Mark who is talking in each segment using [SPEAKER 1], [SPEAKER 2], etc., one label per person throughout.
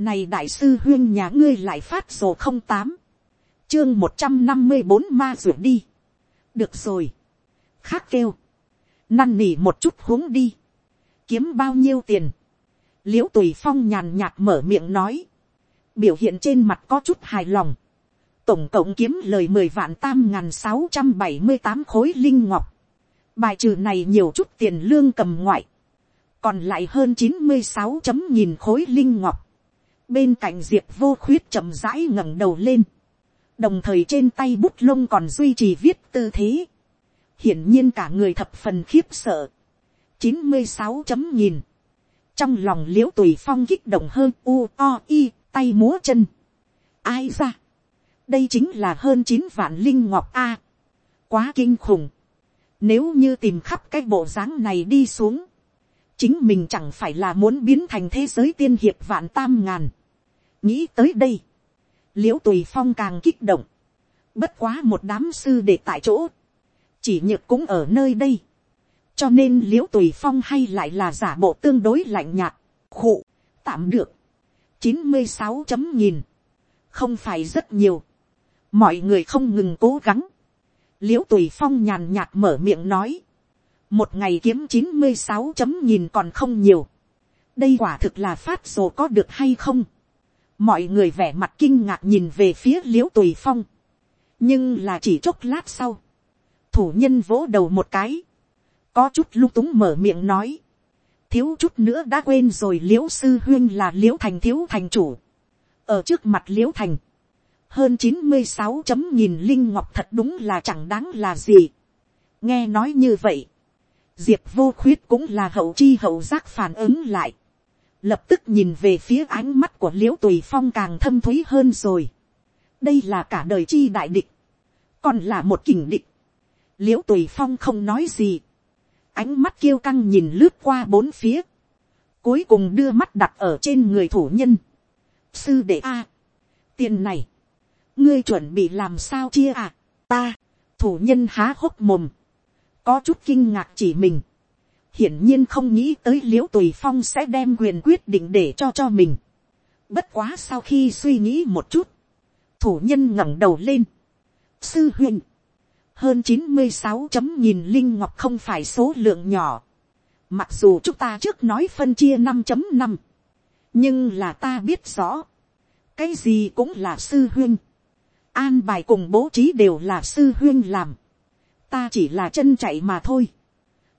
[SPEAKER 1] này đại sư huyên nhà ngươi lại phát sổ không tám, chương một trăm năm mươi bốn ma rửa đi, được rồi, khác kêu, năn nỉ một chút huống đi, kiếm bao nhiêu tiền, liễu tùy phong nhàn nhạt mở miệng nói, biểu hiện trên mặt có chút hài lòng, tổng cộng kiếm lời mười vạn tam n g h n sáu trăm bảy mươi tám khối linh ngọc, bài trừ này nhiều chút tiền lương cầm ngoại, còn lại hơn chín mươi sáu chấm nhìn khối linh ngọc, bên cạnh diệp vô khuyết chậm rãi ngẩng đầu lên, đồng thời trên tay bút lông còn duy trì viết tư thế, hiển nhiên cả người thập phần khiếp sợ, chín mươi sáu chấm nhìn, trong lòng l i ễ u tùy phong kích động hơn u o i tay múa chân, ai ra, đây chính là hơn chín vạn linh ngọc a. quá kinh khủng. Nếu như tìm khắp cái bộ dáng này đi xuống, chính mình chẳng phải là muốn biến thành thế giới tiên hiệp vạn tam ngàn nghĩ tới đây, l i ễ u tùy phong càng kích động, bất quá một đám sư để tại chỗ, chỉ nhược cũng ở nơi đây, cho nên l i ễ u tùy phong hay lại là giả bộ tương đối lạnh nhạt, khụ, tạm được, chín mươi sáu chấm nghìn. Không phải rất nhiều, mọi người không ngừng cố gắng, l i ễ u tùy phong nhàn nhạt mở miệng nói, một ngày kiếm chín mươi sáu chấm nghìn còn không nhiều, đây quả thực là phát sổ có được hay không, mọi người vẻ mặt kinh ngạc nhìn về phía l i ễ u tùy phong, nhưng là chỉ chốc lát sau, thủ nhân vỗ đầu một cái, có chút lung túng mở miệng nói, thiếu chút nữa đã quên rồi l i ễ u sư huyên là l i ễ u thành thiếu thành chủ, ở trước mặt l i ễ u thành, hơn chín mươi sáu chấm nhìn linh ngọc thật đúng là chẳng đáng là gì. nghe nói như vậy, diệp vô khuyết cũng là hậu chi hậu giác phản ứng lại, lập tức nhìn về phía ánh mắt của l i ễ u tùy phong càng thâm t h ú y hơn rồi. đây là cả đời chi đại địch, còn là một kình địch. l i ễ u tùy phong không nói gì, ánh mắt kiêu căng nhìn lướt qua bốn phía, cuối cùng đưa mắt đặt ở trên người thủ nhân. sư đệ a, tiền này, ngươi chuẩn bị làm sao chia à, ta, thủ nhân há hốc mồm, có chút kinh ngạc chỉ mình, hiển nhiên không nghĩ tới l i ễ u tùy phong sẽ đem quyền quyết định để cho cho mình. bất quá sau khi suy nghĩ một chút, thủ nhân ngẩng đầu lên, sư huynh, hơn chín mươi sáu chấm nghìn linh ngọc không phải số lượng nhỏ, mặc dù chúng ta trước nói phân chia năm chấm năm, nhưng là ta biết rõ, cái gì cũng là sư huynh, an bài cùng bố trí đều là sư huyên làm, ta chỉ là chân chạy mà thôi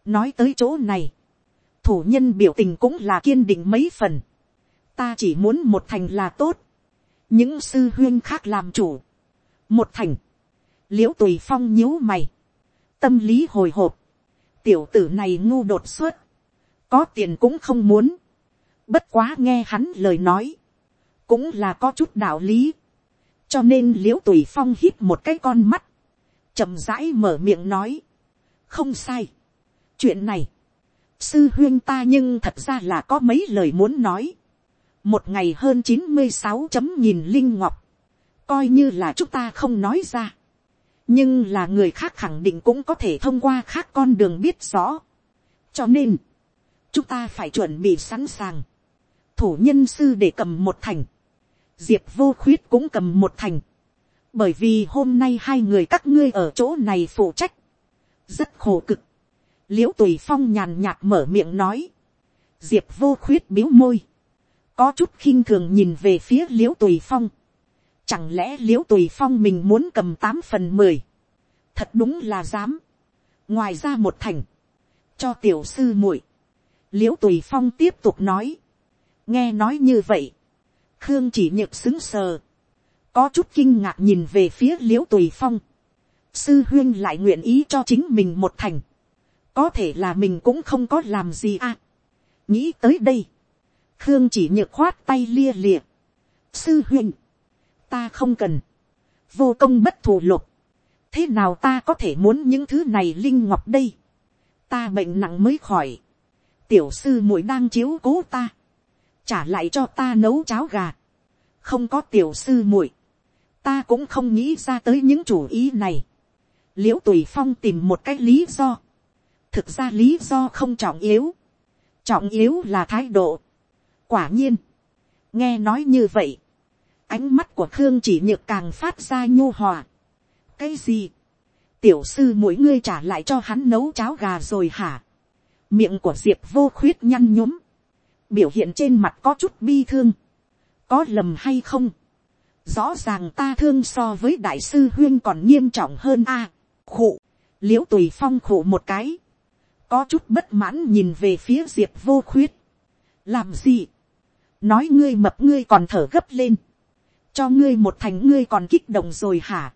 [SPEAKER 1] nói tới chỗ này, thủ nhân biểu tình cũng là kiên định mấy phần, ta chỉ muốn một thành là tốt, những sư huyên khác làm chủ, một thành, l i ễ u tùy phong nhíu mày, tâm lý hồi hộp, tiểu tử này ngu đột xuất, có tiền cũng không muốn, bất quá nghe hắn lời nói, cũng là có chút đạo lý, cho nên l i ễ u tùy phong hít một cái con mắt, chậm rãi mở miệng nói, không sai, chuyện này, sư huyên ta nhưng thật ra là có mấy lời muốn nói, một ngày hơn chín mươi sáu chấm nhìn linh ngọc, coi như là chúng ta không nói ra, nhưng là người khác khẳng định cũng có thể thông qua khác con đường biết rõ, cho nên, chúng ta phải chuẩn bị sẵn sàng, thủ nhân sư để cầm một thành, diệp vô khuyết cũng cầm một thành, bởi vì hôm nay hai người các ngươi ở chỗ này phụ trách, rất khổ cực, l i ễ u tùy phong nhàn nhạt mở miệng nói, diệp vô khuyết biếu môi, có chút khinh thường nhìn về phía l i ễ u tùy phong, chẳng lẽ l i ễ u tùy phong mình muốn cầm tám phần mười, thật đúng là dám, ngoài ra một thành, cho tiểu sư muội, l i ễ u tùy phong tiếp tục nói, nghe nói như vậy, khương chỉ nhược xứng sờ, có chút kinh ngạc nhìn về phía l i ễ u tùy phong, sư huyên lại nguyện ý cho chính mình một thành, có thể là mình cũng không có làm gì à. nghĩ tới đây, khương chỉ nhược khoát tay lia lịa, sư huynh, ta không cần, vô công bất thù lục, thế nào ta có thể muốn những thứ này linh ngọc đây, ta bệnh nặng mới khỏi, tiểu sư muội đang chiếu cố ta, trả lại cho ta nấu cháo gà, không có tiểu sư muội, ta cũng không nghĩ ra tới những chủ ý này, l i ễ u tùy phong tìm một cái lý do, thực ra lý do không trọng yếu, trọng yếu là thái độ. quả nhiên, nghe nói như vậy, ánh mắt của khương chỉ nhược càng phát ra nhu hòa. cái gì, tiểu sư mỗi ngươi trả lại cho hắn nấu cháo gà rồi hả, miệng của diệp vô khuyết nhăn nhúm, biểu hiện trên mặt có chút bi thương, có lầm hay không, rõ ràng ta thương so với đại sư huyên còn nghiêm trọng hơn a, khụ, l i ễ u tùy phong khụ một cái, có chút bất mãn nhìn về phía diệp vô khuyết, làm gì, nói ngươi mập ngươi còn thở gấp lên, cho ngươi một thành ngươi còn kích động rồi hả,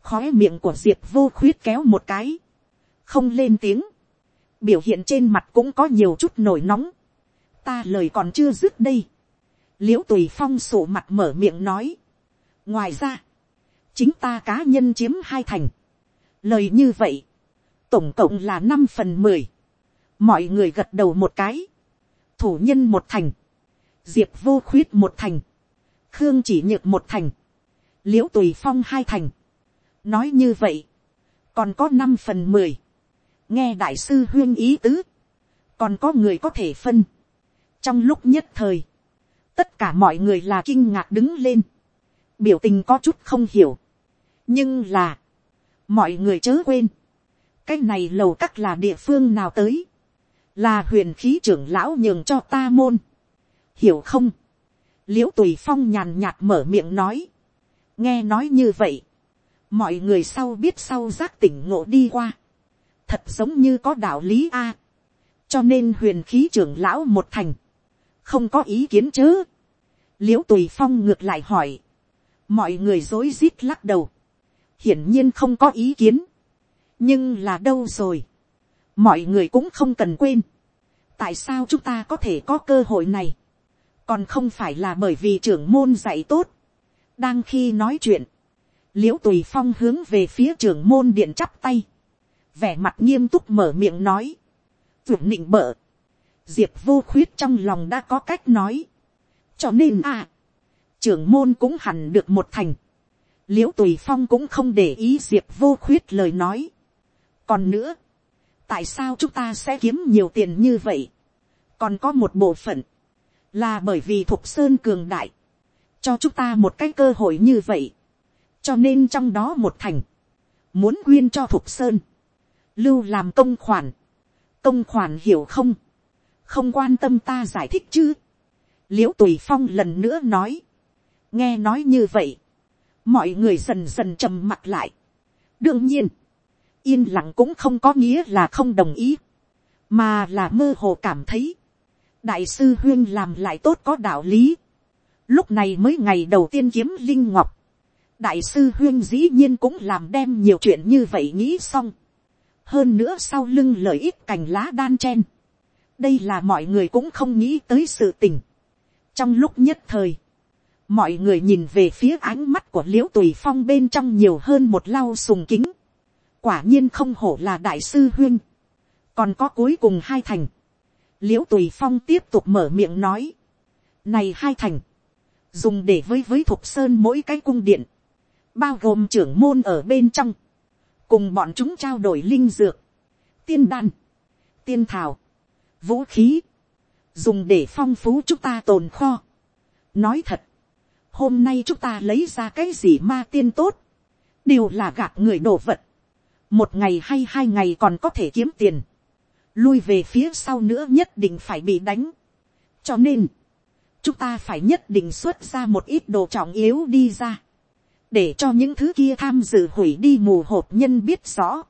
[SPEAKER 1] khói miệng của diệp vô khuyết kéo một cái, không lên tiếng, biểu hiện trên mặt cũng có nhiều chút nổi nóng, ta lời còn chưa dứt đây, l i ễ u tùy phong sổ mặt mở miệng nói, ngoài ra, chính ta cá nhân chiếm hai thành. lời như vậy, tổng cộng là năm phần mười. mọi người gật đầu một cái. thủ nhân một thành, diệp vô khuyết một thành, khương chỉ nhược một thành, l i ễ u tùy phong hai thành. nói như vậy, còn có năm phần mười. nghe đại sư huyên ý tứ, còn có người có thể phân. trong lúc nhất thời, tất cả mọi người là kinh ngạc đứng lên biểu tình có chút không hiểu. nhưng là, mọi người chớ quên, cái này lầu các là địa phương nào tới, là huyền khí trưởng lão nhường cho ta môn, hiểu không, l i ễ u tùy phong nhàn nhạt mở miệng nói, nghe nói như vậy, mọi người sau biết sau giác tỉnh ngộ đi qua, thật giống như có đạo lý a, cho nên huyền khí trưởng lão một thành, không có ý kiến chứ? L i ễ u tùy phong ngược lại hỏi, mọi người dối rít lắc đầu, hiển nhiên không có ý kiến, nhưng là đâu rồi, mọi người cũng không cần quên, tại sao chúng ta có thể có cơ hội này, còn không phải là bởi vì trưởng môn dạy tốt, đang khi nói chuyện, l i ễ u tùy phong hướng về phía trưởng môn điện chắp tay, vẻ mặt nghiêm túc mở miệng nói, vượt nịnh bợ, diệp vô khuyết trong lòng đã có cách nói, cho nên à, trưởng môn cũng hẳn được một thành. l i ễ u tùy phong cũng không để ý diệp vô khuyết lời nói còn nữa, tại sao chúng ta sẽ kiếm nhiều tiền như vậy. còn có một bộ phận, là bởi vì thục sơn cường đại, cho chúng ta một cái cơ hội như vậy. cho nên trong đó một thành, muốn quyên cho thục sơn, lưu làm công khoản, công khoản hiểu không, không quan tâm ta giải thích chứ. l i ễ u tùy phong lần nữa nói, nghe nói như vậy, mọi người dần dần trầm mặt lại. đương nhiên, yên lặng cũng không có nghĩa là không đồng ý, mà là mơ hồ cảm thấy, đại sư huyên làm lại tốt có đạo lý. lúc này mới ngày đầu tiên kiếm linh ngọc, đại sư huyên dĩ nhiên cũng làm đem nhiều chuyện như vậy nghĩ xong. hơn nữa sau lưng lợi ích cành lá đan chen. đây là mọi người cũng không nghĩ tới sự tình. trong lúc nhất thời, mọi người nhìn về phía ánh mắt của l i ễ u tùy phong bên trong nhiều hơn một lau sùng kính, quả nhiên không hổ là đại sư huyên, còn có cuối cùng hai thành, l i ễ u tùy phong tiếp tục mở miệng nói, này hai thành, dùng để với với thục sơn mỗi cái cung điện, bao gồm trưởng môn ở bên trong, cùng bọn chúng trao đổi linh dược, tiên đan, tiên thảo, vũ khí, dùng để phong phú chúng ta tồn kho. nói thật, hôm nay chúng ta lấy ra cái gì ma tiên tốt, đều là gạt người đồ vật, một ngày hay hai ngày còn có thể kiếm tiền, lui về phía sau nữa nhất định phải bị đánh, cho nên, chúng ta phải nhất định xuất ra một ít đồ trọng yếu đi ra, để cho những thứ kia tham dự hủy đi mù hộp nhân biết rõ,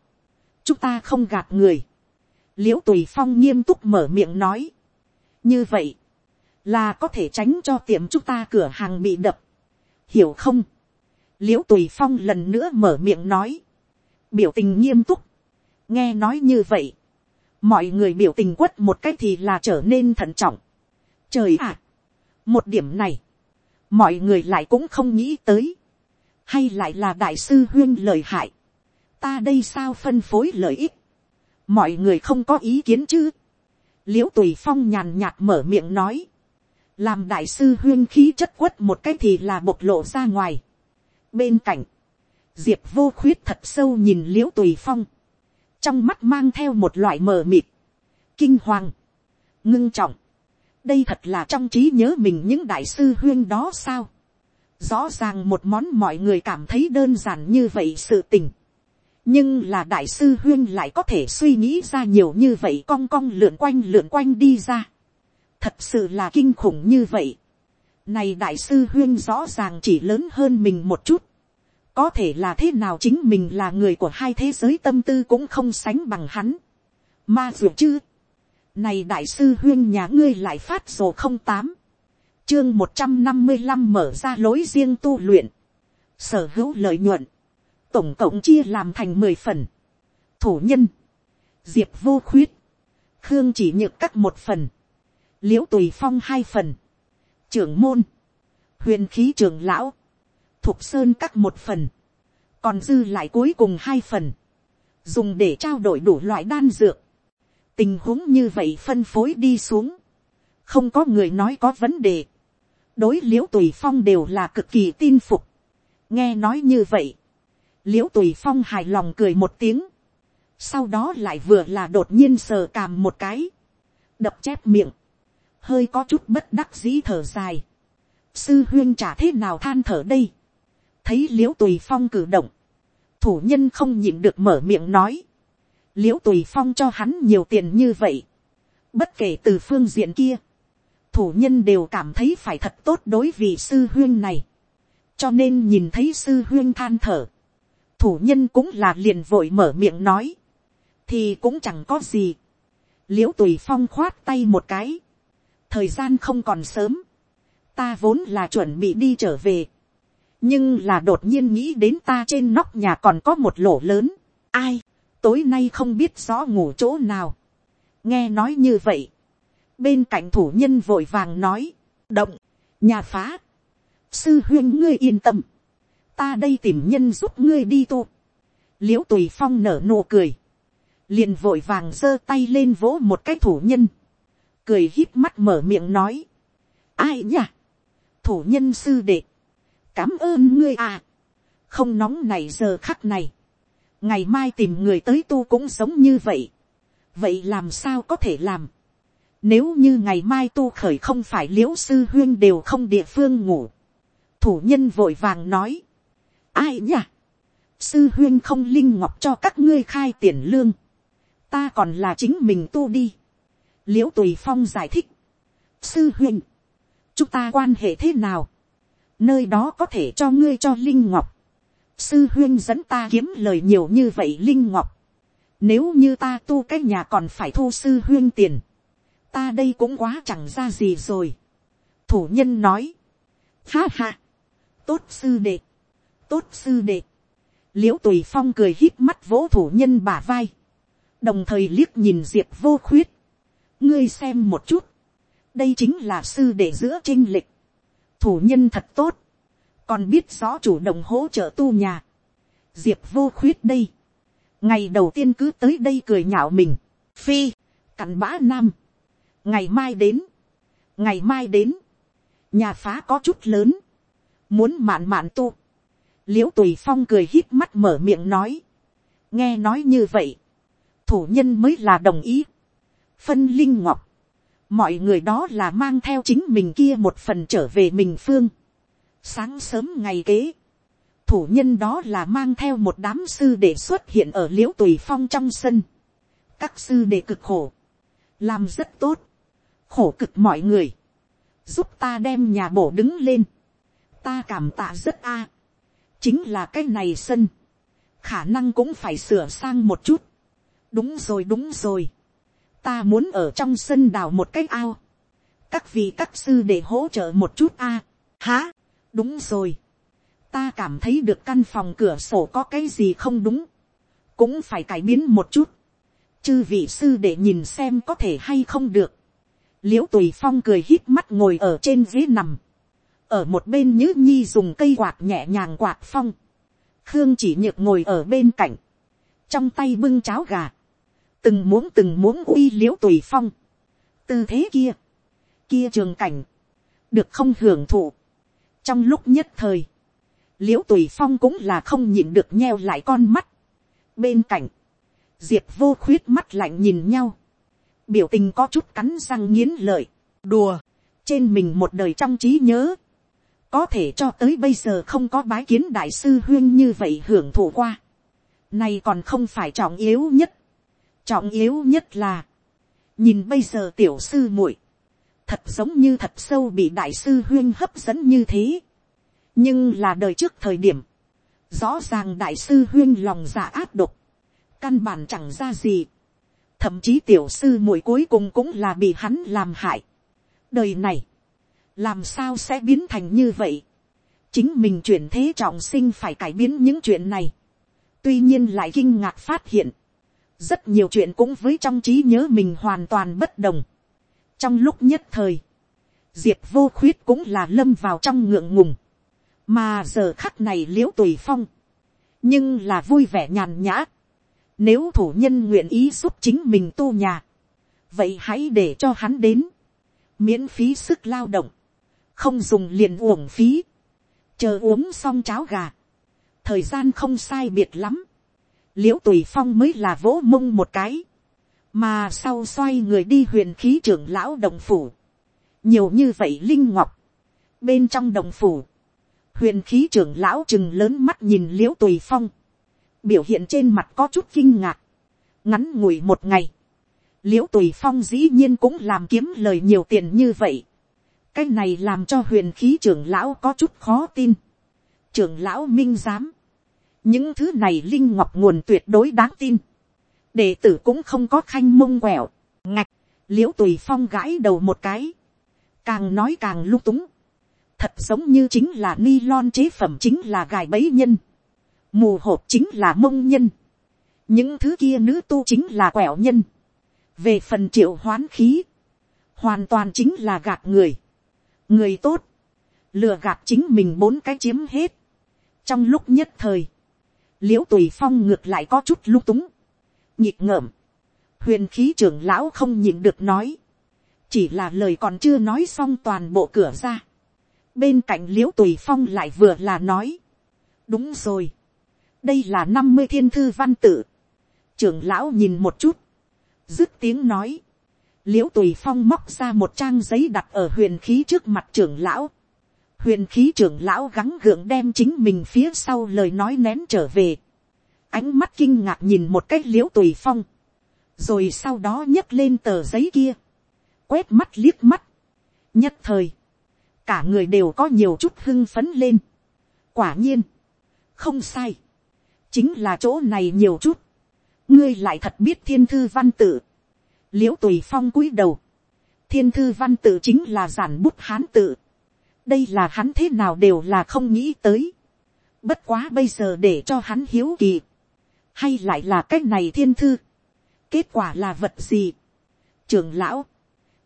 [SPEAKER 1] chúng ta không gạt người, l i ễ u tùy phong nghiêm túc mở miệng nói, như vậy, là có thể tránh cho tiệm chúng ta cửa hàng bị đập, hiểu không, l i ễ u tùy phong lần nữa mở miệng nói, biểu tình nghiêm túc, nghe nói như vậy, mọi người biểu tình quất một cách thì là trở nên thận trọng, trời ạ, một điểm này, mọi người lại cũng không nghĩ tới, hay lại là đại sư huyên lời hại, ta đây sao phân phối lợi ích, mọi người không có ý kiến chứ, l i ễ u tùy phong nhàn nhạt mở miệng nói, làm đại sư huyên khí chất quất một cách thì là bộc lộ ra ngoài. bên cạnh, diệp vô khuyết thật sâu nhìn l i ễ u tùy phong, trong mắt mang theo một loại mờ mịt, kinh hoàng, ngưng trọng, đây thật là trong trí nhớ mình những đại sư huyên đó sao. rõ ràng một món mọi người cảm thấy đơn giản như vậy sự tình. nhưng là đại sư huyên lại có thể suy nghĩ ra nhiều như vậy cong cong lượn quanh lượn quanh đi ra. thật sự là kinh khủng như vậy. này đại sư huyên rõ ràng chỉ lớn hơn mình một chút có thể là thế nào chính mình là người của hai thế giới tâm tư cũng không sánh bằng hắn. ma dù chứ này đại sư huyên nhà ngươi lại phát sổ không tám. Chương một trăm năm mươi 155 mở ra lối riêng tu luyện. Sở hữu lợi nhuận. Tổng cộng chia làm thành mười phần. Thủ nhân. Diệp vô khuyết. Khương chỉ nhược các một phần. Liễu tùy phong hai phần. Trưởng môn. Huyền khí trưởng lão. Thục sơn cắt một phần. Còn dư lại cuối cùng hai phần. Dùng để trao đổi đủ loại đan dược. Tình huống như vậy phân phối đi xuống, không có người nói có vấn đề, đối l i ễ u tùy phong đều là cực kỳ tin phục, nghe nói như vậy, l i ễ u tùy phong hài lòng cười một tiếng, sau đó lại vừa là đột nhiên sờ càm một cái, đập chép miệng, hơi có chút bất đắc dĩ thở dài, sư huyên trả thế nào than thở đây, thấy l i ễ u tùy phong cử động, thủ nhân không nhịn được mở miệng nói, l i ễ u tùy phong cho hắn nhiều tiền như vậy, bất kể từ phương diện kia, thủ nhân đều cảm thấy phải thật tốt đối vị sư huyên này, cho nên nhìn thấy sư huyên than thở, thủ nhân cũng là liền vội mở miệng nói, thì cũng chẳng có gì, l i ễ u tùy phong khoát tay một cái, thời gian không còn sớm, ta vốn là chuẩn bị đi trở về, nhưng là đột nhiên nghĩ đến ta trên nóc nhà còn có một lỗ lớn, ai, tối nay không biết rõ ngủ chỗ nào. nghe nói như vậy, bên cạnh thủ nhân vội vàng nói, động, nhà phá, sư huyên ngươi yên tâm, ta đây tìm nhân giúp ngươi đi tu. l i ễ u tùy phong nở nụ cười, liền vội vàng giơ tay lên vỗ một cái thủ nhân, cười hít mắt mở miệng nói, ai nhỉ, thủ nhân sư đệ, cảm ơn ngươi à, không nóng này giờ khắc này, ngày mai tìm người tới tu cũng sống như vậy. vậy làm sao có thể làm. nếu như ngày mai tu khởi không phải l i ễ u sư huyên đều không địa phương ngủ. thủ nhân vội vàng nói. ai nhỉ. sư huyên không linh ngọc cho các ngươi khai tiền lương. ta còn là chính mình tu đi. l i ễ u tùy phong giải thích. sư huyên, chúng ta quan hệ thế nào nơi đó có thể cho ngươi cho linh ngọc sư huyên dẫn ta kiếm lời nhiều như vậy linh ngọc. Nếu như ta tu cái nhà còn phải thu sư huyên tiền. Ta đây cũng quá chẳng ra gì rồi. Thủ nhân nói. Ha ha. Tốt sư đệ. Tốt sư đệ. Liễu tùy phong cười hít mắt vỗ thủ nhân bả vai. Đồng thời liếc nhìn diệp vô khuyết. Ngươi xem một chút. Đây chính là sư đệ giữa trinh lịch. Thủ nhân thật tốt. Còn biết rõ chủ động hỗ trợ tu nhà, diệp vô khuyết đây, ngày đầu tiên cứ tới đây cười nhạo mình, phi, cặn bã nam, ngày mai đến, ngày mai đến, nhà phá có chút lớn, muốn mạn mạn tu, l i ễ u tùy phong cười hít mắt mở miệng nói, nghe nói như vậy, thủ nhân mới là đồng ý, phân linh ngọc, mọi người đó là mang theo chính mình kia một phần trở về mình phương, Sáng sớm ngày kế, thủ nhân đó là mang theo một đám sư để xuất hiện ở l i ễ u tùy phong trong sân. các sư để cực khổ, làm rất tốt, khổ cực mọi người, giúp ta đem nhà bổ đứng lên, ta cảm tạ rất a, chính là cái này sân, khả năng cũng phải sửa sang một chút, đúng rồi đúng rồi, ta muốn ở trong sân đào một cái ao, các vị các sư để hỗ trợ một chút a, há, đúng rồi. ta cảm thấy được căn phòng cửa sổ có cái gì không đúng. cũng phải cải biến một chút. chư vị sư để nhìn xem có thể hay không được. l i ễ u tùy phong cười hít mắt ngồi ở trên ghế nằm. ở một bên nhữ nhi dùng cây quạt nhẹ nhàng quạt phong. khương chỉ nhược ngồi ở bên cạnh. trong tay bưng cháo gà từng muốn từng muốn uy l i ễ u tùy phong. tư thế kia. kia trường cảnh. được không hưởng thụ trong lúc nhất thời, l i ễ u tùy phong cũng là không nhìn được nheo lại con mắt. bên cạnh, diệp vô khuyết mắt lạnh nhìn nhau, biểu tình có chút cắn răng nghiến lợi, đùa, trên mình một đời trong trí nhớ, có thể cho tới bây giờ không có bái kiến đại sư huyên như vậy hưởng thụ qua. nay còn không phải trọng yếu nhất. Trọng yếu nhất là, nhìn bây giờ tiểu sư muội, thật giống như thật sâu bị đại sư huyên hấp dẫn như thế. nhưng là đời trước thời điểm, rõ ràng đại sư huyên lòng giả áp độc, căn bản chẳng ra gì. thậm chí tiểu sư muội cuối cùng cũng là bị hắn làm hại. đời này, làm sao sẽ biến thành như vậy. chính mình chuyển thế trọng sinh phải cải biến những chuyện này. tuy nhiên lại kinh ngạc phát hiện, rất nhiều chuyện cũng với trong trí nhớ mình hoàn toàn bất đồng. trong lúc nhất thời, diệp vô khuyết cũng là lâm vào trong ngượng ngùng, mà giờ khắc này l i ễ u tùy phong, nhưng là vui vẻ nhàn nhã. nếu thủ nhân nguyện ý giúp chính mình tu nhà, vậy hãy để cho hắn đến, miễn phí sức lao động, không dùng liền uổng phí, chờ uống xong cháo gà, thời gian không sai biệt lắm, l i ễ u tùy phong mới là vỗ mông một cái, mà sau xoay người đi huyền khí trưởng lão đồng phủ, nhiều như vậy linh ngọc, bên trong đồng phủ, huyền khí trưởng lão chừng lớn mắt nhìn l i ễ u tùy phong, biểu hiện trên mặt có chút kinh ngạc, ngắn ngủi một ngày, l i ễ u tùy phong dĩ nhiên cũng làm kiếm lời nhiều tiền như vậy, cái này làm cho huyền khí trưởng lão có chút khó tin. trưởng lão minh giám, những thứ này linh ngọc nguồn tuyệt đối đáng tin. đệ tử cũng không có khanh mông quẹo, ngạch, l i ễ u tùy phong gãi đầu một cái, càng nói càng lung túng, thật giống như chính là ni lon chế phẩm chính là gài bẫy nhân, mù hộp chính là mông nhân, những thứ kia nữ tu chính là quẹo nhân, về phần triệu hoán khí, hoàn toàn chính là gạt người, người tốt, lừa gạt chính mình bốn cái chiếm hết. trong lúc nhất thời, l i ễ u tùy phong ngược lại có chút lung túng, nhịp ngợm, huyền khí trưởng lão không nhịn được nói, chỉ là lời còn chưa nói xong toàn bộ cửa ra. bên cạnh l i ễ u tùy phong lại vừa là nói, đúng rồi, đây là năm mươi thiên thư văn tự, trưởng lão nhìn một chút, dứt tiếng nói, l i ễ u tùy phong móc ra một trang giấy đặt ở huyền khí trước mặt trưởng lão huyền khí trưởng lão gắng gượng đem chính mình phía sau lời nói nén trở về. ánh mắt kinh ngạc nhìn một cách l i ễ u tùy phong. rồi sau đó nhấc lên tờ giấy kia. quét mắt liếc mắt. nhất thời, cả người đều có nhiều chút hưng phấn lên. quả nhiên, không sai. chính là chỗ này nhiều chút. ngươi lại thật biết thiên thư văn tự l i ễ u tùy phong cúi đầu, thiên thư văn tự chính là giản bút hán tự, đây là hắn thế nào đều là không nghĩ tới, bất quá bây giờ để cho hắn hiếu kỳ, hay lại là cái này thiên thư, kết quả là vật gì, trưởng lão,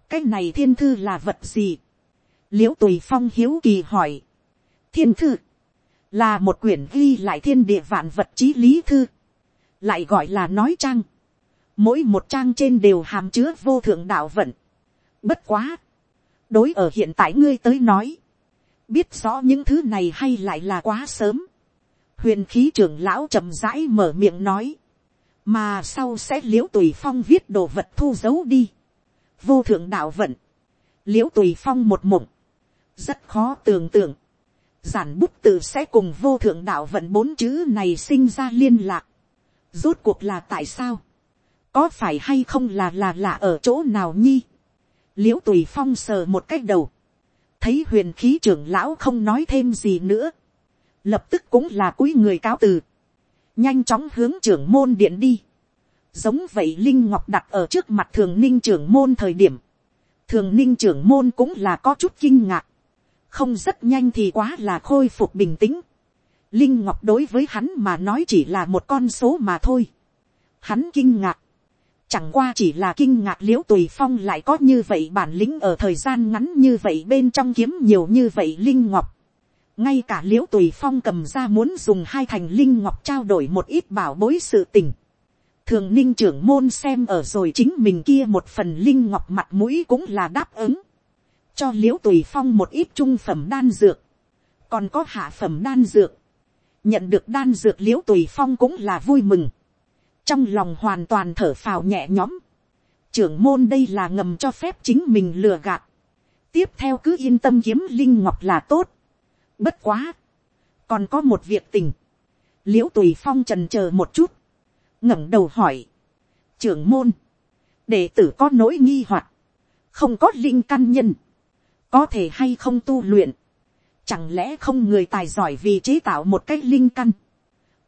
[SPEAKER 1] cái này thiên thư là vật gì, l i ễ u tùy phong hiếu kỳ hỏi, thiên thư, là một quyển ghi lại thiên địa vạn vật trí lý thư, lại gọi là nói trang, mỗi một trang trên đều hàm chứa vô thượng đạo vận. Bất quá, đối ở hiện tại ngươi tới nói, biết rõ những thứ này hay lại là quá sớm. huyền khí trưởng lão chậm rãi mở miệng nói, mà sau sẽ l i ễ u tùy phong viết đồ vật thu giấu đi. vô thượng đạo vận, l i ễ u tùy phong một mộng, rất khó tưởng tượng, giản bút tự sẽ cùng vô thượng đạo vận bốn chữ này sinh ra liên lạc. rốt cuộc là tại sao, có phải hay không là là là ở chỗ nào nhi, l i ễ u tùy phong sờ một cách đầu, thấy huyền khí trưởng lão không nói thêm gì nữa, lập tức cũng là cúi người cáo từ, nhanh chóng hướng trưởng môn điện đi, giống vậy linh ngọc đặt ở trước mặt thường ninh trưởng môn thời điểm, thường ninh trưởng môn cũng là có chút kinh ngạc, không rất nhanh thì quá là khôi phục bình tĩnh, linh ngọc đối với hắn mà nói chỉ là một con số mà thôi, hắn kinh ngạc, Chẳng qua chỉ là kinh ngạc l i ễ u tùy phong lại có như vậy bản lĩnh ở thời gian ngắn như vậy bên trong kiếm nhiều như vậy linh ngọc. ngay cả l i ễ u tùy phong cầm ra muốn dùng hai thành linh ngọc trao đổi một ít bảo bối sự tình. thường ninh trưởng môn xem ở rồi chính mình kia một phần linh ngọc mặt mũi cũng là đáp ứng. cho l i ễ u tùy phong một ít trung phẩm đan dược. còn có hạ phẩm đan dược. nhận được đan dược l i ễ u tùy phong cũng là vui mừng trong lòng hoàn toàn thở phào nhẹ nhõm. trưởng môn đây là ngầm cho phép chính mình lừa gạt. tiếp theo cứ yên tâm kiếm linh ngọc là tốt. bất quá, còn có một việc tình, l i ễ u tùy phong trần c h ờ một chút, ngẩng đầu hỏi, trưởng môn, đệ tử có nỗi nghi hoặc, không có linh căn nhân, có thể hay không tu luyện, chẳng lẽ không người tài giỏi vì chế tạo một cái linh căn,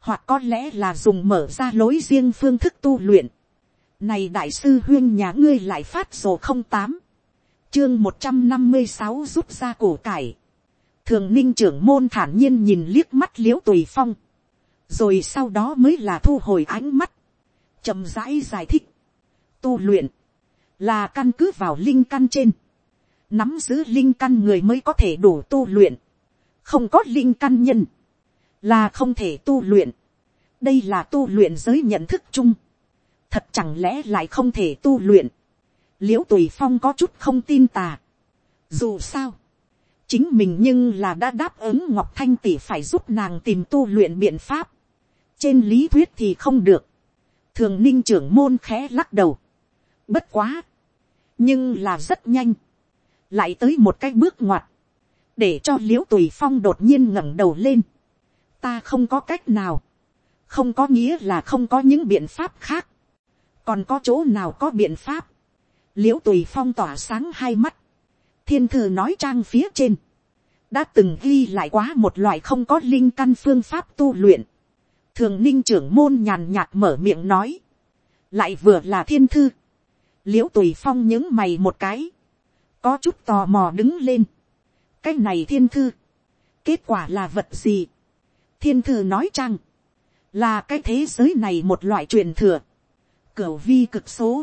[SPEAKER 1] hoặc có lẽ là dùng mở ra lối riêng phương thức tu luyện, này đại sư huyên nhà ngươi lại phát sổ không tám. Chương một trăm năm mươi sáu rút ra cổ cải. Thường ninh trưởng môn thản nhiên nhìn liếc mắt liễu tùy phong. Rồi sau đó mới là thu hồi ánh mắt. chậm rãi giải thích. Tu luyện. Là căn cứ vào linh căn trên. Nắm giữ linh căn người mới có thể đủ tu luyện. Không có linh căn nhân. Là không thể tu luyện. Đây là tu luyện giới nhận thức chung. Thật chẳng lẽ lại không thể tu luyện, l i ễ u tùy phong có chút không tin tà. dù sao, chính mình nhưng là đã đáp ứng ngọc thanh tỷ phải giúp nàng tìm tu luyện biện pháp, trên lý thuyết thì không được, thường ninh trưởng môn khẽ lắc đầu, bất quá, nhưng là rất nhanh, lại tới một cái bước ngoặt, để cho l i ễ u tùy phong đột nhiên ngẩng đầu lên, ta không có cách nào, không có nghĩa là không có những biện pháp khác, còn có chỗ nào có biện pháp, l i ễ u tùy phong tỏa sáng hai mắt, thiên thư nói trang phía trên, đã từng ghi lại quá một loại không có linh căn phương pháp tu luyện, thường ninh trưởng môn nhàn nhạt mở miệng nói, lại vừa là thiên thư, l i ễ u tùy phong những mày một cái, có chút tò mò đứng lên, cái này thiên thư, kết quả là vật gì, thiên thư nói chăng, là cái thế giới này một loại truyền thừa, cửu vi cực số.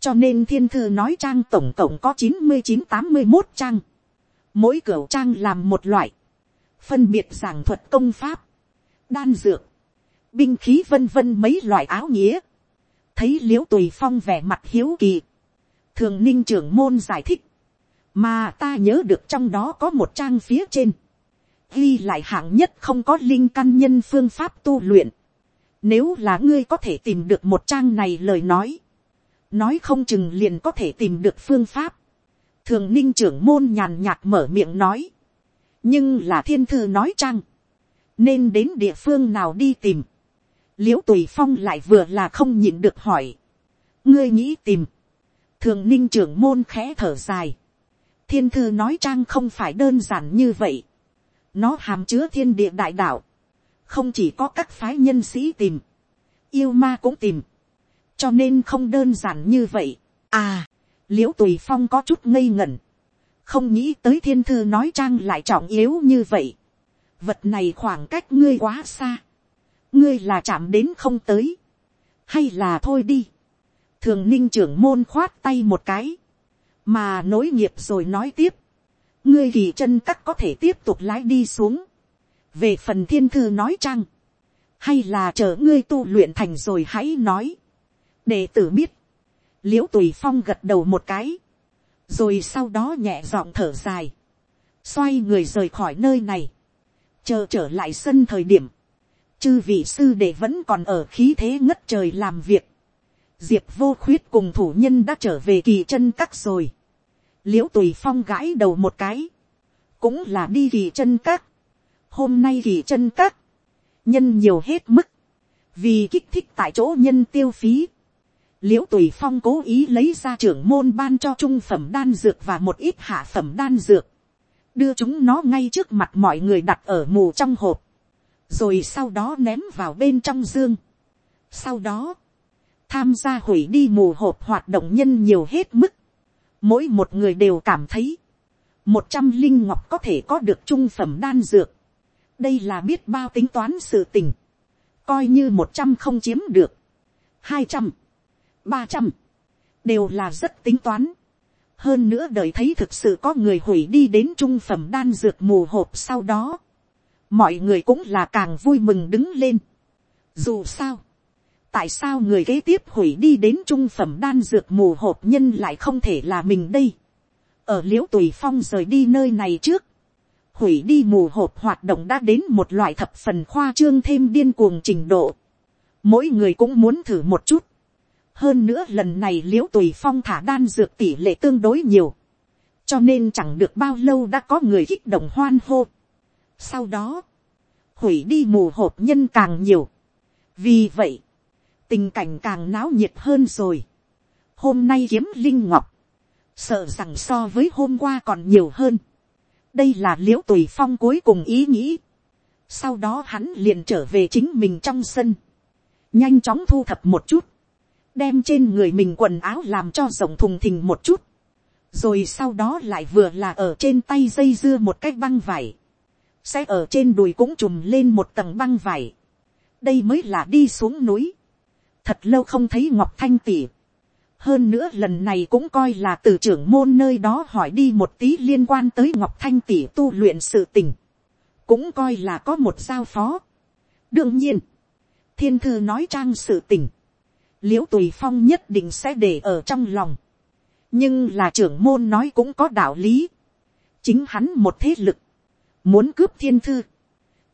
[SPEAKER 1] Cho nên thiên thư nói trang tổng cộng có chín mươi chín tám mươi một trang. Mỗi cửu trang làm một loại. Phân biệt giảng thuật công pháp. Đan dược. Binh khí vân vân mấy loại áo nghĩa. Thấy liễu tùy phong vẻ mặt hiếu kỳ. Thường ninh trưởng môn giải thích. Mà ta nhớ được trong đó có một trang phía trên. Ghi lại hạng nhất không có linh căn nhân phương pháp tu luyện nếu là ngươi có thể tìm được một trang này lời nói. Nói không chừng liền có thể tìm được phương pháp. Thường ninh trưởng môn nhàn nhạt mở miệng nói. Nhưng là thiên thư nói trang. Nên đến địa phương nào đi tìm. Liễu tùy phong lại vừa là không nhịn được hỏi. Ngươi nghĩ tìm. Thường ninh trưởng môn khẽ thở dài. Thiên thư nói trang không phải đơn giản như vậy. Nó hàm chứa thiên địa đại đạo. Không chỉ có các phái nhân sĩ tìm, yêu ma cũng tìm, cho nên không đơn giản như vậy. À, l i ễ u tùy phong có chút ngây ngẩn, không nghĩ tới thiên thư nói trang lại trọng yếu như vậy. vật này khoảng cách ngươi quá xa, ngươi là chạm đến không tới, hay là thôi đi. thường ninh trưởng môn khoát tay một cái, mà nối nghiệp rồi nói tiếp, ngươi kỳ chân cắt có thể tiếp tục lái đi xuống, về phần thiên thư nói chăng, hay là chờ ngươi tu luyện thành rồi hãy nói, để tử biết, l i ễ u tùy phong gật đầu một cái, rồi sau đó nhẹ giọng thở dài, xoay người rời khỏi nơi này, chờ trở lại sân thời điểm, chư vị sư đệ vẫn còn ở khí thế ngất trời làm việc, diệp vô khuyết cùng thủ nhân đã trở về kỳ chân các rồi, l i ễ u tùy phong gãi đầu một cái, cũng là đi kỳ chân các, hôm nay kỳ chân các, nhân nhiều hết mức, vì kích thích tại chỗ nhân tiêu phí, l i ễ u tùy phong cố ý lấy ra trưởng môn ban cho trung phẩm đan dược và một ít hạ phẩm đan dược, đưa chúng nó ngay trước mặt mọi người đặt ở mù trong hộp, rồi sau đó ném vào bên trong dương. sau đó, tham gia hủy đi mù hộp hoạt động nhân nhiều hết mức, mỗi một người đều cảm thấy, một trăm linh ngọc có thể có được trung phẩm đan dược, đây là biết bao tính toán sự tình, coi như một trăm không chiếm được, hai trăm, ba trăm, đều là rất tính toán. hơn nữa đợi thấy thực sự có người hủy đi đến trung phẩm đan dược mù hộp sau đó, mọi người cũng là càng vui mừng đứng lên. dù sao, tại sao người kế tiếp hủy đi đến trung phẩm đan dược mù hộp nhân lại không thể là mình đây. ở l i ễ u tùy phong rời đi nơi này trước, hủy đi mù hộp hoạt động đã đến một loại thập phần khoa trương thêm điên cuồng trình độ. Mỗi người cũng muốn thử một chút. Hơn nữa lần này l i ễ u tùy phong thả đan dược tỷ lệ tương đối nhiều. cho nên chẳng được bao lâu đã có người kích động hoan hô. sau đó, hủy đi mù hộp nhân càng nhiều. vì vậy, tình cảnh càng náo nhiệt hơn rồi. hôm nay kiếm linh ngọc, sợ rằng so với hôm qua còn nhiều hơn. đây là l i ễ u tùy phong cuối cùng ý nghĩ. sau đó hắn liền trở về chính mình trong sân, nhanh chóng thu thập một chút, đem trên người mình quần áo làm cho rộng thùng thình một chút, rồi sau đó lại vừa là ở trên tay dây dưa một cái băng vải, sẽ ở trên đùi cũng trùm lên một tầng băng vải, đây mới là đi xuống núi, thật lâu không thấy ngọc thanh tỉ, hơn nữa lần này cũng coi là từ trưởng môn nơi đó hỏi đi một tí liên quan tới ngọc thanh tỷ tu luyện sự tình, cũng coi là có một giao phó. đương nhiên, thiên thư nói trang sự tình, l i ễ u tùy phong nhất định sẽ để ở trong lòng, nhưng là trưởng môn nói cũng có đạo lý, chính hắn một thế lực, muốn cướp thiên thư,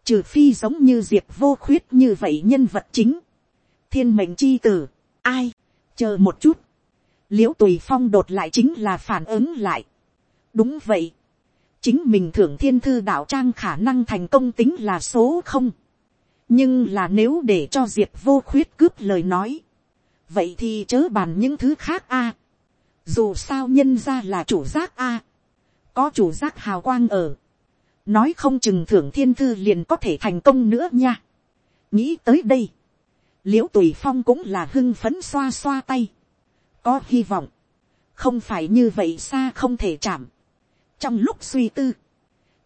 [SPEAKER 1] trừ phi giống như diệp vô khuyết như vậy nhân vật chính, thiên mệnh c h i tử, ai, chờ một chút, l i ễ u tùy phong đột lại chính là phản ứng lại. đúng vậy, chính mình thưởng thiên thư đạo trang khả năng thành công tính là số không. nhưng là nếu để cho diệp vô khuyết cướp lời nói, vậy thì chớ bàn những thứ khác a. dù sao nhân ra là chủ giác a. có chủ giác hào quang ở. nói không chừng thưởng thiên thư liền có thể thành công nữa nha. nghĩ tới đây, l i ễ u tùy phong cũng là hưng phấn xoa xoa tay. Có hy vọng, không phải như vậy xa không thể chạm. trong lúc suy tư,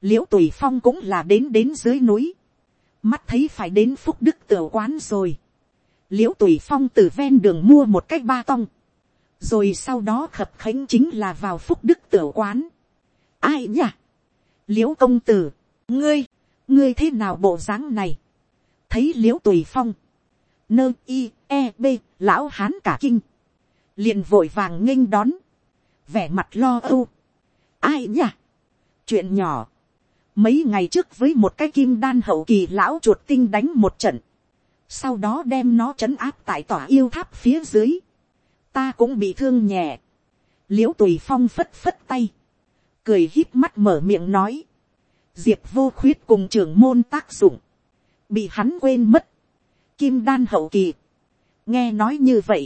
[SPEAKER 1] l i ễ u tùy phong cũng là đến đến dưới núi, mắt thấy phải đến phúc đức tiểu quán rồi, l i ễ u tùy phong từ ven đường mua một cái ba tong, rồi sau đó khập khánh chính là vào phúc đức tiểu quán. ai nhỉ, l i ễ u công tử, ngươi, ngươi thế nào bộ dáng này, thấy l i ễ u tùy phong, nơ i e b lão hán cả kinh, liền vội vàng nghênh đón, vẻ mặt lo âu. ai nhỉ? chuyện nhỏ, mấy ngày trước với một cái kim đan hậu kỳ lão chuột tinh đánh một trận, sau đó đem nó trấn áp tại tòa yêu tháp phía dưới, ta cũng bị thương nhẹ, l i ễ u tùy phong phất phất tay, cười hít mắt mở miệng nói, diệp vô khuyết cùng trưởng môn tác dụng, bị hắn quên mất, kim đan hậu kỳ, nghe nói như vậy,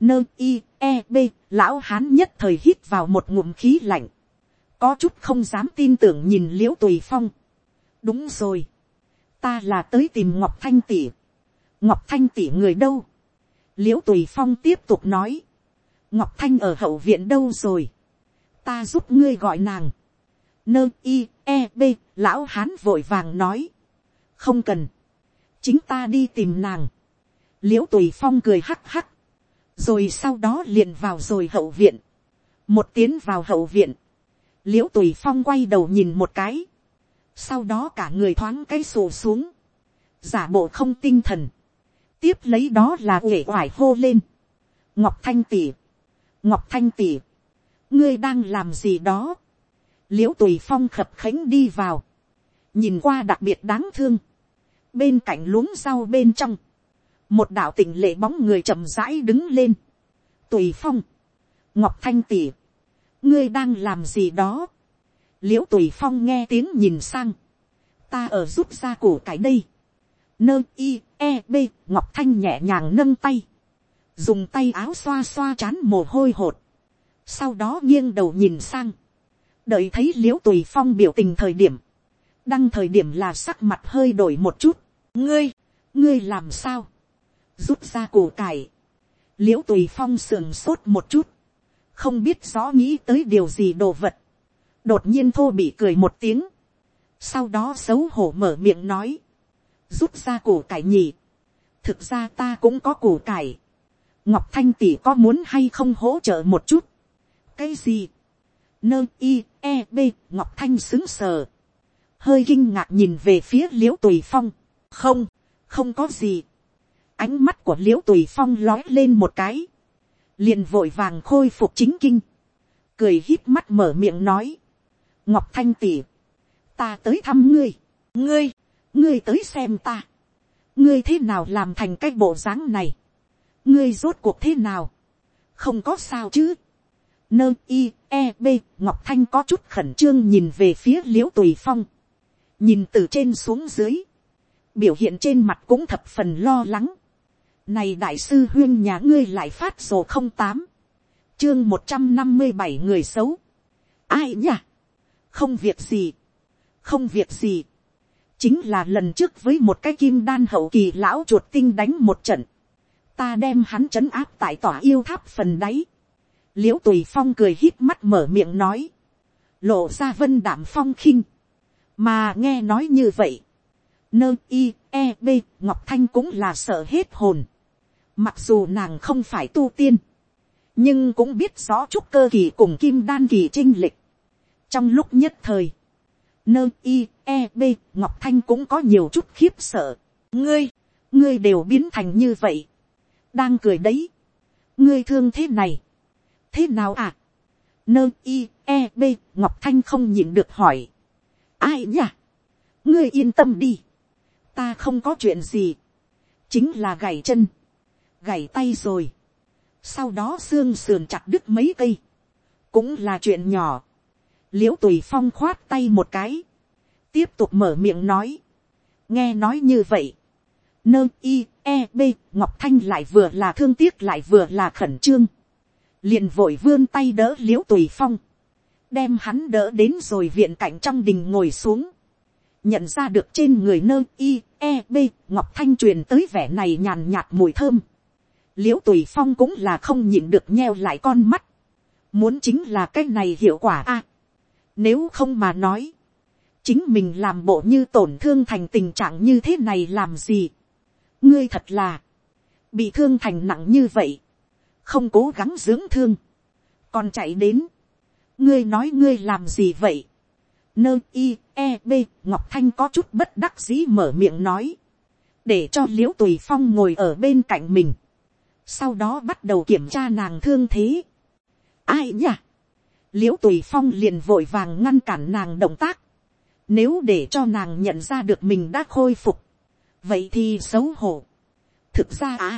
[SPEAKER 1] nơ i e b lão hán nhất thời hít vào một ngụm khí lạnh. Có chút không dám tin tưởng nhìn l i ễ u tùy phong. Đúng rồi. Ta là tới tìm ngọc thanh tỉ ngọc thanh tỉ người đâu? L i ễ u tùy phong tiếp tục nói. Ngọc thanh ở hậu viện đâu rồi? Ta giúp ngươi gọi nàng. Nơ i e b lão hán vội vàng nói. Không cần chính ta đi tìm nàng. L i ễ u tùy phong cười hắc hắc. Rồi sau đó liền vào rồi hậu viện, một tiến vào hậu viện, l i ễ u tùy phong quay đầu nhìn một cái, sau đó cả người thoáng cái sổ xuống, giả bộ không tinh thần, tiếp lấy đó là uể oải hô lên, ngọc thanh tỉ, ngọc thanh tỉ, ngươi đang làm gì đó, l i ễ u tùy phong khập khánh đi vào, nhìn qua đặc biệt đáng thương, bên cạnh luống rau bên trong, một đạo tỉnh lệ bóng người chậm rãi đứng lên. tùy phong, ngọc thanh tỉ, ngươi đang làm gì đó. l i ễ u tùy phong nghe tiếng nhìn sang, ta ở rút ra cổ cải đây. nơ i e b ngọc thanh nhẹ nhàng nâng tay, dùng tay áo xoa xoa chán mồ hôi hột, sau đó nghiêng đầu nhìn sang, đợi thấy l i ễ u tùy phong biểu tình thời điểm, đăng thời điểm là sắc mặt hơi đổi một chút, ngươi, ngươi làm sao, rút ra củ cải, l i ễ u tùy phong sườn sốt một chút, không biết rõ nghĩ tới điều gì đồ vật, đột nhiên thô bị cười một tiếng, sau đó xấu hổ mở miệng nói, rút ra củ cải nhỉ, thực ra ta cũng có củ cải, ngọc thanh tỷ có muốn hay không hỗ trợ một chút, cái gì, nơ i e b ngọc thanh xứng sờ, hơi kinh ngạc nhìn về phía l i ễ u tùy phong, không, không có gì, ánh mắt của l i ễ u tùy phong lói lên một cái, liền vội vàng khôi phục chính kinh, cười hít mắt mở miệng nói, ngọc thanh tỉ, ta tới thăm ngươi, ngươi, ngươi tới xem ta, ngươi thế nào làm thành cái bộ dáng này, ngươi rốt cuộc thế nào, không có sao chứ, Nơ i e b ngọc thanh có chút khẩn trương nhìn về phía l i ễ u tùy phong, nhìn từ trên xuống dưới, biểu hiện trên mặt cũng thập phần lo lắng. Này đại sư huyên nhà ngươi lại phát sổ không tám, chương một trăm năm mươi bảy người xấu. Ai nhỉ? Không việc gì, không việc gì. Chính là lần trước với một cái kim đan hậu kỳ lão chuột tinh đánh một trận. Ta đem hắn trấn áp tại tòa yêu tháp phần đáy liễu tùy phong cười hít mắt mở miệng nói, lộ ra vân đảm phong khinh, mà nghe nói như vậy, nơ i e b ngọc thanh cũng là sợ hết hồn, mặc dù nàng không phải tu tiên, nhưng cũng biết rõ chúc cơ kỳ cùng kim đan kỳ trinh lịch. trong lúc nhất thời, nơ i e b ngọc thanh cũng có nhiều chút khiếp sợ. ngươi, ngươi đều biến thành như vậy. đang cười đấy. ngươi thương thế này, thế nào à, nơ i e b ngọc thanh không nhịn được hỏi, ai nhỉ, ngươi yên tâm đi, ta không có chuyện gì, chính là gảy chân, gảy tay rồi, sau đó xương sườn chặt đứt mấy cây, cũng là chuyện nhỏ, l i ễ u tùy phong khoát tay một cái, tiếp tục mở miệng nói, nghe nói như vậy, nơ i e b ngọc thanh lại vừa là thương tiếc lại vừa là khẩn trương, liền vội vươn tay đỡ l i ễ u tùy phong, đem hắn đỡ đến rồi viện cạnh trong đình ngồi xuống, nhận ra được trên người nơ i e b ngọc thanh truyền tới vẻ này nhàn nhạt mùi thơm, l i ễ u tùy phong cũng là không nhịn được nheo lại con mắt, muốn chính là cái này hiệu quả a, nếu không mà nói, chính mình làm bộ như tổn thương thành tình trạng như thế này làm gì, ngươi thật là, bị thương thành nặng như vậy, không cố gắng dưỡng thương, còn chạy đến, ngươi nói ngươi làm gì vậy, nơ i e b ngọc thanh có chút bất đắc dĩ mở miệng nói, để cho l i ễ u tùy phong ngồi ở bên cạnh mình, sau đó bắt đầu kiểm tra nàng thương thế. ai nhỉ, l i ễ u tùy phong liền vội vàng ngăn cản nàng động tác, nếu để cho nàng nhận ra được mình đã khôi phục, vậy thì xấu hổ. thực ra à,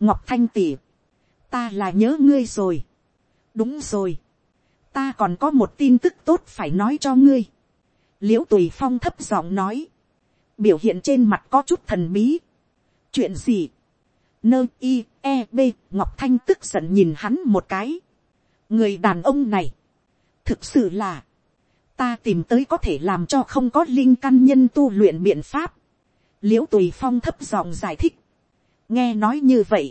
[SPEAKER 1] ngọc thanh tỉ, ta là nhớ ngươi rồi. đúng rồi ta còn có một tin tức tốt phải nói cho ngươi. l i ễ u tùy phong thấp giọng nói. biểu hiện trên mặt có chút thần bí. chuyện gì. nơ i e b ngọc thanh tức giận nhìn hắn một cái. người đàn ông này. thực sự là, ta tìm tới có thể làm cho không có linh căn nhân tu luyện biện pháp. l i ễ u tùy phong thấp giọng giải thích. nghe nói như vậy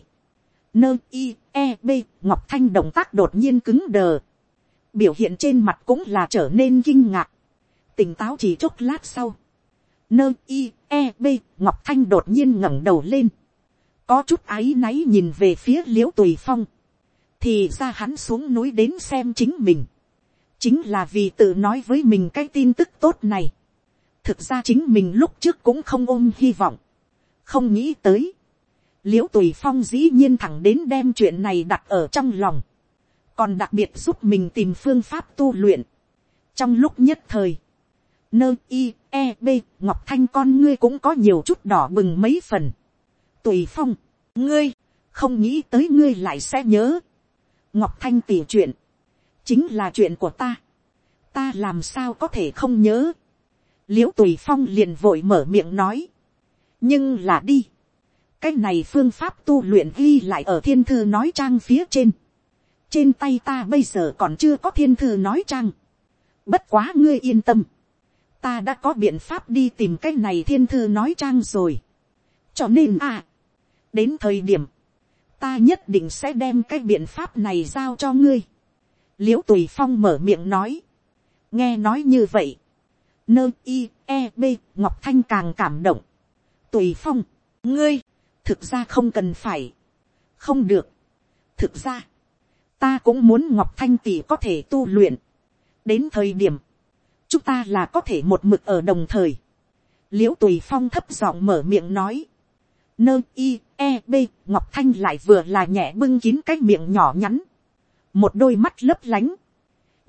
[SPEAKER 1] nơ i e b ngọc thanh động tác đột nhiên cứng đờ biểu hiện trên mặt cũng là trở nên kinh ngạc. Tỉnh táo chỉ chốc lát sau. Nơ y e b ngọc thanh đột nhiên ngẩng đầu lên. Có chút áy náy nhìn về phía l i ễ u tùy phong. Thì ra hắn xuống núi đến xem chính mình. Chính là vì tự nói với mình cái tin tức tốt này. Thực ra chính mình lúc trước cũng không ôm hy vọng. Không nghĩ tới. L i ễ u tùy phong dĩ nhiên thẳng đến đem chuyện này đặt ở trong lòng, còn đặc biệt giúp mình tìm phương pháp tu luyện. trong lúc nhất thời, nơ i e b ngọc thanh con ngươi cũng có nhiều chút đỏ bừng mấy phần. tùy phong, ngươi, không nghĩ tới ngươi lại sẽ nhớ. ngọc thanh tỉ chuyện, chính là chuyện của ta. ta làm sao có thể không nhớ. l i ễ u tùy phong liền vội mở miệng nói. nhưng là đi cái này phương pháp tu luyện ghi lại ở thiên thư nói trang phía trên trên tay ta bây giờ còn chưa có thiên thư nói trang. bất quá ngươi yên tâm. ta đã có biện pháp đi tìm cái này thiên thư nói trang rồi. cho nên à, đến thời điểm, ta nhất định sẽ đem cái biện pháp này giao cho ngươi. l i ễ u tùy phong mở miệng nói. nghe nói như vậy. nơ i e b ngọc thanh càng cảm động. tùy phong, ngươi, thực ra không cần phải, không được, thực ra, ta cũng muốn ngọc thanh tỷ có thể tu luyện, đến thời điểm, chúng ta là có thể một mực ở đồng thời, l i ễ u tùy phong thấp giọng mở miệng nói, nơ i e b ngọc thanh lại vừa là nhẹ bưng kín cái miệng nhỏ nhắn, một đôi mắt lấp lánh,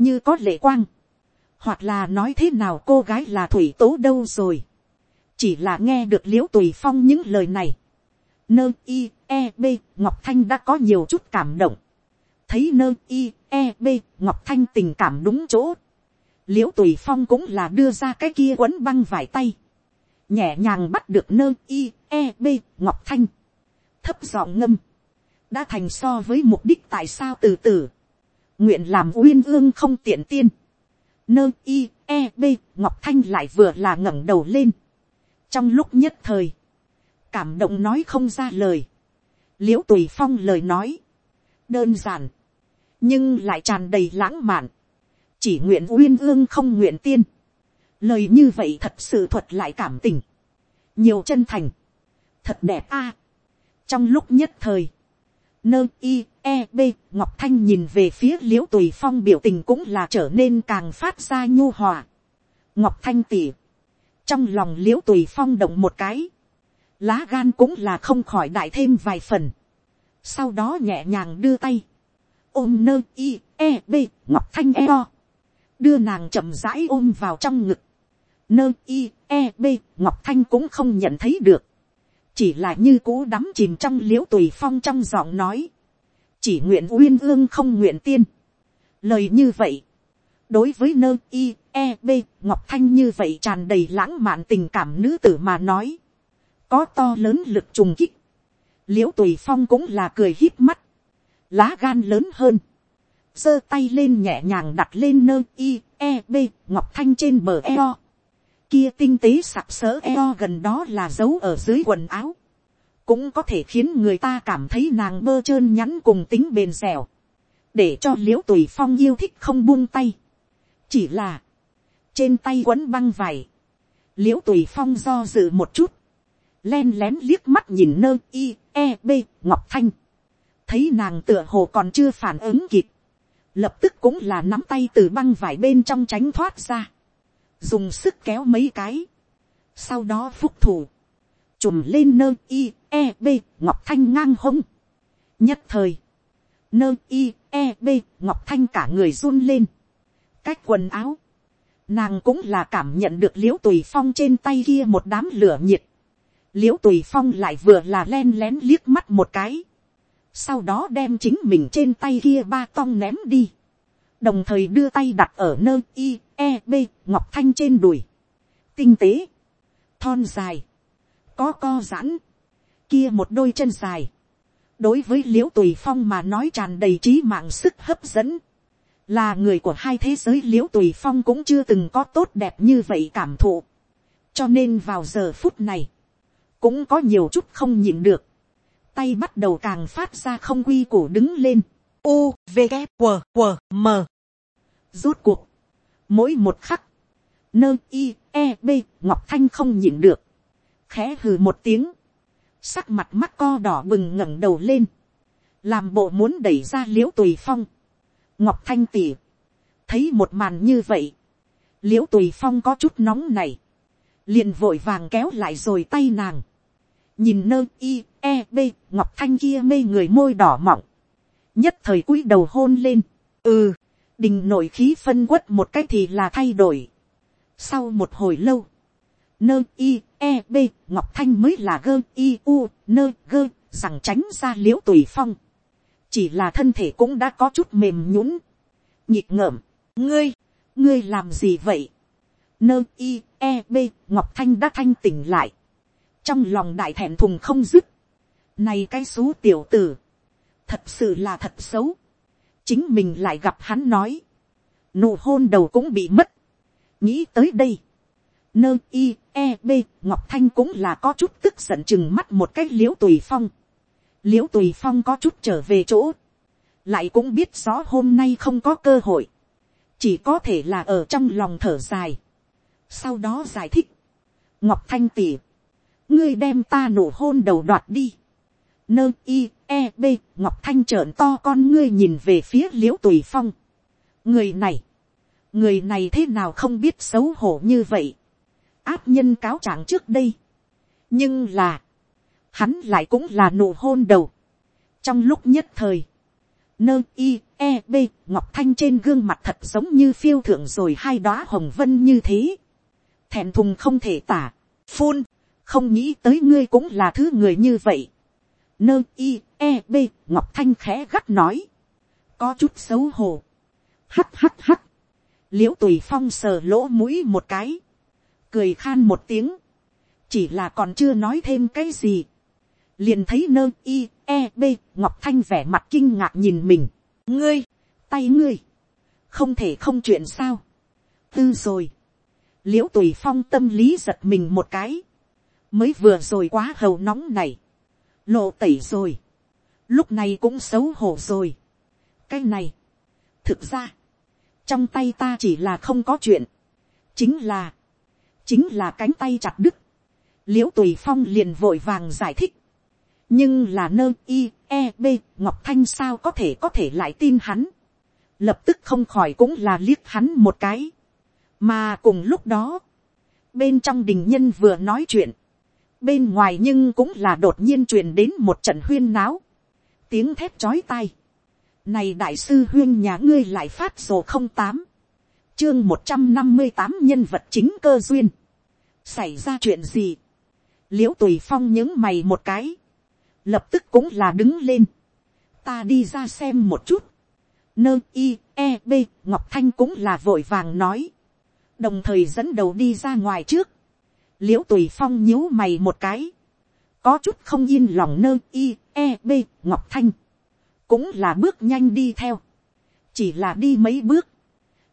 [SPEAKER 1] như có lệ quang, hoặc là nói thế nào cô gái là thủy tố đâu rồi, chỉ là nghe được l i ễ u tùy phong những lời này, nơ i e b ngọc thanh đã có nhiều chút cảm động, thấy nơ i e b ngọc thanh tình cảm đúng chỗ, l i ễ u tùy phong cũng là đưa ra cái kia quấn băng vải tay, nhẹ nhàng bắt được nơ i e b ngọc thanh, thấp giọng ngâm, đã thành so với mục đích tại sao từ từ, nguyện làm uyên ương không tiện tiên, nơ i e b ngọc thanh lại vừa là ngẩng đầu lên, trong lúc nhất thời, cảm động nói không ra lời, l i ễ u tùy phong lời nói, đơn giản, nhưng lại tràn đầy lãng mạn, chỉ nguyện uyên ương không nguyện tiên, lời như vậy thật sự thuật lại cảm tình, nhiều chân thành, thật đẹp a. trong lúc nhất thời, nơ i e b ngọc thanh nhìn về phía l i ễ u tùy phong biểu tình cũng là trở nên càng phát ra nhu hòa. ngọc thanh tỉ, trong lòng l i ễ u tùy phong động một cái, lá gan cũng là không khỏi đại thêm vài phần, sau đó nhẹ nhàng đưa tay, ôm nơ i e b, ngọc thanh e o. Đưa nàng chậm rãi ôm vào trong ngực. Nơ i e b, ngọc thanh cũng không nhận thấy được. Chỉ là như cũ đắm chìm trong l i ễ u tùy phong trong giọng nói. Chỉ nguyện uyên ương không nguyện tiên. Lời như vậy. Đối với nơ i e b, ngọc thanh như vậy tràn đầy lãng mạn tình cảm nữ tử mà nói. Có to lớn lực trùng kích. L i ễ u tùy phong cũng là cười hít mắt lá gan lớn hơn, giơ tay lên nhẹ nhàng đặt lên nơ i e b ngọc thanh trên bờ eo, kia tinh tế sặc sỡ eo gần đó là dấu ở dưới quần áo, cũng có thể khiến người ta cảm thấy nàng bơ trơn nhắn cùng tính bền dẻo, để cho l i ễ u tùy phong yêu thích không buông tay, chỉ là, trên tay quấn băng vải, l i ễ u tùy phong do dự một chút, len lén liếc mắt nhìn nơ i e b ngọc thanh, thấy nàng tựa hồ còn chưa phản ứng kịp, lập tức cũng là nắm tay từ băng vải bên trong tránh thoát ra, dùng sức kéo mấy cái, sau đó phúc thủ, chùm lên nơ i e b ngọc thanh ngang hông, nhất thời, nơ i e b ngọc thanh cả người run lên, cách quần áo, nàng cũng là cảm nhận được l i ễ u tùy phong trên tay kia một đám lửa nhiệt, l i ễ u tùy phong lại vừa là len lén liếc mắt một cái, sau đó đem chính mình trên tay kia ba tong ném đi, đồng thời đưa tay đặt ở nơi i e b ngọc thanh trên đùi, tinh tế, thon dài, có co giãn, kia một đôi chân dài, đối với l i ễ u tùy phong mà nói tràn đầy trí mạng sức hấp dẫn, là người của hai thế giới l i ễ u tùy phong cũng chưa từng có tốt đẹp như vậy cảm thụ, cho nên vào giờ phút này, cũng có nhiều chút không nhịn được, tay bắt đầu càng phát ra không quy củ đứng lên. U, V, K, W, W, M. Rốt cuộc. Mỗi một khắc. Nơ I, E, B, Ngọc Thanh không nhịn được. Khẽ hừ một tiếng. Sắc mặt mắt co đỏ bừng ngẩng đầu lên. Làm bộ muốn đẩy ra liễu tùy phong. Ngọc Thanh tỉ. Thấy một màn như vậy. Liễu tùy phong có chút nóng này. Liền vội vàng kéo lại rồi tay nàng nhìn nơ i e b ngọc thanh kia mê người môi đỏ mọng, nhất thời cúi đầu hôn lên, ừ, đình nội khí phân quất một cái thì là thay đổi. sau một hồi lâu, nơ i e b ngọc thanh mới là gơ i u nơ gơ rằng tránh ra l i ễ u tùy phong, chỉ là thân thể cũng đã có chút mềm nhũng, nhịp ngợm, ngươi, ngươi làm gì vậy, nơ i e b ngọc thanh đã thanh tỉnh lại, trong lòng đại thẹn thùng không dứt, này cái xú tiểu tử, thật sự là thật xấu, chính mình lại gặp hắn nói, nụ hôn đầu cũng bị mất, nghĩ tới đây, nơ i e b ngọc thanh cũng là có chút tức giận chừng mắt một cái l i ễ u tùy phong, l i ễ u tùy phong có chút trở về chỗ, lại cũng biết rõ hôm nay không có cơ hội, chỉ có thể là ở trong lòng thở dài, sau đó giải thích, ngọc thanh tỉ, ngươi đem ta nổ hôn đầu đoạt đi. Nơ i e b ngọc thanh trợn to con ngươi nhìn về phía l i ễ u tùy phong. người này, người này thế nào không biết xấu hổ như vậy. áp nhân cáo trạng trước đây. nhưng là, hắn lại cũng là nổ hôn đầu. trong lúc nhất thời, nơ i e b ngọc thanh trên gương mặt thật giống như phiêu thượng rồi hai đoá hồng vân như thế. thẹn thùng không thể tả. phun, không nghĩ tới ngươi cũng là thứ người như vậy. Nơ i e b ngọc thanh khẽ gắt nói. có chút xấu hổ, hắt hắt hắt, l i ễ u tùy phong sờ lỗ mũi một cái, cười khan một tiếng, chỉ là còn chưa nói thêm cái gì, liền thấy nơ i e b ngọc thanh vẻ mặt kinh ngạc nhìn mình, ngươi, tay ngươi, không thể không chuyện sao, tư rồi, l i ễ u tùy phong tâm lý giật mình một cái, mới vừa rồi quá hầu nóng này, lộ tẩy rồi, lúc này cũng xấu hổ rồi, cái này, thực ra, trong tay ta chỉ là không có chuyện, chính là, chính là cánh tay chặt đứt, l i ễ u tùy phong liền vội vàng giải thích, nhưng là nơ i e b ngọc thanh sao có thể có thể lại tin hắn, lập tức không khỏi cũng là liếc hắn một cái, mà cùng lúc đó, bên trong đình nhân vừa nói chuyện, bên ngoài nhưng cũng là đột nhiên truyền đến một trận huyên náo, tiếng thép chói tai, này đại sư huyên nhà ngươi lại phát sổ không tám. Chương một trăm năm mươi tám nhân vật chính cơ duyên. Xảy ra chuyện gì? Liễu tùy phong những mày một cái. Lập tức cũng là đứng lên. Ta đi ra xem một chút. Nơ i e b Ngọc Thanh cũng là vội vàng nói. Đồng thời dẫn đầu đi ra ngoài trước. Liễu tùy phong nhíu mày một cái. Có chút không yên lòng nơ i e b Ngọc Thanh. Cũng là bước nhanh đi theo, chỉ là đi mấy bước,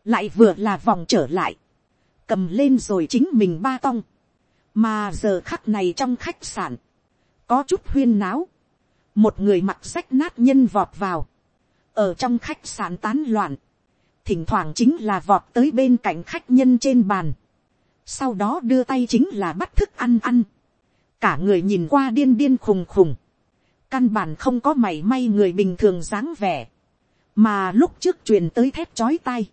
[SPEAKER 1] lại vừa là vòng trở lại, cầm lên rồi chính mình ba tong, mà giờ khắc này trong khách sạn, có chút huyên náo, một người mặc sách nát nhân vọt vào, ở trong khách sạn tán loạn, thỉnh thoảng chính là vọt tới bên cạnh khách nhân trên bàn, sau đó đưa tay chính là bắt thức ăn ăn, cả người nhìn qua điên điên khùng khùng, căn bản không có mảy may người bình thường dáng vẻ, mà lúc trước truyền tới thép chói tai,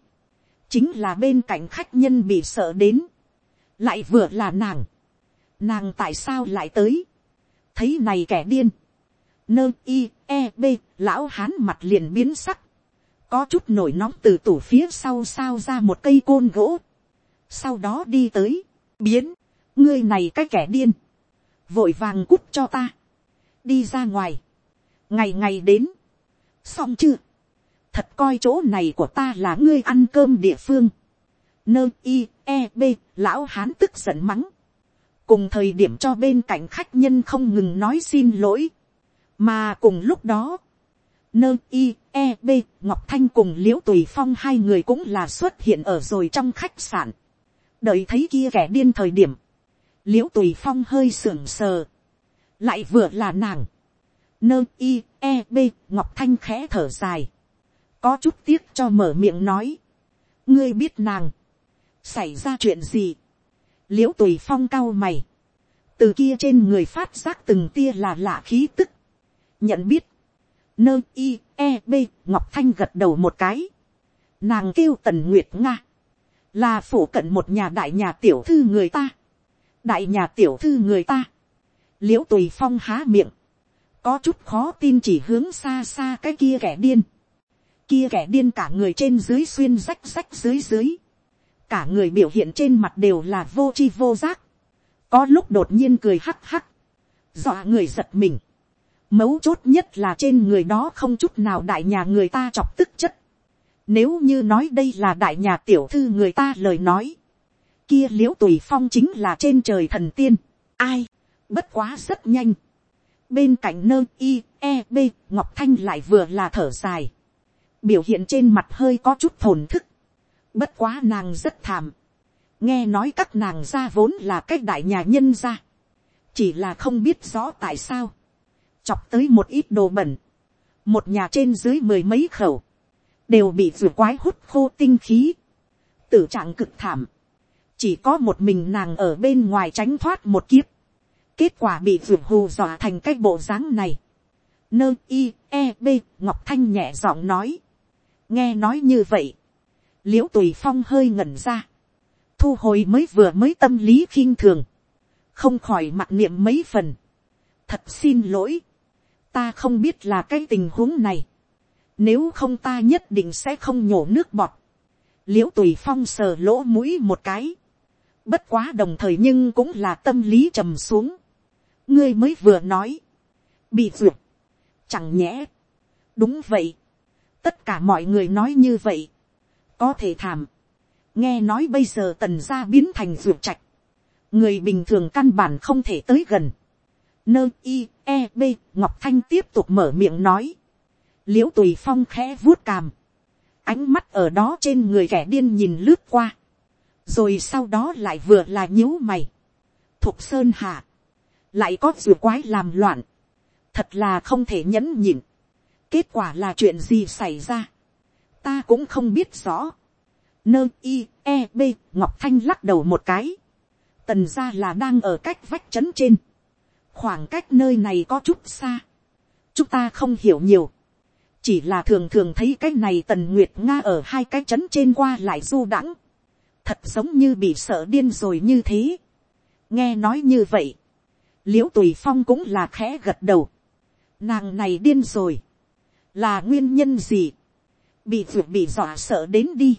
[SPEAKER 1] chính là bên cạnh khách nhân bị sợ đến, lại vừa là nàng, nàng tại sao lại tới, thấy này kẻ điên, nơ i e b lão hán mặt liền biến sắc, có chút nổi nóng từ tủ phía sau sao ra một cây côn gỗ, sau đó đi tới, biến, ngươi này cái kẻ điên, vội vàng cút cho ta, đi ra ngoài, ngày ngày đến, xong chưa, thật coi chỗ này của ta là ngươi ăn cơm địa phương, nơ i e b lão hán tức giận mắng, cùng thời điểm cho bên cạnh khách nhân không ngừng nói xin lỗi, mà cùng lúc đó, nơ i e b ngọc thanh cùng l i ễ u tùy phong hai người cũng là xuất hiện ở rồi trong khách sạn, đợi thấy kia kẻ điên thời điểm, l i ễ u tùy phong hơi sưởng sờ, lại vừa là nàng, nơ i e b ngọc thanh khẽ thở dài, có chút tiếc cho mở miệng nói, ngươi biết nàng, xảy ra chuyện gì, l i ễ u tùy phong cao mày, từ kia trên người phát giác từng tia là lạ khí tức, nhận biết, nơ i e b ngọc thanh gật đầu một cái, nàng kêu tần nguyệt nga, là phủ cận một nhà đại nhà tiểu thư người ta, đại nhà tiểu thư người ta, l i ễ u tùy phong há miệng, có chút khó tin chỉ hướng xa xa cái kia kẻ điên, kia kẻ điên cả người trên dưới xuyên rách rách dưới dưới, cả người biểu hiện trên mặt đều là vô chi vô giác, có lúc đột nhiên cười hắc hắc, dọa người giật mình, mấu chốt nhất là trên người đó không chút nào đại nhà người ta chọc tức chất, nếu như nói đây là đại nhà tiểu thư người ta lời nói, kia l i ễ u tùy phong chính là trên trời thần tiên, ai, bất quá rất nhanh. Bên cạnh nơ i, e, b, Ngọc Thanh lại vừa là thở dài. Biểu hiện trên mặt hơi có chút thổn thức. Bất quá nàng rất thảm. Nghe nói các nàng ra vốn là cách đại nhà nhân ra. Chỉ là không biết rõ tại sao. Chọc tới một ít đồ bẩn. Một nhà trên dưới mười mấy khẩu. Đều bị rùa quái hút khô tinh khí. Tử trạng cực thảm. Chỉ có một mình nàng ở bên ngoài tránh thoát một kiếp kết quả bị ruột hù dọa thành cái bộ dáng này. Nơ i e b, ngọc thanh nhẹ giọng nói. nghe nói như vậy. l i ễ u tùy phong hơi ngẩn ra. thu hồi mới vừa mới tâm lý khinh thường. không khỏi mặc niệm mấy phần. thật xin lỗi. ta không biết là cái tình huống này nếu không ta nhất định sẽ không nhổ nước bọt. l i ễ u tùy phong sờ lỗ mũi một cái. bất quá đồng thời nhưng cũng là tâm lý trầm xuống. Ngươi mới vừa nói, bị duyệt, chẳng nhẽ, đúng vậy, tất cả mọi người nói như vậy, có thể thảm, nghe nói bây giờ tần gia biến thành ruột trạch, người bình thường căn bản không thể tới gần, nơ i e b ngọc thanh tiếp tục mở miệng nói, l i ễ u tùy phong khẽ vuốt càm, ánh mắt ở đó trên người kẻ điên nhìn lướt qua, rồi sau đó lại vừa là nhíu mày, thục sơn hạ, lại có rùa quái làm loạn, thật là không thể nhẫn nhịn, kết quả là chuyện gì xảy ra, ta cũng không biết rõ, nơ i e b ngọc thanh lắc đầu một cái, tần ra là đang ở cách vách trấn trên, khoảng cách nơi này có chút xa, chúng ta không hiểu nhiều, chỉ là thường thường thấy cái này tần nguyệt nga ở hai cái trấn trên qua lại du đãng, thật giống như bị sợ điên rồi như thế. nghe nói như vậy, l i ễ u tùy phong cũng là khẽ gật đầu, nàng này điên rồi, là nguyên nhân gì, bị vượt bị dọa sợ đến đi,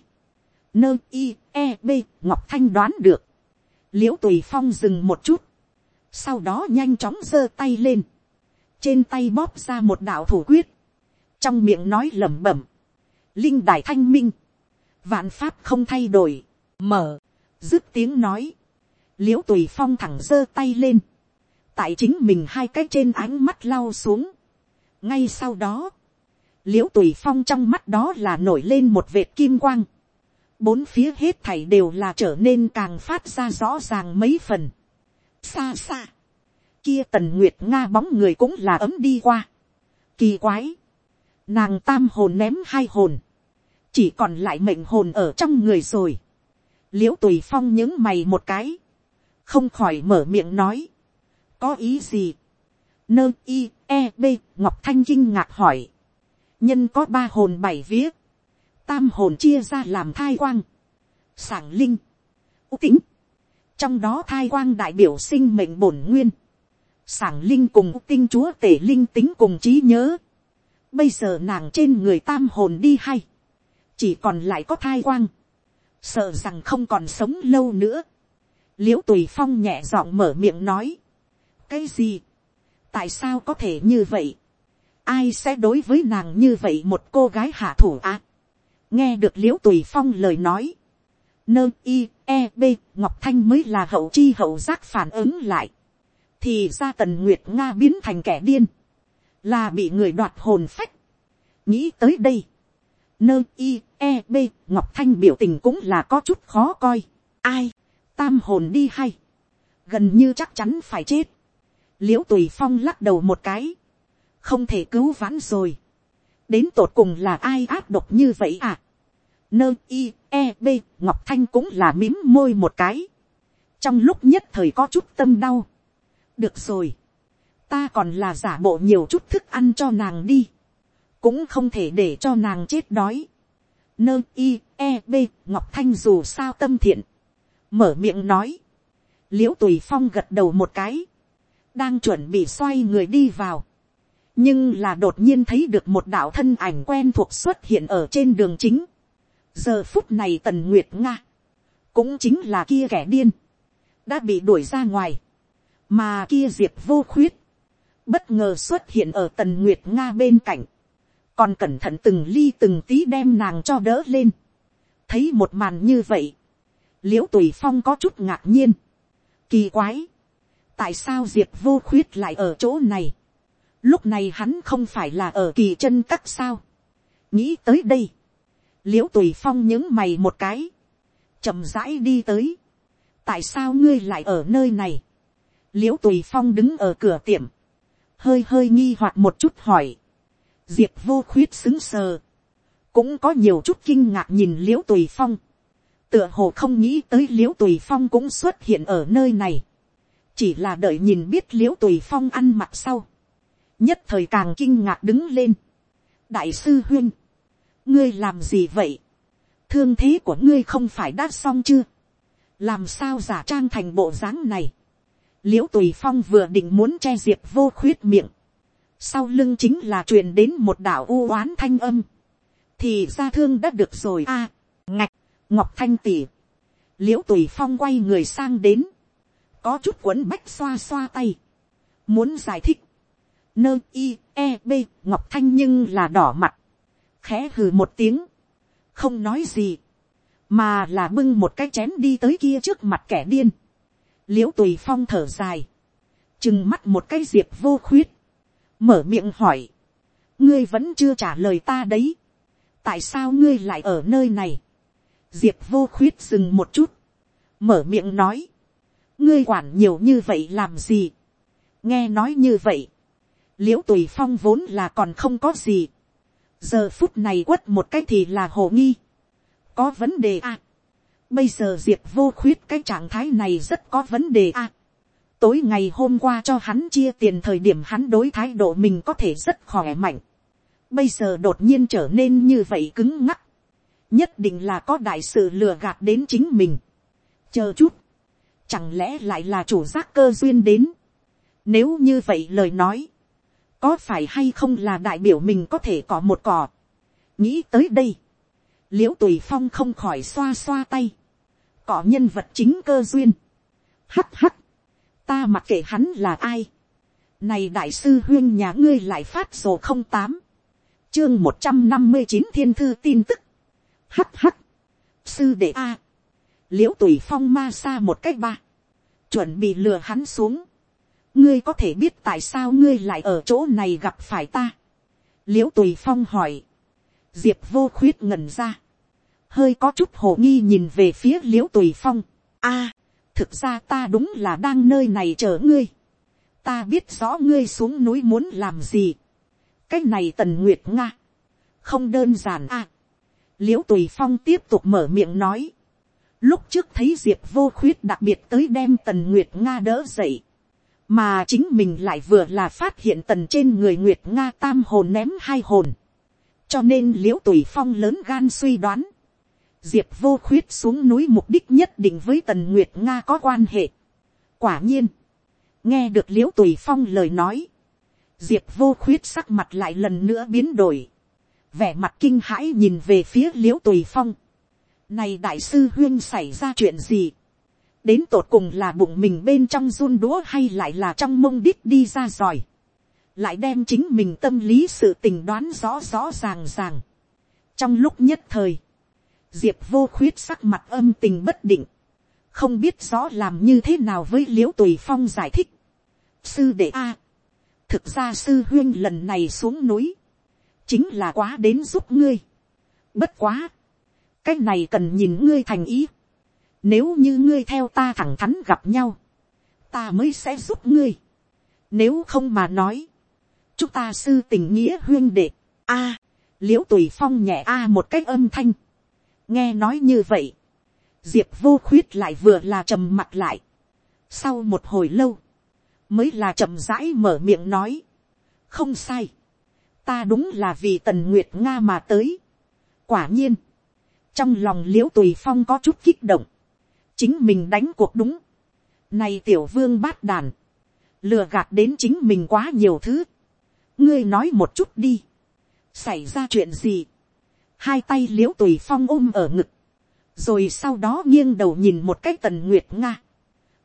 [SPEAKER 1] nơ i e b ngọc thanh đoán được, l i ễ u tùy phong dừng một chút, sau đó nhanh chóng giơ tay lên, trên tay bóp ra một đạo thủ quyết, trong miệng nói lẩm bẩm, linh đài thanh minh, vạn pháp không thay đổi, mở, dứt tiếng nói, l i ễ u tùy phong thẳng giơ tay lên, tại chính mình hai cái trên ánh mắt lau xuống, ngay sau đó, l i ễ u tùy phong trong mắt đó là nổi lên một vệt kim quang, bốn phía hết thảy đều là trở nên càng phát ra rõ ràng mấy phần, xa xa, kia tần nguyệt nga bóng người cũng là ấm đi qua. Kỳ quái, nàng tam hồn ném hai hồn, chỉ còn lại mệnh hồn ở trong người rồi. l i ễ u tùy phong những mày một cái, không khỏi mở miệng nói, có ý gì. nơ i e b ngọc thanh kinh ngạc hỏi, nhân có ba hồn bảy vía, tam hồn chia ra làm thai quang, sảng linh, ưu tĩnh, trong đó thai quang đại biểu sinh mệnh bổn nguyên, sảng linh cùng tinh chúa tể linh tính cùng trí nhớ, bây giờ nàng trên người tam hồn đi hay, chỉ còn lại có thai quang, sợ rằng không còn sống lâu nữa, liễu tùy phong nhẹ giọng mở miệng nói, cái gì, tại sao có thể như vậy, ai sẽ đối với nàng như vậy một cô gái hạ thủ à? nghe được liễu tùy phong lời nói, nơ i e b ngọc thanh mới là hậu chi hậu giác phản ứng lại. Thì ra tần nguyệt nga biến thành kẻ điên là bị người đoạt hồn phách. Nghĩ tới đây, nơ i e b, ngọc thanh biểu tình cũng là có chút khó coi. Ai, tam hồn đi hay? Gần như chắc chắn phải chết. L i ễ u tùy phong lắc đầu một cái. Không thể cứu vãn rồi. Đến tột cùng là ai áp độc như vậy à? Nơ i e b, ngọc thanh cũng là mím môi một cái. Trong lúc nhất thời có chút tâm đau. Được rồi ta còn là giả bộ nhiều chút thức ăn cho nàng đi. Cũng không thể để cho nàng chết đói. Nơ i e b ngọc thanh dù sao tâm thiện. Mở miệng nói. L i ễ u tùy phong gật đầu một cái. Đang chuẩn bị xoay người đi vào. Nhưng là đột nhiên thấy được một đạo thân ảnh quen thuộc xuất hiện ở trên đường chính. Giờ phút này tần nguyệt nga, cũng chính là kia kẻ điên, đã bị đuổi ra ngoài, mà kia diệp vô khuyết, bất ngờ xuất hiện ở tần nguyệt nga bên cạnh, còn cẩn thận từng ly từng tí đem nàng cho đỡ lên, thấy một màn như vậy, l i ễ u tùy phong có chút ngạc nhiên, kỳ quái, tại sao diệp vô khuyết lại ở chỗ này, lúc này hắn không phải là ở kỳ chân cắt sao, nghĩ tới đây, l i ễ u tùy phong những mày một cái, chậm rãi đi tới, tại sao ngươi lại ở nơi này, l i ễ u tùy phong đứng ở cửa tiệm, hơi hơi nghi hoặc một chút hỏi, diệp vô khuyết xứng sờ, cũng có nhiều chút kinh ngạc nhìn l i ễ u tùy phong, tựa hồ không nghĩ tới l i ễ u tùy phong cũng xuất hiện ở nơi này, chỉ là đợi nhìn biết l i ễ u tùy phong ăn mặc sau, nhất thời càng kinh ngạc đứng lên, đại sư huyên, ngươi làm gì vậy, thương thế của ngươi không phải đã xong chưa, làm sao giả trang thành bộ dáng này, l i ễ u tùy phong vừa định muốn che diệp vô khuyết miệng, sau lưng chính là truyền đến một đạo u oán thanh âm, thì ra thương đã được rồi a, ngạch, ngọc thanh tỉ, l i ễ u tùy phong quay người sang đến, có chút quấn bách xoa xoa tay, muốn giải thích, nơ i e b ngọc thanh nhưng là đỏ mặt, khẽ hừ một tiếng, không nói gì, mà là bưng một cái chén đi tới kia trước mặt kẻ điên, l i ễ u tùy phong thở dài, chừng mắt một cái diệp vô khuyết, mở miệng hỏi, ngươi vẫn chưa trả lời ta đấy, tại sao ngươi lại ở nơi này, diệp vô khuyết dừng một chút, mở miệng nói, ngươi quản nhiều như vậy làm gì, nghe nói như vậy, l i ễ u tùy phong vốn là còn không có gì, giờ phút này quất một cái thì là hồ nghi, có vấn đề à bây giờ diệp vô khuyết cái trạng thái này rất có vấn đề à. tối ngày hôm qua cho hắn chia tiền thời điểm hắn đối thái độ mình có thể rất khỏe mạnh. bây giờ đột nhiên trở nên như vậy cứng ngắc. nhất định là có đại sự lừa gạt đến chính mình. chờ chút. chẳng lẽ lại là chủ giác cơ duyên đến. nếu như vậy lời nói, có phải hay không là đại biểu mình có thể có một cỏ. nghĩ tới đây l i ễ u tùy phong không khỏi xoa xoa tay, có nhân vật chính cơ duyên, hắt hắt, ta mặc kệ hắn là ai, này đại sư huyên nhà ngươi lại phát sổ không tám, chương một trăm năm mươi chín thiên thư tin tức, hắt hắt, sư đệ a, liễu tùy phong ma xa một cách ba, chuẩn bị lừa hắn xuống, ngươi có thể biết tại sao ngươi lại ở chỗ này gặp phải ta, Liễu tùy phong hỏi, diệp vô khuyết ngẩn ra, hơi có chút hồ nghi nhìn về phía l i ễ u tùy phong. a, thực ra ta đúng là đang nơi này chờ ngươi. ta biết rõ ngươi xuống núi muốn làm gì. cái này tần nguyệt nga. không đơn giản a. l i ễ u tùy phong tiếp tục mở miệng nói. lúc trước thấy diệp vô khuyết đặc biệt tới đem tần nguyệt nga đỡ dậy. mà chính mình lại vừa là phát hiện tần trên người nguyệt nga tam hồn ném hai hồn. cho nên l i ễ u tùy phong lớn gan suy đoán diệp vô khuyết xuống núi mục đích nhất định với tần nguyệt nga có quan hệ. quả nhiên, nghe được l i ễ u tùy phong lời nói, diệp vô khuyết sắc mặt lại lần nữa biến đổi, vẻ mặt kinh hãi nhìn về phía l i ễ u tùy phong. này đại sư huyên xảy ra chuyện gì, đến tột cùng là bụng mình bên trong run đũa hay lại là trong mông đít đi ra giỏi, lại đem chính mình tâm lý sự tình đoán rõ rõ ràng ràng. trong lúc nhất thời, diệp vô khuyết sắc mặt âm tình bất định, không biết rõ làm như thế nào với l i ễ u tùy phong giải thích. sư đệ a, thực ra sư huyên lần này xuống núi, chính là quá đến giúp ngươi. bất quá, cái này cần nhìn ngươi thành ý. nếu như ngươi theo ta thẳng thắn gặp nhau, ta mới sẽ giúp ngươi. nếu không mà nói, chúng ta sư tình nghĩa huyên đệ, a, l i ễ u tùy phong nhẹ a một cách âm thanh, nghe nói như vậy, diệp vô khuyết lại vừa là trầm mặt lại. sau một hồi lâu, mới là chậm rãi mở miệng nói, không sai, ta đúng là vì tần nguyệt nga mà tới. quả nhiên, trong lòng l i ễ u tùy phong có chút kích động, chính mình đánh cuộc đúng, này tiểu vương bát đàn, lừa gạt đến chính mình quá nhiều thứ, ngươi nói một chút đi, xảy ra chuyện gì, hai tay l i ễ u tùy phong ôm ở ngực, rồi sau đó nghiêng đầu nhìn một cái tần nguyệt nga.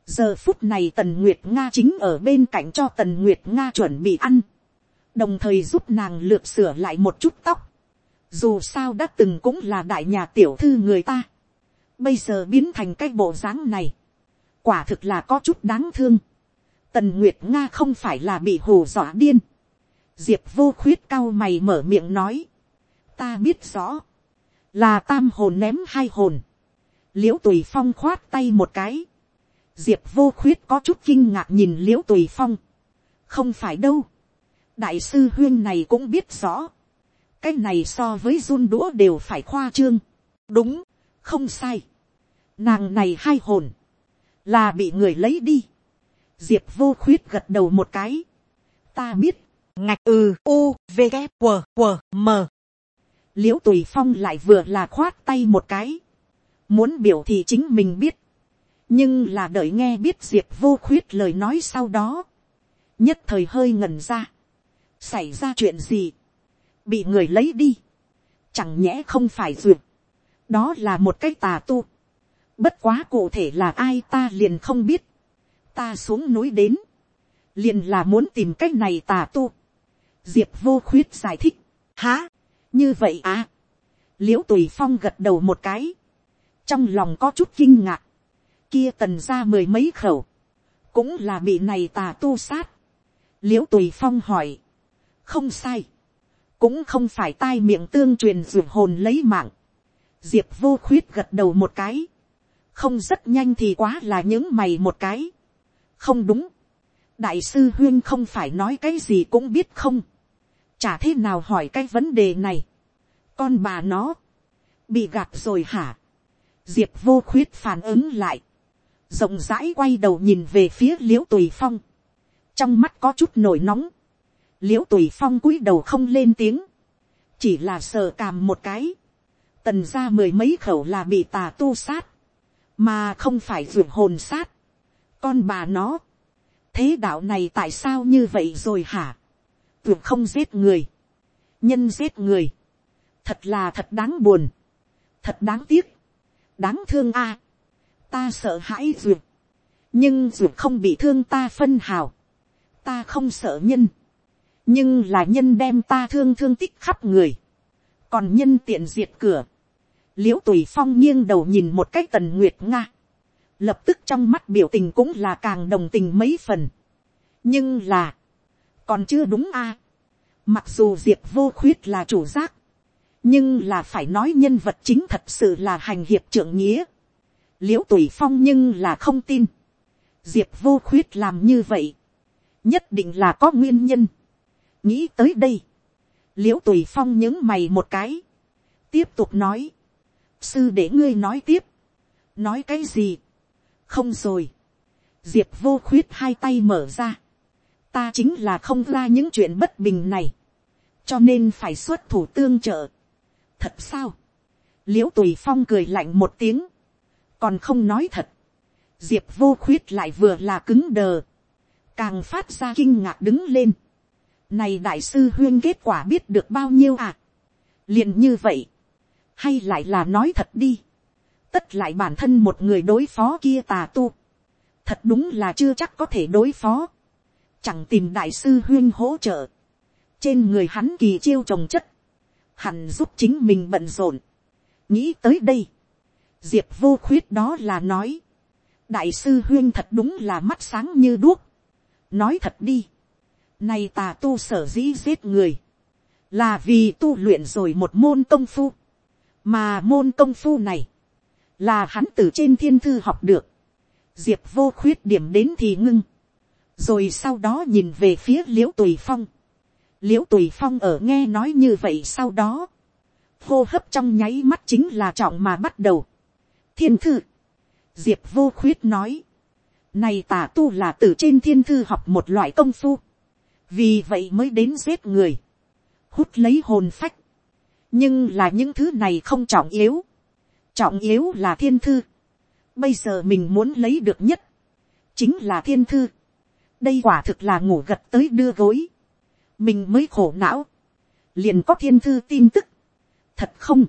[SPEAKER 1] giờ phút này tần nguyệt nga chính ở bên cạnh cho tần nguyệt nga chuẩn bị ăn, đồng thời giúp nàng lược sửa lại một chút tóc, dù sao đã từng cũng là đại nhà tiểu thư người ta, bây giờ biến thành cái bộ dáng này, quả thực là có chút đáng thương, tần nguyệt nga không phải là bị hù dọa điên, diệp vô khuyết cao mày mở miệng nói, ta biết rõ, là tam hồn ném hai hồn, l i ễ u tùy phong khoát tay một cái, diệp vô khuyết có chút kinh ngạc nhìn l i ễ u tùy phong, không phải đâu, đại sư huyên này cũng biết rõ, cái này so với run đũa đều phải khoa trương, đúng, không sai, nàng này hai hồn, là bị người lấy đi, diệp vô khuyết gật đầu một cái, ta biết, ngạch ừ u v g q q m l i ễ u tùy phong lại vừa là khoát tay một cái, muốn biểu thì chính mình biết, nhưng là đợi nghe biết diệp vô khuyết lời nói sau đó, nhất thời hơi ngần ra, xảy ra chuyện gì, bị người lấy đi, chẳng nhẽ không phải duyệt, đó là một cái tà tu, bất quá cụ thể là ai ta liền không biết, ta xuống núi đến, liền là muốn tìm cái này tà tu, diệp vô khuyết giải thích, há, như vậy à, l i ễ u tùy phong gật đầu một cái, trong lòng có chút kinh ngạc, kia tần ra mười mấy khẩu, cũng là bị này tà tu sát, l i ễ u tùy phong hỏi, không sai, cũng không phải tai miệng tương truyền ruột hồn lấy mạng, diệp vô khuyết gật đầu một cái, không rất nhanh thì quá là những mày một cái, không đúng, đại sư huyên không phải nói cái gì cũng biết không, chả thế nào hỏi cái vấn đề này, con bà nó, bị gạt rồi hả, diệp vô khuyết phản ứng lại, rộng rãi quay đầu nhìn về phía l i ễ u tùy phong, trong mắt có chút nổi nóng, l i ễ u tùy phong cúi đầu không lên tiếng, chỉ là sờ càm một cái, tần ra mười mấy khẩu là bị tà tu sát, mà không phải ruột hồn sát, con bà nó, thế đạo này tại sao như vậy rồi hả, ruột không giết người, nhân giết người, thật là thật đáng buồn, thật đáng tiếc, đáng thương a, ta sợ hãi duyệt nhưng duyệt không bị thương ta phân hào, ta không sợ nhân, nhưng là nhân đem ta thương thương tích khắp người, còn nhân tiện diệt cửa, l i ễ u tùy phong nghiêng đầu nhìn một cái tần nguyệt nga, lập tức trong mắt biểu tình cũng là càng đồng tình mấy phần, nhưng là, còn chưa đúng a, à. mặc dù diệp vô khuyết là chủ giác, nhưng là phải nói nhân vật chính thật sự là hành hiệp trưởng nghĩa, l i ễ u tùy phong nhưng là không tin, diệp vô khuyết làm như vậy, nhất định là có nguyên nhân. nghĩ tới đây, l i ễ u tùy phong những mày một cái, tiếp tục nói, sư để ngươi nói tiếp, nói cái gì, không rồi, diệp vô khuyết hai tay mở ra, ta chính là không ra những chuyện bất bình này, cho nên phải xuất thủ tương trợ. thật sao, l i ễ u tùy phong cười lạnh một tiếng, còn không nói thật, diệp vô khuyết lại vừa là cứng đờ, càng phát ra kinh ngạc đứng lên. Này đại sư huyên kết quả biết được bao nhiêu à? liền như vậy. Hay lại là nói thật đi. Tất lại bản thân một người đối phó kia tà tu. Thật đúng là chưa chắc có thể đối phó. Chẳng tìm đại sư huyên hỗ trợ. Trên người hắn kỳ chiêu trồng chất. Hẳn giúp chính mình bận rộn. Nghĩ tới đây. Diệp vô khuyết đó là nói. Đại sư huyên thật đúng là mắt sáng như đuốc nói thật đi, nay tà tu sở dĩ giết người, là vì tu luyện rồi một môn công phu, mà môn công phu này, là hắn từ trên thiên thư học được, diệp vô khuyết điểm đến thì ngưng, rồi sau đó nhìn về phía l i ễ u tùy phong, l i ễ u tùy phong ở nghe nói như vậy sau đó, hô hấp trong nháy mắt chính là trọng mà bắt đầu. thiên thư, diệp vô khuyết nói, này tà tu là từ trên thiên thư học một loại công phu. Vì vậy mới đến giết người. Hút lấy hồn phách. Nhưng là những thứ này không trọng yếu. Trọng yếu là thiên thư. Bây giờ mình muốn lấy được nhất. Chính là thiên thư. Đây quả thực là ngủ gật tới đưa gối. Mình mới khổ não. Liền có thiên thư tin tức. Thật không?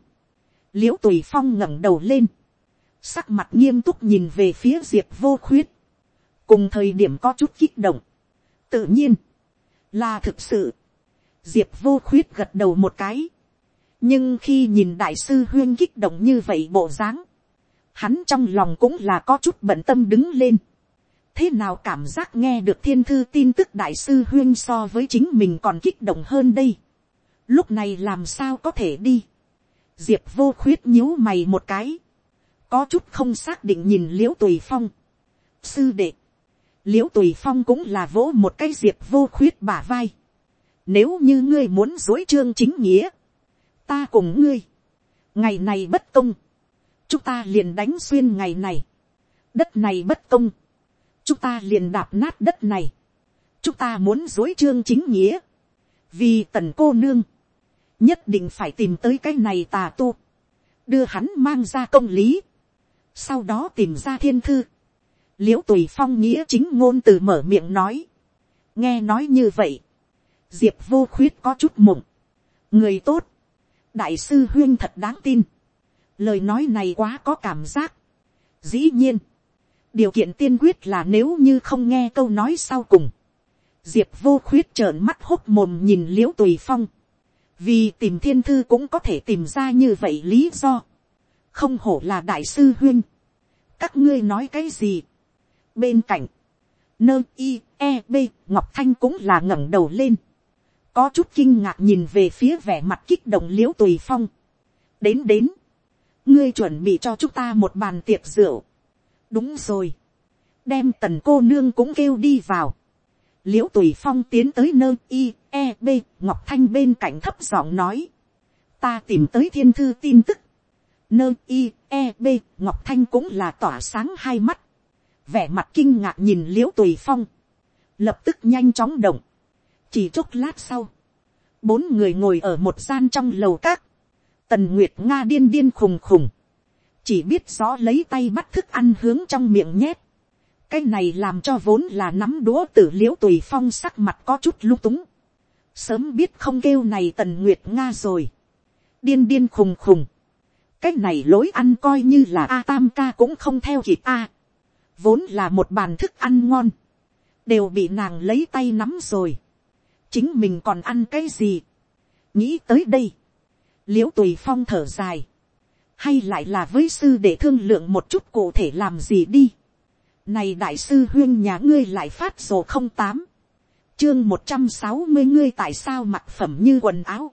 [SPEAKER 1] Liễu tùy phong ngẩng đầu lên sắc mặt nghiêm túc nhìn về phía diệp vô khuyết cùng thời điểm có chút kích động, tự nhiên, là thực sự, diệp vô khuyết gật đầu một cái, nhưng khi nhìn đại sư huyên kích động như vậy bộ dáng, hắn trong lòng cũng là có chút bận tâm đứng lên thế nào cảm giác nghe được thiên thư tin tức đại sư huyên so với chính mình còn kích động hơn đây. lúc này làm sao có thể đi. diệp vô khuyết nhíu mày một cái, có chút không xác định nhìn l i ễ u tùy phong. sư đệ, l i ễ u tùy phong cũng là vỗ một cái diệp vô khuyết bả vai. Nếu như ngươi muốn dối trương chính nghĩa, ta cùng ngươi, ngày này bất công, chúng ta liền đánh xuyên ngày này, đất này bất công, chúng ta liền đạp nát đất này, chúng ta muốn dối trương chính nghĩa, vì tần cô nương, nhất định phải tìm tới cái này tà tu, đưa hắn mang ra công lý, sau đó tìm ra thiên thư, l i ễ u tùy phong nghĩa chính ngôn từ mở miệng nói. nghe nói như vậy, diệp vô khuyết có chút mộng. người tốt, đại sư huyên thật đáng tin. lời nói này quá có cảm giác. dĩ nhiên, điều kiện tiên quyết là nếu như không nghe câu nói sau cùng. diệp vô khuyết trợn mắt hốc mồm nhìn l i ễ u tùy phong. vì tìm thiên thư cũng có thể tìm ra như vậy lý do, không hổ là đại sư huyên, các ngươi nói cái gì, bên cạnh, nơ i e b ngọc thanh cũng là ngẩng đầu lên, có chút kinh ngạc nhìn về phía vẻ mặt kích động l i ễ u tùy phong, đến đến, ngươi chuẩn bị cho chúng ta một bàn tiệc rượu, đúng rồi, đem tần cô nương cũng kêu đi vào, l i ễ u tùy phong tiến tới nơi i e b ngọc thanh bên cạnh thấp giọng nói, ta tìm tới thiên thư tin tức, nơi i e b ngọc thanh cũng là tỏa sáng hai mắt, vẻ mặt kinh ngạc nhìn l i ễ u tùy phong, lập tức nhanh chóng động, chỉ chốc lát sau, bốn người ngồi ở một gian trong lầu các, tần nguyệt nga điên điên khùng khùng, chỉ biết rõ lấy tay bắt thức ăn hướng trong miệng nhét, cái này làm cho vốn là nắm đũa tử l i ễ u tùy phong sắc mặt có chút lung túng, sớm biết không kêu này tần nguyệt nga rồi, điên điên khùng khùng, cái này lối ăn coi như là a tam ca cũng không theo kịp a, vốn là một bàn thức ăn ngon, đều bị nàng lấy tay nắm rồi, chính mình còn ăn cái gì, nghĩ tới đây, l i ễ u tùy phong thở dài, hay lại là với sư để thương lượng một chút cụ thể làm gì đi, này đại sư huyên nhà ngươi lại phát sổ không tám, chương một trăm sáu mươi ngươi tại sao mặc phẩm như quần áo,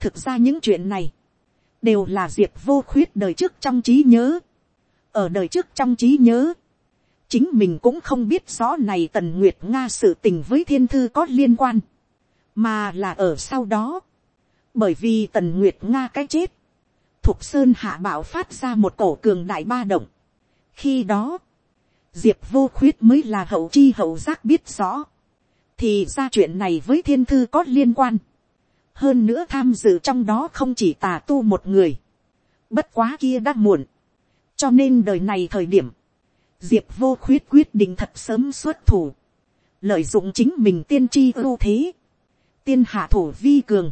[SPEAKER 1] thực ra những chuyện này, đều là diệp vô khuyết đời trước trong trí nhớ, ở đời trước trong trí nhớ, chính mình cũng không biết rõ này tần nguyệt nga sự tình với thiên thư có liên quan, mà là ở sau đó, bởi vì tần nguyệt nga cái chết, thục sơn hạ bảo phát ra một cổ cường đại ba động. khi đó, diệp vô khuyết mới là hậu chi hậu giác biết rõ, thì ra chuyện này với thiên thư có liên quan, hơn nữa tham dự trong đó không chỉ tà tu một người, bất quá kia đã muộn, cho nên đời này thời điểm, diệp vô khuyết quyết định thật sớm xuất thủ, lợi dụng chính mình tiên tri ưu thế, tiên hạ thủ vi cường,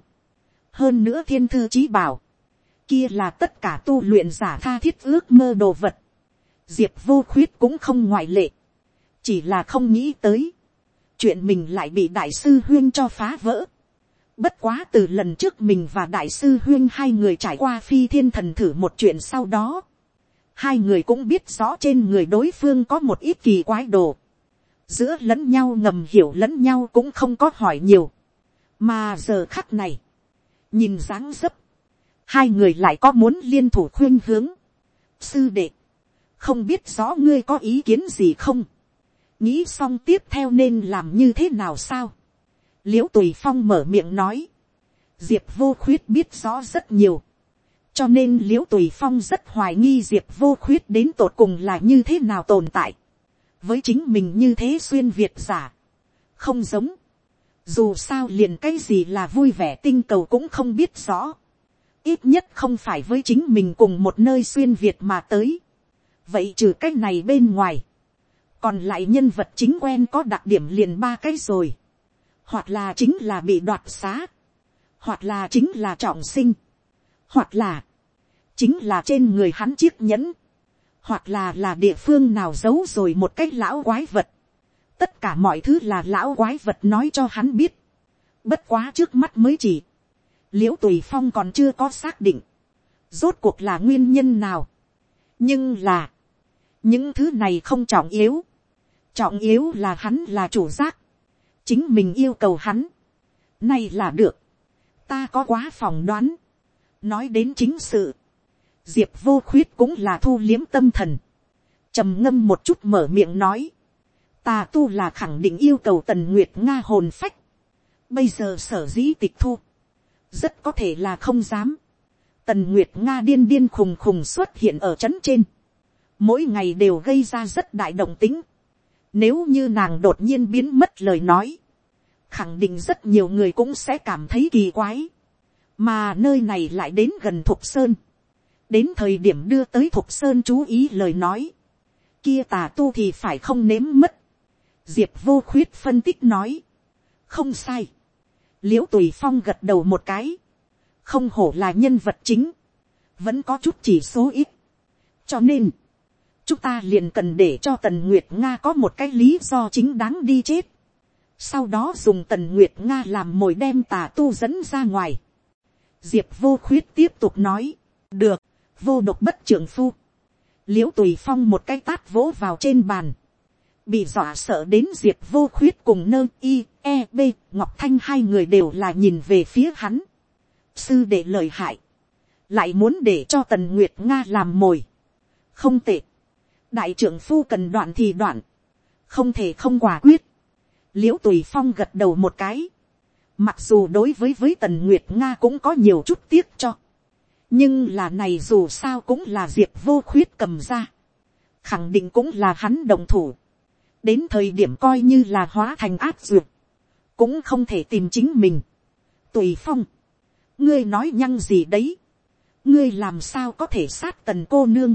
[SPEAKER 1] hơn nữa thiên thư trí bảo, kia là tất cả tu luyện giả tha thiết ước mơ đồ vật, diệp vô khuyết cũng không ngoại lệ, chỉ là không nghĩ tới, chuyện mình lại bị đại sư huyên cho phá vỡ. Bất quá từ lần trước mình và đại sư huyên hai người trải qua phi thiên thần thử một chuyện sau đó, hai người cũng biết rõ trên người đối phương có một ít kỳ quái đồ, giữa lẫn nhau ngầm hiểu lẫn nhau cũng không có hỏi nhiều, mà giờ khắc này, nhìn dáng dấp, hai người lại có muốn liên thủ khuyên hướng, sư đệ, không biết rõ ngươi có ý kiến gì không, nghĩ xong tiếp theo nên làm như thế nào sao, l i ễ u tùy phong mở miệng nói, diệp vô khuyết biết rõ rất nhiều, cho nên l i ễ u tùy phong rất hoài nghi diệp vô khuyết đến tột cùng là như thế nào tồn tại. với chính mình như thế xuyên việt giả. không giống. dù sao liền cái gì là vui vẻ tinh cầu cũng không biết rõ ít nhất không phải với chính mình cùng một nơi xuyên việt mà tới. vậy trừ cái này bên ngoài. còn lại nhân vật chính quen có đặc điểm liền ba cái rồi. hoặc là chính là bị đoạt xá. hoặc là chính là trọng sinh hoặc là, chính là trên người hắn chiếc nhẫn, hoặc là là địa phương nào giấu rồi một cái lão quái vật. tất cả mọi thứ là lão quái vật nói cho hắn biết. bất quá trước mắt mới chỉ, l i ễ u tùy phong còn chưa có xác định, rốt cuộc là nguyên nhân nào. nhưng là, những thứ này không trọng yếu, trọng yếu là hắn là chủ giác, chính mình yêu cầu hắn, nay là được, ta có quá phòng đoán, nói đến chính sự, diệp vô khuyết cũng là thu liếm tâm thần, trầm ngâm một chút mở miệng nói, Ta tu là khẳng định yêu cầu tần nguyệt nga hồn phách, bây giờ sở dĩ tịch thu, rất có thể là không dám, tần nguyệt nga điên điên khùng khùng xuất hiện ở trấn trên, mỗi ngày đều gây ra rất đại động tính, nếu như nàng đột nhiên biến mất lời nói, khẳng định rất nhiều người cũng sẽ cảm thấy kỳ quái. Mà nơi này lại đến gần thục sơn, đến thời điểm đưa tới thục sơn chú ý lời nói, kia tà tu thì phải không nếm mất, diệp vô khuyết phân tích nói, không sai, l i ễ u tùy phong gật đầu một cái, không hổ là nhân vật chính, vẫn có chút chỉ số ít, cho nên, chúng ta liền cần để cho tần nguyệt nga có một cái lý do chính đáng đi chết, sau đó dùng tần nguyệt nga làm mồi đem tà tu dẫn ra ngoài, diệp vô khuyết tiếp tục nói, được, vô độc bất trưởng phu, l i ễ u tùy phong một cái tát vỗ vào trên bàn, bị dọa sợ đến diệp vô khuyết cùng nơ i e b ngọc thanh hai người đều là nhìn về phía hắn, sư để lời hại, lại muốn để cho tần nguyệt nga làm mồi, không tệ, đại trưởng phu cần đoạn thì đoạn, không thể không quả quyết, l i ễ u tùy phong gật đầu một cái, Mặc dù đối với với tần nguyệt nga cũng có nhiều chút tiếc cho. nhưng là này dù sao cũng là diệp vô khuyết cầm ra. khẳng định cũng là hắn đồng thủ. đến thời điểm coi như là hóa thành áp duyệt cũng không thể tìm chính mình. tùy phong. ngươi nói nhăng gì đấy. ngươi làm sao có thể sát tần cô nương.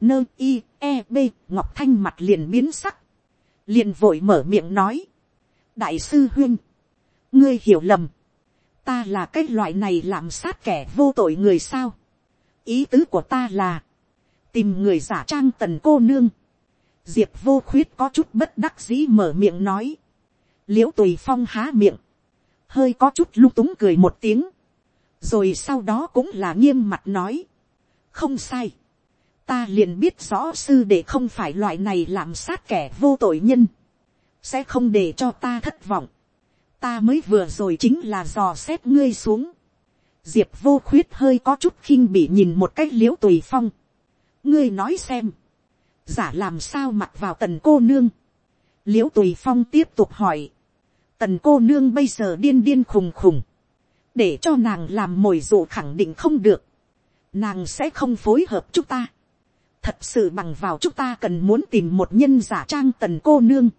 [SPEAKER 1] nơ i e b ngọc thanh mặt liền biến sắc. liền vội mở miệng nói. đại sư huyên ngươi hiểu lầm, ta là cái loại này làm sát kẻ vô tội người sao. ý tứ của ta là, tìm người giả trang tần cô nương. diệp vô khuyết có chút bất đắc dĩ mở miệng nói l i ễ u tùy phong há miệng, hơi có chút lung túng cười một tiếng, rồi sau đó cũng là nghiêm mặt nói. không sai, ta liền biết rõ sư để không phải loại này làm sát kẻ vô tội nhân, sẽ không để cho ta thất vọng ta mới vừa rồi chính là dò xét ngươi xuống. diệp vô khuyết hơi có chút khinh bị nhìn một cách l i ễ u tùy phong. ngươi nói xem, giả làm sao mặc vào tần cô nương. l i ễ u tùy phong tiếp tục hỏi, tần cô nương bây giờ điên điên khùng khùng, để cho nàng làm mồi dụ khẳng định không được, nàng sẽ không phối hợp chúng ta. thật sự bằng vào chúng ta cần muốn tìm một nhân giả trang tần cô nương.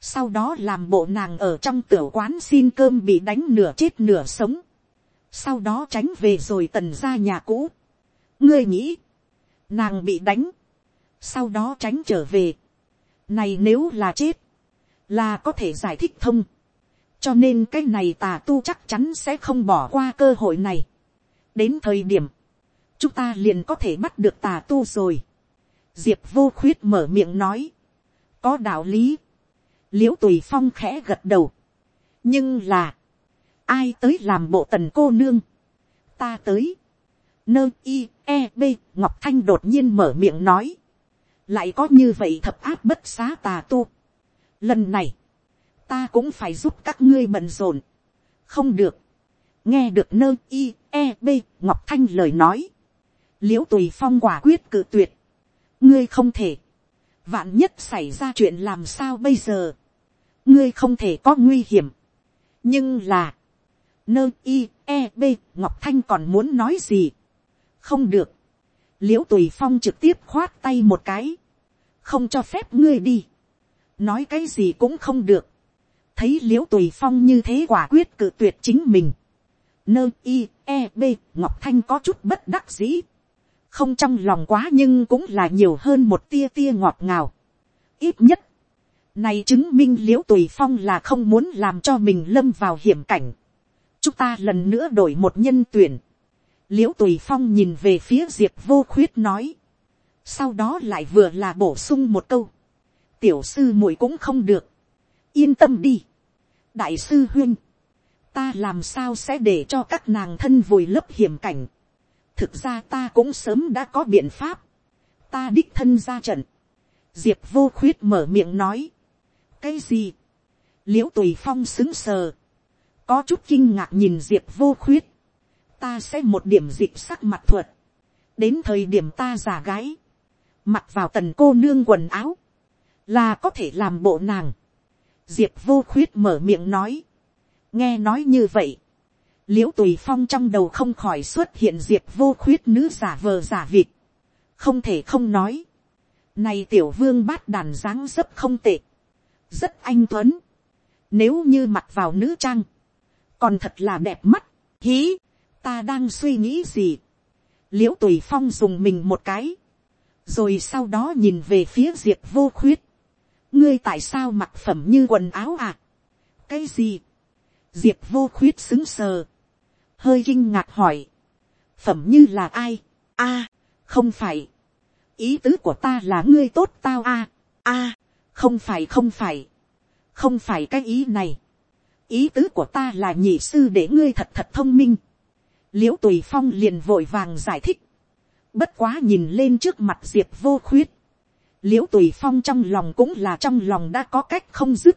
[SPEAKER 1] Sau đó làm bộ nàng ở trong tiểu quán xin cơm bị đánh nửa chết nửa sống, sau đó tránh về rồi tần ra nhà cũ. ngươi nghĩ, nàng bị đánh, sau đó tránh trở về, này nếu là chết, là có thể giải thích thông, cho nên cái này tà tu chắc chắn sẽ không bỏ qua cơ hội này. đến thời điểm, chúng ta liền có thể bắt được tà tu rồi. diệp vô khuyết mở miệng nói, có đạo lý, l i ễ u tùy phong khẽ gật đầu. nhưng là, ai tới làm bộ tần cô nương, ta tới, nơ i e b ngọc thanh đột nhiên mở miệng nói, lại có như vậy thập áp bất xá tà tu. lần này, ta cũng phải giúp các ngươi bận rộn, không được, nghe được nơ i e b ngọc thanh lời nói, l i ễ u tùy phong quả quyết cự tuyệt, ngươi không thể, vạn nhất xảy ra chuyện làm sao bây giờ, ngươi không thể có nguy hiểm. nhưng là, nơ i e b ngọc thanh còn muốn nói gì. không được, l i ễ u tùy phong trực tiếp khoát tay một cái, không cho phép ngươi đi, nói cái gì cũng không được, thấy l i ễ u tùy phong như thế quả quyết cự tuyệt chính mình, nơ i e b ngọc thanh có chút bất đắc dĩ, không trong lòng quá nhưng cũng là nhiều hơn một tia tia ngọt ngào, ít nhất này chứng minh l i ễ u tùy phong là không muốn làm cho mình lâm vào hiểm cảnh. chúng ta lần nữa đổi một nhân tuyển. l i ễ u tùy phong nhìn về phía diệp vô khuyết nói. sau đó lại vừa là bổ sung một câu. tiểu sư muội cũng không được. yên tâm đi đại sư huyên. ta làm sao sẽ để cho các nàng thân vùi lấp hiểm cảnh. thực ra ta cũng sớm đã có biện pháp. ta đích thân ra trận. diệp vô khuyết mở miệng nói cái gì, l i ễ u tùy phong xứng sờ, có chút kinh ngạc nhìn diệp vô khuyết, ta sẽ một điểm dịp sắc mặt thuật, đến thời điểm ta giả gái, mặc vào tần cô nương quần áo, là có thể làm bộ nàng diệp vô khuyết mở miệng nói, nghe nói như vậy, l i ễ u tùy phong trong đầu không khỏi xuất hiện diệp vô khuyết nữ giả vờ giả vịt, không thể không nói, này tiểu vương bát đàn dáng dấp không tệ, rất anh tuấn, nếu như mặc vào nữ trang, còn thật là đẹp mắt, hí, ta đang suy nghĩ gì, l i ễ u tùy phong dùng mình một cái, rồi sau đó nhìn về phía diệp vô khuyết, ngươi tại sao mặc phẩm như quần áo à, cái gì, diệp vô khuyết xứng sờ, hơi kinh ngạc hỏi, phẩm như là ai, a, không phải, ý tứ của ta là ngươi tốt tao a, a, không phải không phải, không phải cái ý này, ý tứ của ta là nhị sư để ngươi thật thật thông minh, l i ễ u tùy phong liền vội vàng giải thích, bất quá nhìn lên trước mặt diệp vô khuyết, l i ễ u tùy phong trong lòng cũng là trong lòng đã có cách không dứt,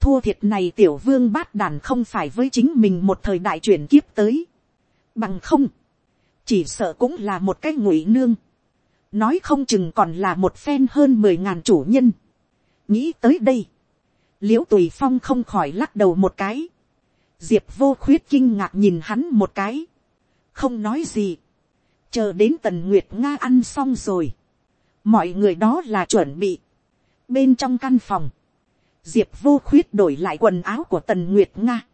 [SPEAKER 1] thua thiệt này tiểu vương bát đàn không phải với chính mình một thời đại chuyển kiếp tới, bằng không, chỉ sợ cũng là một cái ngụy nương, nói không chừng còn là một phen hơn mười ngàn chủ nhân, nghĩ tới đây, l i ễ u tùy phong không khỏi lắc đầu một cái, diệp vô khuyết kinh ngạc nhìn hắn một cái, không nói gì, chờ đến tần nguyệt nga ăn xong rồi, mọi người đó là chuẩn bị, bên trong căn phòng, diệp vô khuyết đổi lại quần áo của tần nguyệt nga,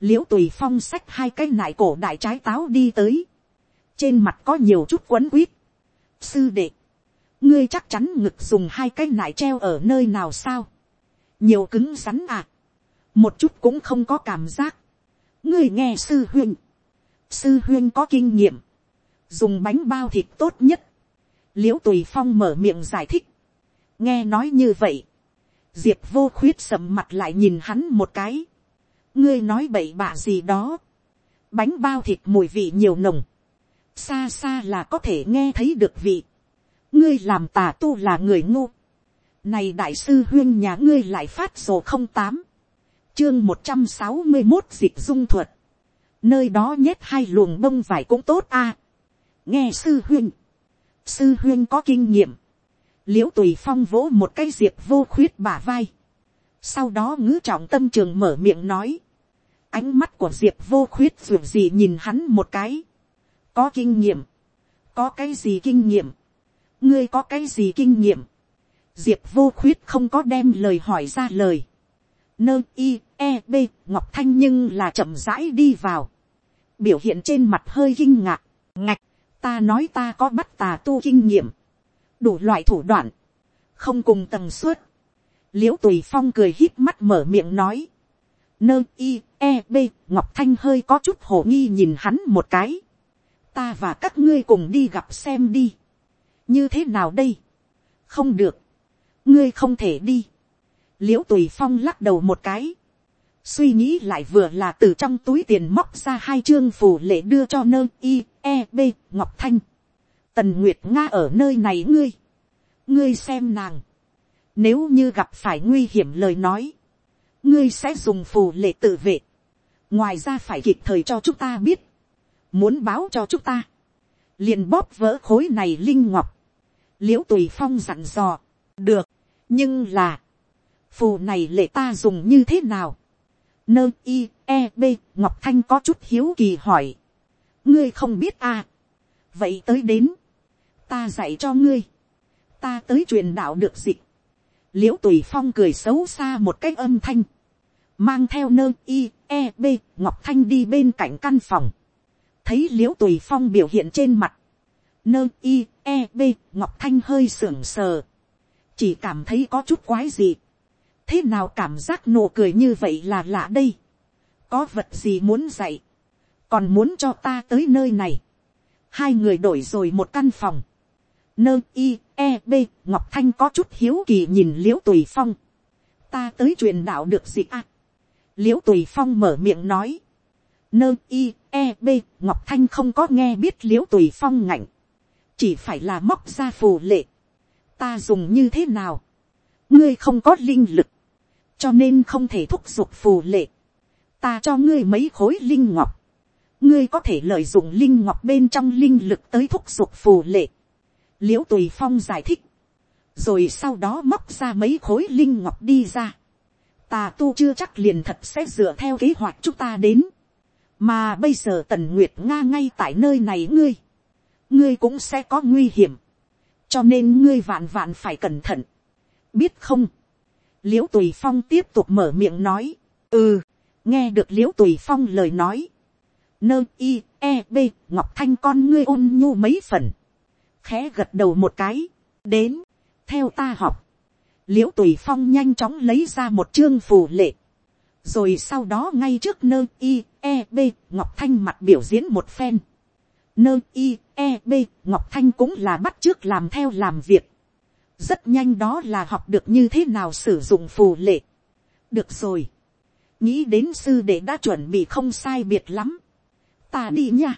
[SPEAKER 1] l i ễ u tùy phong xách hai cái nải cổ đại trái táo đi tới, trên mặt có nhiều chút quấn quýt, sư đệ, ngươi chắc chắn ngực dùng hai cái nải treo ở nơi nào sao, nhiều cứng rắn à, một chút cũng không có cảm giác, ngươi nghe sư huyên, sư huyên có kinh nghiệm, dùng bánh bao thịt tốt nhất, l i ễ u tùy phong mở miệng giải thích, nghe nói như vậy, diệp vô khuyết sầm mặt lại nhìn hắn một cái, ngươi nói bậy bạ gì đó, bánh bao thịt mùi vị nhiều nồng, xa xa là có thể nghe thấy được vị, ngươi làm tà tu là người ngu, này đại sư huyên nhà ngươi lại phát sổ không tám. Chương một trăm sáu mươi một dịch dung thuật. Nơi đó nhét hai luồng bông vải cũng tốt a. À, nghe sư huyên. Sư huyên có kinh nghiệm. Liễu tùy phong vỗ một cái diệp vô khuyết bả vai. Sau đó ngữ trọng tâm trường mở miệng nói. Ánh mắt của diệp vô khuyết dù gì nhìn hắn một cái. Có kinh nghiệm. Có cái gì kinh nghiệm. Ngươi có cái gì kinh nghiệm diệp vô khuyết không có đem lời hỏi ra lời. nơ i e b ngọc thanh nhưng là chậm rãi đi vào. biểu hiện trên mặt hơi kinh ngạc. ngạch, ta nói ta có bắt tà tu kinh nghiệm. đủ loại thủ đoạn. không cùng tầng suất. l i ễ u tùy phong cười hít mắt mở miệng nói. nơ i e b ngọc thanh hơi có chút hồ nghi nhìn hắn một cái. ta và các ngươi cùng đi gặp xem đi. như thế nào đây. không được ngươi không thể đi. l i ễ u tùy phong lắc đầu một cái, suy nghĩ lại vừa là từ trong túi tiền móc ra hai chương phù lệ đưa cho nơ i e b ngọc thanh. tần nguyệt nga ở nơi này ngươi, ngươi xem nàng, nếu như gặp phải nguy hiểm lời nói, ngươi sẽ dùng phù lệ tự vệ, ngoài ra phải kịp thời cho chúng ta biết, muốn báo cho chúng ta, liền bóp vỡ khối này linh ngọc, l i ễ u tùy phong dặn dò, được, nhưng là, phù này lệ ta dùng như thế nào, nơ i e b ngọc thanh có chút hiếu kỳ hỏi, ngươi không biết à, vậy tới đến, ta dạy cho ngươi, ta tới truyền đạo được dịch, l i ễ u tùy phong cười xấu xa một cái âm thanh, mang theo nơ i e b ngọc thanh đi bên cạnh căn phòng, thấy l i ễ u tùy phong biểu hiện trên mặt, nơ i e b ngọc thanh hơi sưởng sờ, chỉ cảm thấy có chút quái gì thế nào cảm giác nụ cười như vậy là lạ đây. có vật gì muốn dạy, còn muốn cho ta tới nơi này. hai người đổi rồi một căn phòng. nơ i e b ngọc thanh có chút hiếu kỳ nhìn l i ễ u tùy phong. ta tới truyền đạo được gì à. l i ễ u tùy phong mở miệng nói. nơ i e b ngọc thanh không có nghe biết l i ễ u tùy phong ngạnh. chỉ phải là móc ra phù lệ ta dùng như thế nào, ngươi không có linh lực, cho nên không thể thúc giục phù lệ, ta cho ngươi mấy khối linh ngọc, ngươi có thể lợi dụng linh ngọc bên trong linh lực tới thúc giục phù lệ, l i ễ u tùy phong giải thích, rồi sau đó móc ra mấy khối linh ngọc đi ra, ta tu chưa chắc liền thật sẽ dựa theo kế hoạch chúng ta đến, mà bây giờ tần nguyệt nga ngay tại nơi này ngươi, ngươi cũng sẽ có nguy hiểm, cho nên ngươi vạn vạn phải cẩn thận, biết không, l i ễ u tùy phong tiếp tục mở miệng nói, ừ, nghe được l i ễ u tùy phong lời nói, nơ i e b ngọc thanh con ngươi ôn nhu mấy phần, khẽ gật đầu một cái, đến, theo ta học, l i ễ u tùy phong nhanh chóng lấy ra một chương phù lệ, rồi sau đó ngay trước nơ i e b ngọc thanh mặt biểu diễn một phen, nơ i e b ngọc thanh cũng là bắt trước làm theo làm việc rất nhanh đó là học được như thế nào sử dụng phù lệ được rồi nghĩ đến sư để đã chuẩn bị không sai biệt lắm ta đi nha.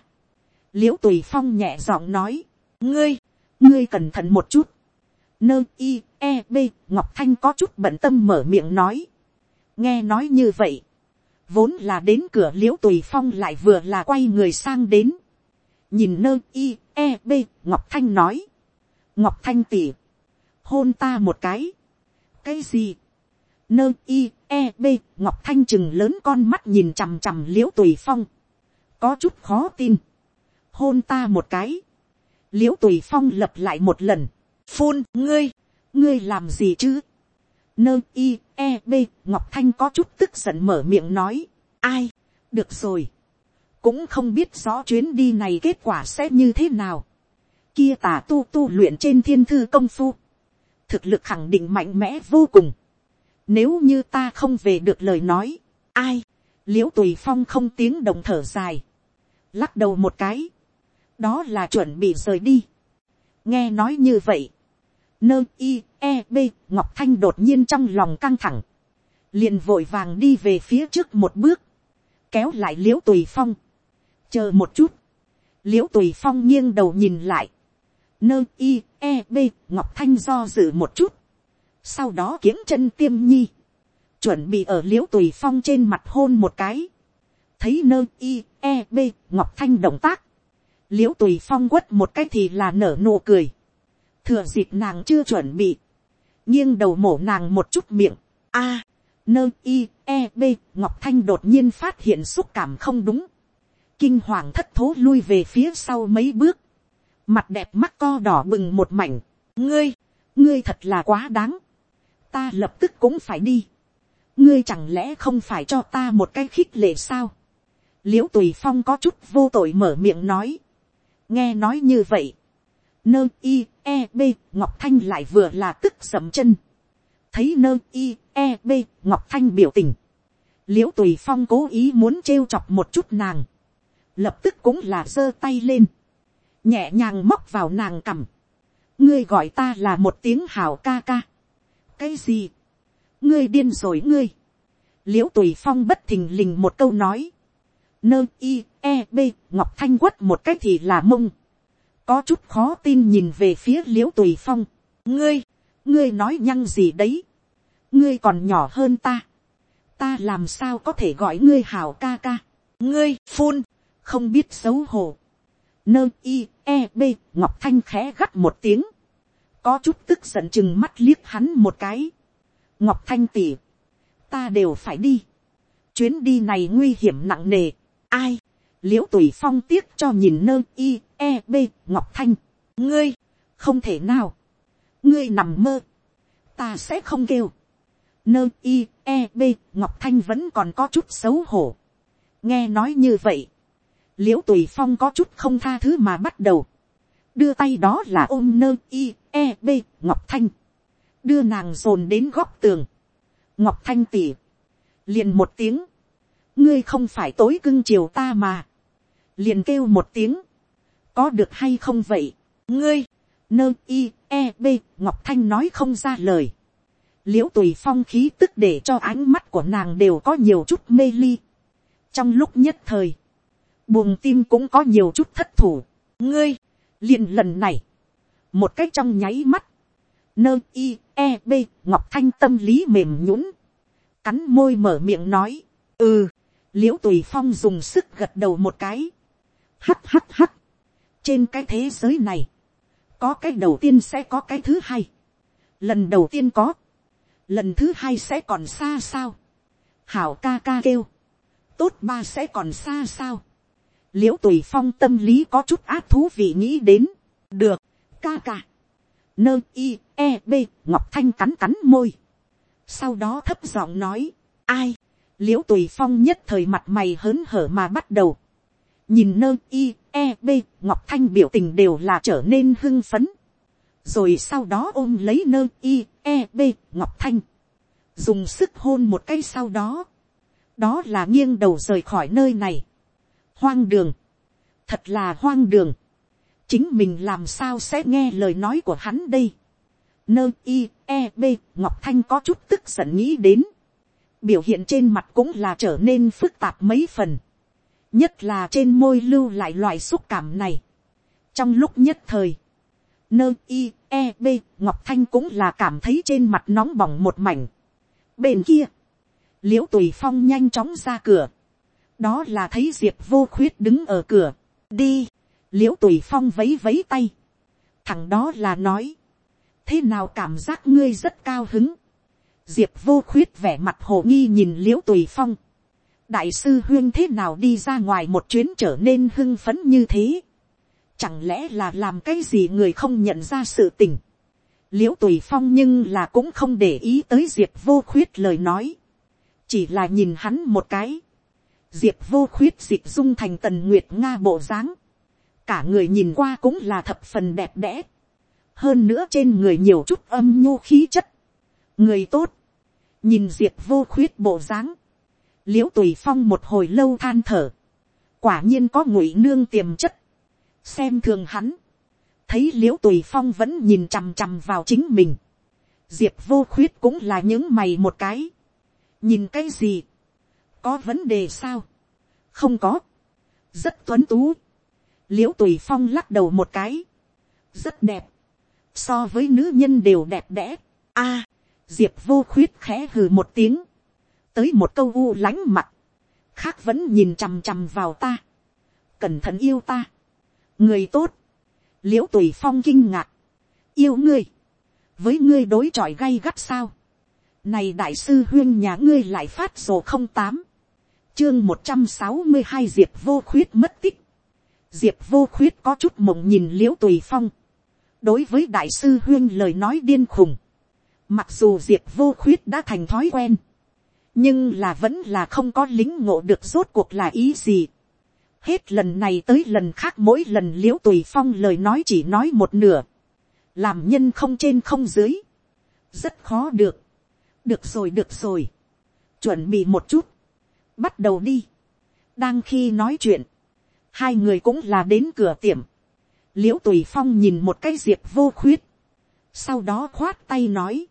[SPEAKER 1] l i ễ u tùy phong nhẹ giọng nói, ngươi, ngươi cẩn thận một chút. nơ i e b ngọc thanh có chút bận tâm mở miệng nói. nghe nói như vậy, vốn là đến cửa l i ễ u tùy phong lại vừa là quay người sang đến. nhìn nơ i e b ngọc thanh nói, ngọc thanh tỉ, hôn ta một cái, cái gì, nơ i e b ngọc thanh chừng lớn con mắt nhìn chằm chằm l i ễ u tùy phong. Có chút khó tin. Hôn ta một cái. L i ễ u tùy phong lập lại một lần. Phun ngươi ngươi làm gì chứ? Nơ i e b ngọc thanh có chút tức giận mở miệng nói. Ai? Được rồi. Cũng không biết rõ chuyến đi này kết quả sẽ như thế nào. Kia tà tu tu luyện trên thiên thư công phu thực lực khẳng định mạnh mẽ vô cùng. Nếu như ta không về được lời nói, ai, l i ễ u tùy phong không tiếng đồng thở dài, lắc đầu một cái, đó là chuẩn bị rời đi. nghe nói như vậy, nơ i e b ngọc thanh đột nhiên trong lòng căng thẳng, liền vội vàng đi về phía trước một bước, kéo lại l i ễ u tùy phong, chờ một chút, l i ễ u tùy phong nghiêng đầu nhìn lại, nơ i e b ngọc thanh do dự một chút, sau đó kiếng chân tiêm nhi, chuẩn bị ở l i ễ u tùy phong trên mặt hôn một cái, thấy nơ i e b ngọc thanh động tác, l i ễ u tùy phong quất một cái thì là nở nụ cười, thừa dịp nàng chưa chuẩn bị, nghiêng đầu mổ nàng một chút miệng, a, nơ i e b ngọc thanh đột nhiên phát hiện xúc cảm không đúng, kinh hoàng thất thố lui về phía sau mấy bước, mặt đẹp mắt co đỏ bừng một mảnh, ngươi, ngươi thật là quá đáng, ta lập tức cũng phải đi. ngươi chẳng lẽ không phải cho ta một cái khích lệ sao. l i ễ u tùy phong có chút vô tội mở miệng nói. nghe nói như vậy. nơ i e b ngọc thanh lại vừa là tức sầm chân. thấy nơ i e b ngọc thanh biểu tình. l i ễ u tùy phong cố ý muốn trêu chọc một chút nàng. lập tức cũng là giơ tay lên nhẹ nhàng móc vào nàng cằm. ngươi gọi ta là một tiếng hào ca ca. Cái gì, ngươi điên rồi ngươi, l i ễ u tùy phong bất thình lình một câu nói, nơ i e b ngọc thanh quất một cái thì là mông, có chút khó tin nhìn về phía l i ễ u tùy phong, ngươi, ngươi nói nhăng gì đấy, ngươi còn nhỏ hơn ta, ta làm sao có thể gọi ngươi hào ca ca, ngươi phun, không biết xấu hổ, nơ i e b ngọc thanh khẽ gắt một tiếng, có chút tức giận chừng mắt liếc hắn một cái. ngọc thanh tỉ, ta đều phải đi. chuyến đi này nguy hiểm nặng nề. ai, l i ễ u tùy phong tiếc cho nhìn nơ i e b ngọc thanh. ngươi, không thể nào. ngươi nằm mơ. ta sẽ không kêu. nơ i e b ngọc thanh vẫn còn có chút xấu hổ. nghe nói như vậy l i ễ u tùy phong có chút không tha thứ mà bắt đầu. Đưa tay đó là ôm nơ i e b ngọc thanh, đưa nàng dồn đến góc tường, ngọc thanh tỉ, liền một tiếng, ngươi không phải tối cưng chiều ta mà, liền kêu một tiếng, có được hay không vậy, ngươi, nơ i e b ngọc thanh nói không ra lời, l i ễ u tùy phong khí tức để cho ánh mắt của nàng đều có nhiều chút mê ly, trong lúc nhất thời, buồng tim cũng có nhiều chút thất thủ, ngươi, liền lần này, một cách trong nháy mắt, nơ i e b ngọc thanh tâm lý mềm nhũng, cắn môi mở miệng nói, ừ, l i ễ u tùy phong dùng sức gật đầu một cái, hắt hắt hắt, trên cái thế giới này, có cái đầu tiên sẽ có cái thứ hai, lần đầu tiên có, lần thứ hai sẽ còn xa sao, hảo ca ca kêu, tốt ba sẽ còn xa sao, l i ễ u tùy phong tâm lý có chút ác thú vị nghĩ đến, được, ca ca, nơ i e b ngọc thanh cắn cắn môi, sau đó thấp giọng nói, ai, l i ễ u tùy phong nhất thời mặt mày hớn hở mà bắt đầu, nhìn nơ i e b ngọc thanh biểu tình đều là trở nên hưng phấn, rồi sau đó ôm lấy nơ i e b ngọc thanh, dùng sức hôn một cái sau đó, đó là nghiêng đầu rời khỏi nơi này, hoang đường, thật là hoang đường, chính mình làm sao sẽ nghe lời nói của hắn đây. Nơ i e b ngọc thanh có chút tức giận nghĩ đến, biểu hiện trên mặt cũng là trở nên phức tạp mấy phần. nhất là trên môi lưu lại loại xúc cảm này. trong lúc nhất thời, nơ i e b ngọc thanh cũng là cảm thấy trên mặt nóng bỏng một mảnh. bên kia, l i ễ u tùy phong nhanh chóng ra cửa, đó là thấy diệp vô khuyết đứng ở cửa, đi, l i ễ u tùy phong vấy vấy tay, thằng đó là nói, thế nào cảm giác ngươi rất cao hứng, diệp vô khuyết vẻ mặt hồ nghi nhìn l i ễ u tùy phong, đại sư huyên thế nào đi ra ngoài một chuyến trở nên hưng phấn như thế. Chẳng lẽ là làm cái gì người không nhận ra sự tình. l i ễ u tùy phong nhưng là cũng không để ý tới diệp vô khuyết lời nói. chỉ là nhìn hắn một cái diệp vô khuyết dịp dung thành tần nguyệt nga bộ dáng. cả người nhìn qua cũng là thập phần đẹp đẽ. hơn nữa trên người nhiều chút âm nhu khí chất. người tốt. nhìn diệp vô khuyết bộ dáng l i ễ u tùy phong một hồi lâu than thở, quả nhiên có ngụy nương tiềm chất, xem thường hắn, thấy l i ễ u tùy phong vẫn nhìn chằm chằm vào chính mình, diệp vô khuyết cũng là những mày một cái, nhìn cái gì, có vấn đề sao, không có, rất tuấn tú, l i ễ u tùy phong lắc đầu một cái, rất đẹp, so với nữ nhân đều đẹp đẽ, a, diệp vô khuyết khẽ hừ một tiếng, tới một câu u lánh mặt, khác vẫn nhìn chằm chằm vào ta, cẩn thận yêu ta, người tốt, l i ễ u tùy phong kinh ngạc, yêu ngươi, với ngươi đối chọi gay gắt sao, này đại sư huyên nhà ngươi lại phát sổ không tám, chương một trăm sáu mươi hai diệp vô khuyết mất tích, diệp vô khuyết có chút mộng nhìn l i ễ u tùy phong, đối với đại sư huyên lời nói điên khùng, mặc dù diệp vô khuyết đã thành thói quen, nhưng là vẫn là không có lính ngộ được rốt cuộc là ý gì. hết lần này tới lần khác mỗi lần l i ễ u tùy phong lời nói chỉ nói một nửa, làm nhân không trên không dưới, rất khó được, được rồi được rồi, chuẩn bị một chút, bắt đầu đi, đang khi nói chuyện, hai người cũng là đến cửa tiệm, l i ễ u tùy phong nhìn một cái diệp vô khuyết, sau đó khoát tay nói,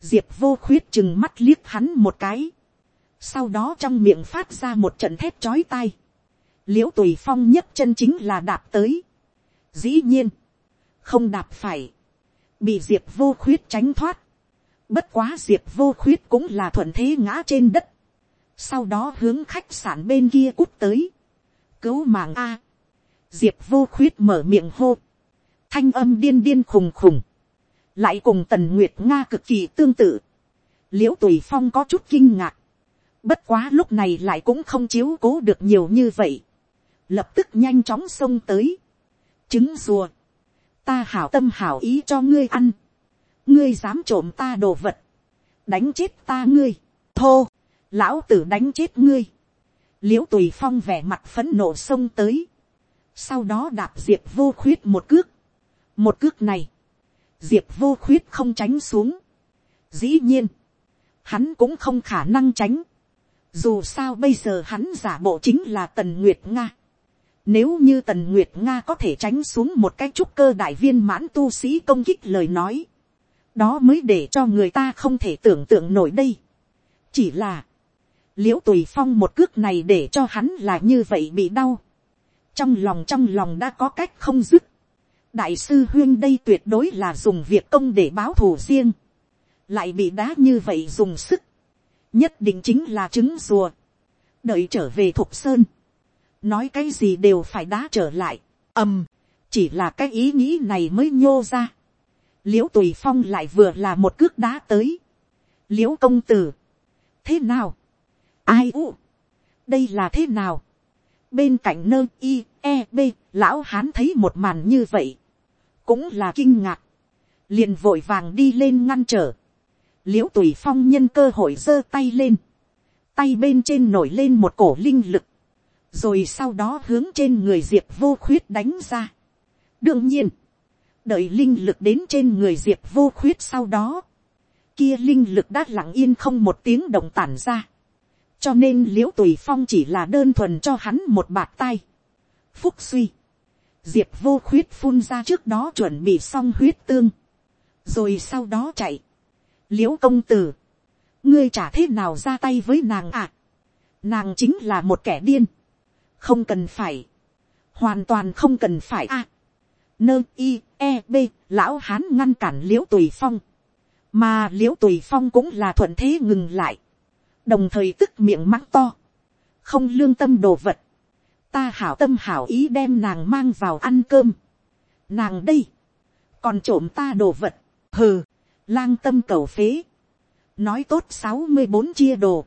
[SPEAKER 1] diệp vô khuyết chừng mắt liếc hắn một cái, sau đó trong miệng phát ra một trận thép chói tai, l i ễ u tùy phong nhất chân chính là đạp tới, dĩ nhiên, không đạp phải, bị diệp vô khuyết tránh thoát, bất quá diệp vô khuyết cũng là thuận thế ngã trên đất, sau đó hướng khách sạn bên kia cút tới, cứu mạng a, diệp vô khuyết mở miệng hô, thanh âm điên điên khùng khùng, lại cùng tần nguyệt nga cực kỳ tương tự, l i ễ u tùy phong có chút kinh ngạc, bất quá lúc này lại cũng không chiếu cố được nhiều như vậy, lập tức nhanh chóng xông tới, trứng rùa, ta hảo tâm hảo ý cho ngươi ăn, ngươi dám trộm ta đồ vật, đánh chết ta ngươi, thô, lão tử đánh chết ngươi, l i ễ u tùy phong vẻ mặt phấn nộ xông tới, sau đó đạp diệp vô khuyết một cước, một cước này, diệp vô khuyết không tránh xuống. dĩ nhiên, hắn cũng không khả năng tránh. dù sao bây giờ hắn giả bộ chính là tần nguyệt nga. nếu như tần nguyệt nga có thể tránh xuống một cái trúc cơ đại viên mãn tu sĩ công kích lời nói, đó mới để cho người ta không thể tưởng tượng nổi đây. chỉ là, l i ễ u tùy phong một cước này để cho hắn là như vậy bị đau. trong lòng trong lòng đã có cách không dứt. Đại sư huyên đây tuyệt đối là dùng việc công để báo thù riêng, lại bị đá như vậy dùng sức, nhất định chính là trứng rùa, đợi trở về thục sơn, nói cái gì đều phải đá trở lại, ầm, chỉ là cái ý nghĩ này mới nhô ra, l i ễ u tùy phong lại vừa là một cước đá tới, l i ễ u công tử, thế nào, ai u, đây là thế nào, bên cạnh nơi i e b lão hán thấy một màn như vậy, cũng là kinh ngạc, liền vội vàng đi lên ngăn trở, l i ễ u tùy phong nhân cơ hội giơ tay lên, tay bên trên nổi lên một cổ linh lực, rồi sau đó hướng trên người diệp vô khuyết đánh ra. đương nhiên, đợi linh lực đến trên người diệp vô khuyết sau đó, kia linh lực đã lặng yên không một tiếng động tản ra, cho nên l i ễ u tùy phong chỉ là đơn thuần cho hắn một bạt tay. phúc suy, diệp vô khuyết phun ra trước đó chuẩn bị xong huyết tương, rồi sau đó chạy, l i ễ u công tử, ngươi chả thế nào ra tay với nàng à, nàng chính là một kẻ điên, không cần phải, hoàn toàn không cần phải a, nơ i e b lão hán ngăn cản l i ễ u tùy phong, mà l i ễ u tùy phong cũng là thuận thế ngừng lại, đồng thời tức miệng mắng to, không lương tâm đồ vật, ta hảo tâm hảo ý đem nàng mang vào ăn cơm, nàng đây, còn trộm ta đồ vật, hừ, lang tâm cầu phế, nói tốt sáu mươi bốn chia đồ,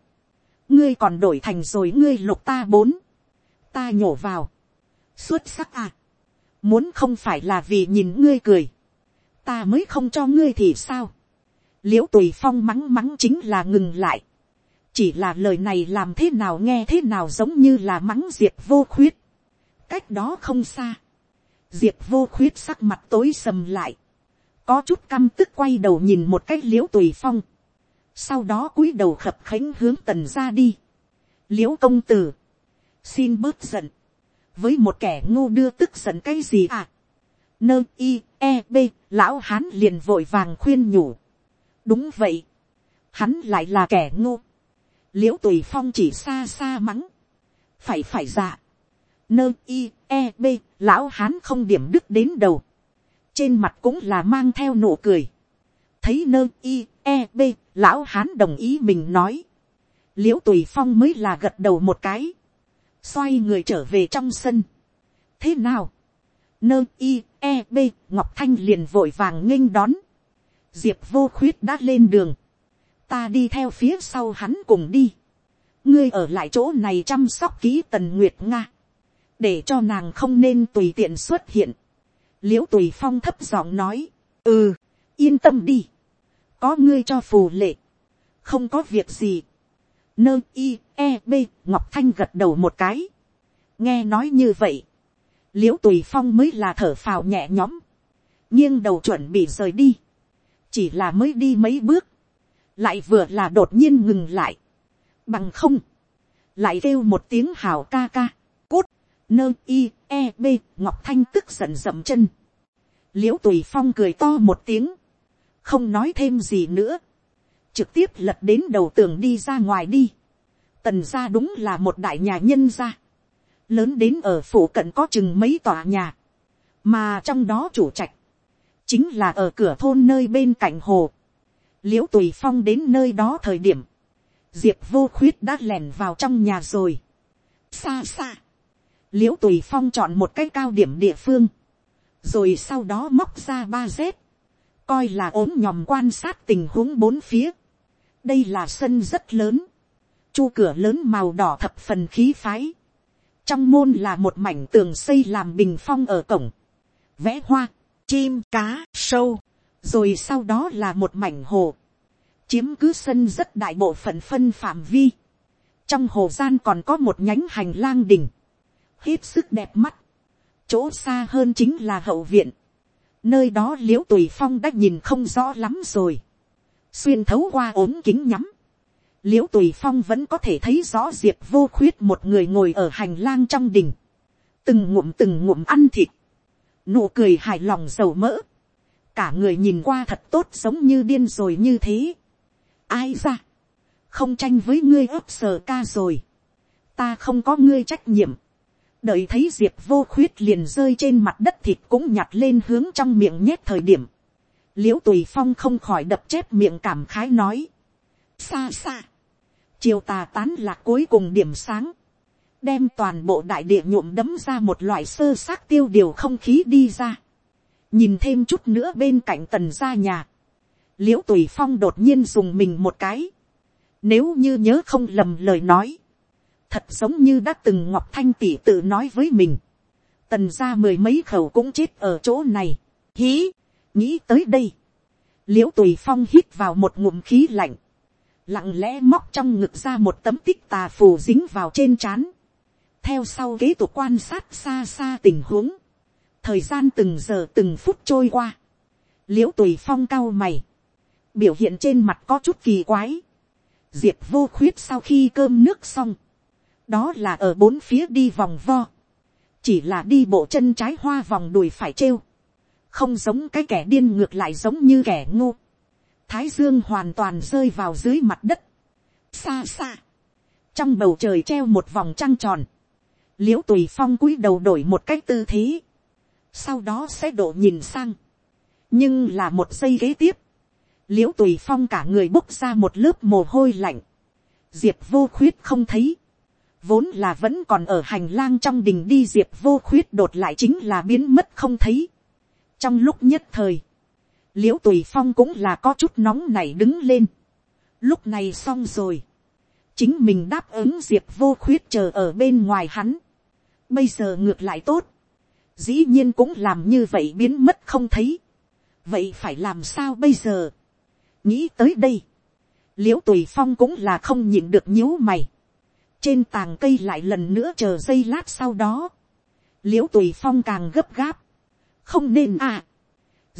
[SPEAKER 1] ngươi còn đổi thành rồi ngươi lục ta bốn, ta nhổ vào, xuất sắc à, muốn không phải là vì nhìn ngươi cười, ta mới không cho ngươi thì sao, l i ễ u tùy phong mắng mắng chính là ngừng lại, chỉ là lời này làm thế nào nghe thế nào giống như là mắng diệp vô khuyết, cách đó không xa, diệp vô khuyết sắc mặt tối sầm lại, có chút căm tức quay đầu nhìn một cách l i ễ u tùy phong, sau đó cúi đầu khập khánh hướng tần ra đi, l i ễ u công tử, xin bớt giận, với một kẻ ngu đưa tức giận cái gì à. nơ i e b lão hán liền vội vàng khuyên nhủ. đúng vậy, hắn lại là kẻ ngu l i ễ u tùy phong chỉ xa xa mắng. phải phải dạ. nơ i e b lão hán không điểm đức đến đầu. trên mặt cũng là mang theo nụ cười. thấy nơ i e b lão hán đồng ý mình nói. l i ễ u tùy phong mới là gật đầu một cái xoay người trở về trong sân. thế nào, nơ i e b ngọc thanh liền vội vàng nghênh đón, diệp vô khuyết đã lên đường, ta đi theo phía sau hắn cùng đi, ngươi ở lại chỗ này chăm sóc ký tần nguyệt nga, để cho nàng không nên tùy tiện xuất hiện, l i ễ u tùy phong thấp giọng nói, ừ, yên tâm đi, có ngươi cho phù lệ, không có việc gì, nơ i e b ngọc thanh gật đầu một cái. Nghe nói như vậy. L i ễ u tùy phong mới là thở phào nhẹ nhõm. Nghiêng đầu chuẩn bị rời đi. Chỉ là mới đi mấy bước lại vừa là đột nhiên ngừng lại bằng không, lại kêu một tiếng hào ca ca cốt nơ i e b ngọc thanh tức giận dậm chân l i ễ u tùy phong cười to một tiếng, không nói thêm gì nữa trực tiếp lật đến đầu tường đi ra ngoài đi. Tần gia đúng là một đại nhà nhân gia. Lớn đến ở phủ cận có chừng mấy tòa nhà. Mà trong đó chủ trạch. Chính là ở cửa thôn nơi bên cạnh hồ. Liễu tùy phong đến nơi đó thời điểm. Diệp vô khuyết đã lẻn vào trong nhà rồi. Xa xa. Liễu tùy phong chọn một cái cao điểm địa phương. Rồi sau đó móc ra ba dép coi là ốm nhòm quan sát tình huống bốn phía đây là sân rất lớn, chu cửa lớn màu đỏ thập phần khí phái, trong môn là một mảnh tường xây làm bình phong ở cổng, vẽ hoa, chim cá sâu, rồi sau đó là một mảnh hồ, chiếm cứ sân rất đại bộ phận phân phạm vi, trong hồ gian còn có một nhánh hành lang đình, hết sức đẹp mắt, chỗ xa hơn chính là hậu viện, nơi đó l i ễ u tùy phong đã nhìn không rõ lắm rồi, xuyên thấu qua ốm kính nhắm, l i ễ u tùy phong vẫn có thể thấy rõ diệp vô khuyết một người ngồi ở hành lang trong đình, từng ngụm từng ngụm ăn thịt, nụ cười hài lòng dầu mỡ, cả người nhìn qua thật tốt giống như điên rồi như thế. ai ra, không tranh với ngươi ấp sờ ca rồi, ta không có ngươi trách nhiệm, đợi thấy diệp vô khuyết liền rơi trên mặt đất thịt cũng nhặt lên hướng trong miệng nhét thời điểm, l i ễ u tùy phong không khỏi đập chép miệng cảm khái nói. xa xa, chiều tà tán là cuối cùng điểm sáng, đem toàn bộ đại địa nhuộm đấm ra một loại sơ xác tiêu điều không khí đi ra nhìn thêm chút nữa bên cạnh tần gia nhà, l i ễ u tùy phong đột nhiên dùng mình một cái, nếu như nhớ không lầm lời nói, thật giống như đã từng ngọc thanh tỷ tự nói với mình, tần gia mười mấy khẩu cũng chết ở chỗ này, hí, nghĩ tới đây, l i ễ u tùy phong hít vào một ngụm khí lạnh, lặng lẽ móc trong ngực ra một tấm tích tà phù dính vào trên c h á n theo sau kế tục quan sát xa xa tình huống, thời gian từng giờ từng phút trôi qua, l i ễ u tùy phong cao mày, biểu hiện trên mặt có chút kỳ quái, diệp vô khuyết sau khi cơm nước xong, đó là ở bốn phía đi vòng vo, chỉ là đi bộ chân trái hoa vòng đùi phải trêu, không giống cái kẻ điên ngược lại giống như kẻ ngu. thái dương hoàn toàn rơi vào dưới mặt đất. xa xa, trong bầu trời treo một vòng trăng tròn, l i ễ u tùy phong cúi đầu đổi một cách tư thế, sau đó sẽ độ nhìn sang, nhưng là một giây kế tiếp, l i ễ u tùy phong cả người bốc ra một lớp mồ hôi lạnh, diệp vô khuyết không thấy, vốn là vẫn còn ở hành lang trong đình đi diệp vô khuyết đột lại chính là biến mất không thấy. trong lúc nhất thời, l i ễ u tùy phong cũng là có chút nóng này đứng lên. lúc này xong rồi, chính mình đáp ứng diệp vô khuyết chờ ở bên ngoài hắn, bây giờ ngược lại tốt, dĩ nhiên cũng làm như vậy biến mất không thấy, vậy phải làm sao bây giờ, nghĩ tới đây, l i ễ u tùy phong cũng là không nhịn được nhíu mày, trên tàng cây lại lần nữa chờ giây lát sau đó, l i ễ u tùy phong càng gấp gáp, không nên à,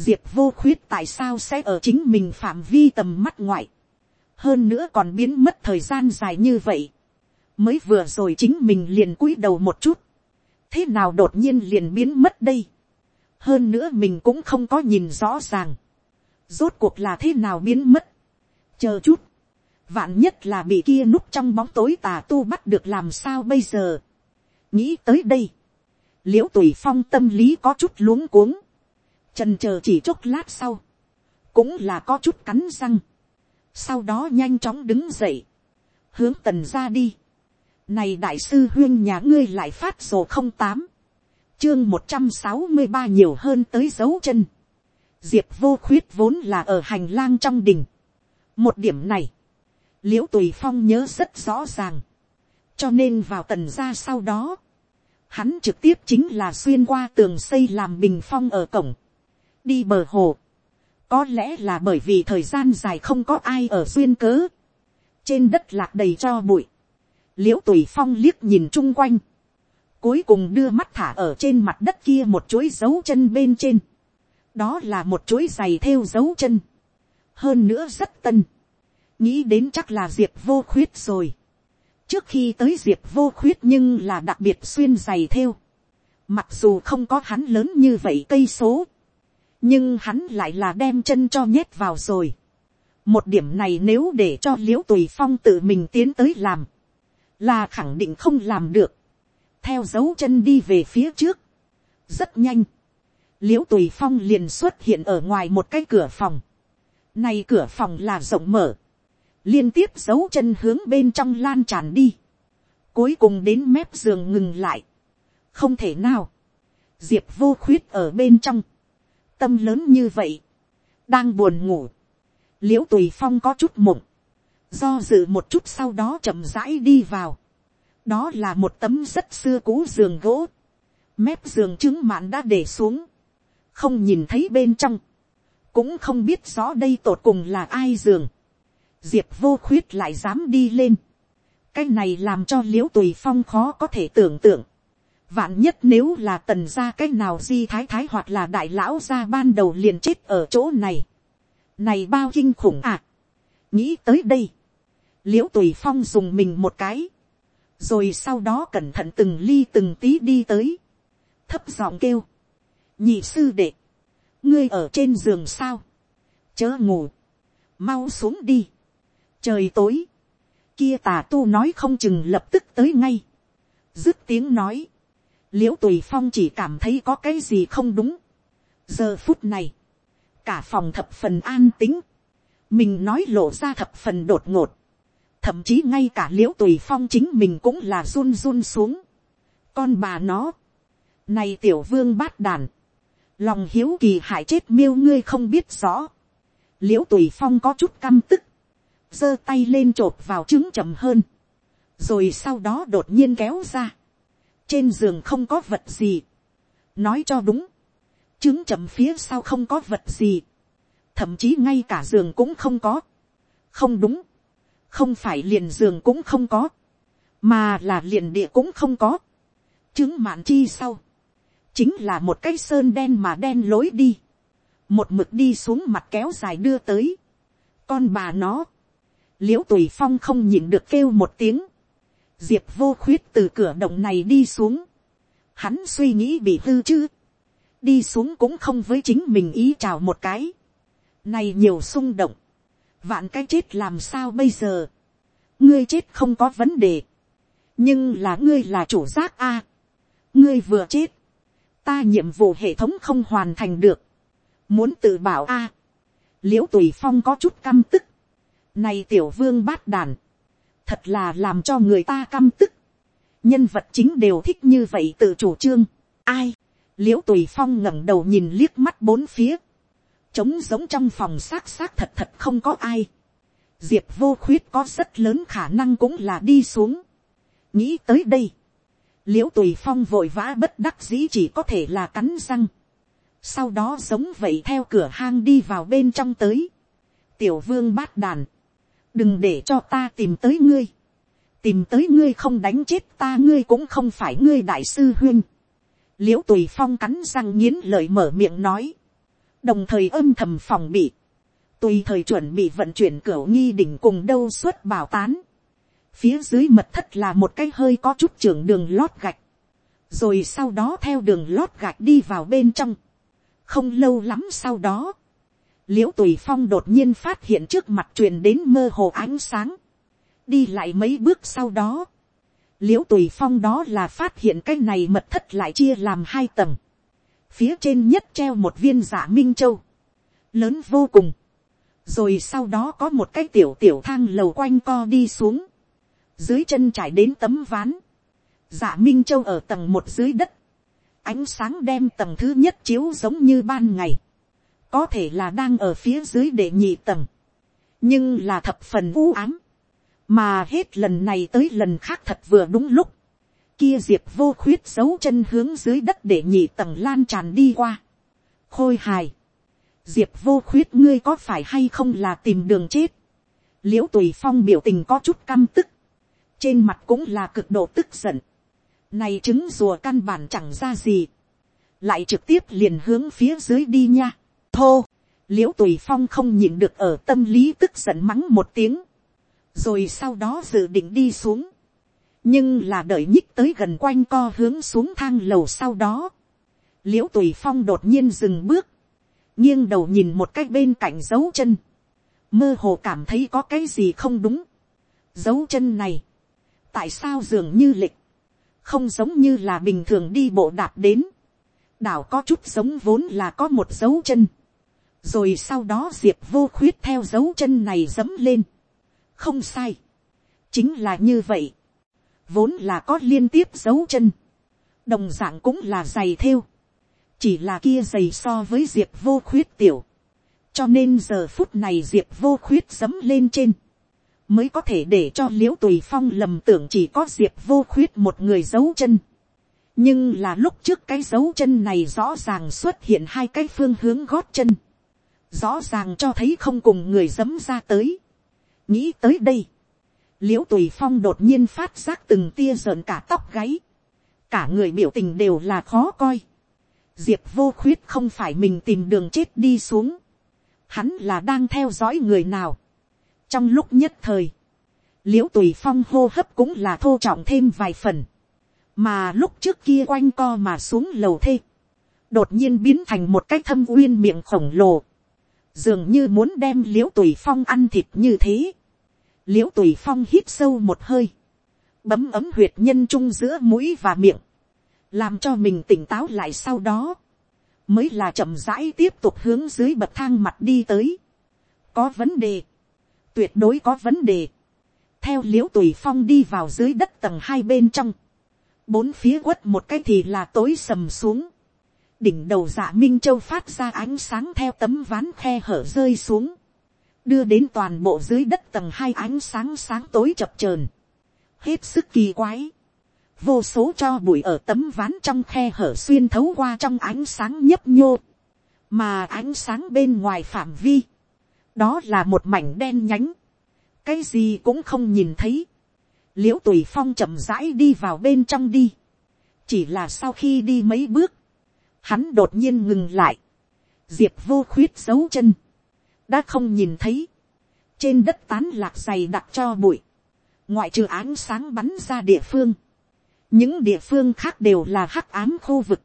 [SPEAKER 1] diệp vô khuyết tại sao sẽ ở chính mình phạm vi tầm mắt ngoại, hơn nữa còn biến mất thời gian dài như vậy, mới vừa rồi chính mình liền cúi đầu một chút, thế nào đột nhiên liền biến mất đây, hơn nữa mình cũng không có nhìn rõ ràng, rốt cuộc là thế nào biến mất, chờ chút, vạn nhất là bị kia núp trong bóng tối tà tu bắt được làm sao bây giờ, nghĩ tới đây, l i ễ u tùy phong tâm lý có chút luống cuống, trần chờ chỉ chốc lát sau, cũng là có chút cắn răng, sau đó nhanh chóng đứng dậy, hướng tần ra đi. Này đại sư huyên nhà ngươi lại phát sổ không tám, chương một trăm sáu mươi ba nhiều hơn tới dấu chân. Diệp vô khuyết vốn là ở hành lang trong đình. Một điểm này, liễu tùy phong nhớ rất rõ ràng. cho nên vào tần ra sau đó, hắn trực tiếp chính là xuyên qua tường xây làm bình phong ở cổng, đi bờ hồ, có lẽ là bởi vì thời gian dài không có ai ở xuyên cớ. Trên đất lạc đầy cho bụi. Liễu tùy phong liếc nhìn chung quanh. Cuối cùng đưa mắt thả ở trên mặt đất kia một chuỗi dấu chân bên trên. Đó là một chuỗi giày thêu dấu chân. Hơn nữa rất tân. Nghĩ đến chắc là diệp vô khuyết rồi. Trước khi tới diệp vô khuyết nhưng là đặc biệt xuyên giày thêu. Mặc dù không có hắn lớn như vậy cây số nhưng hắn lại là đem chân cho nhét vào rồi. một điểm này nếu để cho l i ễ u tùy phong tự mình tiến tới làm, là khẳng định không làm được. theo dấu chân đi về phía trước, rất nhanh, l i ễ u tùy phong liền xuất hiện ở ngoài một cái cửa phòng. này cửa phòng là rộng mở, liên tiếp dấu chân hướng bên trong lan tràn đi, cuối cùng đến mép giường ngừng lại, không thể nào, diệp vô khuyết ở bên trong, tâm lớn như vậy, đang buồn ngủ, l i ễ u tùy phong có chút mộng, do dự một chút sau đó chậm rãi đi vào, đó là một tấm rất xưa cũ giường gỗ, mép giường trứng mạn đã để xuống, không nhìn thấy bên trong, cũng không biết rõ đây tột cùng là ai giường, diệp vô khuyết lại dám đi lên, cái này làm cho l i ễ u tùy phong khó có thể tưởng tượng, Vạn nhất nếu là tần gia cái nào di thái thái hoặc là đại lão gia ban đầu liền chết ở chỗ này. Này bao kinh khủng à. Nghĩ tới đây. Liễu tùy phong dùng mình một cái. Rồi sau đó cẩn thận từng ly từng tí đi tới. Thấp giọng kêu. Nhị sư đệ. Ngươi ở trên giường sao. Chớ ngủ. Mau xuống đi. Trời tối. Kia tà tu nói không chừng lập tức tới ngay. Dứt tiếng nói l i ễ u tùy phong chỉ cảm thấy có cái gì không đúng. giờ phút này, cả phòng thập phần an tính, mình nói lộ ra thập phần đột ngột, thậm chí ngay cả l i ễ u tùy phong chính mình cũng là run run xuống. con bà nó, này tiểu vương bát đàn, lòng hiếu kỳ hại chết miêu ngươi không biết rõ, l i ễ u tùy phong có chút căm tức, giơ tay lên t r ộ p vào trứng chậm hơn, rồi sau đó đột nhiên kéo ra, trên giường không có vật gì, nói cho đúng, trứng chậm phía sau không có vật gì, thậm chí ngay cả giường cũng không có, không đúng, không phải liền giường cũng không có, mà là liền địa cũng không có, chứng mạn chi sau, chính là một cái sơn đen mà đen lối đi, một mực đi xuống mặt kéo dài đưa tới, con bà nó, l i ễ u tùy phong không nhìn được kêu một tiếng, diệp vô khuyết từ cửa động này đi xuống, hắn suy nghĩ bị hư chứ, đi xuống cũng không với chính mình ý chào một cái, này nhiều xung động, vạn cái chết làm sao bây giờ, ngươi chết không có vấn đề, nhưng là ngươi là chủ giác a, ngươi vừa chết, ta nhiệm vụ hệ thống không hoàn thành được, muốn tự bảo a, l i ễ u tùy phong có chút căm tức, này tiểu vương bát đàn, thật là làm cho người ta căm tức, nhân vật chính đều thích như vậy tự chủ trương, ai, l i ễ u tùy phong ngẩng đầu nhìn liếc mắt bốn phía, trống giống trong phòng xác xác thật thật không có ai, diệp vô khuyết có rất lớn khả năng cũng là đi xuống, nghĩ tới đây, l i ễ u tùy phong vội vã bất đắc dĩ chỉ có thể là cắn răng, sau đó giống vậy theo cửa hang đi vào bên trong tới, tiểu vương bát đàn, đừng để cho ta tìm tới ngươi, tìm tới ngươi không đánh chết ta ngươi cũng không phải ngươi đại sư huyên, l i ễ u tùy phong cắn răng nghiến lợi mở miệng nói, đồng thời âm thầm phòng bị, tùy thời chuẩn bị vận chuyển cửa nghi đỉnh cùng đâu suốt bảo tán, phía dưới mật thất là một cái hơi có chút trưởng đường lót gạch, rồi sau đó theo đường lót gạch đi vào bên trong. không lâu lắm sau đó, l i ễ u tùy phong đột nhiên phát hiện trước mặt truyền đến mơ hồ ánh sáng, đi lại mấy bước sau đó, l i ễ u tùy phong đó là phát hiện cái này mật thất lại chia làm hai tầng, phía trên nhất treo một viên giả minh châu, lớn vô cùng, rồi sau đó có một cái tiểu tiểu thang lầu quanh co đi xuống, dưới chân trải đến tấm ván, giả minh châu ở tầng một dưới đất, ánh sáng đem tầng thứ nhất chiếu giống như ban ngày, có thể là đang ở phía dưới để nhị tầng, nhưng là thập phần u ám, mà hết lần này tới lần khác thật vừa đúng lúc, kia diệp vô khuyết giấu chân hướng dưới đất để nhị tầng lan tràn đi qua. khôi hài, diệp vô khuyết ngươi có phải hay không là tìm đường chết, l i ễ u tùy phong biểu tình có chút căm tức, trên mặt cũng là cực độ tức giận. Này trứng rùa căn bản chẳng ra gì. Lại trực tiếp liền hướng phía dưới đi nha. Thô. Liễu tùy phong không nhịn được ở tâm lý tức giận mắng một tiếng. Rồi sau đó dự định đi xuống. Nhưng là đợi nhích tới gần quanh co hướng xuống thang lầu sau đó. Liễu tùy phong đột nhiên dừng bước. nghiêng đầu nhìn một cái bên cạnh dấu chân. Mơ hồ cảm thấy có cái gì không đúng. Dấu chân này tại sao dường như lịch, không giống như là bình thường đi bộ đạp đến, đảo có chút giống vốn là có một dấu chân, rồi sau đó diệp vô khuyết theo dấu chân này dẫm lên, không sai, chính là như vậy, vốn là có liên tiếp dấu chân, đồng d ạ n g cũng là giày thêu, chỉ là kia giày so với diệp vô khuyết tiểu, cho nên giờ phút này diệp vô khuyết dấm lên trên, mới có thể để cho l i ễ u tùy phong lầm tưởng chỉ có diệp vô khuyết một người giấu chân. nhưng là lúc trước cái dấu chân này rõ ràng xuất hiện hai cái phương hướng gót chân. rõ ràng cho thấy không cùng người dấm ra tới. nghĩ tới đây, l i ễ u tùy phong đột nhiên phát giác từng tia rợn cả tóc gáy. cả người biểu tình đều là khó coi. diệp vô khuyết không phải mình tìm đường chết đi xuống. hắn là đang theo dõi người nào trong lúc nhất thời, l i ễ u tùy phong hô hấp cũng là thô trọng thêm vài phần, mà lúc trước kia quanh co mà xuống lầu thê, đột nhiên biến thành một cái thâm uyên miệng khổng lồ, dường như muốn đem l i ễ u tùy phong ăn thịt như thế, l i ễ u tùy phong hít sâu một hơi, bấm ấm huyệt nhân trung giữa mũi và miệng, làm cho mình tỉnh táo lại sau đó, mới là chậm rãi tiếp tục hướng dưới bậc thang mặt đi tới. có vấn đề, tuyệt đối có vấn đề. theo l i ễ u tùy phong đi vào dưới đất tầng hai bên trong, bốn phía quất một cái thì là tối sầm xuống, đỉnh đầu dạ minh châu phát ra ánh sáng theo tấm ván khe hở rơi xuống, đưa đến toàn bộ dưới đất tầng hai ánh sáng sáng tối chập chờn, hết sức kỳ quái, vô số cho bụi ở tấm ván trong khe hở xuyên thấu qua trong ánh sáng nhấp nhô, mà ánh sáng bên ngoài phạm vi, đó là một mảnh đen nhánh, cái gì cũng không nhìn thấy, l i ễ u tùy phong chậm rãi đi vào bên trong đi, chỉ là sau khi đi mấy bước, hắn đột nhiên ngừng lại, diệp vô khuyết dấu chân, đã không nhìn thấy, trên đất tán lạc dày đặc cho bụi, ngoại trừ ánh sáng bắn ra địa phương, những địa phương khác đều là hắc ám khu vực,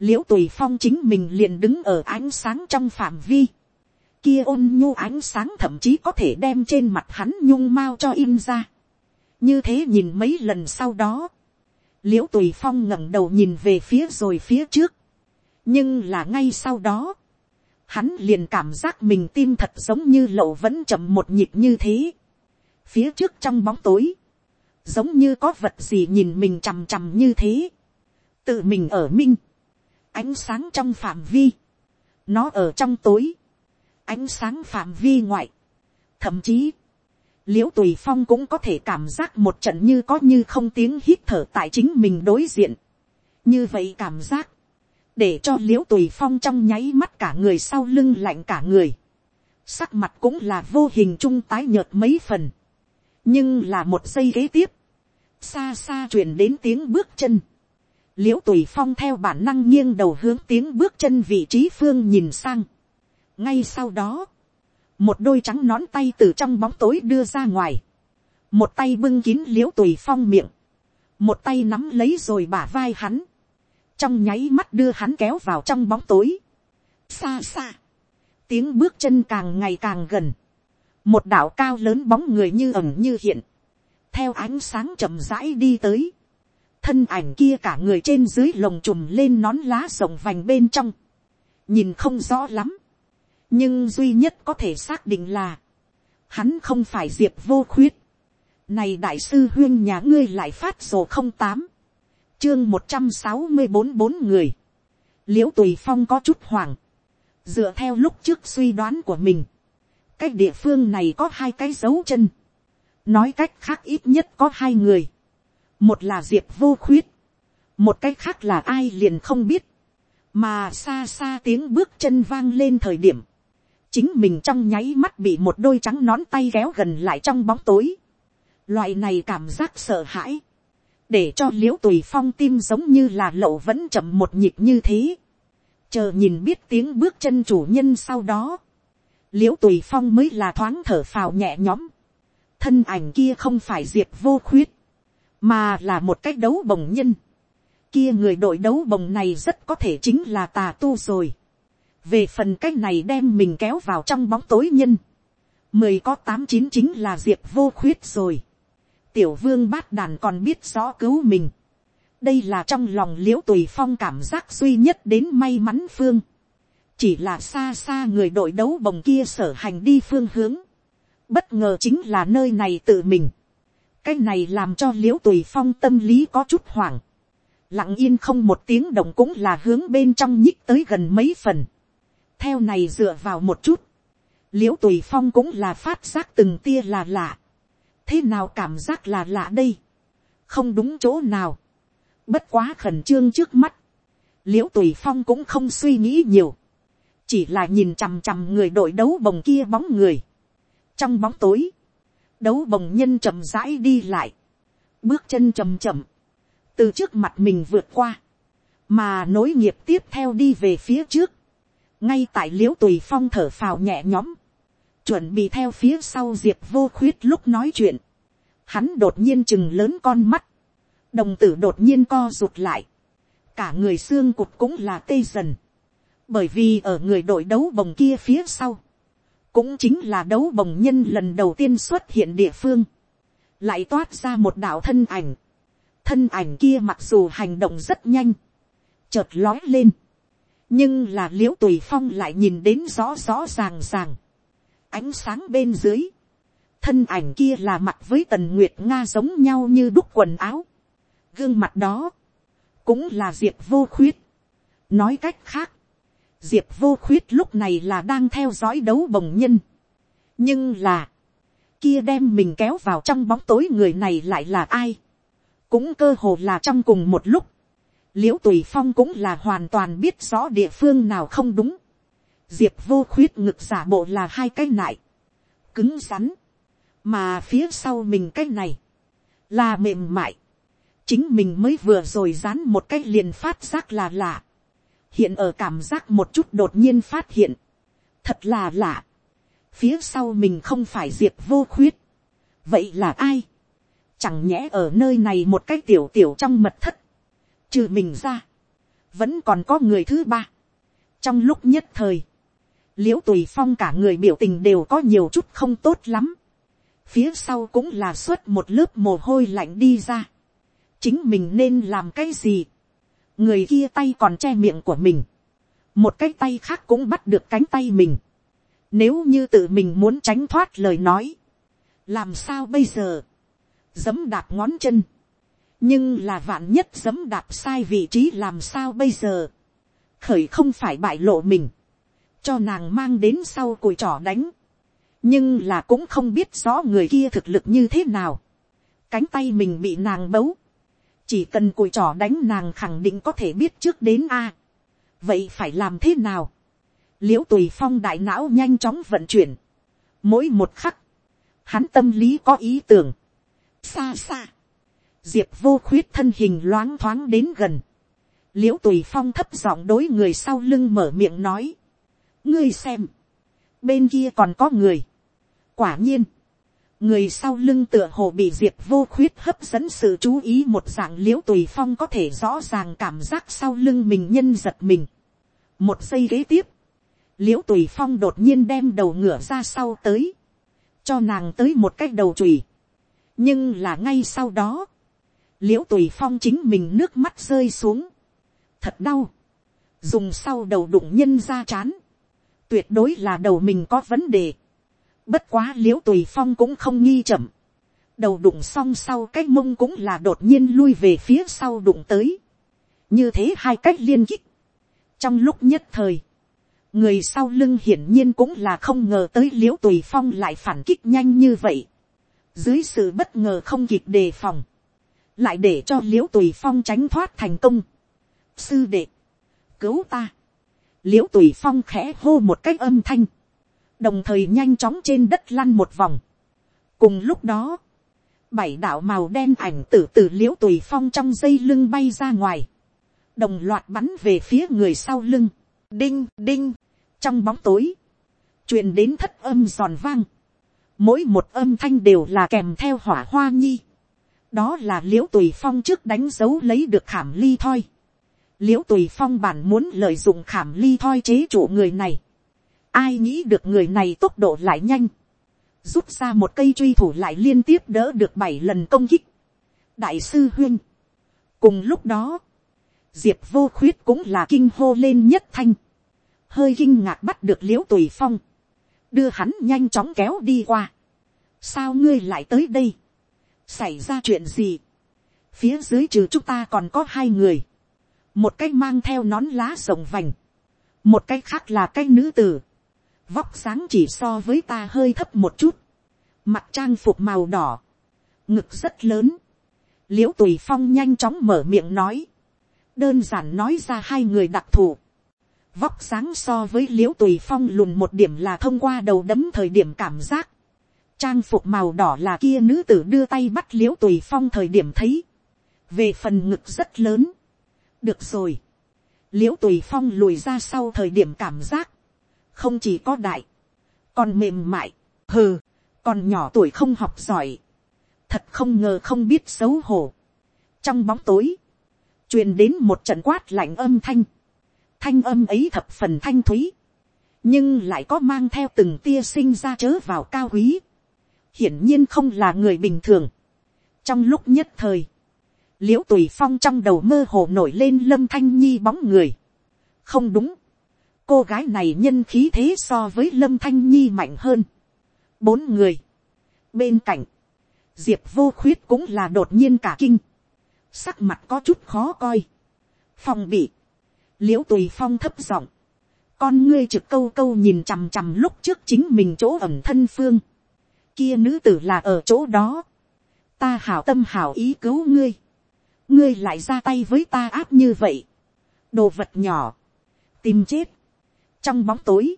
[SPEAKER 1] l i ễ u tùy phong chính mình liền đứng ở ánh sáng trong phạm vi, kia ôn nhu ánh sáng thậm chí có thể đem trên mặt hắn nhung mau cho in ra. như thế nhìn mấy lần sau đó, l i ễ u tùy phong ngẩng đầu nhìn về phía rồi phía trước, nhưng là ngay sau đó, hắn liền cảm giác mình tim thật giống như lậu vẫn chậm một nhịp như thế, phía trước trong bóng tối, giống như có vật gì nhìn mình chằm chằm như thế, tự mình ở minh, ánh sáng trong phạm vi, nó ở trong tối, ánh sáng phạm vi ngoại, thậm chí, l i ễ u tùy phong cũng có thể cảm giác một trận như có như không tiếng hít thở tại chính mình đối diện. như vậy cảm giác, để cho l i ễ u tùy phong trong nháy mắt cả người sau lưng lạnh cả người. sắc mặt cũng là vô hình chung tái nhợt mấy phần. nhưng là một giây kế tiếp, xa xa truyền đến tiếng bước chân. l i ễ u tùy phong theo bản năng nghiêng đầu hướng tiếng bước chân vị trí phương nhìn sang ngay sau đó, một đôi trắng nón tay từ trong bóng tối đưa ra ngoài, một tay bưng kín l i ễ u tùy phong miệng, một tay nắm lấy rồi bả vai hắn, trong nháy mắt đưa hắn kéo vào trong bóng tối, xa xa, tiếng bước chân càng ngày càng gần, một đảo cao lớn bóng người như ẩm như hiện, theo ánh sáng chậm rãi đi tới, thân ảnh kia cả người trên dưới lồng trùm lên nón lá rộng vành bên trong, nhìn không rõ lắm, nhưng duy nhất có thể xác định là, hắn không phải diệp vô khuyết. Này đại sư huyên nhà ngươi lại phát sổ không tám, chương một trăm sáu mươi bốn bốn người. l i ễ u tùy phong có chút hoảng, dựa theo lúc trước suy đoán của mình, cái địa phương này có hai cái dấu chân, nói cách khác ít nhất có hai người, một là diệp vô khuyết, một cái khác là ai liền không biết, mà xa xa tiếng bước chân vang lên thời điểm, chính mình trong nháy mắt bị một đôi trắng nón tay kéo gần lại trong bóng tối. Loại này cảm giác sợ hãi, để cho l i ễ u tùy phong tim giống như là lậu vẫn chậm một nhịp như thế. chờ nhìn biết tiếng bước chân chủ nhân sau đó, l i ễ u tùy phong mới là thoáng thở phào nhẹ nhõm. thân ảnh kia không phải diệp vô khuyết, mà là một cách đấu bồng nhân. kia người đội đấu bồng này rất có thể chính là tà tu rồi về phần cái này đem mình kéo vào trong bóng tối nhân, mười có tám chín chính là diệp vô khuyết rồi tiểu vương bát đàn còn biết rõ cứu mình. đây là trong lòng l i ễ u tùy phong cảm giác duy nhất đến may mắn phương. chỉ là xa xa người đội đấu bồng kia sở hành đi phương hướng. bất ngờ chính là nơi này tự mình. cái này làm cho l i ễ u tùy phong tâm lý có chút hoảng. lặng yên không một tiếng động cũng là hướng bên trong nhích tới gần mấy phần theo này dựa vào một chút, l i ễ u tùy phong cũng là phát giác từng tia là lạ thế nào cảm giác là lạ đây, không đúng chỗ nào, bất quá khẩn trương trước mắt, l i ễ u tùy phong cũng không suy nghĩ nhiều, chỉ là nhìn chằm chằm người đội đấu bồng kia bóng người. trong bóng tối, đấu bồng nhân chậm rãi đi lại, bước chân chầm chậm, từ trước mặt mình vượt qua, mà nối nghiệp tiếp theo đi về phía trước, ngay tại l i ễ u tùy phong thở phào nhẹ nhõm, chuẩn bị theo phía sau diệp vô khuyết lúc nói chuyện, hắn đột nhiên chừng lớn con mắt, đồng tử đột nhiên co rụt lại, cả người xương cụt cũng là tê dần, bởi vì ở người đội đấu bồng kia phía sau, cũng chính là đấu bồng nhân lần đầu tiên xuất hiện địa phương, lại toát ra một đạo thân ảnh, thân ảnh kia mặc dù hành động rất nhanh, chợt lói lên, nhưng là l i ễ u tùy phong lại nhìn đến rõ rõ ràng ràng ánh sáng bên dưới, thân ảnh kia là mặt với tần nguyệt nga giống nhau như đúc quần áo. gương mặt đó, cũng là diệp vô khuyết. nói cách khác, diệp vô khuyết lúc này là đang theo dõi đấu bồng nhân. nhưng là, kia đem mình kéo vào trong bóng tối người này lại là ai. cũng cơ hồ là trong cùng một lúc, liễu tùy phong cũng là hoàn toàn biết rõ địa phương nào không đúng diệp vô khuyết ngực giả bộ là hai cái nại, cứng rắn, mà phía sau mình cái này, là mềm mại, chính mình mới vừa rồi dán một cái liền phát giác là lạ, hiện ở cảm giác một chút đột nhiên phát hiện, thật là lạ, phía sau mình không phải diệp vô khuyết, vậy là ai, chẳng nhẽ ở nơi này một cái tiểu tiểu trong mật thất, trừ mình ra, vẫn còn có người thứ ba. trong lúc nhất thời, l i ễ u tùy phong cả người biểu tình đều có nhiều chút không tốt lắm. phía sau cũng là suốt một lớp mồ hôi lạnh đi ra. chính mình nên làm cái gì, người kia tay còn che miệng của mình, một cái tay khác cũng bắt được cánh tay mình, nếu như tự mình muốn tránh thoát lời nói, làm sao bây giờ, dấm đạp ngón chân, nhưng là vạn nhất dấm đạp sai vị trí làm sao bây giờ, khởi không phải bại lộ mình, cho nàng mang đến sau cùi trỏ đánh, nhưng là cũng không biết rõ người kia thực lực như thế nào, cánh tay mình bị nàng bấu, chỉ cần cùi trỏ đánh nàng khẳng định có thể biết trước đến a, vậy phải làm thế nào, l i ễ u tùy phong đại não nhanh chóng vận chuyển, mỗi một khắc, hắn tâm lý có ý tưởng, xa xa, diệp vô khuyết thân hình loáng thoáng đến gần, l i ễ u tùy phong thấp giọng đối người sau lưng mở miệng nói, ngươi xem, bên kia còn có người, quả nhiên, người sau lưng tựa hồ bị diệp vô khuyết hấp dẫn sự chú ý một dạng l i ễ u tùy phong có thể rõ ràng cảm giác sau lưng mình nhân giật mình. một giây kế tiếp, l i ễ u tùy phong đột nhiên đem đầu ngửa ra sau tới, cho nàng tới một cái đầu chùy. nhưng là ngay sau đó, l i ễ u tùy phong chính mình nước mắt rơi xuống, thật đau, dùng sau đầu đụng nhân ra chán, tuyệt đối là đầu mình có vấn đề, Bất quá l i ễ u tùy phong cũng không nghi chậm. Đầu đụng xong sau cái mông cũng là đột nhiên lui về phía sau đụng tới. Như thế hai cách liên kích. Trong lúc nhất thời, người sau lưng hiển nhiên cũng là không ngờ tới l i ễ u tùy phong lại phản kích nhanh như vậy. Dưới sự bất ngờ không kịp đề phòng. Lại để cho l i ễ u tùy phong tránh thoát thành công. Sư đệ, cứu ta l i ễ u tùy phong khẽ hô một cách âm thanh. Đồng thời nhanh chóng trên đất lăn một vòng. cùng lúc đó, bảy đạo màu đen ảnh tử từ l i ễ u tùy phong trong dây lưng bay ra ngoài, đồng loạt bắn về phía người sau lưng, đinh đinh, trong bóng tối, truyền đến thất âm giòn vang, mỗi một âm thanh đều là kèm theo hỏa hoa nhi, đó là l i ễ u tùy phong trước đánh dấu lấy được khảm ly thoi, l i ễ u tùy phong bản muốn lợi dụng khảm ly thoi chế chủ người này, Ai nghĩ được người này tốc độ lại nhanh. Rút ra một cây truy thủ lại liên tiếp đỡ được bảy lần công kích. Đại sư huyên. Cùng lúc đó. Diệp vô khuyết cũng là kinh hô lên nhất thanh. Hơi kinh ngạc bắt được liễu tùy phong. Đưa hắn nhanh chóng kéo đi qua. Sao ngươi lại tới đây? Xảy ra chuyện gì? Phía dưới trừ chúng ta còn có hai người. Một cái mang theo nón lá rộng vành. Một cái khác là cái nữ tử. Vóc sáng chỉ so với ta hơi thấp một chút, mặt trang phục màu đỏ, ngực rất lớn, l i ễ u tùy phong nhanh chóng mở miệng nói, đơn giản nói ra hai người đặc thù, vóc sáng so với l i ễ u tùy phong lùn một điểm là thông qua đầu đấm thời điểm cảm giác, trang phục màu đỏ là kia nữ tử đưa tay bắt l i ễ u tùy phong thời điểm thấy, về phần ngực rất lớn, được rồi, l i ễ u tùy phong lùi ra sau thời điểm cảm giác, không chỉ có đại, còn mềm mại, hừ, còn nhỏ tuổi không học giỏi, thật không ngờ không biết xấu hổ. trong bóng tối, truyền đến một trận quát lạnh âm thanh, thanh âm ấy thập phần thanh thúy, nhưng lại có mang theo từng tia sinh ra chớ vào cao quý, hiển nhiên không là người bình thường. trong lúc nhất thời, l i ễ u tùy phong trong đầu mơ hồ nổi lên lâm thanh nhi bóng người. không đúng, cô gái này nhân khí thế so với lâm thanh nhi mạnh hơn. bốn người. bên cạnh, diệp vô khuyết cũng là đột nhiên cả kinh. sắc mặt có chút khó coi. phòng bị. l i ễ u tùy phong thấp giọng. con ngươi trực câu câu nhìn chằm chằm lúc trước chính mình chỗ ẩm thân phương. kia nữ tử là ở chỗ đó. ta hảo tâm hảo ý cứu ngươi ngươi lại ra tay với ta áp như vậy. đồ vật nhỏ. tìm chết. Trong bóng tối,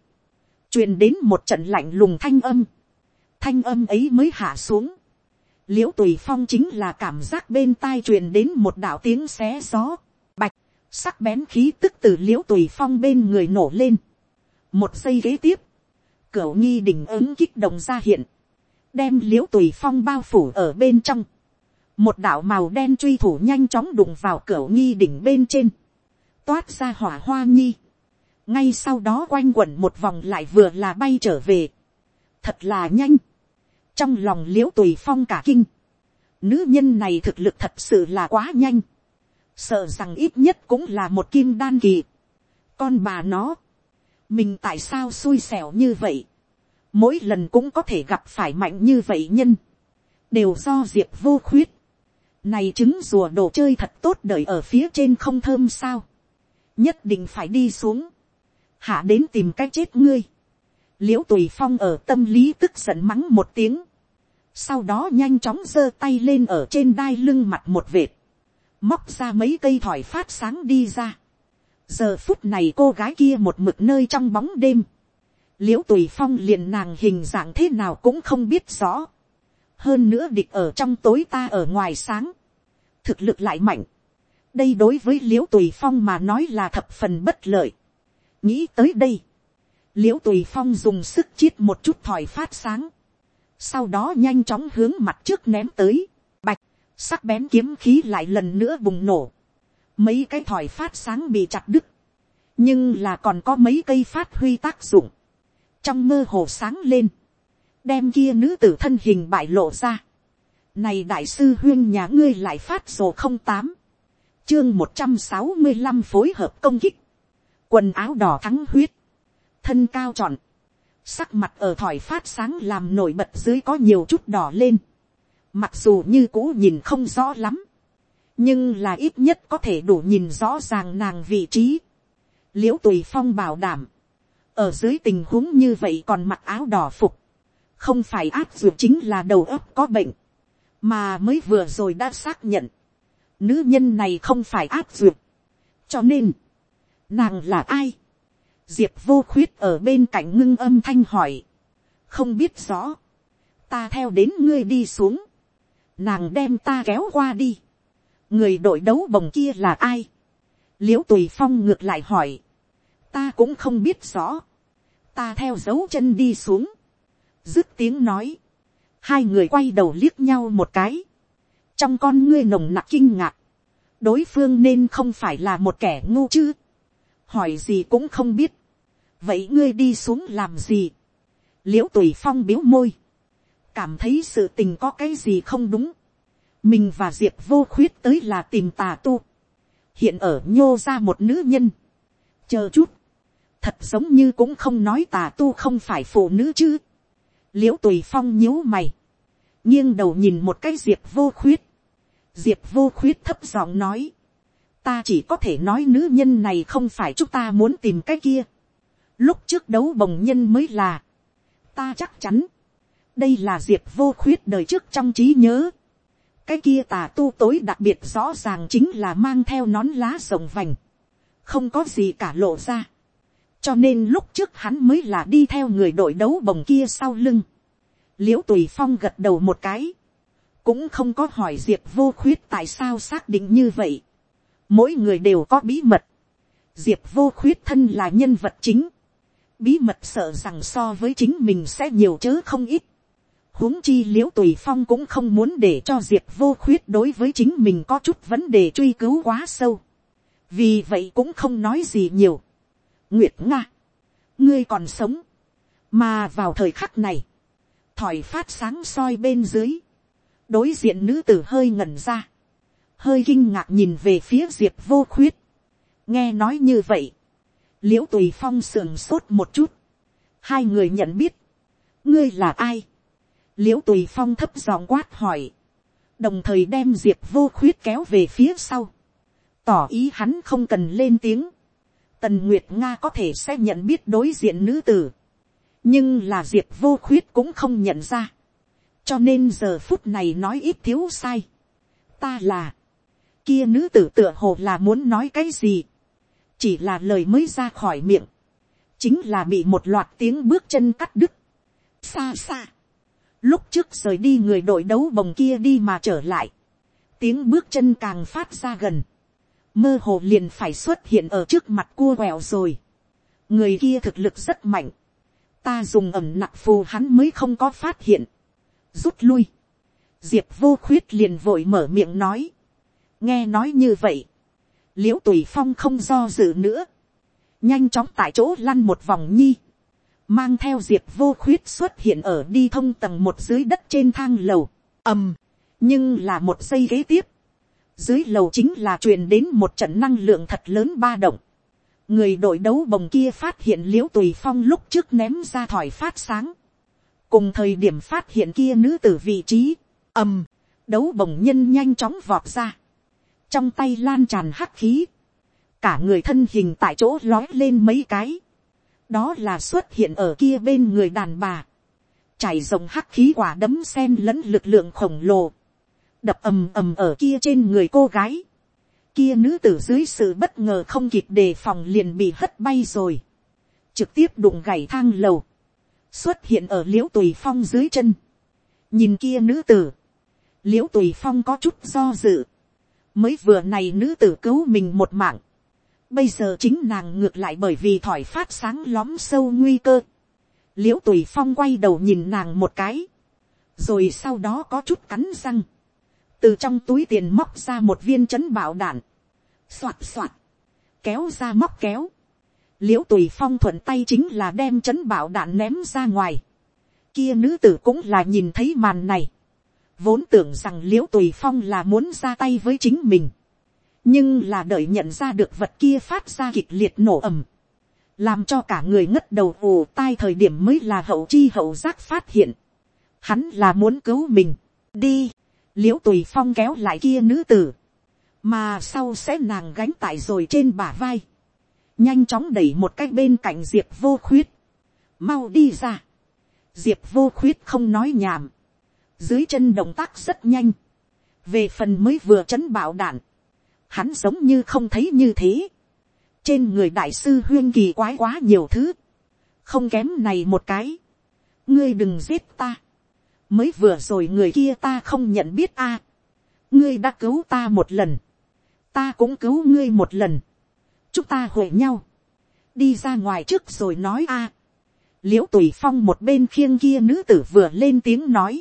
[SPEAKER 1] truyền đến một trận lạnh lùng thanh âm, thanh âm ấy mới hạ xuống, l i ễ u tùy phong chính là cảm giác bên tai truyền đến một đạo tiếng xé gió, bạch, sắc bén khí tức từ l i ễ u tùy phong bên người nổ lên, một giây kế tiếp, cửa nghi đỉnh ứng kích động ra hiện, đem l i ễ u tùy phong bao phủ ở bên trong, một đạo màu đen truy thủ nhanh chóng đụng vào cửa nghi đỉnh bên trên, toát ra hỏa hoa nhi, ngay sau đó quanh quẩn một vòng lại vừa là bay trở về, thật là nhanh, trong lòng l i ễ u tùy phong cả kinh, Nữ nhân này thực lực thật sự là quá nhanh. Sợ rằng ít nhất cũng là một kim đan kỳ. Con bà nó. Mình tại sao xui xẻo như vậy. Mỗi lần cũng có thể gặp phải mạnh như vậy nhân. Đều do diệp vô khuyết. Này trứng rùa đồ chơi thật tốt đợi ở phía trên không thơm sao. Nhất định phải đi xuống. Hạ đến tìm cách chết ngươi. Liễu tùy phong ở tâm lý tức giận mắng một tiếng sau đó nhanh chóng giơ tay lên ở trên đai lưng mặt một vệt, móc ra mấy cây thỏi phát sáng đi ra. giờ phút này cô gái kia một mực nơi trong bóng đêm, l i ễ u tùy phong liền nàng hình dạng thế nào cũng không biết rõ, hơn nữa địch ở trong tối ta ở ngoài sáng, thực lực lại mạnh, đây đối với l i ễ u tùy phong mà nói là thập phần bất lợi, nghĩ tới đây, l i ễ u tùy phong dùng sức chiết một chút thỏi phát sáng, sau đó nhanh chóng hướng mặt trước ném tới, bạch, sắc bén kiếm khí lại lần nữa bùng nổ, mấy cái thỏi phát sáng bị chặt đứt, nhưng là còn có mấy cây phát huy tác dụng, trong mơ hồ sáng lên, đem kia nữ tử thân hình bại lộ ra, này đại sư huyên nhà ngươi lại phát sổ không tám, chương một trăm sáu mươi năm phối hợp công kích, quần áo đỏ thắng huyết, thân cao trọn, sắc mặt ở thỏi phát sáng làm nổi bật dưới có nhiều chút đỏ lên, mặc dù như cũ nhìn không rõ lắm, nhưng là ít nhất có thể đủ nhìn rõ ràng nàng vị trí. liễu tùy phong bảo đảm, ở dưới tình huống như vậy còn mặc áo đỏ phục, không phải áp dụng chính là đầu óc có bệnh, mà mới vừa rồi đã xác nhận, nữ nhân này không phải áp dụng, cho nên, nàng là ai, diệp vô khuyết ở bên cạnh ngưng âm thanh hỏi, không biết rõ, ta theo đến ngươi đi xuống, nàng đem ta kéo qua đi, người đội đấu bồng kia là ai, l i ễ u tùy phong ngược lại hỏi, ta cũng không biết rõ, ta theo dấu chân đi xuống, dứt tiếng nói, hai người quay đầu liếc nhau một cái, trong con ngươi nồng nặc kinh ngạc, đối phương nên không phải là một kẻ ngu chứ, hỏi gì cũng không biết, vậy ngươi đi xuống làm gì, l i ễ u tùy phong biếu môi, cảm thấy sự tình có cái gì không đúng, mình và diệp vô khuyết tới là tìm tà tu, hiện ở nhô ra một nữ nhân, chờ chút, thật giống như cũng không nói tà tu không phải phụ nữ chứ, l i ễ u tùy phong nhíu mày, nghiêng đầu nhìn một cái diệp vô khuyết, diệp vô khuyết thấp giọng nói, ta chỉ có thể nói nữ nhân này không phải chúng ta muốn tìm cái kia. lúc trước đấu bồng nhân mới là, ta chắc chắn, đây là diệp vô khuyết đời trước trong trí nhớ. cái kia tà tu tối đặc biệt rõ ràng chính là mang theo nón lá rồng vành, không có gì cả lộ ra cho nên lúc trước hắn mới là đi theo người đội đấu bồng kia sau lưng. l i ễ u tùy phong gật đầu một cái, cũng không có hỏi diệp vô khuyết tại sao xác định như vậy. Mỗi người đều có bí mật, diệp vô khuyết thân là nhân vật chính, bí mật sợ rằng so với chính mình sẽ nhiều chớ không ít, huống chi l i ễ u tùy phong cũng không muốn để cho diệp vô khuyết đối với chính mình có chút vấn đề truy cứu quá sâu, vì vậy cũng không nói gì nhiều nguyệt nga, ngươi còn sống, mà vào thời khắc này, thỏi phát sáng soi bên dưới, đối diện nữ tử hơi ngẩn ra, hơi kinh ngạc nhìn về phía diệp vô khuyết. nghe nói như vậy, l i ễ u tùy phong sườn sốt một chút, hai người nhận biết, ngươi là ai, l i ễ u tùy phong thấp giọng quát hỏi, đồng thời đem diệp vô khuyết kéo về phía sau, tỏ ý hắn không cần lên tiếng, tần nguyệt nga có thể sẽ nhận biết đối diện nữ tử, nhưng là diệp vô khuyết cũng không nhận ra, cho nên giờ phút này nói ít thiếu sai, ta là, kia nữ tử tựa hồ là muốn nói cái gì, chỉ là lời mới ra khỏi miệng, chính là bị một loạt tiếng bước chân cắt đứt, xa xa, lúc trước rời đi người đội đấu bồng kia đi mà trở lại, tiếng bước chân càng phát ra gần, mơ hồ liền phải xuất hiện ở trước mặt cua quẹo rồi, người kia thực lực rất mạnh, ta dùng ẩm nặc phù hắn mới không có phát hiện, rút lui, diệp vô khuyết liền vội mở miệng nói, nghe nói như vậy, l i ễ u tùy phong không do dự nữa, nhanh chóng tại chỗ lăn một vòng nhi, mang theo diệp vô khuyết xuất hiện ở đi thông tầng một dưới đất trên thang lầu, ầm, nhưng là một giây kế tiếp, dưới lầu chính là truyền đến một trận năng lượng thật lớn ba động, người đội đấu bồng kia phát hiện l i ễ u tùy phong lúc trước ném ra thỏi phát sáng, cùng thời điểm phát hiện kia nữ t vị trí, ầm, đấu bồng nhân nhanh chóng vọt ra, trong tay lan tràn hắc khí, cả người thân hình tại chỗ lói lên mấy cái, đó là xuất hiện ở kia bên người đàn bà, chảy rồng hắc khí quả đấm sen lẫn lực lượng khổng lồ, đập ầm ầm ở kia trên người cô gái, kia nữ tử dưới sự bất ngờ không kịp đề phòng liền bị hất bay rồi, trực tiếp đụng gãy thang lầu, xuất hiện ở liễu tùy phong dưới chân, nhìn kia nữ tử, liễu tùy phong có chút do dự, mới vừa này nữ tử cứu mình một mạng, bây giờ chính nàng ngược lại bởi vì thỏi phát sáng lóm sâu nguy cơ, liễu tùy phong quay đầu nhìn nàng một cái, rồi sau đó có chút cắn răng, từ trong túi tiền móc ra một viên chấn bảo đạn, soạt soạt, kéo ra móc kéo, l i ễ u tùy phong thuận tay chính là đem chấn bảo đạn ném ra ngoài, kia nữ tử cũng là nhìn thấy màn này, vốn tưởng rằng l i ễ u tùy phong là muốn ra tay với chính mình, nhưng là đợi nhận ra được vật kia phát ra kịch liệt nổ ầm, làm cho cả người ngất đầu ù tai thời điểm mới là hậu chi hậu giác phát hiện, hắn là muốn cứu mình, đi, l i ễ u tùy phong kéo lại kia nữ tử, mà sau sẽ nàng gánh tại rồi trên bả vai, nhanh chóng đẩy một cách bên cạnh diệp vô khuyết, mau đi ra, diệp vô khuyết không nói nhảm, dưới chân động tác rất nhanh, về phần mới vừa chấn bảo đạn, hắn giống như không thấy như thế, trên người đại sư huyên kỳ quái quá nhiều thứ, không kém này một cái, ngươi đừng giết ta, mới vừa rồi người kia ta không nhận biết a. ngươi đã cứu ta một lần, ta cũng cứu ngươi một lần, chúng ta huệ nhau, đi ra ngoài trước rồi nói a. À. l i ễ u tùy phong một bên khiêng kia nữ tử vừa lên tiếng nói,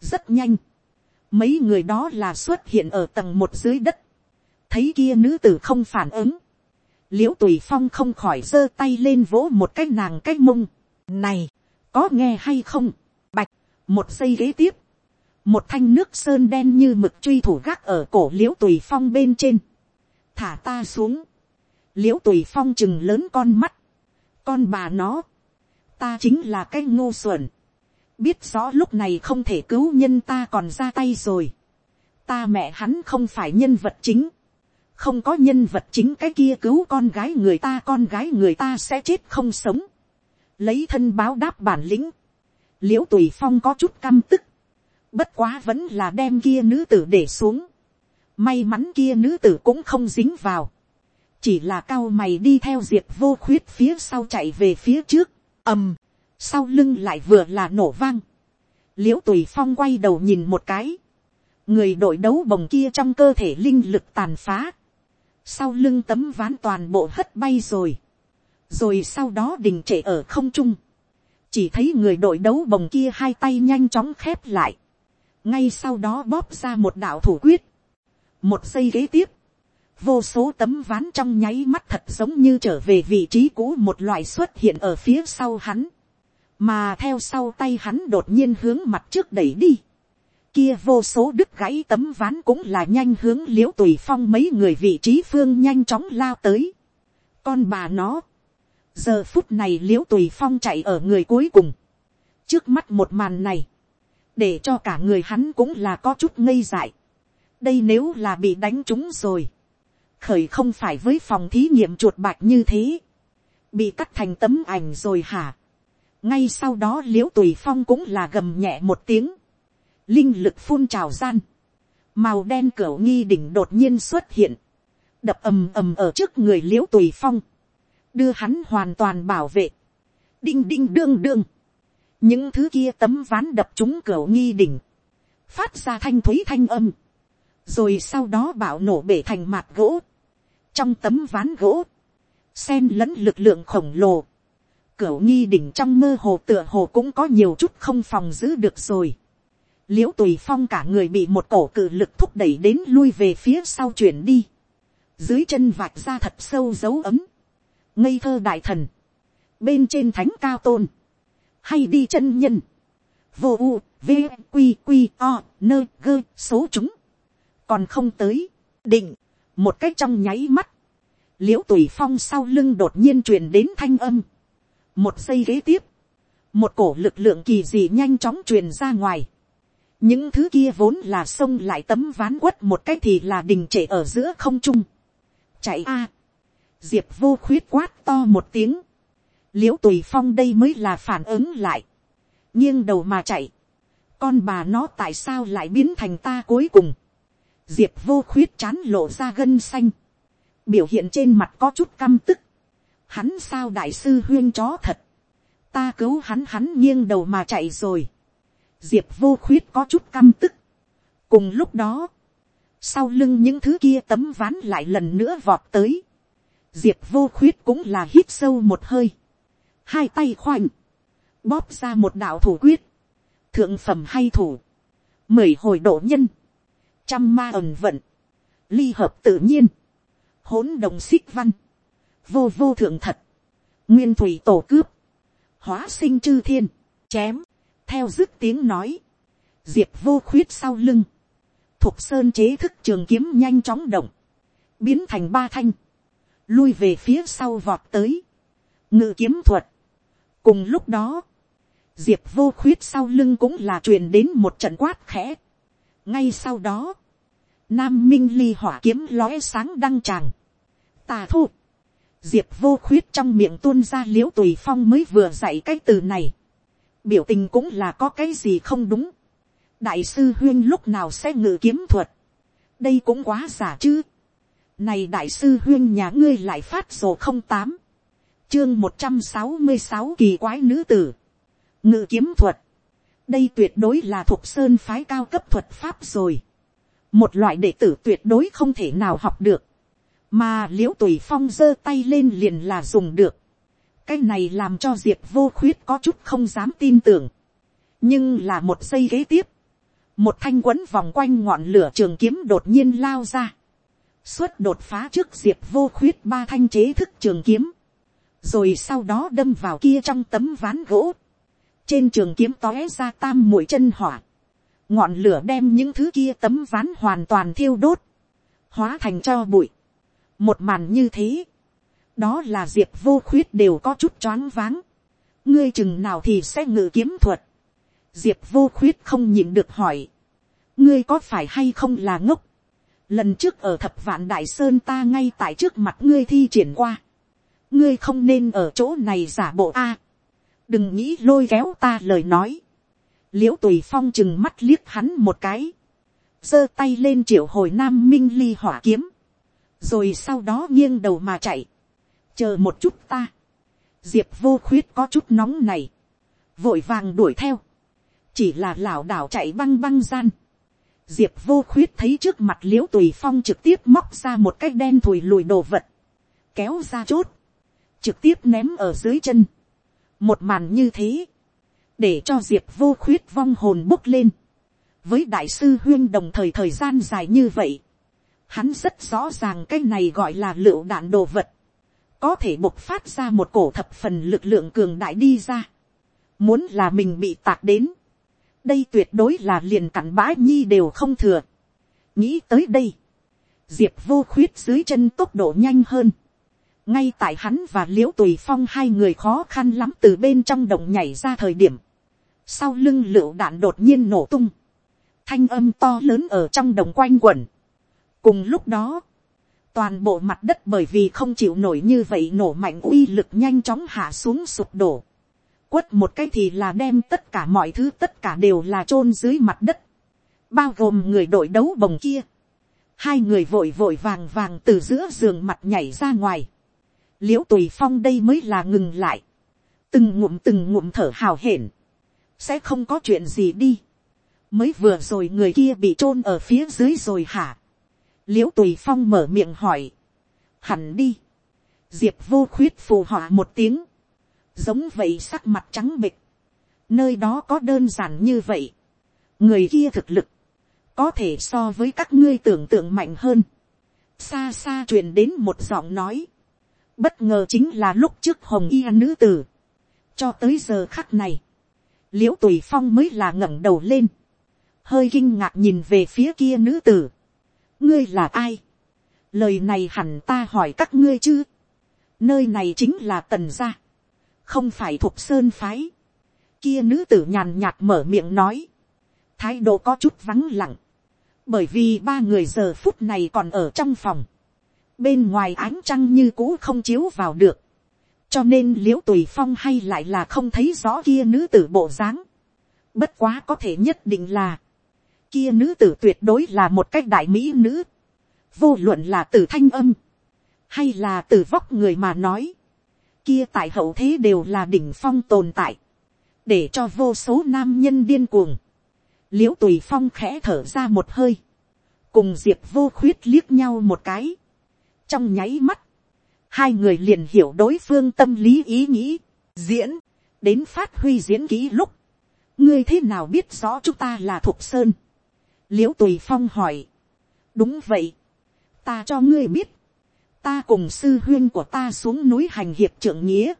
[SPEAKER 1] rất nhanh, mấy người đó là xuất hiện ở tầng một dưới đất, thấy kia nữ tử không phản ứng, l i ễ u tùy phong không khỏi giơ tay lên vỗ một cái nàng cái mông, này, có nghe hay không, một giây ghế tiếp, một thanh nước sơn đen như mực truy thủ gác ở cổ l i ễ u tùy phong bên trên, thả ta xuống, l i ễ u tùy phong chừng lớn con mắt, con bà nó, ta chính là cái ngô xuẩn, biết rõ lúc này không thể cứu nhân ta còn ra tay rồi, ta mẹ hắn không phải nhân vật chính, không có nhân vật chính cái kia cứu con gái người ta con gái người ta sẽ chết không sống, lấy thân báo đáp bản lĩnh, l i ễ u tùy phong có chút căm tức, bất quá vẫn là đem kia nữ tử để xuống, may mắn kia nữ tử cũng không dính vào, chỉ là cao mày đi theo diệp vô khuyết phía sau chạy về phía trước, ầm, sau lưng lại vừa là nổ vang, l i ễ u tùy phong quay đầu nhìn một cái, người đội đấu bồng kia trong cơ thể linh lực tàn phá, sau lưng tấm ván toàn bộ hất bay rồi, rồi sau đó đình trệ ở không trung, chỉ thấy người đội đấu bồng kia hai tay nhanh chóng khép lại, ngay sau đó bóp ra một đạo thủ quyết, một giây kế tiếp, vô số tấm ván trong nháy mắt thật giống như trở về vị trí cũ một loại xuất hiện ở phía sau hắn, mà theo sau tay hắn đột nhiên hướng mặt trước đẩy đi, kia vô số đứt gãy tấm ván cũng là nhanh hướng l i ễ u tùy phong mấy người vị trí phương nhanh chóng lao tới, con bà nó, giờ phút này l i ễ u tùy phong chạy ở người cuối cùng, trước mắt một màn này, để cho cả người hắn cũng là có chút ngây dại. đây nếu là bị đánh trúng rồi, khởi không phải với phòng thí nghiệm chuột bạch như thế, bị cắt thành tấm ảnh rồi hả. ngay sau đó l i ễ u tùy phong cũng là gầm nhẹ một tiếng, linh lực phun trào gian, màu đen cửa nghi đỉnh đột nhiên xuất hiện, đập ầm ầm ở trước người l i ễ u tùy phong, đưa hắn hoàn toàn bảo vệ. đinh đinh đương đương, những thứ kia tấm ván đập chúng cửa nghi đỉnh, phát ra thanh thúy thanh âm, rồi sau đó bảo nổ bể thành mạt gỗ, trong tấm ván gỗ, sen lẫn lực lượng khổng lồ, cửa nghi đỉnh trong mơ hồ tựa hồ cũng có nhiều chút không phòng giữ được rồi. l i ễ u tùy phong cả người bị một cổ cự lực thúc đẩy đến lui về phía sau chuyển đi, dưới chân vạch ra thật sâu dấu ấm, ngây thơ đại thần, bên trên thánh cao tôn, hay đi chân nhân, vô u, v, q q o, nơ gơ số chúng, còn không tới, định, một cách trong nháy mắt, l i ễ u tùy phong sau lưng đột nhiên truyền đến thanh âm, một giây kế tiếp, một cổ lực lượng kỳ dị nhanh chóng truyền ra ngoài, những thứ kia vốn là sông lại tấm ván quất một cách thì là đình trệ ở giữa không trung, chạy a, diệp vô khuyết quát to một tiếng, l i ễ u tùy phong đây mới là phản ứng lại, nghiêng đầu mà chạy, con bà nó tại sao lại biến thành ta cuối cùng, diệp vô khuyết chán lộ ra gân xanh, biểu hiện trên mặt có chút căm tức, hắn sao đại sư huyên chó thật, ta cứu hắn hắn nghiêng đầu mà chạy rồi, diệp vô khuyết có chút căm tức, cùng lúc đó, sau lưng những thứ kia tấm ván lại lần nữa vọt tới, diệp vô khuyết cũng là hít sâu một hơi, hai tay khoanh, bóp ra một đạo thủ quyết, thượng phẩm hay thủ, mười hồi độ nhân, trăm ma ẩn vận, ly hợp tự nhiên, hỗn đồng xích văn, vô vô thượng thật, nguyên thủy tổ cướp, hóa sinh chư thiên, chém, theo dứt tiếng nói, diệp vô khuyết sau lưng, thuộc sơn chế thức trường kiếm nhanh chóng động, biến thành ba thanh, lui về phía sau vọt tới, ngự kiếm thuật. cùng lúc đó, diệp vô khuyết sau lưng cũng là truyền đến một trận quát khẽ, ngay sau đó, nam minh ly hỏa kiếm lóe sáng đăng tràng, tà thu, diệp vô khuyết trong miệng tuôn ra l i ễ u tùy phong mới vừa dạy cái từ này, biểu tình cũng là có cái gì không đúng, đại sư huyên lúc nào sẽ ngự kiếm thuật, đây cũng quá giả chứ, này đại sư huyên nhà ngươi lại phát sổ không tám, chương một trăm sáu mươi sáu kỳ quái nữ tử, ngự kiếm thuật, đây tuyệt đối là thuộc sơn phái cao cấp thuật pháp rồi. một loại đệ tử tuyệt đối không thể nào học được, mà l i ễ u tùy phong giơ tay lên liền là dùng được. cái này làm cho diệp vô khuyết có chút không dám tin tưởng. nhưng là một giây kế tiếp, một thanh quấn vòng quanh ngọn lửa trường kiếm đột nhiên lao ra suốt đột phá trước diệp vô khuyết ba thanh chế thức trường kiếm. rồi sau đó đâm vào kia trong tấm ván gỗ. Trên trường kiếm tóe ra tam mũi chân hỏa, ngọn lửa đem những thứ kia tấm ván hoàn toàn thiêu đốt, hóa thành cho bụi. một màn như thế, đó là diệp vô khuyết đều có chút choáng váng, ngươi chừng nào thì sẽ ngự kiếm thuật, diệp vô khuyết không nhịn được hỏi, ngươi có phải hay không là ngốc, lần trước ở thập vạn đại sơn ta ngay tại trước mặt ngươi thi triển qua, ngươi không nên ở chỗ này giả bộ a, đừng nghĩ lôi kéo ta lời nói, l i ễ u tùy phong chừng mắt liếc hắn một cái, giơ tay lên triệu hồi nam minh ly hỏa kiếm, rồi sau đó nghiêng đầu mà chạy, chờ một chút ta, diệp vô khuyết có chút nóng này, vội vàng đuổi theo, chỉ là lảo đảo chạy băng băng gian, diệp vô khuyết thấy trước mặt l i ễ u tùy phong trực tiếp móc ra một cái đen thùi lùi đồ vật, kéo ra chốt, trực tiếp ném ở dưới chân, một màn như thế, để cho diệp vô khuyết vong hồn bốc lên, với đại sư huyên đồng thời thời gian dài như vậy, hắn rất rõ ràng cái này gọi là lựu đạn đồ vật, có thể bộc phát ra một cổ thập phần lực lượng cường đại đi ra, muốn là mình bị tạc đến, đây tuyệt đối là liền cặn bã nhi đều không thừa. nghĩ tới đây, diệp vô khuyết dưới chân tốc độ nhanh hơn, ngay tại hắn và l i ễ u tùy phong hai người khó khăn lắm từ bên trong động nhảy ra thời điểm, sau lưng lựu đạn đột nhiên nổ tung, thanh âm to lớn ở trong đồng quanh quẩn. cùng lúc đó, toàn bộ mặt đất bởi vì không chịu nổi như vậy nổ mạnh uy lực nhanh chóng hạ xuống sụp đổ quất một cái thì là đem tất cả mọi thứ tất cả đều là chôn dưới mặt đất, bao gồm người đội đấu bồng kia. hai người vội vội vàng vàng từ giữa giường mặt nhảy ra ngoài. L i ễ u tùy phong đây mới là ngừng lại, từng ngụm từng ngụm thở hào hển, sẽ không có chuyện gì đi, mới vừa rồi người kia bị chôn ở phía dưới rồi hả, l i ễ u tùy phong mở miệng hỏi, hẳn đi, diệp vô khuyết phù họa một tiếng, giống vậy sắc mặt trắng bịch, nơi đó có đơn giản như vậy, người kia thực lực, có thể so với các ngươi tưởng tượng mạnh hơn, xa xa truyền đến một giọng nói, Bất ngờ chính là lúc trước hồng y nữ tử. Cho tới giờ khắc này. l i ễ u tùy phong mới là ngẩng đầu lên, hơi kinh ngạc nhìn về phía kia nữ tử, ngươi là ai, lời này hẳn ta hỏi các ngươi chứ, nơi này chính là tần gia, không phải thuộc sơn phái, kia nữ tử nhàn nhạt mở miệng nói, thái độ có chút vắng lặng, bởi vì ba người giờ phút này còn ở trong phòng, bên ngoài ánh trăng như cũ không chiếu vào được, cho nên l i ễ u tùy phong hay lại là không thấy rõ kia nữ tử bộ dáng. bất quá có thể nhất định là, kia nữ tử tuyệt đối là một cách đại mỹ nữ, vô luận là từ thanh âm, hay là từ vóc người mà nói, kia tại hậu thế đều là đỉnh phong tồn tại, để cho vô số nam nhân điên cuồng, l i ễ u tùy phong khẽ thở ra một hơi, cùng diệp vô khuyết liếc nhau một cái, trong nháy mắt, hai người liền hiểu đối phương tâm lý ý nghĩ, diễn, đến phát huy diễn kỹ lúc, ngươi thế nào biết rõ chúng ta là thục sơn, l i ễ u tùy phong hỏi, đúng vậy, ta cho ngươi biết, ta cùng sư huyên của ta xuống núi hành hiệp trưởng nghĩa,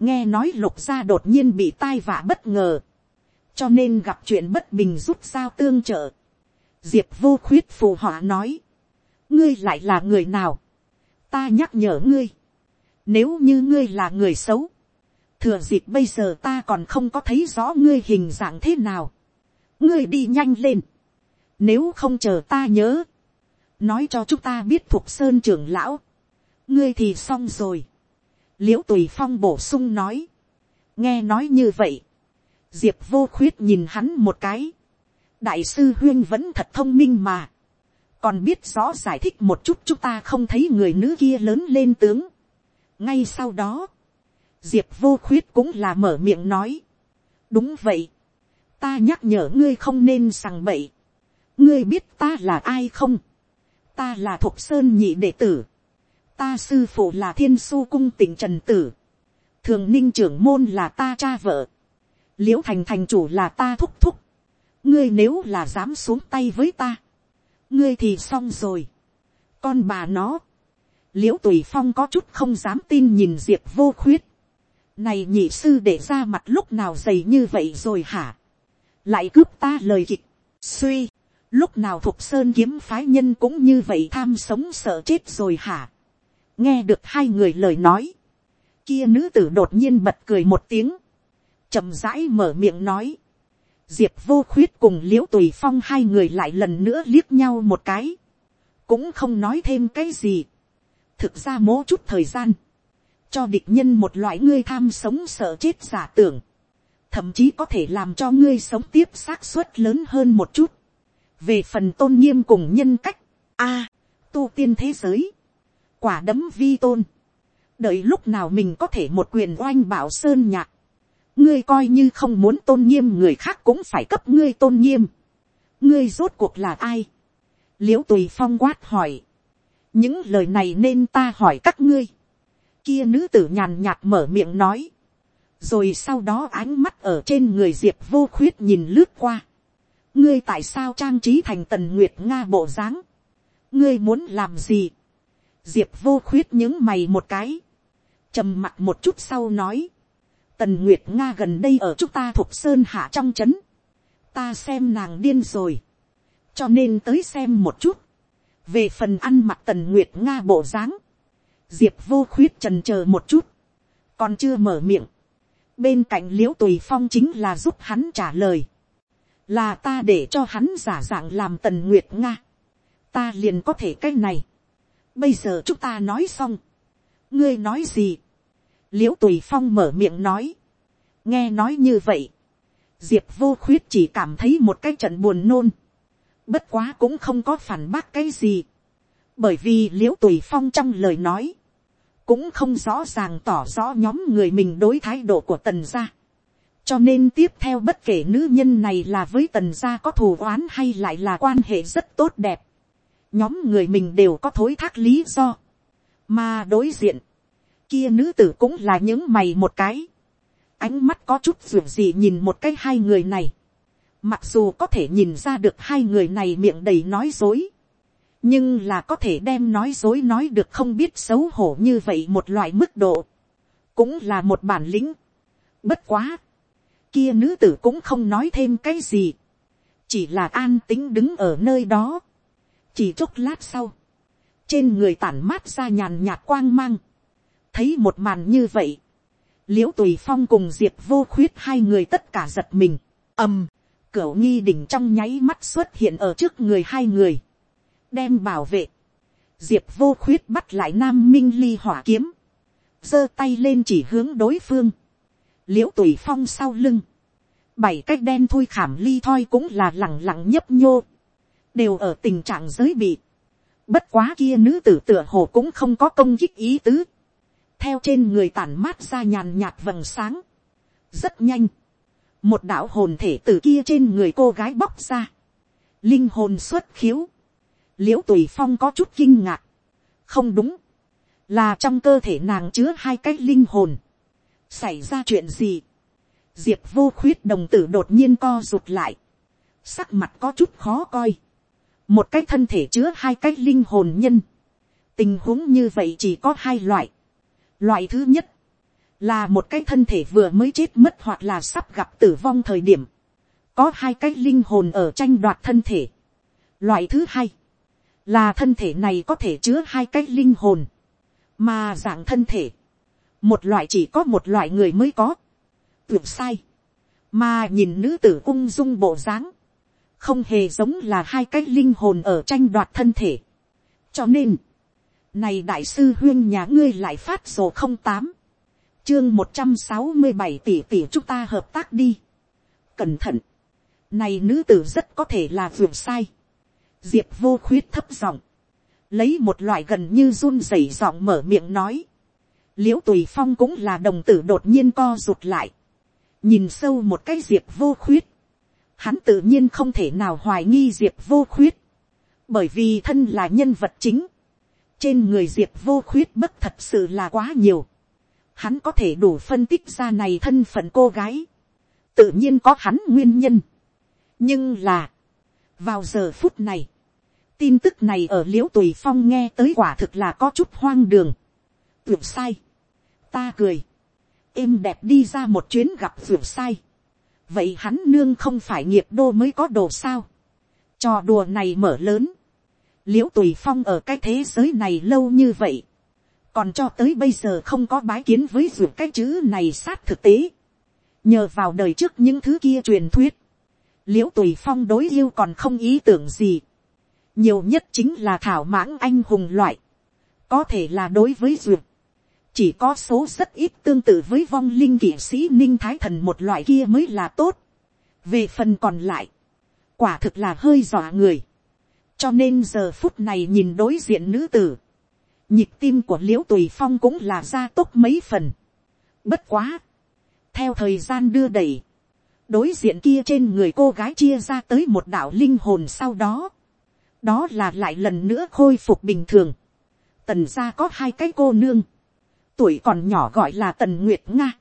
[SPEAKER 1] nghe nói lục gia đột nhiên bị tai vạ bất ngờ, cho nên gặp chuyện bất bình giúp sao tương trợ, diệp vô khuyết phù họa nói, ngươi lại là người nào, ta nhắc nhở ngươi, nếu như ngươi là người xấu, thừa dịp bây giờ ta còn không có thấy rõ ngươi hình dạng thế nào, ngươi đi nhanh lên, nếu không chờ ta nhớ, nói cho chúng ta biết thuộc sơn trưởng lão, ngươi thì xong rồi, l i ễ u tùy phong bổ sung nói, nghe nói như vậy, diệp vô khuyết nhìn hắn một cái, đại sư huyên vẫn thật thông minh mà, còn biết rõ giải thích một chút chúng ta không thấy người nữ kia lớn lên tướng. ngay sau đó, diệp vô khuyết cũng là mở miệng nói. đúng vậy, ta nhắc nhở ngươi không nên sằng bậy. ngươi biết ta là ai không ta là thục sơn nhị đệ tử. ta sư phụ là thiên su cung tỉnh trần tử. thường ninh trưởng môn là ta cha vợ. l i ễ u thành thành chủ là ta thúc thúc. ngươi nếu là dám xuống tay với ta ngươi thì xong rồi. con bà nó, l i ễ u tùy phong có chút không dám tin nhìn diệp vô khuyết. này nhị sư để ra mặt lúc nào dày như vậy rồi hả. lại cướp ta lời kịch, suy, lúc nào thục sơn kiếm phái nhân cũng như vậy tham sống sợ chết rồi hả. nghe được hai người lời nói, kia nữ tử đột nhiên bật cười một tiếng, chậm rãi mở miệng nói, diệp vô khuyết cùng l i ễ u tùy phong hai người lại lần nữa liếc nhau một cái, cũng không nói thêm cái gì. thực ra mố chút thời gian, cho địch nhân một loại ngươi tham sống sợ chết giả tưởng, thậm chí có thể làm cho ngươi sống tiếp xác suất lớn hơn một chút về phần tôn nghiêm cùng nhân cách, a, tu tiên thế giới, quả đấm vi tôn, đợi lúc nào mình có thể một quyền oanh bảo sơn nhạc, ngươi coi như không muốn tôn nghiêm người khác cũng phải cấp ngươi tôn nghiêm. ngươi rốt cuộc là ai. l i ễ u tùy phong quát hỏi. những lời này nên ta hỏi các ngươi. kia nữ tử nhàn nhạt mở miệng nói. rồi sau đó ánh mắt ở trên người diệp vô khuyết nhìn lướt qua ngươi tại sao trang trí thành tần nguyệt nga bộ dáng. ngươi muốn làm gì. diệp vô khuyết những mày một cái. trầm mặt một chút sau nói Tần Nguyệt Nga gần đây ở chúng ta thuộc Sơn Hạ trong trấn. Ta xem nàng điên rồi. Cho nên tới xem một chút. Về phần ăn mặc Tần Nguyệt Nga bộ dáng Diệp vô khuyết trần chờ một chút. Còn chưa mở miệng. Bên cạnh liễu tùy phong chính là giúp hắn trả lời. Là ta để cho hắn giả dạng làm Tần Nguyệt Nga. Ta liền có thể cái này. Bây giờ chúng ta nói xong. Ngươi nói gì? l i ễ u tùy phong mở miệng nói, nghe nói như vậy, diệp vô khuyết chỉ cảm thấy một cái trận buồn nôn, bất quá cũng không có phản bác cái gì, bởi vì l i ễ u tùy phong trong lời nói, cũng không rõ ràng tỏ rõ nhóm người mình đối thái độ của tần gia, cho nên tiếp theo bất kể nữ nhân này là với tần gia có thù oán hay lại là quan hệ rất tốt đẹp, nhóm người mình đều có thối thác lý do, mà đối diện, kia nữ tử cũng là những mày một cái. Ánh mắt có chút ruột gì nhìn một cái hai người này. Mặc dù có thể nhìn ra được hai người này miệng đầy nói dối. Nhưng là có thể đem nói dối nói được không biết xấu hổ như vậy một loại mức độ. Cũng là một bản lĩnh. Bất quá kia nữ tử cũng không nói thêm cái gì, chỉ là an tính đứng ở nơi đó, chỉ chốc lát sau, trên người tản mát ra nhàn nhạt quang mang, thấy một màn như vậy, l i ễ u tùy phong cùng diệp vô khuyết hai người tất cả giật mình, ầm, cửa nghi đỉnh trong nháy mắt xuất hiện ở trước người hai người, đem bảo vệ, diệp vô khuyết bắt lại nam minh ly hỏa kiếm, giơ tay lên chỉ hướng đối phương, l i ễ u tùy phong sau lưng, bảy cách đen thui khảm ly thoi cũng là lẳng lặng nhấp nhô, đều ở tình trạng giới bị, Bất quá kia nữ tử tựa hồ cũng không có công kích ý tứ. Theo trên người tản mát ra nhàn nhạt vầng sáng. Rất nhanh. Một đạo hồn thể từ kia trên người cô gái bóc ra. Linh hồn xuất khiếu. Liễu tùy phong có chút kinh ngạc. Không đúng. Là trong cơ thể nàng chứa hai cái linh hồn. Xảy ra chuyện gì? Diệp vô khuyết đồng tử đột nhiên co rụt lại. Sắc mặt có chút khó coi một cái thân thể chứa hai cái linh hồn nhân. tình huống như vậy chỉ có hai loại. loại thứ nhất, là một cái thân thể vừa mới chết mất hoặc là sắp gặp tử vong thời điểm, có hai cái linh hồn ở tranh đoạt thân thể. loại thứ hai, là thân thể này có thể chứa hai cái linh hồn, mà dạng thân thể, một loại chỉ có một loại người mới có, tuyệt sai, mà nhìn nữ tử ung dung bộ dáng, không hề giống là hai cái linh hồn ở tranh đoạt thân thể. cho nên, này đại sư huyên nhà ngươi lại phát sổ không tám, chương một trăm sáu mươi bảy tỷ tỷ chúng ta hợp tác đi. cẩn thận, này nữ tử rất có thể là vượt sai. diệp vô khuyết thấp giọng, lấy một loại gần như run rẩy giọng mở miệng nói l i ễ u tùy phong cũng là đồng tử đột nhiên co rụt lại, nhìn sâu một cái diệp vô khuyết, hắn tự nhiên không thể nào hoài nghi diệp vô khuyết, bởi vì thân là nhân vật chính, trên người diệp vô khuyết bất thật sự là quá nhiều, hắn có thể đủ phân tích ra này thân phận cô gái, tự nhiên có hắn nguyên nhân, nhưng là, vào giờ phút này, tin tức này ở l i ễ u tùy phong nghe tới quả thực là có chút hoang đường, tuyệt sai, ta cười, êm đẹp đi ra một chuyến gặp tuyệt sai, vậy hắn nương không phải nghiệp đô mới có đồ sao. trò đùa này mở lớn. l i ễ u tùy phong ở cái thế giới này lâu như vậy. còn cho tới bây giờ không có bái kiến với ruột cái chữ này sát thực tế. nhờ vào đời trước những thứ kia truyền thuyết. l i ễ u tùy phong đối yêu còn không ý tưởng gì. nhiều nhất chính là thảo mãng anh hùng loại. có thể là đối với duyệt chỉ có số rất ít tương tự với vong linh kỵ sĩ ninh thái thần một loại kia mới là tốt. về phần còn lại, quả thực là hơi dọa người. cho nên giờ phút này nhìn đối diện nữ tử, nhịp tim của l i ễ u tùy phong cũng là gia tốc mấy phần. bất quá, theo thời gian đưa đẩy, đối diện kia trên người cô gái chia ra tới một đạo linh hồn sau đó, đó là lại lần nữa khôi phục bình thường. tần ra có hai cái cô nương, tuổi còn nhỏ gọi là tần nguyệt nga,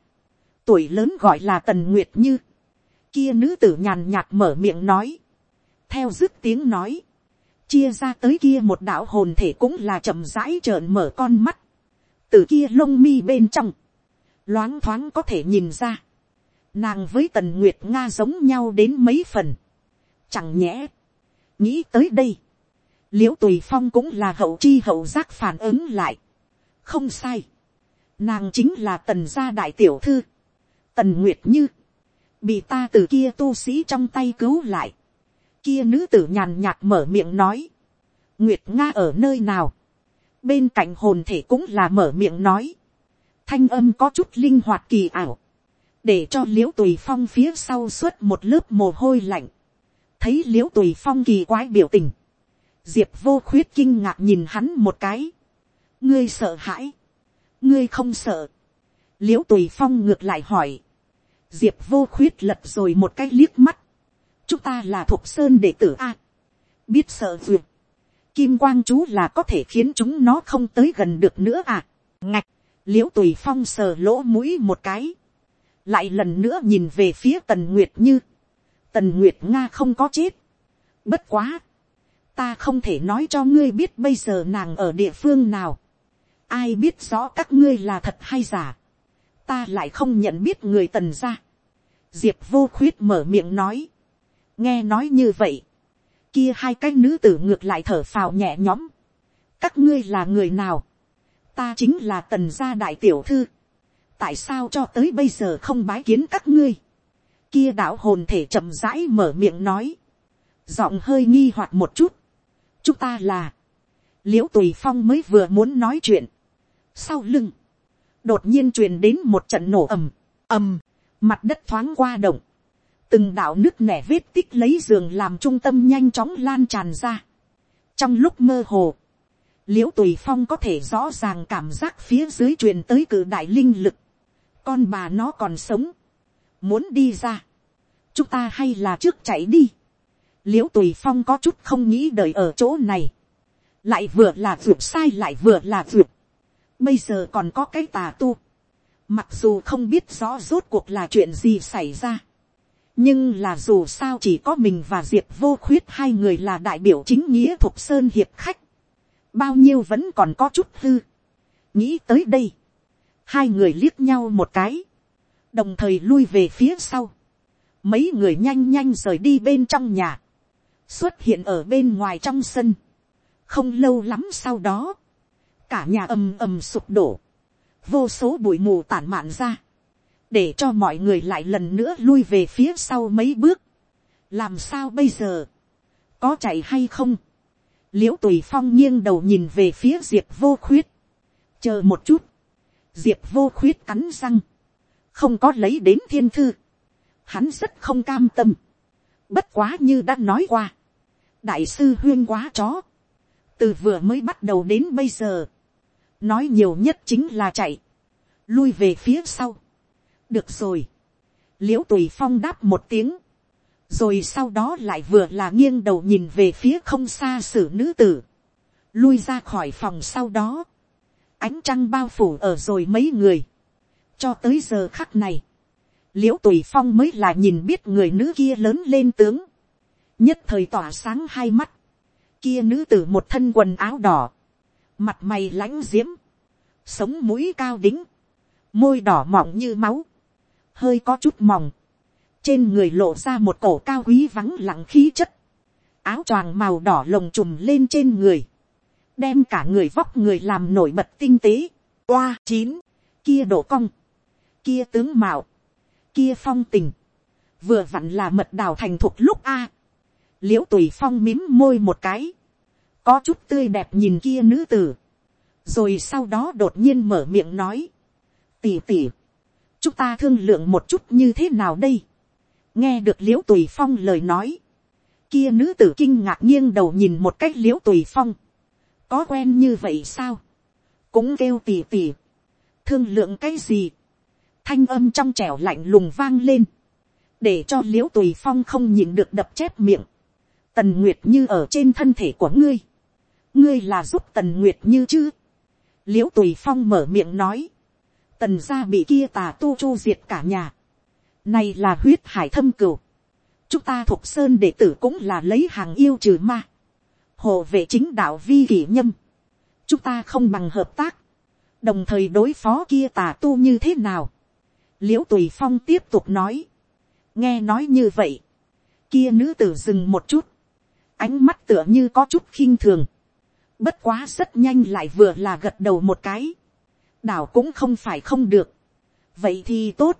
[SPEAKER 1] tuổi lớn gọi là tần nguyệt như, kia nữ tử nhàn nhạt mở miệng nói, theo dứt tiếng nói, chia ra tới kia một đạo hồn thể cũng là chậm rãi trợn mở con mắt, từ kia lông mi bên trong, loáng thoáng có thể nhìn ra, nàng với tần nguyệt nga giống nhau đến mấy phần, chẳng nhẽ, nghĩ tới đây, l i ễ u tùy phong cũng là hậu chi hậu giác phản ứng lại, không sai, Nàng chính là tần gia đại tiểu thư. Tần Nguyệt Như. Bị ta từ kia tu sĩ trong tay cứu lại. Kia nữ tử nhàn nhạt mở miệng nói. Nguyệt Nga ở nơi nào? Bên cạnh hồn thể cũng là mở miệng nói. Thanh âm có chút linh hoạt kỳ ảo. Để cho liễu tùy phong phía sau suốt một lớp mồ hôi lạnh. Thấy liễu tùy phong kỳ quái biểu tình. Diệp vô khuyết kinh ngạc nhìn hắn một cái. Ngươi sợ hãi ngươi không sợ. l i ễ u tùy phong ngược lại hỏi. diệp vô khuyết lật rồi một cái liếc mắt. chúng ta là thuộc sơn đệ tử a. biết sợ vượt. kim quang chú là có thể khiến chúng nó không tới gần được nữa à. ngạch, l i ễ u tùy phong sờ lỗ mũi một cái. lại lần nữa nhìn về phía tần nguyệt như. tần nguyệt nga không có chết. bất quá. ta không thể nói cho ngươi biết bây giờ nàng ở địa phương nào ai biết rõ các ngươi là thật hay giả, ta lại không nhận biết người tần ra. diệp vô khuyết mở miệng nói, nghe nói như vậy, kia hai cái nữ tử ngược lại thở phào nhẹ nhõm, các ngươi là người nào, ta chính là tần gia đại tiểu thư, tại sao cho tới bây giờ không bái kiến các ngươi, kia đạo hồn thể chậm rãi mở miệng nói, giọng hơi nghi hoặc một chút, chúng ta là, l i ễ u tùy phong mới vừa muốn nói chuyện, sau lưng, đột nhiên truyền đến một trận nổ ầm, ầm, mặt đất thoáng qua động, từng đạo nước nẻ vết tích lấy giường làm trung tâm nhanh chóng lan tràn ra. trong lúc mơ hồ, liễu tùy phong có thể rõ ràng cảm giác phía dưới truyền tới cử đại linh lực, con bà nó còn sống, muốn đi ra, chúng ta hay là trước chạy đi, l i ễ u tùy phong có chút không nghĩ đợi ở chỗ này, lại vừa là vượt sai lại vừa là vượt, bây giờ còn có cái tà tu, mặc dù không biết rõ rốt cuộc là chuyện gì xảy ra, nhưng là dù sao chỉ có mình và diệp vô khuyết hai người là đại biểu chính nghĩa thuộc sơn hiệp khách, bao nhiêu vẫn còn có chút hư, nghĩ tới đây, hai người liếc nhau một cái, đồng thời lui về phía sau, mấy người nhanh nhanh rời đi bên trong nhà, xuất hiện ở bên ngoài trong sân. không lâu lắm sau đó, cả nhà ầm ầm sụp đổ, vô số bụi mù tản mạn ra, để cho mọi người lại lần nữa lui về phía sau mấy bước. làm sao bây giờ, có chạy hay không, l i ễ u tùy phong nghiêng đầu nhìn về phía diệp vô khuyết, chờ một chút, diệp vô khuyết cắn răng, không có lấy đến thiên thư, hắn rất không cam tâm, bất quá như đã nói qua, đại sư huyên quá chó, từ vừa mới bắt đầu đến bây giờ, nói nhiều nhất chính là chạy, lui về phía sau. được rồi, l i ễ u tùy phong đáp một tiếng, rồi sau đó lại vừa là nghiêng đầu nhìn về phía không xa xử nữ tử, lui ra khỏi phòng sau đó, ánh trăng bao phủ ở rồi mấy người, cho tới giờ khắc này, l i ễ u tùy phong mới là nhìn biết người nữ kia lớn lên tướng, nhất thời tỏa sáng hai mắt, kia nữ tử một thân quần áo đỏ, mặt mày lãnh diễm, sống mũi cao đính, môi đỏ mọng như máu, hơi có chút mỏng, trên người lộ ra một cổ cao quý vắng lặng khí chất, áo choàng màu đỏ lồng trùm lên trên người, đem cả người vóc người làm nổi bật tinh tế, qua chín, kia độ cong, kia tướng mạo, kia phong tình, vừa vặn là mật đào thành thuộc lúc a, l i ễ u tùy phong mím môi một cái, có chút tươi đẹp nhìn kia nữ tử, rồi sau đó đột nhiên mở miệng nói, tỉ tỉ, chúng ta thương lượng một chút như thế nào đây, nghe được l i ễ u tùy phong lời nói, kia nữ tử kinh ngạc nghiêng đầu nhìn một cách l i ễ u tùy phong, có quen như vậy sao, cũng kêu tỉ tỉ, thương lượng cái gì, thanh âm trong trẻo lạnh lùng vang lên, để cho l i ễ u tùy phong không nhìn được đập chép miệng, tần nguyệt như ở trên thân thể của ngươi, ngươi là giúp tần nguyệt như chứ, l i ễ u tùy phong mở miệng nói, tần gia bị kia tà tu chu diệt cả nhà, này là huyết hải thâm cửu, chúng ta thuộc sơn đệ tử cũng là lấy hàng yêu trừ ma, hộ vệ chính đạo vi kỷ nhâm, chúng ta không bằng hợp tác, đồng thời đối phó kia tà tu như thế nào, l i ễ u tùy phong tiếp tục nói, nghe nói như vậy, kia nữ tử dừng một chút, ánh mắt tựa như có chút khinh thường, bất quá rất nhanh lại vừa là gật đầu một cái, đảo cũng không phải không được, vậy thì tốt,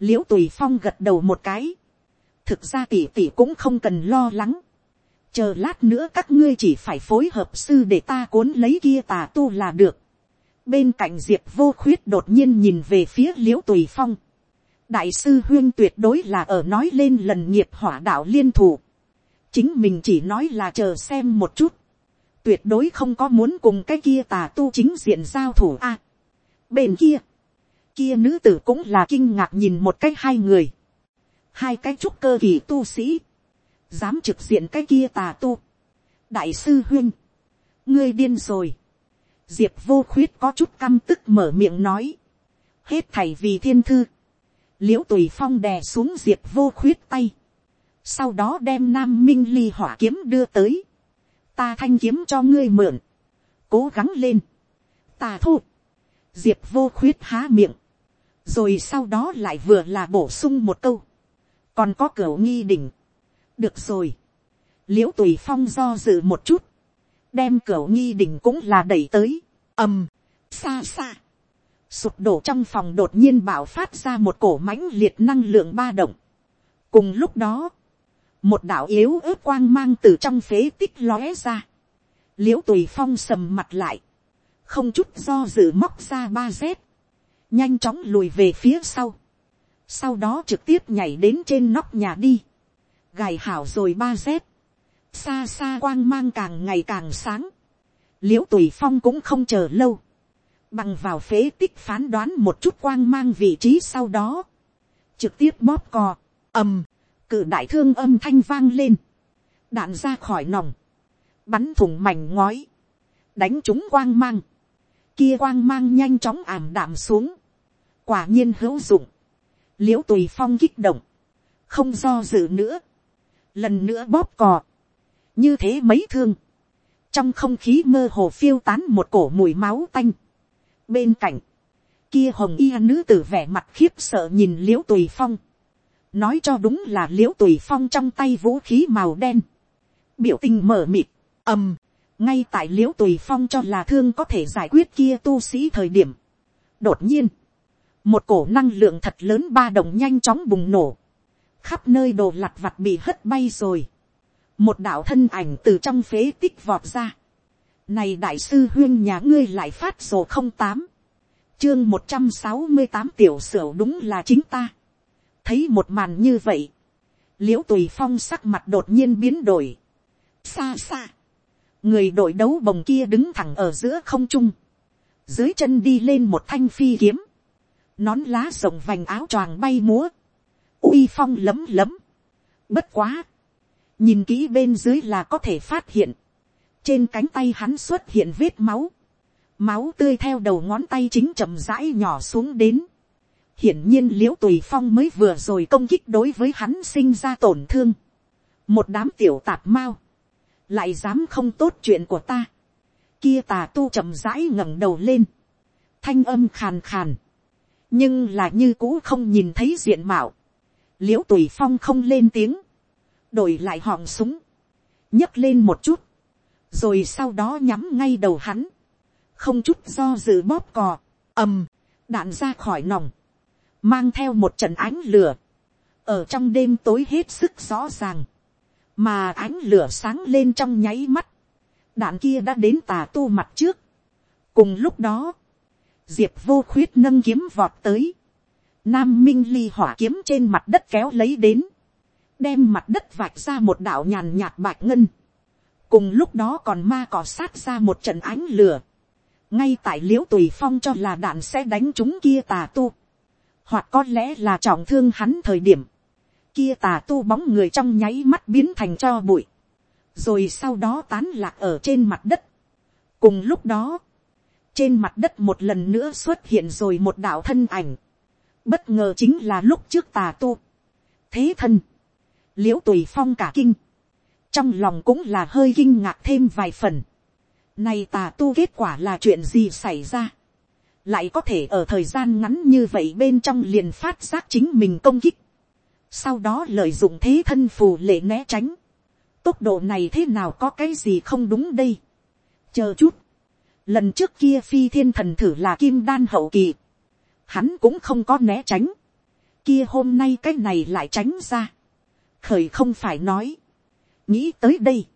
[SPEAKER 1] l i ễ u tùy phong gật đầu một cái, thực ra tỉ tỉ cũng không cần lo lắng, chờ lát nữa các ngươi chỉ phải phối hợp sư để ta cuốn lấy kia tà tu là được, bên cạnh diệp vô khuyết đột nhiên nhìn về phía l i ễ u tùy phong, đại sư huyên tuyệt đối là ở nói lên lần nghiệp hỏa đạo liên thủ, chính mình chỉ nói là chờ xem một chút, tuyệt đối không có muốn cùng cái kia tà tu chính diện giao thủ a. bên kia, kia nữ tử cũng là kinh ngạc nhìn một cái hai người, hai cái trúc cơ kỳ tu sĩ, dám trực diện cái kia tà tu, đại sư huyên, ngươi điên rồi, diệp vô khuyết có chút căm tức mở miệng nói, hết thầy vì thiên thư, liễu tùy phong đè xuống diệp vô khuyết tay, sau đó đem nam minh ly hỏa kiếm đưa tới, ta thanh kiếm cho ngươi mượn, cố gắng lên, ta thu. diệp vô khuyết há miệng, rồi sau đó lại vừa là bổ sung một câu, còn có cửa nghi đỉnh, được rồi, l i ễ u tùy phong do dự một chút, đem cửa nghi đỉnh cũng là đẩy tới, ầm, xa xa, sụp đổ trong phòng đột nhiên bảo phát ra một cổ mãnh liệt năng lượng ba động. cùng lúc đó, một đạo yếu ớt quang mang từ trong phế tích lóe ra, l i ễ u tùy phong sầm mặt lại, không chút do dự móc ra ba dép, nhanh chóng lùi về phía sau, sau đó trực tiếp nhảy đến trên nóc nhà đi, gài hảo rồi ba dép, xa xa quang mang càng ngày càng sáng, l i ễ u tùy phong cũng không chờ lâu, bằng vào phế tích phán đoán một chút quang mang vị trí sau đó, trực tiếp bóp cò, ầm, cự đại thương âm thanh vang lên, đạn ra khỏi nòng, bắn thùng mảnh ngói, đánh chúng quang mang, kia quang mang nhanh chóng ảm đạm xuống, quả nhiên hữu dụng, l i ễ u tùy phong kích động, không do dự nữa, lần nữa bóp cò, như thế mấy thương, trong không khí mơ hồ phiêu tán một cổ mùi máu tanh, bên cạnh, kia hồng y nữ tử vẻ mặt khiếp sợ nhìn l i ễ u tùy phong, nói cho đúng là l i ễ u tùy phong trong tay vũ khí màu đen, biểu tình mở mịt, ầm, ngay tại l i ễ u tùy phong cho là thương có thể giải quyết kia tu sĩ thời điểm. đột nhiên, một cổ năng lượng thật lớn ba đồng nhanh chóng bùng nổ, khắp nơi đồ lặt vặt bị hất bay rồi, một đạo thân ảnh từ trong phế tích vọt ra, này đại sư huyên nhà ngươi lại phát sổ không tám, chương một trăm sáu mươi tám tiểu sửu đúng là chính ta, thấy một màn như vậy, l i ễ u tùy phong sắc mặt đột nhiên biến đổi, xa xa, người đội đấu bồng kia đứng thẳng ở giữa không trung, dưới chân đi lên một thanh phi kiếm, nón lá rồng vành áo choàng bay múa, uy phong lấm lấm, bất quá, nhìn kỹ bên dưới là có thể phát hiện, trên cánh tay hắn xuất hiện vết máu, máu tươi theo đầu ngón tay chính chậm rãi nhỏ xuống đến, hiển nhiên l i ễ u tùy phong mới vừa rồi công kích đối với hắn sinh ra tổn thương, một đám tiểu tạp mao, lại dám không tốt chuyện của ta, kia tà tu chậm rãi ngẩng đầu lên, thanh âm khàn khàn, nhưng là như cũ không nhìn thấy diện mạo, l i ễ u tùy phong không lên tiếng, đổi lại họng súng, nhấc lên một chút, rồi sau đó nhắm ngay đầu hắn, không chút do dự bóp cò, ầm, đạn ra khỏi nòng, mang theo một trận ánh lửa, ở trong đêm tối hết sức rõ ràng, mà ánh lửa sáng lên trong nháy mắt, đạn kia đã đến tà tu mặt trước. cùng lúc đó, diệp vô khuyết nâng kiếm vọt tới, nam minh ly hỏa kiếm trên mặt đất kéo lấy đến, đem mặt đất vạch ra một đạo nhàn nhạt bạch ngân, cùng lúc đó còn ma cỏ sát ra một trận ánh lửa, ngay tại l i ễ u tùy phong cho là đạn sẽ đánh chúng kia tà tu, hoặc có lẽ là trọng thương hắn thời điểm, kia tà tu bóng người trong nháy mắt biến thành cho bụi, rồi sau đó tán lạc ở trên mặt đất. cùng lúc đó, trên mặt đất một lần nữa xuất hiện rồi một đạo thân ảnh, bất ngờ chính là lúc trước tà tu, thế thân, l i ễ u tùy phong cả kinh, trong lòng cũng là hơi kinh ngạc thêm vài phần, này tà tu kết quả là chuyện gì xảy ra, lại có thể ở thời gian ngắn như vậy bên trong liền phát giác chính mình công kích, sau đó lợi dụng thế thân phù lệ né tránh, tốc độ này thế nào có cái gì không đúng đây, chờ chút, Lần trước kia phi thiên thần thử là kim đan hậu kỳ. Hắn cũng không có né tránh. Kia hôm nay cái này lại tránh ra. Khởi không phải nói. Nghĩ tới đây.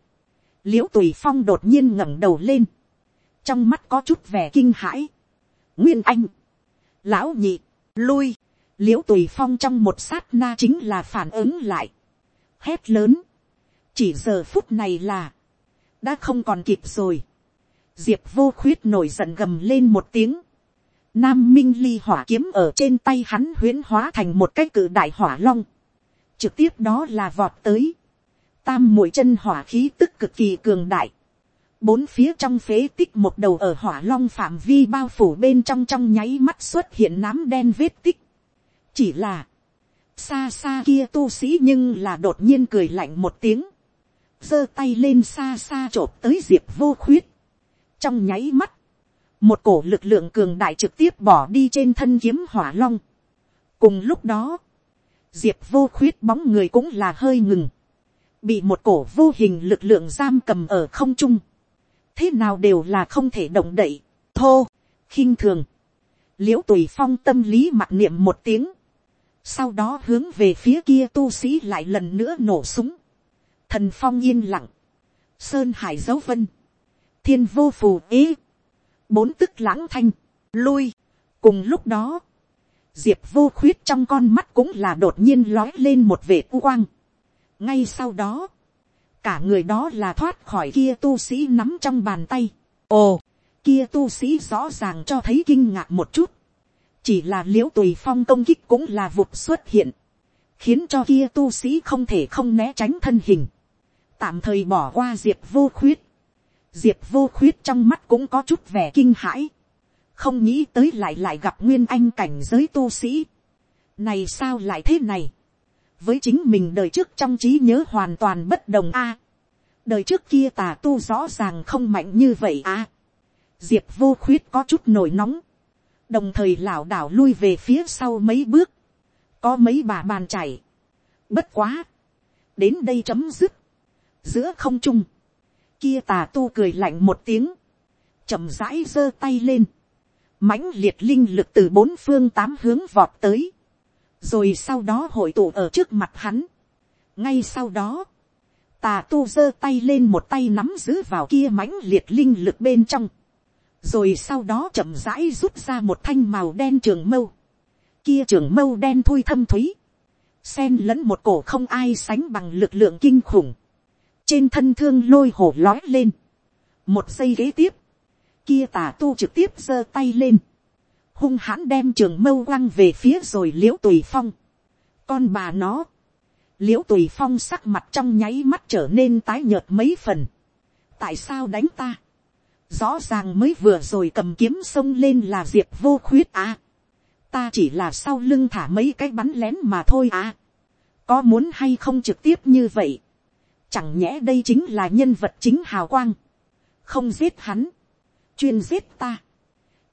[SPEAKER 1] Liễu tùy phong đột nhiên ngẩng đầu lên. Trong mắt có chút vẻ kinh hãi. Nguyên anh. Lão nhị. Lui. Liễu tùy phong trong một sát na chính là phản ứng lại. Hét lớn. Chỉ giờ phút này là. Đã không còn kịp rồi, diệp vô khuyết nổi giận gầm lên một tiếng. Nam minh ly hỏa kiếm ở trên tay hắn huyễn hóa thành một cái cự đại hỏa long. Trực tiếp đó là vọt tới. Tam mũi chân hỏa khí tức cực kỳ cường đại. Bốn phía trong phế tích một đầu ở hỏa long phạm vi bao phủ bên trong trong nháy mắt xuất hiện nám đen vết tích. Chỉ là. Xa xa kia tu sĩ nhưng là đột nhiên cười lạnh một tiếng. giơ tay lên xa xa chộp tới diệp vô khuyết trong nháy mắt, một cổ lực lượng cường đại trực tiếp bỏ đi trên thân kiếm hỏa long. cùng lúc đó, diệp vô khuyết bóng người cũng là hơi ngừng, bị một cổ vô hình lực lượng giam cầm ở không trung, thế nào đều là không thể động đậy, thô, khinh thường, l i ễ u tùy phong tâm lý mặc niệm một tiếng, sau đó hướng về phía kia tu sĩ lại lần nữa nổ súng, thần phong yên lặng, sơn hải dấu vân, thiên vô phù ý, bốn tức lãng thanh, lui, cùng lúc đó, diệp vô khuyết trong con mắt cũng là đột nhiên lói lên một vệ u quang, ngay sau đó, cả người đó là thoát khỏi kia tu sĩ nắm trong bàn tay. ồ, kia tu sĩ rõ ràng cho thấy kinh ngạc một chút. chỉ là l i ễ u tùy phong công kích cũng là vụt xuất hiện, khiến cho kia tu sĩ không thể không né tránh thân hình, tạm thời bỏ qua diệp vô khuyết. diệp vô khuyết trong mắt cũng có chút vẻ kinh hãi, không nghĩ tới lại lại gặp nguyên anh cảnh giới tu sĩ. này sao lại thế này, với chính mình đời trước trong trí nhớ hoàn toàn bất đồng a. đời trước kia tà tu rõ ràng không mạnh như vậy a. diệp vô khuyết có chút nổi nóng, đồng thời lảo đảo lui về phía sau mấy bước, có mấy bà bàn chảy. bất quá, đến đây chấm dứt, giữa không trung, kia tà tu cười lạnh một tiếng, chậm rãi giơ tay lên, mãnh liệt linh lực từ bốn phương tám hướng vọt tới, rồi sau đó hội tụ ở trước mặt hắn. ngay sau đó, tà tu giơ tay lên một tay nắm giữ vào kia mãnh liệt linh lực bên trong, rồi sau đó chậm rãi rút ra một thanh màu đen trường mâu, kia trường mâu đen thui thâm thúy, xen lẫn một cổ không ai sánh bằng lực lượng kinh khủng, trên thân thương lôi hổ lói lên, một giây kế tiếp, kia tà tu trực tiếp giơ tay lên, hung hãn đem trường mâu quăng về phía rồi l i ễ u tùy phong. con bà nó, l i ễ u tùy phong sắc mặt trong nháy mắt trở nên tái nhợt mấy phần. tại sao đánh ta, rõ ràng mới vừa rồi cầm kiếm xông lên là diệp vô khuyết à. ta chỉ là sau lưng thả mấy cái bắn lén mà thôi à. có muốn hay không trực tiếp như vậy. chẳng nhẽ đây chính là nhân vật chính hào quang. không giết hắn, chuyên giết ta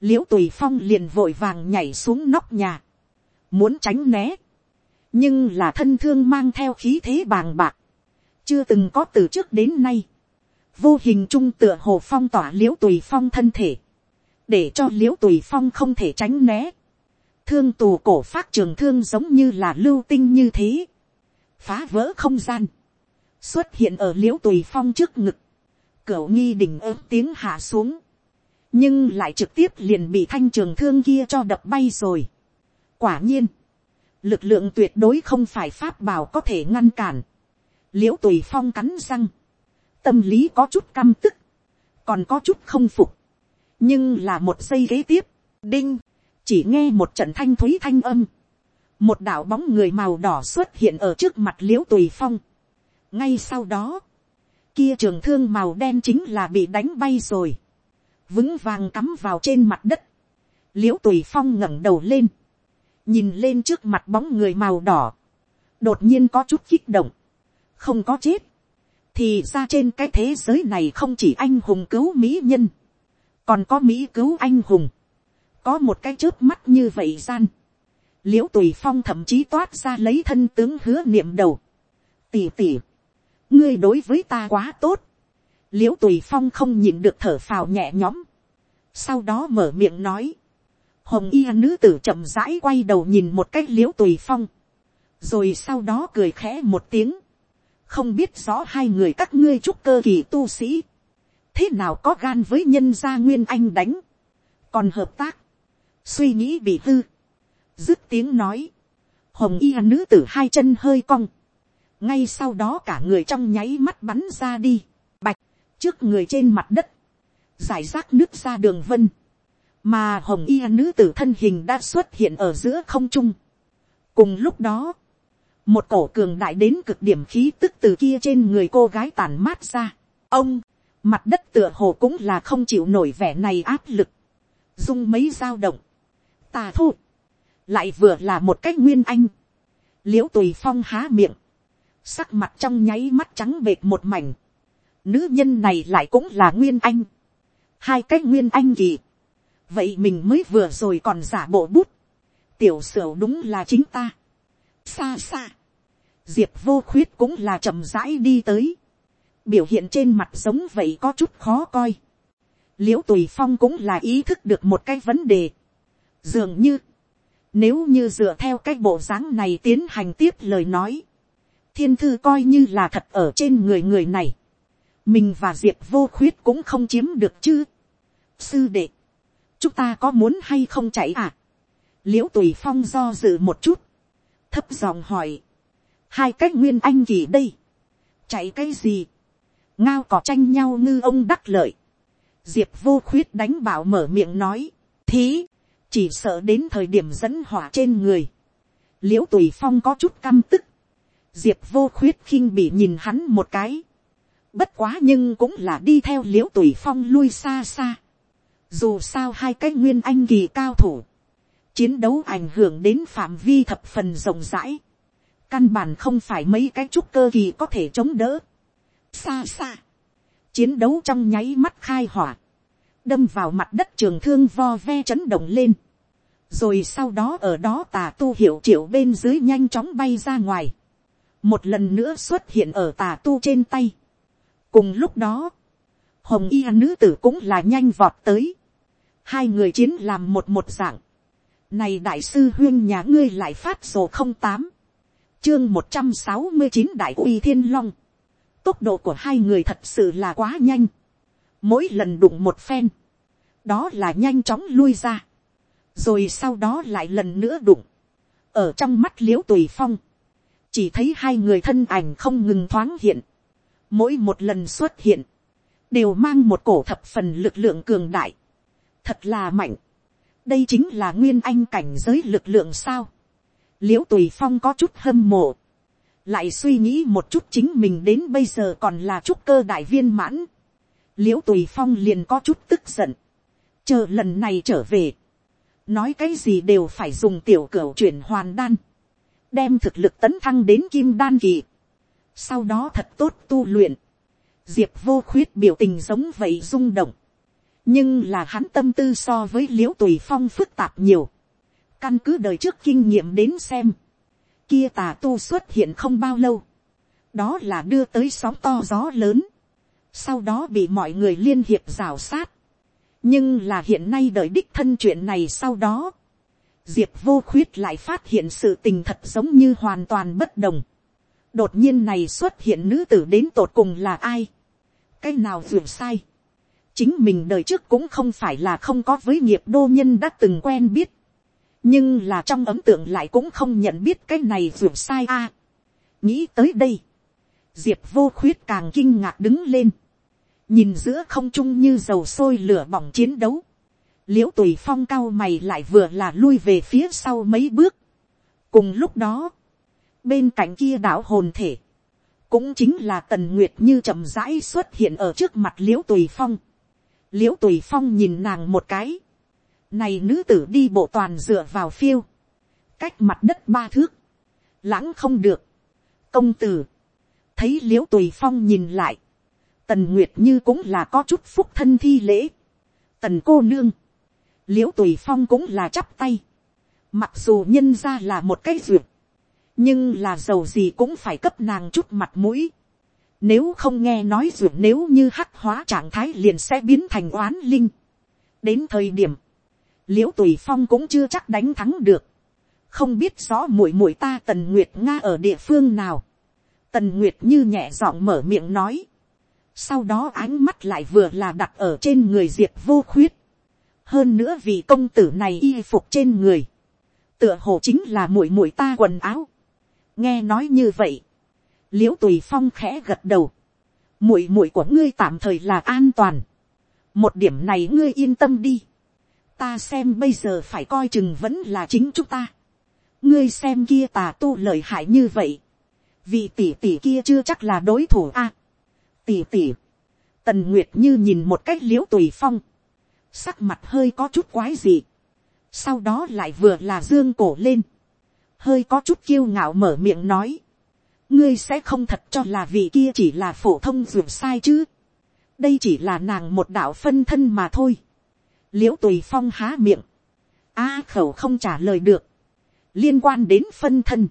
[SPEAKER 1] l i ễ u tùy phong liền vội vàng nhảy xuống nóc nhà, muốn tránh né, nhưng là thân thương mang theo khí thế bàng bạc, chưa từng có từ trước đến nay, vô hình trung tựa hồ phong tỏa l i ễ u tùy phong thân thể, để cho l i ễ u tùy phong không thể tránh né, thương tù cổ phát trường thương giống như là lưu tinh như thế, phá vỡ không gian, xuất hiện ở l i ễ u tùy phong trước ngực, cửa nghi đỉnh ớt tiếng hạ xuống, nhưng lại trực tiếp liền bị thanh trường thương kia cho đập bay rồi. quả nhiên, lực lượng tuyệt đối không phải pháp bảo có thể ngăn cản. l i ễ u tùy phong cắn răng, tâm lý có chút căm tức, còn có chút không phục, nhưng là một giây kế tiếp, đinh, chỉ nghe một trận thanh thúy thanh âm, một đạo bóng người màu đỏ xuất hiện ở trước mặt l i ễ u tùy phong. ngay sau đó, kia trường thương màu đen chính là bị đánh bay rồi vững vàng cắm vào trên mặt đất, l i ễ u tùy phong ngẩng đầu lên, nhìn lên trước mặt bóng người màu đỏ, đột nhiên có chút kích động, không có chết, thì ra trên cái thế giới này không chỉ anh hùng cứu mỹ nhân, còn có mỹ cứu anh hùng, có một cái trước mắt như vậy gian, l i ễ u tùy phong thậm chí toát ra lấy thân tướng hứa niệm đầu, tỉ tỉ, ngươi đối với ta quá tốt, l i ễ u tùy phong không nhìn được thở phào nhẹ nhõm, sau đó mở miệng nói, hồng y nữ tử chậm rãi quay đầu nhìn một cách l i ễ u tùy phong, rồi sau đó cười khẽ một tiếng, không biết rõ hai người các ngươi chúc cơ kỳ tu sĩ, thế nào có gan với nhân gia nguyên anh đánh, còn hợp tác, suy nghĩ bị hư, dứt tiếng nói, hồng y nữ tử hai chân hơi cong, ngay sau đó cả người trong nháy mắt bắn ra đi, trước người trên mặt đất, giải rác nước ra đường vân, mà hồng y nữ tử thân hình đã xuất hiện ở giữa không trung. cùng lúc đó, một cổ cường đại đến cực điểm khí tức từ kia trên người cô gái tàn mát ra. ông, mặt đất tựa hồ cũng là không chịu nổi vẻ này áp lực, dung mấy dao động, tà thu, lại vừa là một cách nguyên anh, l i ễ u tùy phong há miệng, sắc mặt trong nháy mắt trắng bệt một mảnh, Nữ nhân này lại cũng là nguyên anh. Hai cách nguyên anh gì. Vậy mình mới vừa rồi còn giả bộ bút. Tiểu sửu đúng là chính ta. xa xa, diệp vô khuyết cũng là chậm rãi đi tới, biểu hiện trên mặt giống vậy có chút khó coi, l i ễ u tùy phong cũng là ý thức được một cái vấn đề, dường như, nếu như dựa theo cái bộ dáng này tiến hành tiếp lời nói, thiên thư coi như là thật ở trên người người này, mình và diệp vô khuyết cũng không chiếm được chứ. sư đệ, chúng ta có muốn hay không chạy à, l i ễ u tùy phong do dự một chút, thấp giọng hỏi, hai cách nguyên anh kỳ đây, chạy cái gì, ngao cỏ tranh nhau ngư ông đắc lợi, diệp vô khuyết đánh bảo mở miệng nói, thí, chỉ sợ đến thời điểm dẫn hỏa trên người, l i ễ u tùy phong có chút căm tức, diệp vô khuyết khinh bị nhìn hắn một cái, bất quá nhưng cũng là đi theo l i ễ u tùy phong lui xa xa, dù sao hai cái nguyên anh kỳ cao thủ, chiến đấu ảnh hưởng đến phạm vi thập phần rộng rãi, căn bản không phải mấy cái trúc cơ kỳ có thể chống đỡ. xa xa, chiến đấu trong nháy mắt khai hỏa, đâm vào mặt đất trường thương vo ve chấn động lên, rồi sau đó ở đó tà tu hiệu triệu bên dưới nhanh chóng bay ra ngoài, một lần nữa xuất hiện ở tà tu trên tay cùng lúc đó, hồng y nữ tử cũng là nhanh vọt tới, hai người chiến làm một một dạng, này đại sư huyên nhà ngươi lại phát sổ không tám chương một trăm sáu mươi chín đại uy thiên long. Tốc độ của hai người thật sự là quá nhanh. Mỗi lần đụng một phen. Đó là nhanh chóng lui ra. Rồi sau đó lại lần nữa đụng. Ở trong mắt liễu tùy phong. Chỉ thấy hai người thân ảnh không ngừng thoáng hiện. Mỗi một lần xuất hiện. Đều mang một cổ thập phần lực lượng cường đại. Thật là mạnh. Đây chính là nguyên anh cảnh giới lực lượng sao l i ễ u tùy phong có chút hâm mộ, lại suy nghĩ một chút chính mình đến bây giờ còn là chút cơ đại viên mãn, l i ễ u tùy phong liền có chút tức giận, chờ lần này trở về, nói cái gì đều phải dùng tiểu cửa chuyển hoàn đan, đem thực lực tấn thăng đến kim đan kỳ, sau đó thật tốt tu luyện, diệp vô khuyết biểu tình giống vậy rung động, nhưng là hắn tâm tư so với l i ễ u tùy phong phức tạp nhiều, Căn cứ đời trước kinh nghiệm đến xem. Kia tà tu xuất hiện không bao lâu. Đó là đưa tới sóng to gió lớn. Sau đó bị mọi người liên hiệp rào sát. Nhưng là hiện nay đợi đích thân chuyện này sau đó. Diệp vô khuyết lại phát hiện sự tình thật giống như hoàn toàn bất đồng. Đột nhiên này xuất hiện nữ tử đến tột cùng là ai? Cái nào vượt sai? Chính mình đời trước cũng không phải là không có với nghiệp đô nhân đã từng quen biết nhưng là trong ấm tượng lại cũng không nhận biết cái này vượt sai a. nghĩ tới đây, diệp vô khuyết càng kinh ngạc đứng lên, nhìn giữa không trung như dầu sôi lửa bỏng chiến đấu, l i ễ u tùy phong cao mày lại vừa là lui về phía sau mấy bước. cùng lúc đó, bên cạnh kia đảo hồn thể, cũng chính là tần nguyệt như chậm rãi xuất hiện ở trước mặt l i ễ u tùy phong. l i ễ u tùy phong nhìn nàng một cái, này nữ tử đi bộ toàn dựa vào phiêu. Cách mặt đất ba thước. Lãng không được. Công tử. Thấy liễu tùy phong nhìn lại. Tần Nguyệt như cũng là có chút phúc thân thi lễ. Tần cô nương. Liễu tùy phong cũng là chắp tay. Mặc dù nhân ra là một cái duyệt. Nhưng là giàu gì cũng phải cấp nàng chút mặt mũi. Nếu không nghe nói dù nếu như hắc hóa trạng thái liền sẽ biến thành oán linh. Đến thời điểm liễu tùy phong cũng chưa chắc đánh thắng được, không biết rõ muội muội ta tần nguyệt nga ở địa phương nào, tần nguyệt như nhẹ giọng mở miệng nói, sau đó ánh mắt lại vừa là đặt ở trên người diệp vô khuyết, hơn nữa vì công tử này y phục trên người, tựa hồ chính là muội muội ta quần áo, nghe nói như vậy, l i ễ u tùy phong khẽ gật đầu, muội muội của ngươi tạm thời là an toàn, một điểm này ngươi yên tâm đi, ta xem bây giờ phải coi chừng vẫn là chính chúng ta. ngươi xem kia tà tu lợi hại như vậy. vì tỷ tỷ kia chưa chắc là đối thủ a. tỷ tỷ. tần nguyệt như nhìn một cách l i ễ u tùy phong. sắc mặt hơi có chút quái gì. sau đó lại vừa là dương cổ lên hơi có chút kiêu ngạo mở miệng nói. ngươi sẽ không thật cho là vị kia chỉ là phổ thông ruột sai chứ. đây chỉ là nàng một đạo phân thân mà thôi l i ễ u tùy phong há miệng, a khẩu không trả lời được, liên quan đến phân thân,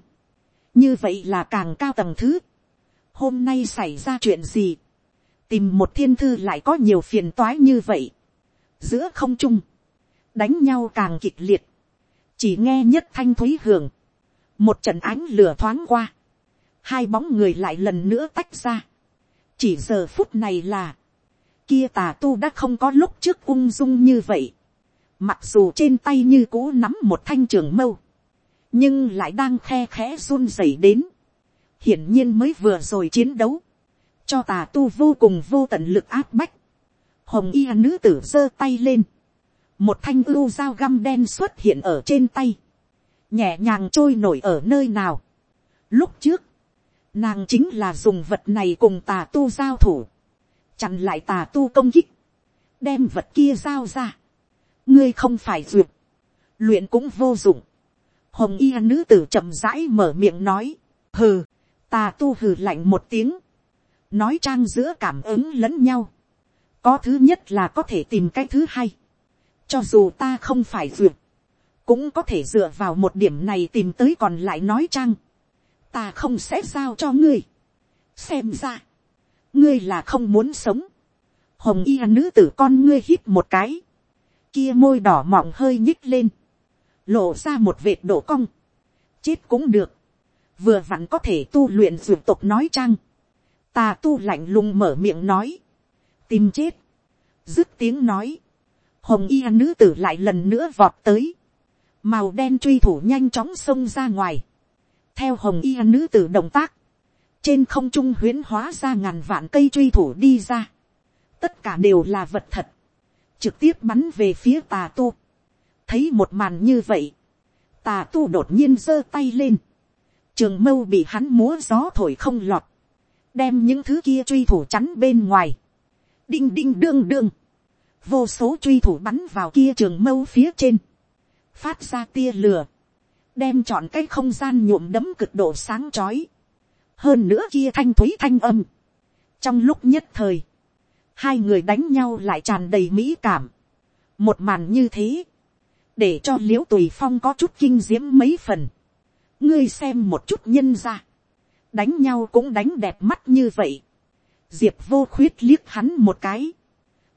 [SPEAKER 1] như vậy là càng cao tầng thứ. hôm nay xảy ra chuyện gì, tìm một thiên thư lại có nhiều phiền toái như vậy. giữa không trung, đánh nhau càng kịch liệt, chỉ nghe nhất thanh thúy hưởng, một trận ánh lửa thoáng qua, hai bóng người lại lần nữa tách ra. chỉ giờ phút này là, kia tà tu đã không có lúc trước ung dung như vậy. mặc dù trên tay như cũ nắm một thanh trường mâu, nhưng lại đang khe khẽ run rẩy đến. hiển nhiên mới vừa rồi chiến đấu, cho tà tu vô cùng vô tận lực áp bách. hồng y nữ tử giơ tay lên, một thanh ưu dao găm đen xuất hiện ở trên tay, nhẹ nhàng trôi nổi ở nơi nào. Lúc trước, nàng chính là dùng vật này cùng tà tu giao thủ, chặn lại tà tu công kích, đem vật kia giao ra. ngươi không phải duyệt, luyện cũng vô dụng. hồng y nữ tử chậm rãi mở miệng nói, hừ, tà tu hừ lạnh một tiếng, nói trang giữa cảm ứng lẫn nhau, có thứ nhất là có thể tìm cái thứ hai, cho dù ta không phải duyệt, cũng có thể dựa vào một điểm này tìm tới còn lại nói chăng? Ta không sẽ giao cho ngươi, xem ra, ngươi là không muốn sống, hồng y nữ tử con ngươi hít một cái, kia môi đỏ mọng hơi nhích lên, lộ ra một vệt đổ cong, chết cũng được, vừa vặn có thể tu luyện ruột tục nói chăng? Ta tu lạnh lùng mở miệng nói, tìm chết, dứt tiếng nói, hồng y nữ tử lại lần nữa vọt tới, màu đen truy thủ nhanh chóng xông ra ngoài, theo hồng y nữ tử động tác, trên không trung huyến hóa ra ngàn vạn cây truy thủ đi ra, tất cả đều là vật thật, trực tiếp bắn về phía tà tu, thấy một màn như vậy, tà tu đột nhiên giơ tay lên, trường mâu bị hắn múa gió thổi không lọt, đem những thứ kia truy thủ chắn bên ngoài, đinh đinh đương đương, vô số truy thủ bắn vào kia trường mâu phía trên, phát ra tia lửa, đem chọn cái không gian nhuộm đấm cực độ sáng trói, hơn nữa kia thanh thúy thanh âm, trong lúc nhất thời, hai người đánh nhau lại tràn đầy mỹ cảm, một màn như thế, để cho l i ễ u tùy phong có chút kinh diễm mấy phần, ngươi xem một chút nhân ra, đánh nhau cũng đánh đẹp mắt như vậy, diệp vô khuyết liếc hắn một cái,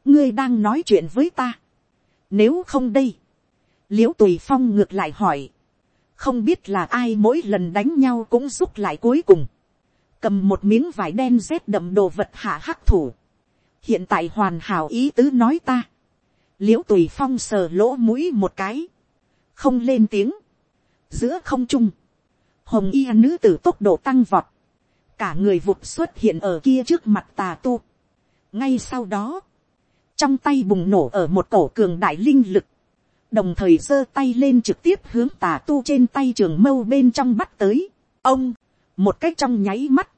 [SPEAKER 1] ngươi đang nói chuyện với ta, nếu không đây, l i ễ u tùy phong ngược lại hỏi, không biết là ai mỗi lần đánh nhau cũng rút lại cuối cùng, cầm một miếng vải đen rét đậm đồ vật hạ hắc thủ, hiện tại hoàn hảo ý tứ nói ta, l i ễ u tùy phong sờ lỗ mũi một cái, không lên tiếng, giữa không trung, hồng y nữ t ử tốc độ tăng vọt, cả người vụt xuất hiện ở kia trước mặt tà tu. ngay sau đó, trong tay bùng nổ ở một cổ cường đại linh lực, đồng thời giơ tay lên trực tiếp hướng tà tu trên tay trường mâu bên trong bắt tới. ông, một cách trong nháy mắt,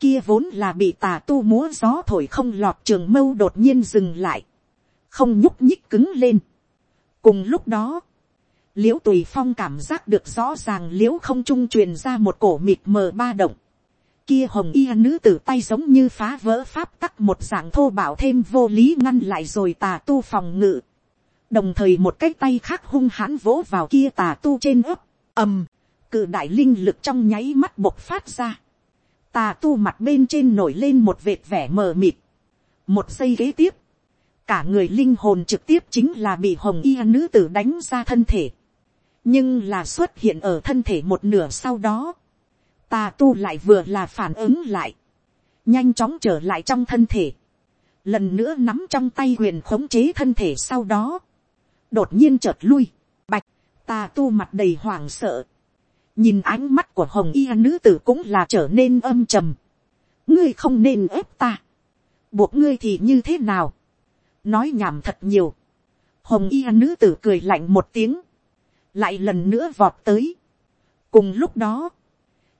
[SPEAKER 1] kia vốn là bị tà tu múa gió thổi không lọt trường mâu đột nhiên dừng lại, không nhúc nhích cứng lên. cùng lúc đó, l i ễ u tùy phong cảm giác được rõ ràng l i ễ u không trung truyền ra một cổ mịt mờ ba động, kia hồng y nữ tử tay giống như phá vỡ pháp tắc một dạng thô bảo thêm vô lý ngăn lại rồi tà tu phòng ngự, đồng thời một cái tay khác hung hãn vỗ vào kia tà tu trên ấp, ầm, cự đại linh lực trong nháy mắt bộc phát ra. Tà tu mặt bên trên nổi lên một vệt vẻ mờ mịt. Một giây kế tiếp. Cả người linh hồn trực tiếp chính là bị hồng y nữ tử đánh ra thân thể. Nhưng là xuất hiện ở thân thể một nửa sau đó. Tà tu lại vừa là phản ứng lại. Nhanh chóng trở lại trong thân thể. Lần nữa nắm trong tay quyền khống chế thân thể sau đó. Đột nhiên chợt lui. Bạch. Tà tu mặt đầy hoảng sợ nhìn ánh mắt của hồng y nữ tử cũng là trở nên âm trầm. ngươi không nên ép ta. buộc ngươi thì như thế nào. nói nhảm thật nhiều. hồng y nữ tử cười lạnh một tiếng. lại lần nữa vọt tới. cùng lúc đó,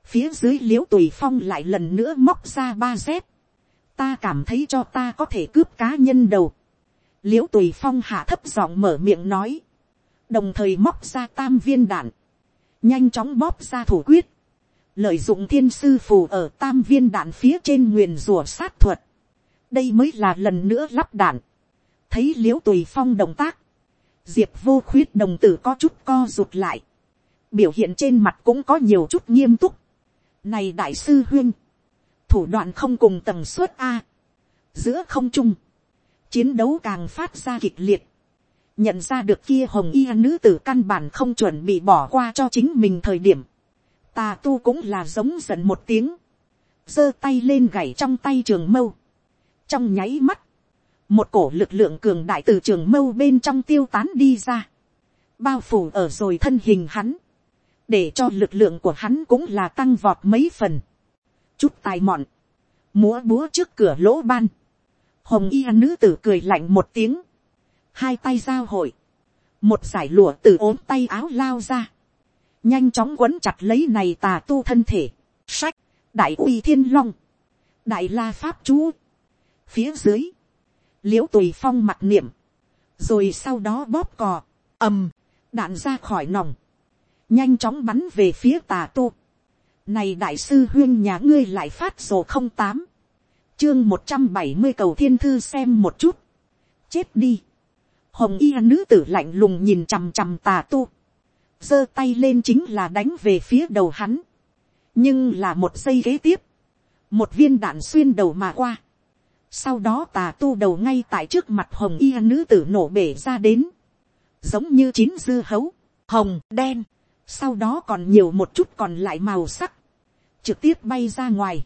[SPEAKER 1] phía dưới l i ễ u tùy phong lại lần nữa móc ra ba dép. ta cảm thấy cho ta có thể cướp cá nhân đầu l i ễ u tùy phong hạ thấp giọng mở miệng nói. đồng thời móc ra tam viên đạn nhanh chóng bóp ra thủ quyết, lợi dụng thiên sư phù ở tam viên đạn phía trên nguyền rùa sát thuật, đây mới là lần nữa lắp đạn, thấy l i ễ u tùy phong động tác, diệp vô khuyết đồng tử có chút co rụt lại, biểu hiện trên mặt cũng có nhiều chút nghiêm túc, Này đại sư huyên. Thủ đoạn không cùng tầng suất A. Giữa không trung. Chiến đấu càng phát ra kịch liệt. Nhận ra được kia hồng y nữ tử căn bản không chuẩn bị bỏ qua cho chính mình thời điểm. Tà tu cũng là giống giận một tiếng. giơ tay lên gảy trong tay trường mâu. Trong nháy mắt. Một cổ lực lượng cường đại từ trường mâu bên trong tiêu tán đi ra. Bao phủ ở rồi thân hình hắn để cho lực lượng của hắn cũng là tăng vọt mấy phần. chút tài mọn, múa búa trước cửa lỗ ban, hồng y nữ tử cười lạnh một tiếng, hai tay giao hội, một giải lụa từ ốm tay áo lao ra, nhanh chóng quấn chặt lấy này tà tu thân thể, sách, đại uy thiên long, đại la pháp chú, phía dưới, l i ễ u tùy phong mặt niệm, rồi sau đó bóp cò, ầm, đạn ra khỏi nòng, nhanh chóng bắn về phía tà tu. Này đại sư huyên nhà ngươi lại phát sổ không tám. Chương một trăm bảy mươi cầu thiên thư xem một chút. Chết đi. Hồng y nữ tử lạnh lùng nhìn chằm chằm tà tu. giơ tay lên chính là đánh về phía đầu hắn. Nhưng là một giây kế tiếp. Một viên đạn xuyên đầu mà qua. Sau đó tà tu đầu ngay tại trước mặt hồng y nữ tử nổ bể ra đến. Giống như chín dư hấu. Hồng, đen sau đó còn nhiều một chút còn lại màu sắc, trực tiếp bay ra ngoài.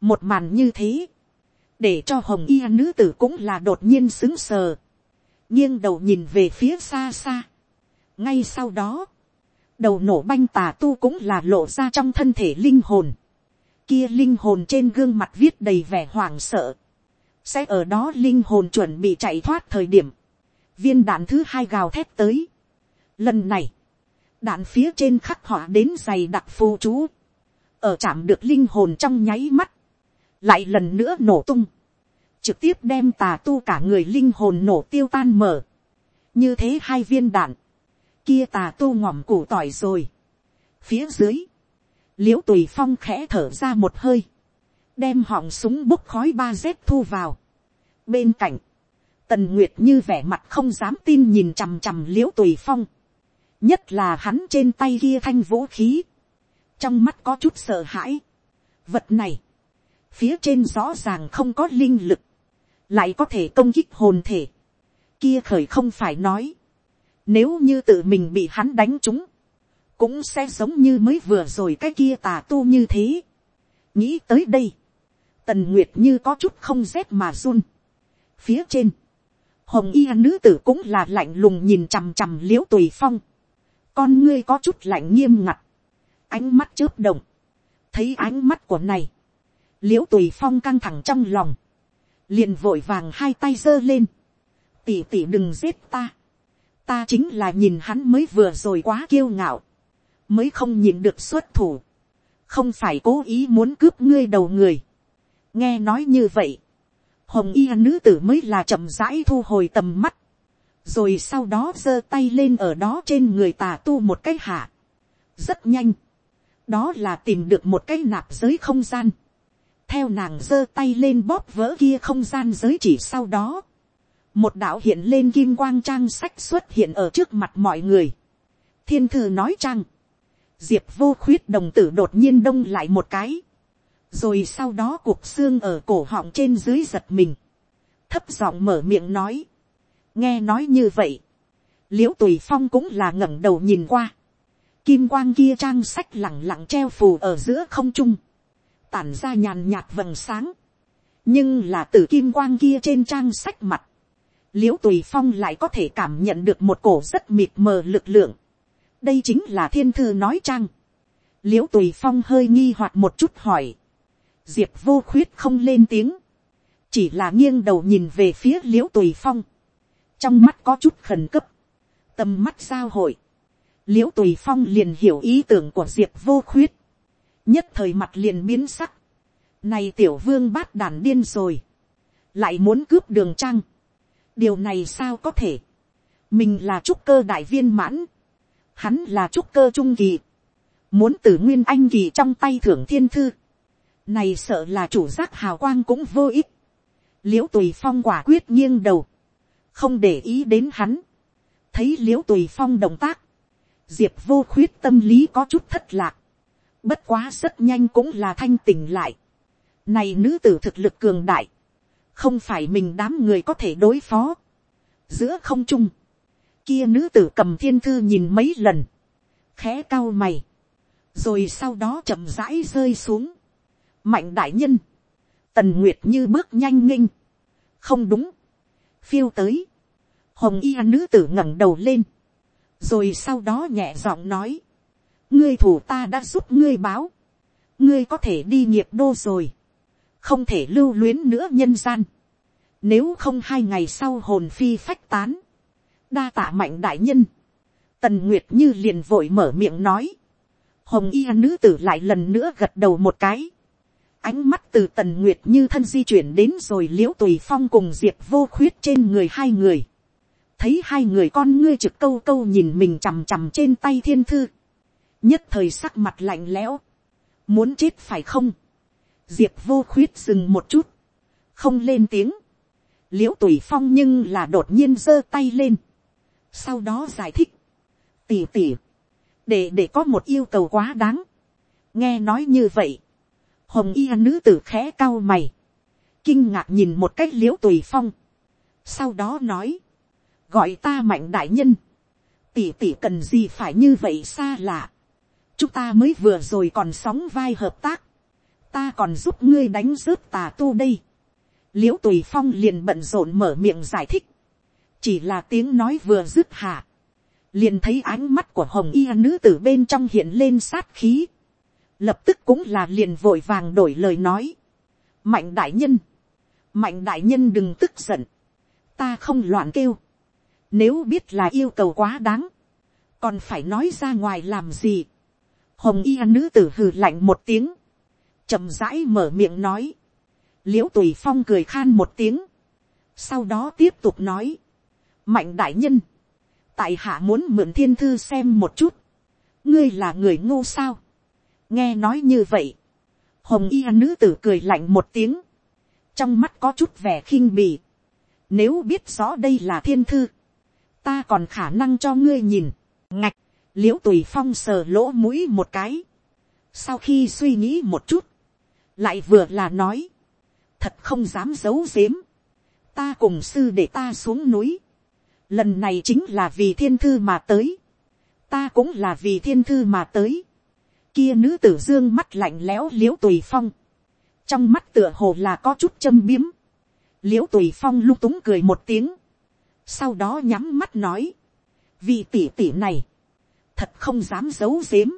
[SPEAKER 1] một màn như thế, để cho hồng y nữ tử cũng là đột nhiên xứng sờ, nghiêng đầu nhìn về phía xa xa. ngay sau đó, đầu nổ banh tà tu cũng là lộ ra trong thân thể linh hồn, kia linh hồn trên gương mặt viết đầy vẻ hoảng sợ, sẽ ở đó linh hồn chuẩn bị chạy thoát thời điểm, viên đạn thứ hai gào thét tới. Lần này, đạn phía trên khắc họa đến dày đặc phù chú, ở chạm được linh hồn trong nháy mắt, lại lần nữa nổ tung, trực tiếp đem tà tu cả người linh hồn nổ tiêu tan mở, như thế hai viên đạn, kia tà tu ngòm củ tỏi rồi, phía dưới, l i ễ u tùy phong khẽ thở ra một hơi, đem họng súng bốc khói ba z thu vào, bên cạnh, tần nguyệt như vẻ mặt không dám tin nhìn chằm chằm l i ễ u tùy phong, nhất là hắn trên tay kia thanh vũ khí, trong mắt có chút sợ hãi. Vật này, phía trên rõ ràng không có linh lực, lại có thể công kích hồn thể. Kia khởi không phải nói, nếu như tự mình bị hắn đánh trúng, cũng sẽ giống như mới vừa rồi cái kia tà tu như thế. nghĩ tới đây, tần nguyệt như có chút không rét mà run. phía trên, hồng y nữ tử cũng là lạnh lùng nhìn chằm chằm l i ễ u tùy phong con ngươi có chút lạnh nghiêm ngặt, ánh mắt chớp động, thấy ánh mắt của này, l i ễ u tùy phong căng thẳng trong lòng, liền vội vàng hai tay giơ lên, tỉ tỉ đừng giết ta, ta chính là nhìn hắn mới vừa rồi quá kiêu ngạo, mới không nhìn được xuất thủ, không phải cố ý muốn cướp ngươi đầu người. nghe nói như vậy, hồng y nữ tử mới là chậm rãi thu hồi tầm mắt, rồi sau đó giơ tay lên ở đó trên người tà tu một cái hạ. rất nhanh, đó là tìm được một cái nạp giới không gian theo nàng giơ tay lên bóp vỡ kia không gian giới chỉ sau đó, một đạo hiện lên kim quang trang sách xuất hiện ở trước mặt mọi người. thiên thư nói trang, diệp vô khuyết đồng tử đột nhiên đông lại một cái, rồi sau đó cuộc xương ở cổ họng trên dưới giật mình, thấp giọng mở miệng nói, nghe nói như vậy, l i ễ u tùy phong cũng là ngẩng đầu nhìn qua, kim quang kia trang sách lẳng lặng treo phù ở giữa không trung, tản ra nhàn nhạt vầng sáng, nhưng là từ kim quang kia trên trang sách mặt, l i ễ u tùy phong lại có thể cảm nhận được một cổ rất mịt mờ lực lượng, đây chính là thiên thư nói trang, l i ễ u tùy phong hơi nghi hoặc một chút hỏi, diệp vô khuyết không lên tiếng, chỉ là nghiêng đầu nhìn về phía l i ễ u tùy phong, trong mắt có chút khẩn cấp, tầm mắt giao hội, l i ễ u tùy phong liền hiểu ý tưởng của diệp vô khuyết, nhất thời mặt liền biến sắc, này tiểu vương bát đàn điên rồi, lại muốn cướp đường trăng, điều này sao có thể, mình là trúc cơ đại viên mãn, hắn là trúc cơ trung kỳ, muốn từ nguyên anh kỳ trong tay thưởng thiên thư, này sợ là chủ giác hào quang cũng vô ích, l i ễ u tùy phong quả quyết nghiêng đầu, không để ý đến hắn, thấy l i ễ u tùy phong động tác, diệp vô khuyết tâm lý có chút thất lạc, Bất quá rất nhanh cũng là thanh tỉnh lại. Này nữ tử thực lực cường đại. Không phải mình đám người có thể đối phó. Giữa không trung. Kia nữ tử cầm thiên thư nhìn mấy lần. Khẽ cao mày. Rồi sau đó chậm rãi rơi xuống. Mạnh đại nhân. Tần Nguyệt như bước nhanh nghinh. Không đúng. Phiêu tới. Hồng y nữ tử ngẩng đầu lên. Rồi sau đó nhẹ giọng nói. Ngươi thủ ta đã giúp ngươi báo. Ngươi có thể đi nghiệp đô rồi. Không thể lưu luyến nữa nhân gian. Nếu không hai ngày sau hồn phi phách tán. Đa tạ mạnh đại nhân. Tần Nguyệt như liền vội mở miệng nói. Hồng y nữ tử lại lần nữa gật đầu một cái. Ánh mắt từ tần nguyệt như thân di chuyển đến rồi l i ễ u tùy phong cùng diệp vô khuyết trên người hai người. Thấy hai người con ngươi trực câu câu nhìn mình chằm chằm trên tay thiên thư. Nhất thời sắc mặt lạnh lẽo. Muốn chết phải không? Diệp vô khuyết dừng một chút. Không lên tiếng. l i ễ u tùy phong nhưng là đột nhiên giơ tay lên. Sau đó giải thích. Tỉ tỉ để để có một yêu cầu quá đáng. nghe nói như vậy, hồng y nữ tử khẽ cao mày, kinh ngạc nhìn một cách l i ễ u tùy phong, sau đó nói, gọi ta mạnh đại nhân, tỷ tỷ cần gì phải như vậy xa lạ, chúng ta mới vừa rồi còn sóng vai hợp tác, ta còn giúp ngươi đánh rớt tà tu đây, l i ễ u tùy phong liền bận rộn mở miệng giải thích, chỉ là tiếng nói vừa dứt hạ, liền thấy ánh mắt của hồng y nữ tử bên trong hiện lên sát khí, lập tức cũng là liền vội vàng đổi lời nói, mạnh đại nhân, mạnh đại nhân đừng tức giận, ta không loạn kêu, nếu biết là yêu cầu quá đáng, còn phải nói ra ngoài làm gì, hồng y nữ tử hừ lạnh một tiếng, chậm rãi mở miệng nói, l i ễ u tùy phong cười khan một tiếng, sau đó tiếp tục nói, mạnh đại nhân, tại hạ muốn mượn thiên thư xem một chút, ngươi là người ngô sao, nghe nói như vậy, hồng y nữ tử cười lạnh một tiếng, trong mắt có chút vẻ khinh bì, nếu biết rõ đây là thiên thư, ta còn khả năng cho ngươi nhìn, ngạch, l i ễ u tùy phong sờ lỗ mũi một cái, sau khi suy nghĩ một chút, lại vừa là nói, thật không dám giấu giếm, ta cùng sư để ta xuống núi, lần này chính là vì thiên thư mà tới, ta cũng là vì thiên thư mà tới, kia nữ tử dương mắt lạnh lẽo l i ễ u tùy phong, trong mắt tựa hồ là có chút châm biếm, l i ễ u tùy phong lung túng cười một tiếng, sau đó nhắm mắt nói, vì tỷ tỷ này, thật không dám giấu giếm,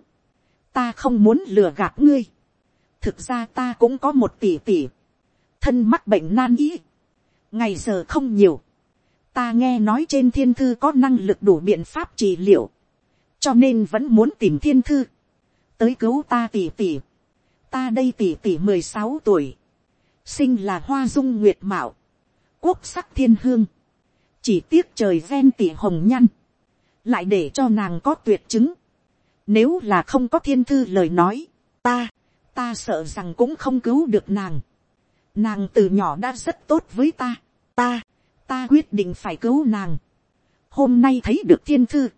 [SPEAKER 1] ta không muốn lừa gạt ngươi, thực ra ta cũng có một tỷ tỷ, thân mắc bệnh nan ý, ngày giờ không nhiều, ta nghe nói trên thiên thư có năng lực đủ biện pháp trị liệu, cho nên vẫn muốn tìm thiên thư, tới cứu ta tỷ tỷ. ta đây tỷ tỷ mười sáu tuổi, sinh là hoa dung nguyệt mạo, quốc sắc thiên hương, chỉ tiếc trời ven tỷ hồng nhăn, lại để cho nàng có tuyệt chứng, nếu là không có thiên thư lời nói, ta, ta sợ rằng cũng không cứu được nàng, nàng từ nhỏ đã rất tốt với ta, ta, ta quyết định phải cứu nàng. hôm nay thấy được thiên thư,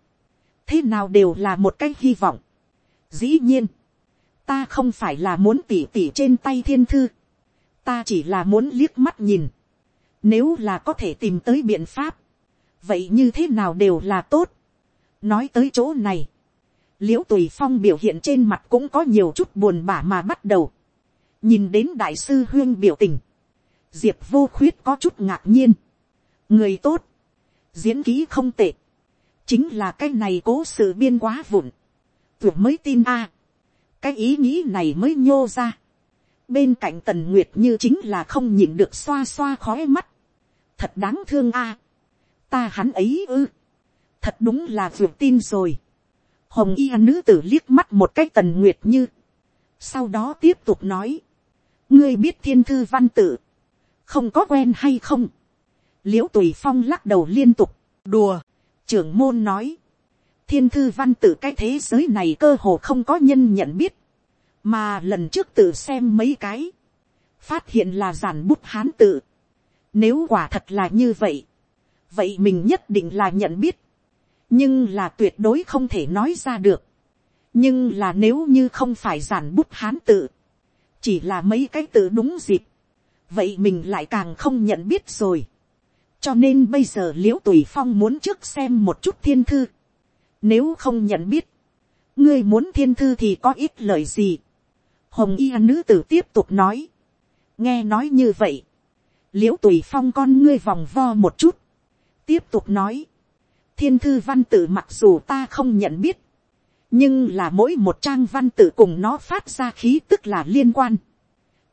[SPEAKER 1] thế nào đều là một cái hy vọng. dĩ nhiên, ta không phải là muốn tỉ tỉ trên tay thiên thư, ta chỉ là muốn liếc mắt nhìn, nếu là có thể tìm tới biện pháp, vậy như thế nào đều là tốt nói tới chỗ này, l i ễ u tùy phong biểu hiện trên mặt cũng có nhiều chút buồn bã mà bắt đầu, nhìn đến đại sư huyên biểu tình, diệp vô khuyết có chút ngạc nhiên, người tốt, diễn ký không tệ, chính là cái này cố sự biên quá vụn, tưởng mới tin a, cái ý nghĩ này mới nhô ra, bên cạnh tần nguyệt như chính là không nhìn được xoa xoa khói mắt, thật đáng thương a, ta hắn ấy ư, thật đúng là vượt tin rồi, hồng y nữ tử liếc mắt một cái tần nguyệt như, sau đó tiếp tục nói, ngươi biết thiên thư văn tự, không có quen hay không, l i ễ u tùy phong lắc đầu liên tục, đùa, trưởng môn nói, thiên thư văn tự cái thế giới này cơ hồ không có nhân nhận biết, mà lần trước tự xem mấy cái, phát hiện là giản bút hán tự. Nếu quả thật là như vậy, vậy mình nhất định là nhận biết, nhưng là tuyệt đối không thể nói ra được. nhưng là nếu như không phải giản bút hán tự, chỉ là mấy cái tự đúng dịp, vậy mình lại càng không nhận biết rồi. cho nên bây giờ l i ễ u tùy phong muốn trước xem một chút thiên thư, nếu không nhận biết, ngươi muốn thiên thư thì có ít lời gì. hồng y nữ tử tiếp tục nói, nghe nói như vậy, l i ễ u tùy phong con ngươi vòng vo một chút, tiếp tục nói, thiên thư văn tự mặc dù ta không nhận biết, nhưng là mỗi một trang văn tự cùng nó phát ra khí tức là liên quan.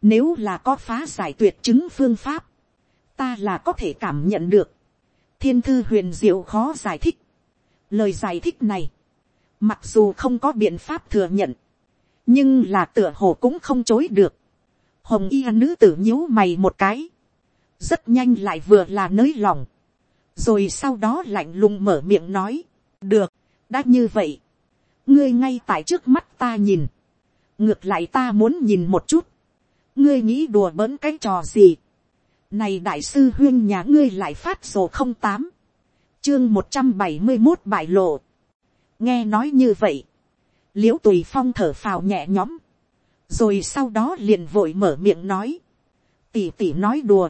[SPEAKER 1] Nếu là có phá giải tuyệt chứng phương pháp, ta là có thể cảm nhận được. Thiên thư huyền diệu khó giải thích. Lời giải thích này, mặc dù không có biện pháp thừa nhận, nhưng là tựa hồ cũng không chối được. Hồng y nữ tử nhíu mày một cái, rất nhanh lại vừa là nới lòng, rồi sau đó lạnh lùng mở miệng nói, được, đã như vậy, ngươi ngay tại trước mắt ta nhìn, ngược lại ta muốn nhìn một chút, ngươi nghĩ đùa bỡn cái trò gì, này đại sư huyên nhà ngươi lại phát sổ không tám, chương một trăm bảy mươi một bại lộ, nghe nói như vậy, l i ễ u tùy phong thở phào nhẹ nhõm, rồi sau đó liền vội mở miệng nói, tỉ tỉ nói đùa,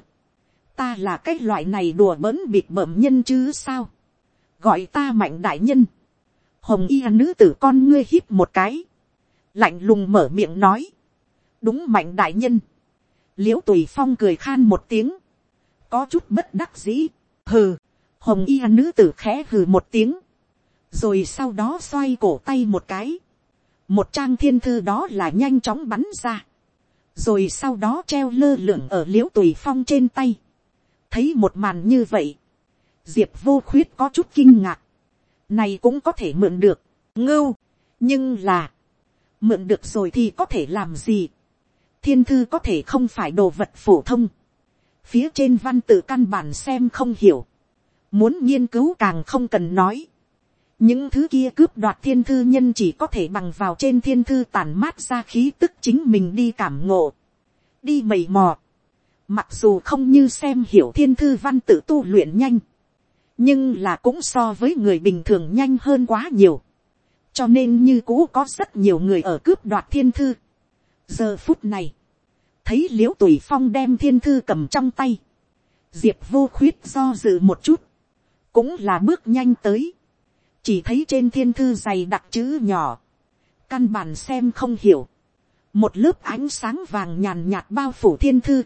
[SPEAKER 1] ta là cái loại này đùa bỡn bịt bẩm nhân chứ sao, gọi ta mạnh đại nhân, hồng y nữ tử con ngươi hít một cái, lạnh lùng mở miệng nói, đúng mạnh đại nhân, l i ễ u tùy phong cười khan một tiếng, có chút bất đắc dĩ, hừ, hồng y nữ tử khẽ hừ một tiếng, rồi sau đó xoay cổ tay một cái, một trang thiên thư đó là nhanh chóng bắn ra, rồi sau đó treo lơ lửng ở l i ễ u tùy phong trên tay, thấy một màn như vậy, diệp vô khuyết có chút kinh ngạc, này cũng có thể mượn được, ngưu, nhưng là, mượn được rồi thì có thể làm gì, thiên thư có thể không phải đồ vật phổ thông, phía trên văn tự căn bản xem không hiểu, muốn nghiên cứu càng không cần nói, những thứ kia cướp đoạt thiên thư nhân chỉ có thể bằng vào trên thiên thư tàn mát ra khí tức chính mình đi cảm ngộ, đi mầy mò, mặc dù không như xem hiểu thiên thư văn tự tu luyện nhanh, nhưng là cũng so với người bình thường nhanh hơn quá nhiều, cho nên như cũ có rất nhiều người ở cướp đoạt thiên thư. giờ phút này, thấy l i ễ u tùy phong đem thiên thư cầm trong tay, diệp vô khuyết do dự một chút, cũng là bước nhanh tới, chỉ thấy trên thiên thư dày đặc chữ nhỏ, căn bản xem không hiểu, một lớp ánh sáng vàng nhàn nhạt bao phủ thiên thư,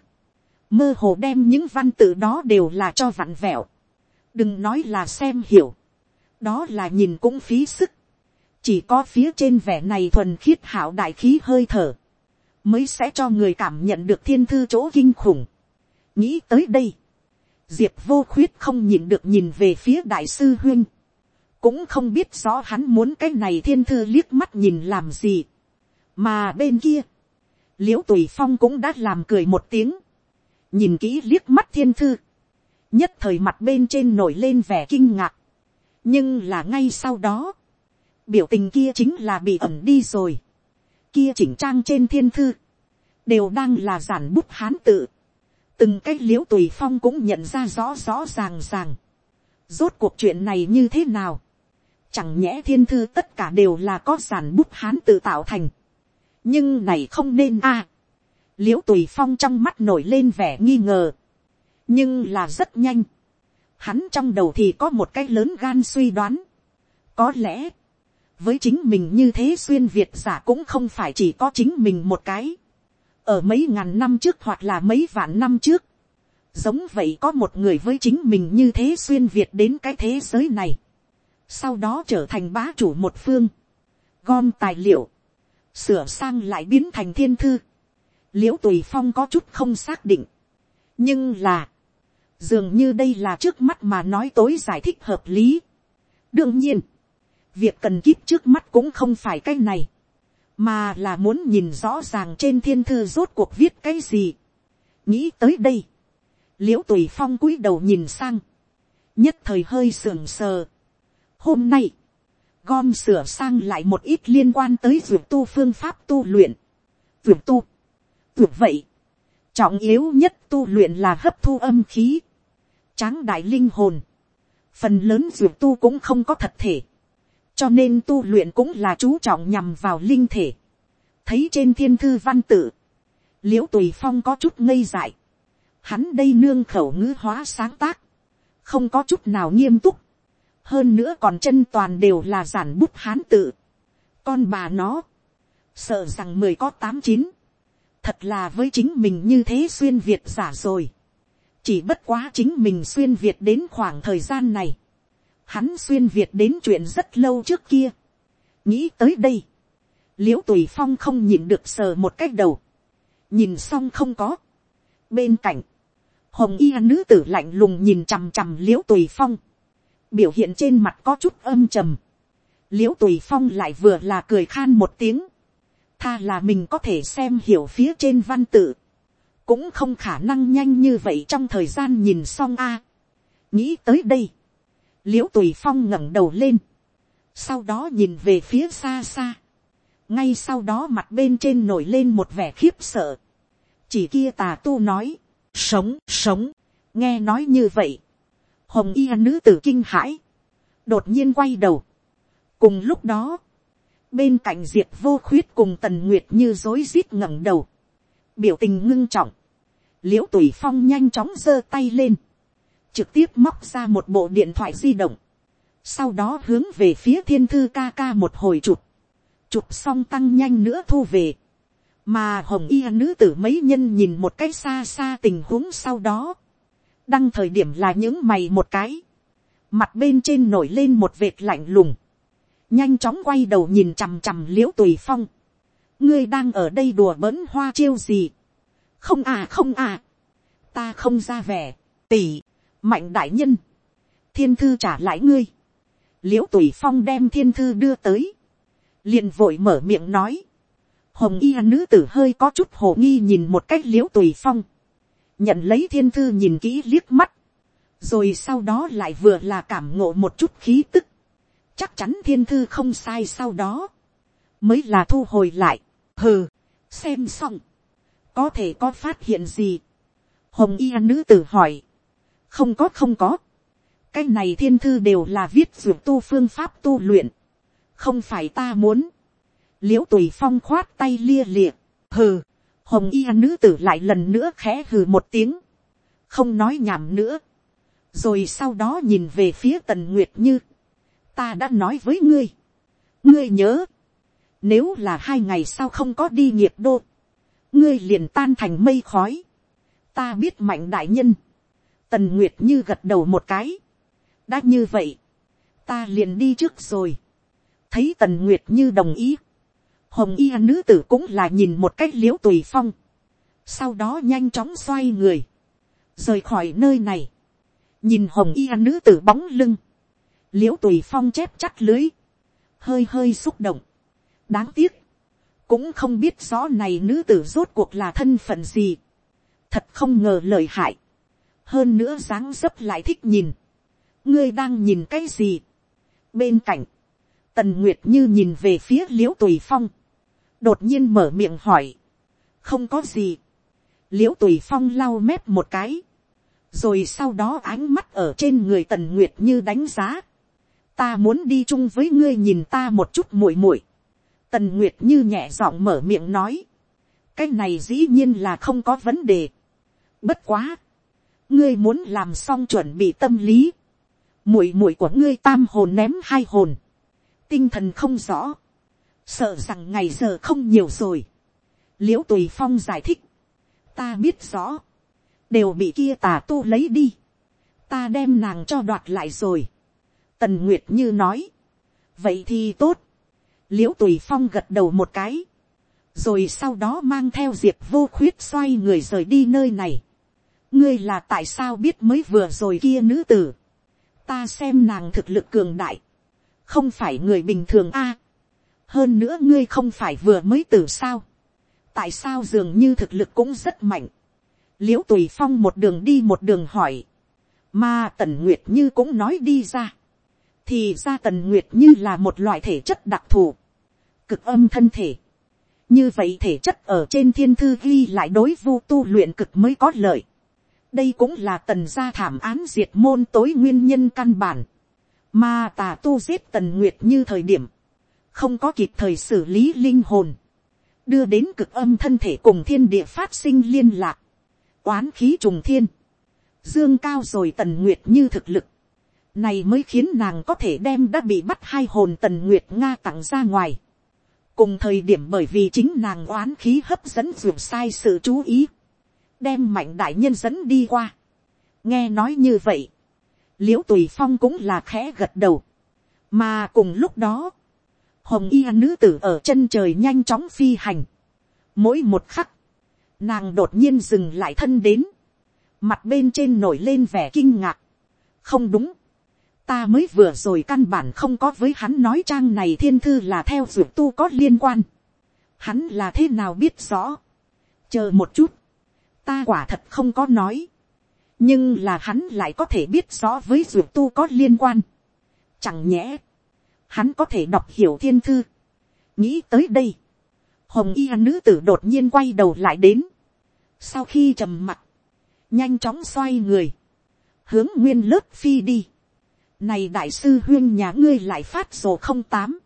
[SPEAKER 1] mơ hồ đem những văn tự đó đều là cho vặn vẹo, đừng nói là xem hiểu, đó là nhìn cũng phí sức, chỉ có phía trên vẻ này thuần khiết hảo đại khí hơi thở, mới sẽ cho người cảm nhận được thiên thư chỗ kinh khủng. nghĩ tới đây, diệp vô khuyết không nhìn được nhìn về phía đại sư huyên, cũng không biết rõ hắn muốn cái này thiên thư liếc mắt nhìn làm gì, mà bên kia, l i ễ u tùy phong cũng đã làm cười một tiếng, nhìn kỹ liếc mắt thiên thư, nhất thời mặt bên trên nổi lên vẻ kinh ngạc, nhưng là ngay sau đó, biểu tình kia chính là bị ẩm đi rồi, kia chỉnh trang trên thiên thư, đều đang là giản bút hán tự, từng cái l i ễ u tùy phong cũng nhận ra rõ rõ ràng ràng, rốt cuộc chuyện này như thế nào, chẳng nhẽ thiên thư tất cả đều là có giản bút hán tự tạo thành, nhưng này không nên a, à l i ễ u tùy phong trong mắt nổi lên vẻ nghi ngờ, nhưng là rất nhanh, hắn trong đầu thì có một cái lớn gan suy đoán. có lẽ, với chính mình như thế xuyên việt giả cũng không phải chỉ có chính mình một cái. ở mấy ngàn năm trước hoặc là mấy vạn năm trước, giống vậy có một người với chính mình như thế xuyên việt đến cái thế giới này. sau đó trở thành bá chủ một phương, gom tài liệu, sửa sang lại biến thành thiên thư l i ễ u tùy phong có chút không xác định. nhưng là, dường như đây là trước mắt mà nói tối giải thích hợp lý. đương nhiên, việc cần kíp trước mắt cũng không phải cái này, mà là muốn nhìn rõ ràng trên thiên thư rốt cuộc viết cái gì. nghĩ tới đây, l i ễ u tùy phong cúi đầu nhìn sang, nhất thời hơi sưởng sờ. hôm nay, gom sửa sang lại một ít liên quan tới việc tu phương pháp tu luyện. việc tu, việc vậy, trọng yếu nhất tu luyện là hấp thu âm khí. Tráng đại linh hồn, phần lớn dược tu cũng không có thật thể, cho nên tu luyện cũng là chú trọng nhằm vào linh thể. thấy trên thiên thư văn tự, l i ễ u tùy phong có chút ngây dại, hắn đây nương khẩu ngữ hóa sáng tác, không có chút nào nghiêm túc, hơn nữa còn chân toàn đều là giản bút hán tự, con bà nó, sợ rằng mười có tám chín, thật là với chính mình như thế xuyên việt giả rồi, chỉ bất quá chính mình xuyên việt đến khoảng thời gian này, hắn xuyên việt đến chuyện rất lâu trước kia. nghĩ tới đây, l i ễ u tùy phong không nhìn được sờ một cách đầu, nhìn xong không có. bên cạnh, hồng y nữ tử lạnh lùng nhìn chằm chằm l i ễ u tùy phong, biểu hiện trên mặt có chút âm trầm. l i ễ u tùy phong lại vừa là cười khan một tiếng, tha là mình có thể xem hiểu phía trên văn tự, cũng không khả năng nhanh như vậy trong thời gian nhìn xong a. nghĩ tới đây, l i ễ u tùy phong ngẩng đầu lên, sau đó nhìn về phía xa xa, ngay sau đó mặt bên trên nổi lên một vẻ khiếp sợ, chỉ kia tà tu nói, sống sống, nghe nói như vậy, hồng y nữ tử kinh hãi, đột nhiên quay đầu, cùng lúc đó, bên cạnh diệp vô khuyết cùng tần nguyệt như rối rít ngẩng đầu, biểu tình ngưng trọng, l i ễ u tùy phong nhanh chóng giơ tay lên, trực tiếp móc ra một bộ điện thoại di động, sau đó hướng về phía thiên thư ca ca một hồi chụp, chụp xong tăng nhanh nữa thu về, mà hồng y nữ tử mấy nhân nhìn một cái xa xa tình huống sau đó, đăng thời điểm là những mày một cái, mặt bên trên nổi lên một vệt lạnh lùng, nhanh chóng quay đầu nhìn chằm chằm l i ễ u tùy phong, ngươi đang ở đây đùa bỡn hoa chiêu gì, không à không à, ta không ra vẻ, tỉ, mạnh đại nhân, thiên thư trả lại ngươi, l i ễ u tùy phong đem thiên thư đưa tới, liền vội mở miệng nói, hồng y nữ tử hơi có chút hồ nghi nhìn một cách l i ễ u tùy phong, nhận lấy thiên thư nhìn kỹ liếc mắt, rồi sau đó lại vừa là cảm ngộ một chút khí tức, chắc chắn thiên thư không sai sau đó, mới là thu hồi lại, hừ, xem xong, có thể có phát hiện gì, hồng y nữ tử hỏi, không có không có. cái này thiên thư đều là viết dược tu phương pháp tu luyện. không phải ta muốn. l i ễ u tùy phong khoát tay lia lịa. hừ, hồng y nữ tử lại lần nữa khẽ hừ một tiếng. không nói nhảm nữa. rồi sau đó nhìn về phía tần nguyệt như ta đã nói với ngươi. ngươi nhớ. nếu là hai ngày sau không có đi nghiệp đô. ngươi liền tan thành mây khói. ta biết mạnh đại nhân Tần Nguyệt như gật đầu một cái. Đã như vậy. Ta liền đi trước rồi. Thấy Tần Nguyệt như đồng ý. Hồng y nữ tử cũng là nhìn một cách liễu tùy phong. Sau đó nhanh chóng xoay người. Rời khỏi nơi này. Nhìn hồng y nữ tử bóng lưng. Liễu tùy phong chép chắt lưới. Hơi hơi xúc động. Đáng tiếc. Cũng không biết rõ này nữ tử rốt cuộc là thân phận gì. Thật không ngờ lời hại hơn nữa dáng dấp lại thích nhìn, ngươi đang nhìn cái gì. bên cạnh, tần nguyệt như nhìn về phía l i ễ u tùy phong, đột nhiên mở miệng hỏi, không có gì, l i ễ u tùy phong lau mép một cái, rồi sau đó ánh mắt ở trên người tần nguyệt như đánh giá, ta muốn đi chung với ngươi nhìn ta một chút muội muội, tần nguyệt như nhẹ giọng mở miệng nói, cái này dĩ nhiên là không có vấn đề, bất quá, ngươi muốn làm xong chuẩn bị tâm lý, muội muội của ngươi tam hồn ném hai hồn, tinh thần không rõ, sợ rằng ngày giờ không nhiều rồi, l i ễ u tùy phong giải thích, ta biết rõ, đều bị kia tà tu lấy đi, ta đem nàng cho đoạt lại rồi, tần nguyệt như nói, vậy thì tốt, Liễu tùy phong gật đầu một cái, rồi sau đó mang theo diệp vô khuyết xoay người rời đi nơi này, ngươi là tại sao biết mới vừa rồi kia nữ tử, ta xem nàng thực lực cường đại, không phải người bình thường a, hơn nữa ngươi không phải vừa mới tử sao, tại sao dường như thực lực cũng rất mạnh, Liễu tùy phong một đường đi một đường hỏi, mà tần nguyệt như cũng nói đi ra, thì ra tần nguyệt như là một loại thể chất đặc thù, cực âm thân thể, như vậy thể chất ở trên thiên thư ghi lại đối vu tu luyện cực mới có lợi. đây cũng là tần gia thảm án diệt môn tối nguyên nhân căn bản, mà tà tu giết tần nguyệt như thời điểm, không có kịp thời xử lý linh hồn, đưa đến cực âm thân thể cùng thiên địa phát sinh liên lạc, oán khí trùng thiên, dương cao rồi tần nguyệt như thực lực, này mới khiến nàng có thể đem đã bị bắt hai hồn tần nguyệt nga tặng ra ngoài, cùng thời điểm bởi vì chính nàng oán khí hấp dẫn ruột sai sự chú ý, đem mạnh đại nhân dẫn đi qua, nghe nói như vậy, l i ễ u tùy phong cũng là khẽ gật đầu, mà cùng lúc đó, hồng y nữ tử ở chân trời nhanh chóng phi hành. Mỗi một khắc, nàng đột nhiên dừng lại thân đến, mặt bên trên nổi lên vẻ kinh ngạc. không đúng, ta mới vừa rồi căn bản không có với hắn nói trang này thiên thư là theo dược tu có liên quan. hắn là thế nào biết rõ. chờ một chút, ta quả thật không có nói. nhưng là hắn lại có thể biết rõ với dược tu có liên quan. chẳng nhẽ, hắn có thể đọc hiểu thiên thư. nghĩ tới đây, hồng y nữ tử đột nhiên quay đầu lại đến. sau khi trầm mặt, nhanh chóng xoay người, hướng nguyên lớp phi đi này đại sư huyên nhà ngươi lại phát sổ không tám,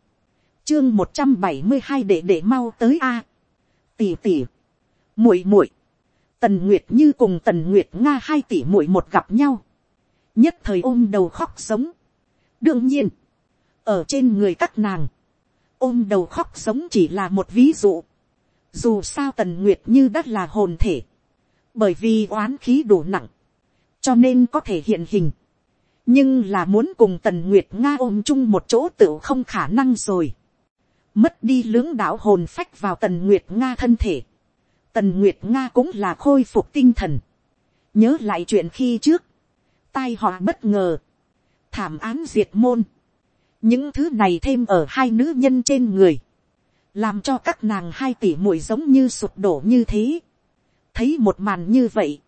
[SPEAKER 1] chương một trăm bảy mươi hai để để mau tới a. tỷ tỷ muội muội, tần nguyệt như cùng tần nguyệt nga hai tỷ muội một gặp nhau, nhất thời ôm đầu khóc sống. đương nhiên, ở trên người các nàng, ôm đầu khóc sống chỉ là một ví dụ. Dù sao tần nguyệt như đất là hồn thể, bởi vì oán khí đủ nặng, cho nên có thể hiện hình nhưng là muốn cùng tần nguyệt nga ôm chung một chỗ tự không khả năng rồi. mất đi lưỡng đạo hồn phách vào tần nguyệt nga thân thể. tần nguyệt nga cũng là khôi phục tinh thần. nhớ lại chuyện khi trước, tai họa bất ngờ, thảm án diệt môn, những thứ này thêm ở hai nữ nhân trên người, làm cho các nàng hai tỷ muội giống như sụp đổ như thế. thấy một màn như vậy,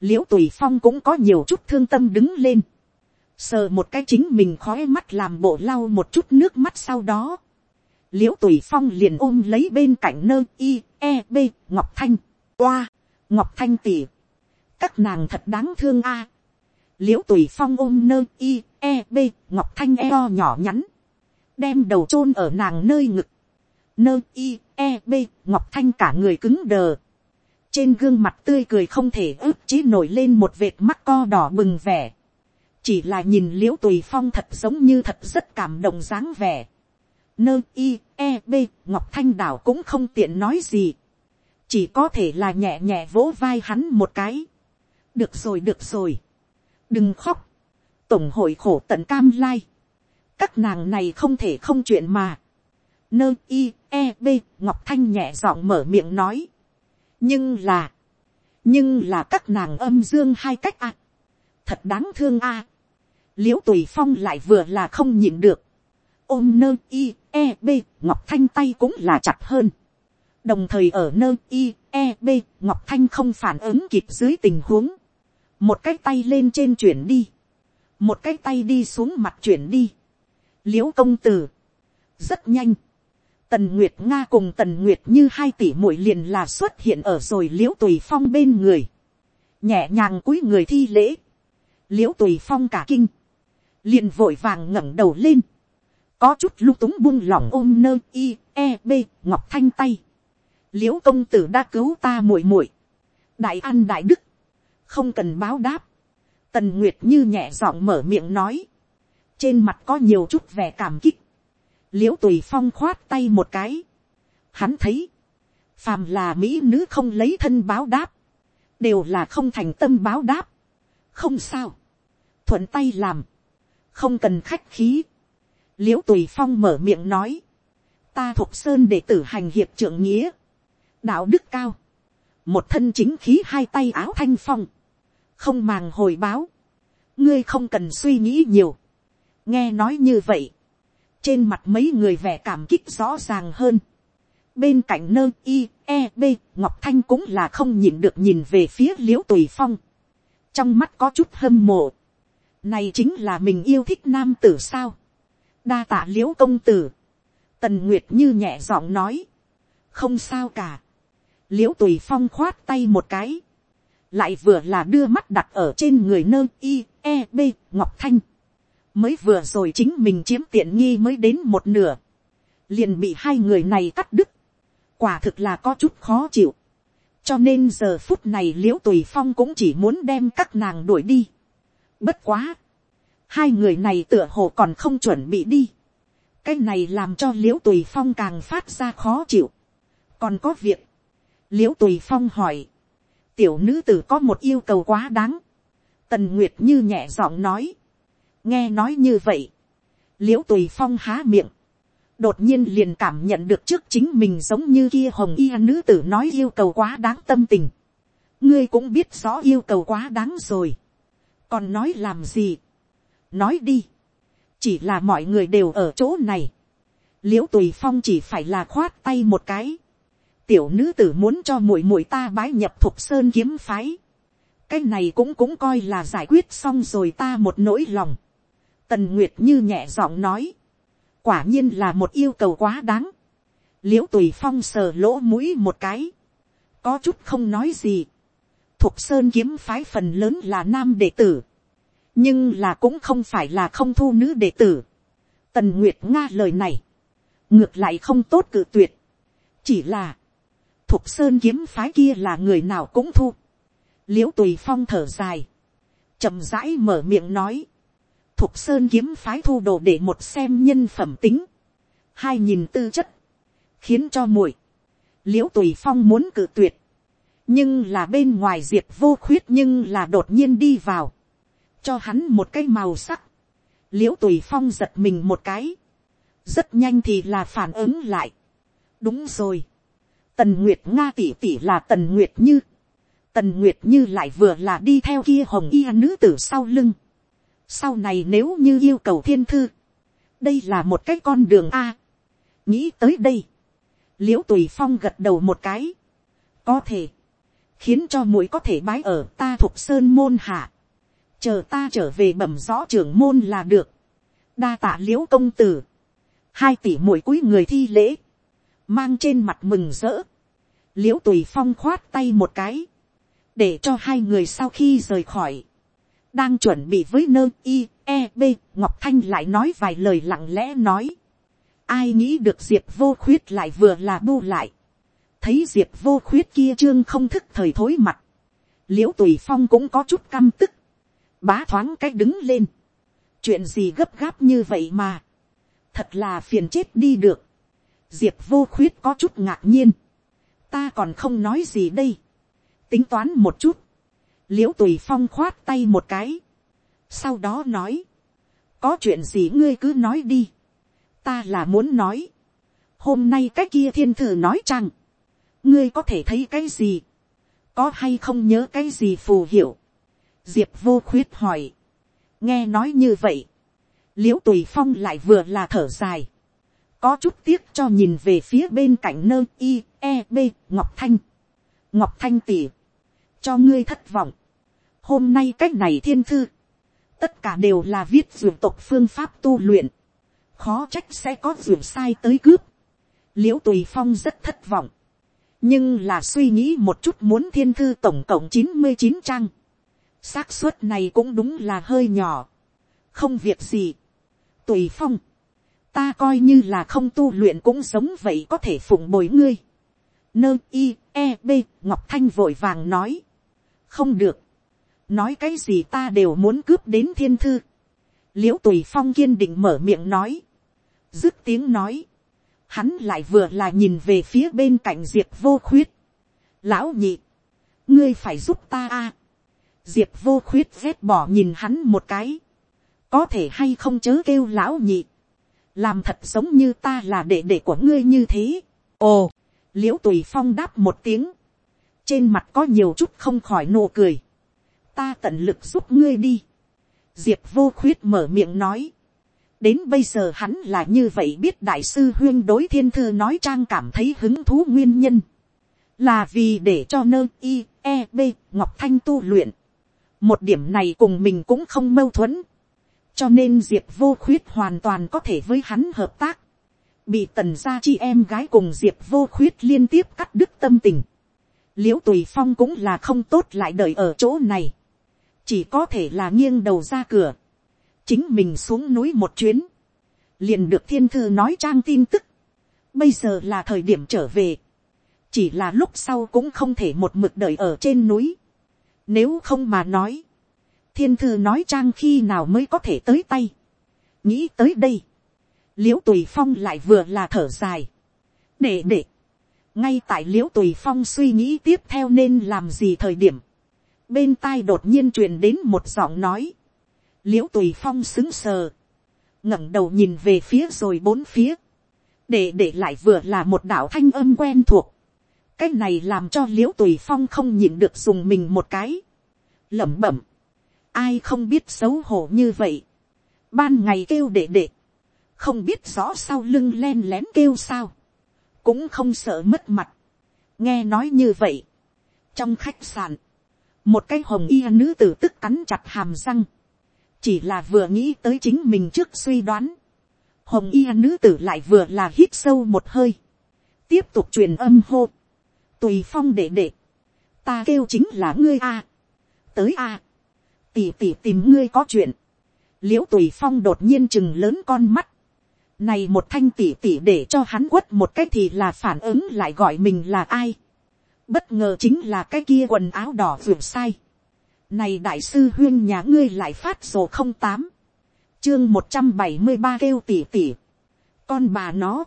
[SPEAKER 1] l i ễ u tùy phong cũng có nhiều chút thương tâm đứng lên, sờ một cái chính mình khói mắt làm bộ lau một chút nước mắt sau đó, l i ễ u tùy phong liền ôm lấy bên cạnh nơ i e b ngọc thanh, oa, ngọc thanh tỉ, các nàng thật đáng thương a, l i ễ u tùy phong ôm nơ i e b ngọc thanh eo nhỏ nhắn, đem đầu chôn ở nàng nơi ngực, nơ i e b ngọc thanh cả người cứng đờ, trên gương mặt tươi cười không thể ức chế nổi lên một vệt mắt co đỏ bừng vẻ, chỉ là nhìn l i ễ u tùy phong thật giống như thật rất cảm động dáng vẻ, nơ i e b ngọc thanh đảo cũng không tiện nói gì, chỉ có thể là nhẹ nhẹ vỗ vai hắn một cái, được rồi được rồi, đừng khóc, tổng hội khổ tận cam lai. các nàng này không thể không chuyện mà. nơ i e b ngọc thanh nhẹ giọng mở miệng nói. nhưng là, nhưng là các nàng âm dương hai cách ạ. thật đáng thương a. À l i ễ u tùy phong lại vừa là không nhịn được. ôm nơ i e b ngọc thanh tay cũng là chặt hơn. đồng thời ở nơ i e b ngọc thanh không phản ứng kịp dưới tình huống. một cái tay lên trên chuyển đi. Một cái tay đi xuống mặt chuyển đi, l i ễ u công tử, rất nhanh, tần nguyệt nga cùng tần nguyệt như hai tỷ muội liền là xuất hiện ở rồi l i ễ u tùy phong bên người, nhẹ nhàng cúi người thi lễ, l i ễ u tùy phong cả kinh, liền vội vàng ngẩng đầu lên, có chút lung túng buông lỏng ôm nơ i e b ngọc thanh tay, l i ễ u công tử đã cứu ta muội muội, đại an đại đức, không cần báo đáp, Tần Nguyệt như nhẹ giọng mở miệng nói. Trên mặt có nhiều chút vẻ cảm kích. Liễu tùy phong khoát tay một cái. Hắn thấy. Phàm là mỹ nữ không lấy thân báo đáp. Đều là không thành tâm báo đáp. Không sao. Thuận tay làm. Không cần khách khí. Liễu tùy phong mở miệng nói. Ta thuộc sơn để tử hành hiệp trưởng nghĩa. Đạo đức cao. Một thân chính khí hai tay áo thanh phong không màng hồi báo, ngươi không cần suy nghĩ nhiều, nghe nói như vậy, trên mặt mấy người vẻ cảm kích rõ ràng hơn, bên cạnh nơ i e b ngọc thanh cũng là không nhìn được nhìn về phía l i ễ u tùy phong, trong mắt có chút hâm mộ, này chính là mình yêu thích nam tử sao, đa tạ l i ễ u công tử, tần nguyệt như nhẹ giọng nói, không sao cả, l i ễ u tùy phong khoát tay một cái, lại vừa là đưa mắt đặt ở trên người nơ i e b ngọc thanh. Mới vừa rồi chính mình chiếm tiện nghi mới đến một nửa, liền bị hai người này cắt đứt, quả thực là có chút khó chịu, cho nên giờ phút này l i ễ u tùy phong cũng chỉ muốn đem các nàng đuổi đi bất quá, hai người này tựa hồ còn không chuẩn bị đi, cái này làm cho liễu tùy phong càng phát ra khó chịu, còn có việc, liễu tùy phong hỏi, tiểu nữ tử có một yêu cầu quá đáng, tần nguyệt như nhẹ giọng nói, nghe nói như vậy, liễu tùy phong há miệng, đột nhiên liền cảm nhận được trước chính mình giống như kia hồng y nữ tử nói yêu cầu quá đáng tâm tình. ngươi cũng biết rõ yêu cầu quá đáng rồi còn nói làm gì. nói đi. chỉ là mọi người đều ở chỗ này. l i ễ u tùy phong chỉ phải là khoát tay một cái. tiểu nữ tử muốn cho muội muội ta bái nhập thục sơn kiếm phái. cái này cũng cũng coi là giải quyết xong rồi ta một nỗi lòng. tần nguyệt như nhẹ giọng nói quả nhiên là một yêu cầu quá đáng. l i ễ u tùy phong sờ lỗ mũi một cái, có chút không nói gì thục sơn kiếm phái phần lớn là nam đệ tử, nhưng là cũng không phải là không thu nữ đệ tử. tần nguyệt nga lời này, ngược lại không tốt cự tuyệt, chỉ là, thục sơn kiếm phái kia là người nào cũng thu. l i ễ u tùy phong thở dài, chậm rãi mở miệng nói, Thục Sơn kiếm phái thu đồ để một xem nhân phẩm tính. Hai nhìn tư chất. Khiến cho muội Liễu Tùy Phong muốn cự tuyệt. Nhưng là bên ngoài diệt vô khuyết nhưng là đột nhiên đi vào. Cho hắn một cái màu sắc. Liễu Tùy Phong giật mình một cái. Rất nhanh thì là phản ứng lại. Đúng rồi. Tần Nguyệt Nga tỷ tỷ là Tần Nguyệt Như. Tần Nguyệt Như lại vừa là đi theo kia hồng y nữ tử sau lưng sau này nếu như yêu cầu thiên thư, đây là một cái con đường a. nghĩ tới đây, l i ễ u tùy phong gật đầu một cái, có thể, khiến cho mũi có thể bái ở ta thuộc sơn môn hạ, chờ ta trở về bẩm rõ trưởng môn là được, đa tạ l i ễ u công tử, hai tỷ mũi cuối người thi lễ, mang trên mặt mừng rỡ, l i ễ u tùy phong khoát tay một cái, để cho hai người sau khi rời khỏi, đang chuẩn bị với nơ i e b ngọc thanh lại nói vài lời lặng lẽ nói. Ai nghĩ được diệp vô khuyết lại vừa là bu lại thấy diệp vô khuyết kia trương không thức thời thối mặt. L i ễ u tùy phong cũng có chút căm tức. Bá thoáng cái đứng lên. Chuyện gì gấp gáp như vậy mà? Thật là phiền chết đi được. Diệp vô khuyết có chút ngạc nhiên. Ta còn không nói gì đây. Tính toán một chút. L i ễ u tùy phong khoát tay một cái, sau đó nói, có chuyện gì ngươi cứ nói đi, ta là muốn nói, hôm nay cái kia thiên thử nói chăng, ngươi có thể thấy cái gì, có hay không nhớ cái gì phù hiệu, diệp vô khuyết hỏi, nghe nói như vậy, l i ễ u tùy phong lại vừa là thở dài, có chút tiếc cho nhìn về phía bên cạnh nơi i e b ngọc thanh, ngọc thanh tỉ, cho ngươi thất vọng. Hôm nay cách này thiên thư, tất cả đều là viết ruộng tộc phương pháp tu luyện. Khó trách sẽ có ruộng sai tới cướp. Liễu tùy phong rất thất vọng. Nhưng là suy nghĩ một chút muốn thiên thư tổng cộng chín mươi chín trang. xác suất này cũng đúng là hơi nhỏ. Không việc gì. Tùy phong. Ta coi như là không tu luyện cũng sống vậy có thể phụng bồi ngươi. Nơ i e b ngọc thanh vội vàng nói không được, nói cái gì ta đều muốn cướp đến thiên thư, l i ễ u tùy phong kiên định mở miệng nói, dứt tiếng nói, hắn lại vừa là nhìn về phía bên cạnh diệp vô khuyết, lão nhị, ngươi phải giúp ta a, diệp vô khuyết ghét bỏ nhìn hắn một cái, có thể hay không chớ kêu lão nhị, làm thật giống như ta là đệ đệ của ngươi như thế, ồ, l i ễ u tùy phong đáp một tiếng, trên mặt có nhiều chút không khỏi nụ cười, ta tận lực giúp ngươi đi, diệp vô khuyết mở miệng nói, đến bây giờ hắn là như vậy biết đại sư huyên đối thiên thư nói trang cảm thấy hứng thú nguyên nhân, là vì để cho nơ i e b ngọc thanh tu luyện, một điểm này cùng mình cũng không mâu thuẫn, cho nên diệp vô khuyết hoàn toàn có thể với hắn hợp tác, bị tần gia chi em gái cùng diệp vô khuyết liên tiếp cắt đứt tâm tình, l i ễ u tùy phong cũng là không tốt lại đợi ở chỗ này, chỉ có thể là nghiêng đầu ra cửa, chính mình xuống núi một chuyến, liền được thiên thư nói trang tin tức, bây giờ là thời điểm trở về, chỉ là lúc sau cũng không thể một mực đợi ở trên núi, nếu không mà nói, thiên thư nói trang khi nào mới có thể tới tay, nghĩ tới đây, l i ễ u tùy phong lại vừa là thở dài, để để, ngay tại l i ễ u tùy phong suy nghĩ tiếp theo nên làm gì thời điểm, bên tai đột nhiên truyền đến một giọng nói, l i ễ u tùy phong xứng sờ, ngẩng đầu nhìn về phía rồi bốn phía, để để lại vừa là một đạo thanh âm quen thuộc, cái này làm cho l i ễ u tùy phong không nhìn được dùng mình một cái, lẩm bẩm, ai không biết xấu hổ như vậy, ban ngày kêu để để, không biết rõ sau lưng len lén kêu sao, cũng không sợ mất mặt, nghe nói như vậy, trong khách sạn, một cái hồng y nữ tử tức cắn chặt hàm răng, chỉ là vừa nghĩ tới chính mình trước suy đoán, hồng y nữ tử lại vừa là hít sâu một hơi, tiếp tục truyền âm hô, tùy phong để để, ta kêu chính là ngươi a, tới a, tỉ tỉ tìm ngươi có chuyện, l i ễ u tùy phong đột nhiên chừng lớn con mắt, này một thanh tỉ tỉ để cho hắn quất một cái thì là phản ứng lại gọi mình là ai, bất ngờ chính là cái kia quần áo đỏ vượt sai, này đại sư huyên nhà ngươi lại phát sổ không tám. Chương một trăm bảy mươi ba kêu tỉ tỉ. Con bà nó.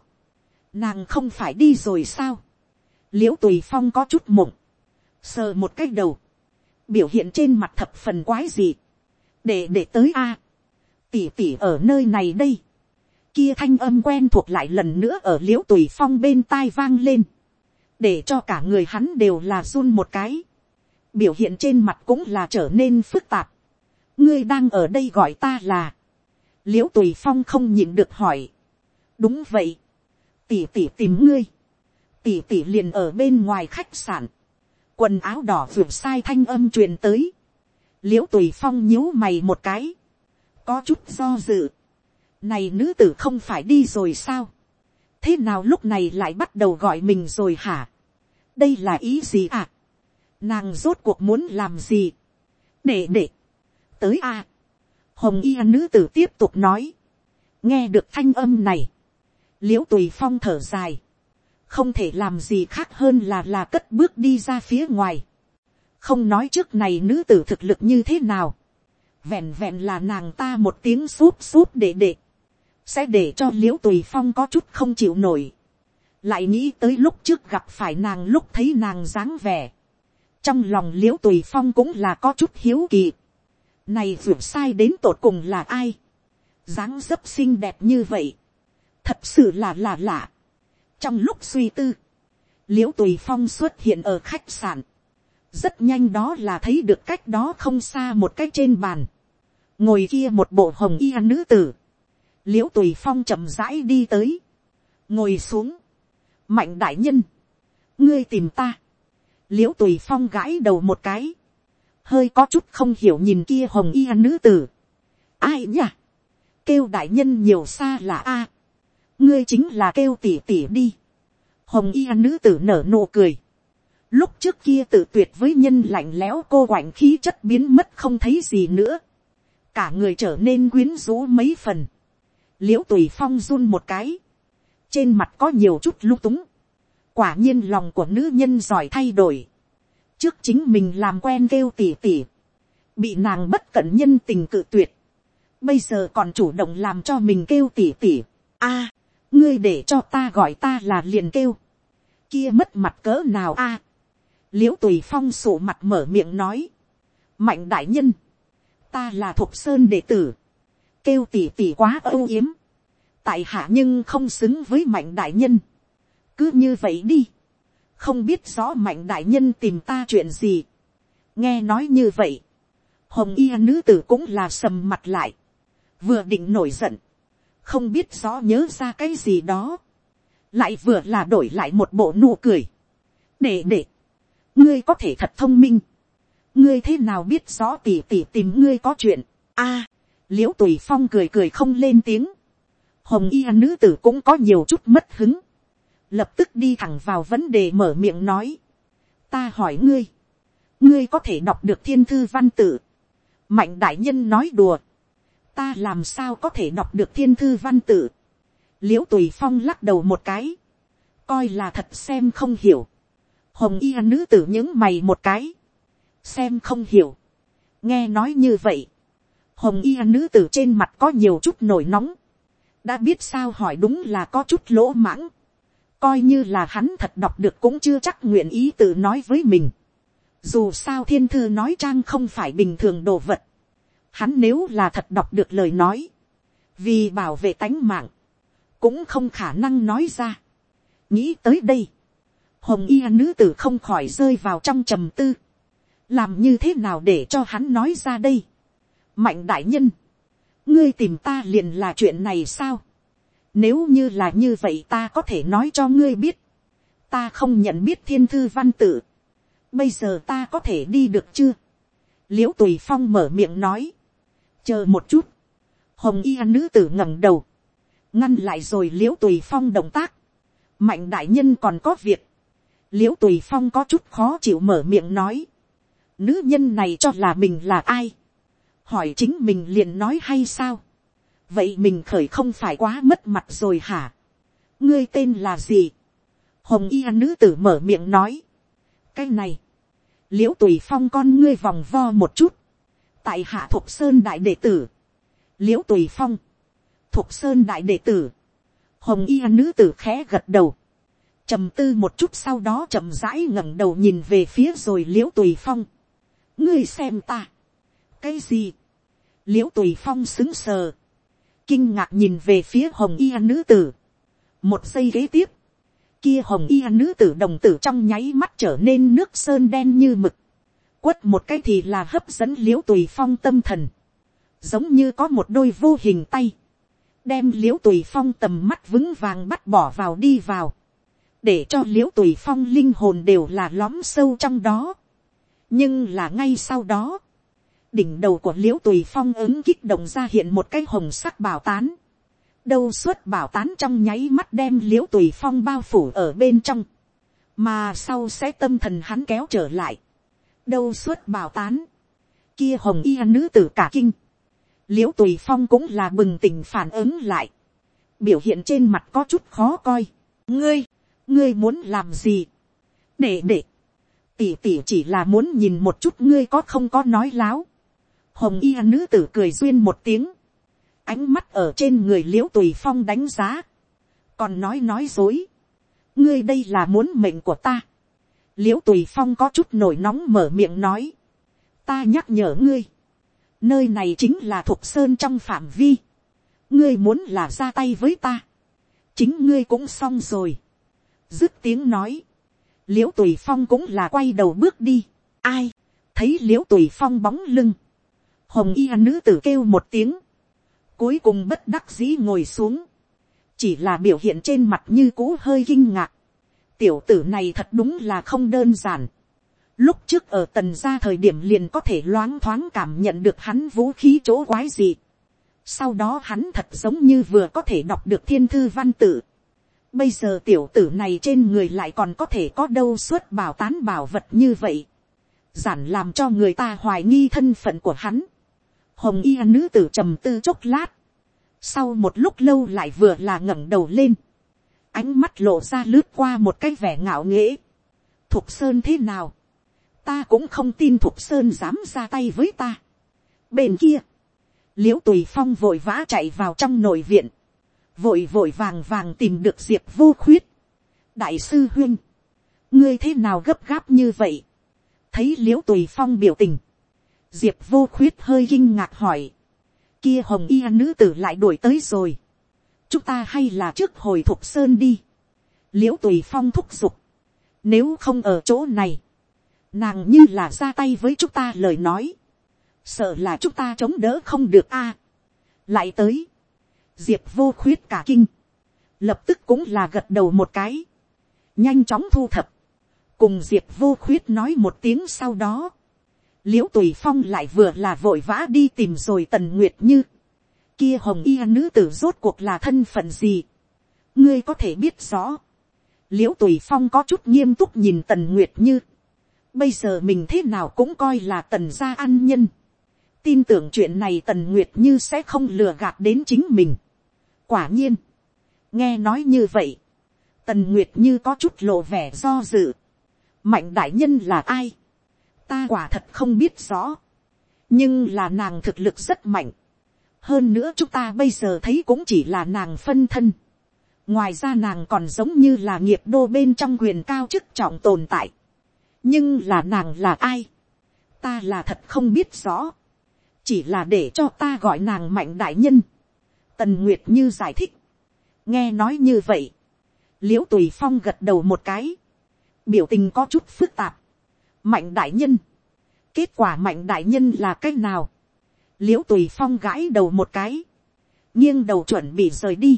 [SPEAKER 1] Nàng không phải đi rồi sao? Liễu tùy phong có chút mộng. Sờ một cái đầu. Biểu hiện trên mặt thập phần quái gì. Để để tới a Tỉ tỉ ở nơi này đây. Kia thanh âm quen thuộc lại lần nữa ở liễu tùy phong bên tai vang lên. Để cho cả người hắn đều là run một cái biểu hiện trên mặt cũng là trở nên phức tạp. ngươi đang ở đây gọi ta là, l i ễ u tùy phong không nhịn được hỏi. đúng vậy, tỉ tỉ tìm ngươi, tỉ tỉ liền ở bên ngoài khách sạn, quần áo đỏ vượt sai thanh âm truyền tới, l i ễ u tùy phong nhíu mày một cái, có chút do dự, này nữ tử không phải đi rồi sao, thế nào lúc này lại bắt đầu gọi mình rồi hả, đây là ý gì à, nàng rốt cuộc muốn làm gì, để để, tới a, hồng y nữ tử tiếp tục nói, nghe được thanh âm này, l i ễ u tùy phong thở dài, không thể làm gì khác hơn là là cất bước đi ra phía ngoài, không nói trước này nữ tử thực lực như thế nào, vẹn vẹn là nàng ta một tiếng súp súp để để, sẽ để cho l i ễ u tùy phong có chút không chịu nổi, lại nghĩ tới lúc trước gặp phải nàng lúc thấy nàng dáng vẻ, trong lòng l i ễ u tùy phong cũng là có chút hiếu kỳ. này vượt sai đến tột cùng là ai. dáng dấp xinh đẹp như vậy. thật sự là là lạ. trong lúc suy tư, l i ễ u tùy phong xuất hiện ở khách sạn. rất nhanh đó là thấy được cách đó không xa một cách trên bàn. ngồi kia một bộ hồng y nữ tử. l i ễ u tùy phong chậm rãi đi tới. ngồi xuống. mạnh đại nhân. ngươi tìm ta l i ễ u tùy phong gãi đầu một cái, hơi có chút không hiểu nhìn kia hồng y nữ tử. ai nhỉ, kêu đại nhân nhiều xa là a, ngươi chính là kêu tỉ tỉ đi. hồng y nữ tử nở nụ cười. lúc trước kia tự tuyệt với nhân lạnh lẽo cô quạnh khí chất biến mất không thấy gì nữa. cả người trở nên quyến rũ mấy phần. l i ễ u tùy phong run một cái. trên mặt có nhiều chút lung túng quả nhiên lòng của nữ nhân giỏi thay đổi. trước chính mình làm quen kêu tỉ tỉ, bị nàng bất cẩn nhân tình cự tuyệt, bây giờ còn chủ động làm cho mình kêu tỉ tỉ. a, à, ngươi để cho ta gọi ta là liền kêu, kia mất mặt cỡ nào a. À, l i ễ u tùy phong sổ mặt mở miệng nói, mạnh đại nhân, ta là thục sơn đệ tử, kêu tỉ tỉ quá âu yếm, tại hạ nhưng không xứng với mạnh đại nhân, cứ như vậy đi, không biết rõ mạnh đại nhân tìm ta chuyện gì. nghe nói như vậy, hồng y nữ tử cũng là sầm mặt lại, vừa định nổi giận, không biết rõ nhớ ra cái gì đó, lại vừa là đổi lại một bộ nụ cười, để để, ngươi có thể thật thông minh, ngươi thế nào biết rõ tỉ tỉ tìm ngươi có chuyện, a, à, l i ễ u tùy phong cười cười không lên tiếng, hồng y nữ tử cũng có nhiều chút mất hứng, lập tức đi thẳng vào vấn đề mở miệng nói, ta hỏi ngươi, ngươi có thể đọc được thiên thư văn tự, mạnh đại nhân nói đùa, ta làm sao có thể đọc được thiên thư văn tự, l i ễ u tùy phong lắc đầu một cái, coi là thật xem không hiểu, hồng y nữ tử những mày một cái, xem không hiểu, nghe nói như vậy, hồng y nữ tử trên mặt có nhiều chút nổi nóng, đã biết sao hỏi đúng là có chút lỗ mãng, coi như là hắn thật đọc được cũng chưa chắc nguyện ý tự nói với mình. Dù sao thiên thư nói trang không phải bình thường đồ vật, Hắn nếu là thật đọc được lời nói. Vì bảo vệ tánh mạng. Cũng không khả năng nói ra. Nghĩ tới đây. Hồng y nữ tử không khỏi rơi vào trong trầm tư. Làm như thế nào để cho hắn nói ra đây. Mạnh đại nhân. Ngươi tìm ta liền là chuyện này sao? Nếu như là như vậy ta có thể nói cho ngươi biết. Ta không nhận biết thiên thư văn tự. Bây giờ ta có thể đi được chưa? liễu tùy phong mở miệng nói. Chờ một chút, hồng y nữ tử ngẩng đầu, ngăn lại rồi liễu tùy phong động tác, mạnh đại nhân còn có việc, liễu tùy phong có chút khó chịu mở miệng nói, nữ nhân này cho là mình là ai, hỏi chính mình liền nói hay sao, vậy mình khởi không phải quá mất mặt rồi hả, ngươi tên là gì, hồng y nữ tử mở miệng nói, cái này, l i ễ u tùy phong con ngươi vòng vo một chút, tại hạ thục sơn đại đệ tử, l i ễ u tùy phong, thục sơn đại đệ tử, hồng y nữ tử khẽ gật đầu, trầm tư một chút sau đó chậm rãi ngẩng đầu nhìn về phía rồi l i ễ u tùy phong, ngươi xem ta, cái gì, l i ễ u tùy phong xứng sờ, kinh ngạc nhìn về phía hồng y nữ tử, một giây kế tiếp, kia hồng y nữ tử đồng tử trong nháy mắt trở nên nước sơn đen như mực, quất một cái thì là hấp dẫn l i ễ u tùy phong tâm thần, giống như có một đôi vô hình tay, đem l i ễ u tùy phong tầm mắt vững vàng bắt bỏ vào đi vào, để cho l i ễ u tùy phong linh hồn đều là lõm sâu trong đó. nhưng là ngay sau đó, đỉnh đầu của l i ễ u tùy phong ứng kích động ra hiện một cái hồng sắc bảo tán, đâu suốt bảo tán trong nháy mắt đem l i ễ u tùy phong bao phủ ở bên trong, mà sau sẽ tâm thần hắn kéo trở lại, đâu suốt bảo tán, kia hồng y nữ tử cả kinh, l i ễ u tùy phong cũng là bừng tỉnh phản ứng lại, biểu hiện trên mặt có chút khó coi, ngươi, ngươi muốn làm gì, để để, tỉ tỉ chỉ là muốn nhìn một chút ngươi có không có nói láo, hồng y nữ tử cười duyên một tiếng, ánh mắt ở trên người l i ễ u tùy phong đánh giá, còn nói nói dối, ngươi đây là muốn mệnh của ta, l i ễ u tùy phong có chút nổi nóng mở miệng nói, ta nhắc nhở ngươi, nơi này chính là thuộc sơn trong phạm vi, ngươi muốn là ra tay với ta, chính ngươi cũng xong rồi, dứt tiếng nói, l i ễ u tùy phong cũng là quay đầu bước đi, ai, thấy l i ễ u tùy phong bóng lưng, hồng y nữ tử kêu một tiếng, cuối cùng bất đắc dĩ ngồi xuống, chỉ là biểu hiện trên mặt như cũ hơi kinh ngạc, tiểu tử này thật đúng là không đơn giản. Lúc trước ở tần gia thời điểm liền có thể loáng thoáng cảm nhận được hắn vũ khí chỗ quái gì. Sau đó hắn thật giống như vừa có thể đọc được thiên thư văn tự. Bây giờ tiểu tử này trên người lại còn có thể có đâu suốt bảo tán bảo vật như vậy. Giản làm cho người ta hoài nghi thân phận của hắn. Hồng y nữ tử trầm tư chốc lát. Sau một lúc lâu lại vừa là ngẩng đầu lên ánh mắt lộ ra lướt qua một cái vẻ ngạo nghễ. Thục Sơn thế nào? Ta cũng không tin Thục Sơn dám ra tay với ta. Bên kia, l i ễ u tùy phong vội vã chạy vào trong nội viện. Vội vội vàng vàng tìm được diệp vô khuyết. Đại sư huyên, ngươi thế nào gấp gáp như vậy? Thấy l i ễ u tùy phong biểu tình. Diệp vô khuyết hơi kinh ngạc hỏi. Kia hồng y nữ tử lại đuổi tới rồi. Chúng ta hay là trước hồi thục sơn đi, l i ễ u tùy phong thúc giục, nếu không ở chỗ này, nàng như là ra tay với chúng ta lời nói, sợ là chúng ta chống đỡ không được a, lại tới, diệp vô khuyết cả kinh, lập tức cũng là gật đầu một cái, nhanh chóng thu thập, cùng diệp vô khuyết nói một tiếng sau đó, l i ễ u tùy phong lại vừa là vội vã đi tìm rồi tần nguyệt như, kia hồng y nữ tử rốt cuộc là thân phận gì, ngươi có thể biết rõ, l i ễ u tùy phong có chút nghiêm túc nhìn tần nguyệt như, bây giờ mình thế nào cũng coi là tần gia an nhân, tin tưởng chuyện này tần nguyệt như sẽ không lừa gạt đến chính mình. quả nhiên, nghe nói như vậy, tần nguyệt như có chút lộ vẻ do dự. mạnh đại nhân là ai, ta quả thật không biết rõ, nhưng là nàng thực lực rất mạnh. hơn nữa chúng ta bây giờ thấy cũng chỉ là nàng phân thân. ngoài ra nàng còn giống như là nghiệp đô bên trong quyền cao chức trọng tồn tại. nhưng là nàng là ai, ta là thật không biết rõ chỉ là để cho ta gọi nàng mạnh đại nhân. tần nguyệt như giải thích. nghe nói như vậy. l i ễ u tùy phong gật đầu một cái. biểu tình có chút phức tạp mạnh đại nhân. kết quả mạnh đại nhân là c á c h nào. l i ễ u tùy phong gãi đầu một cái. nghiêng đầu chuẩn bị rời đi.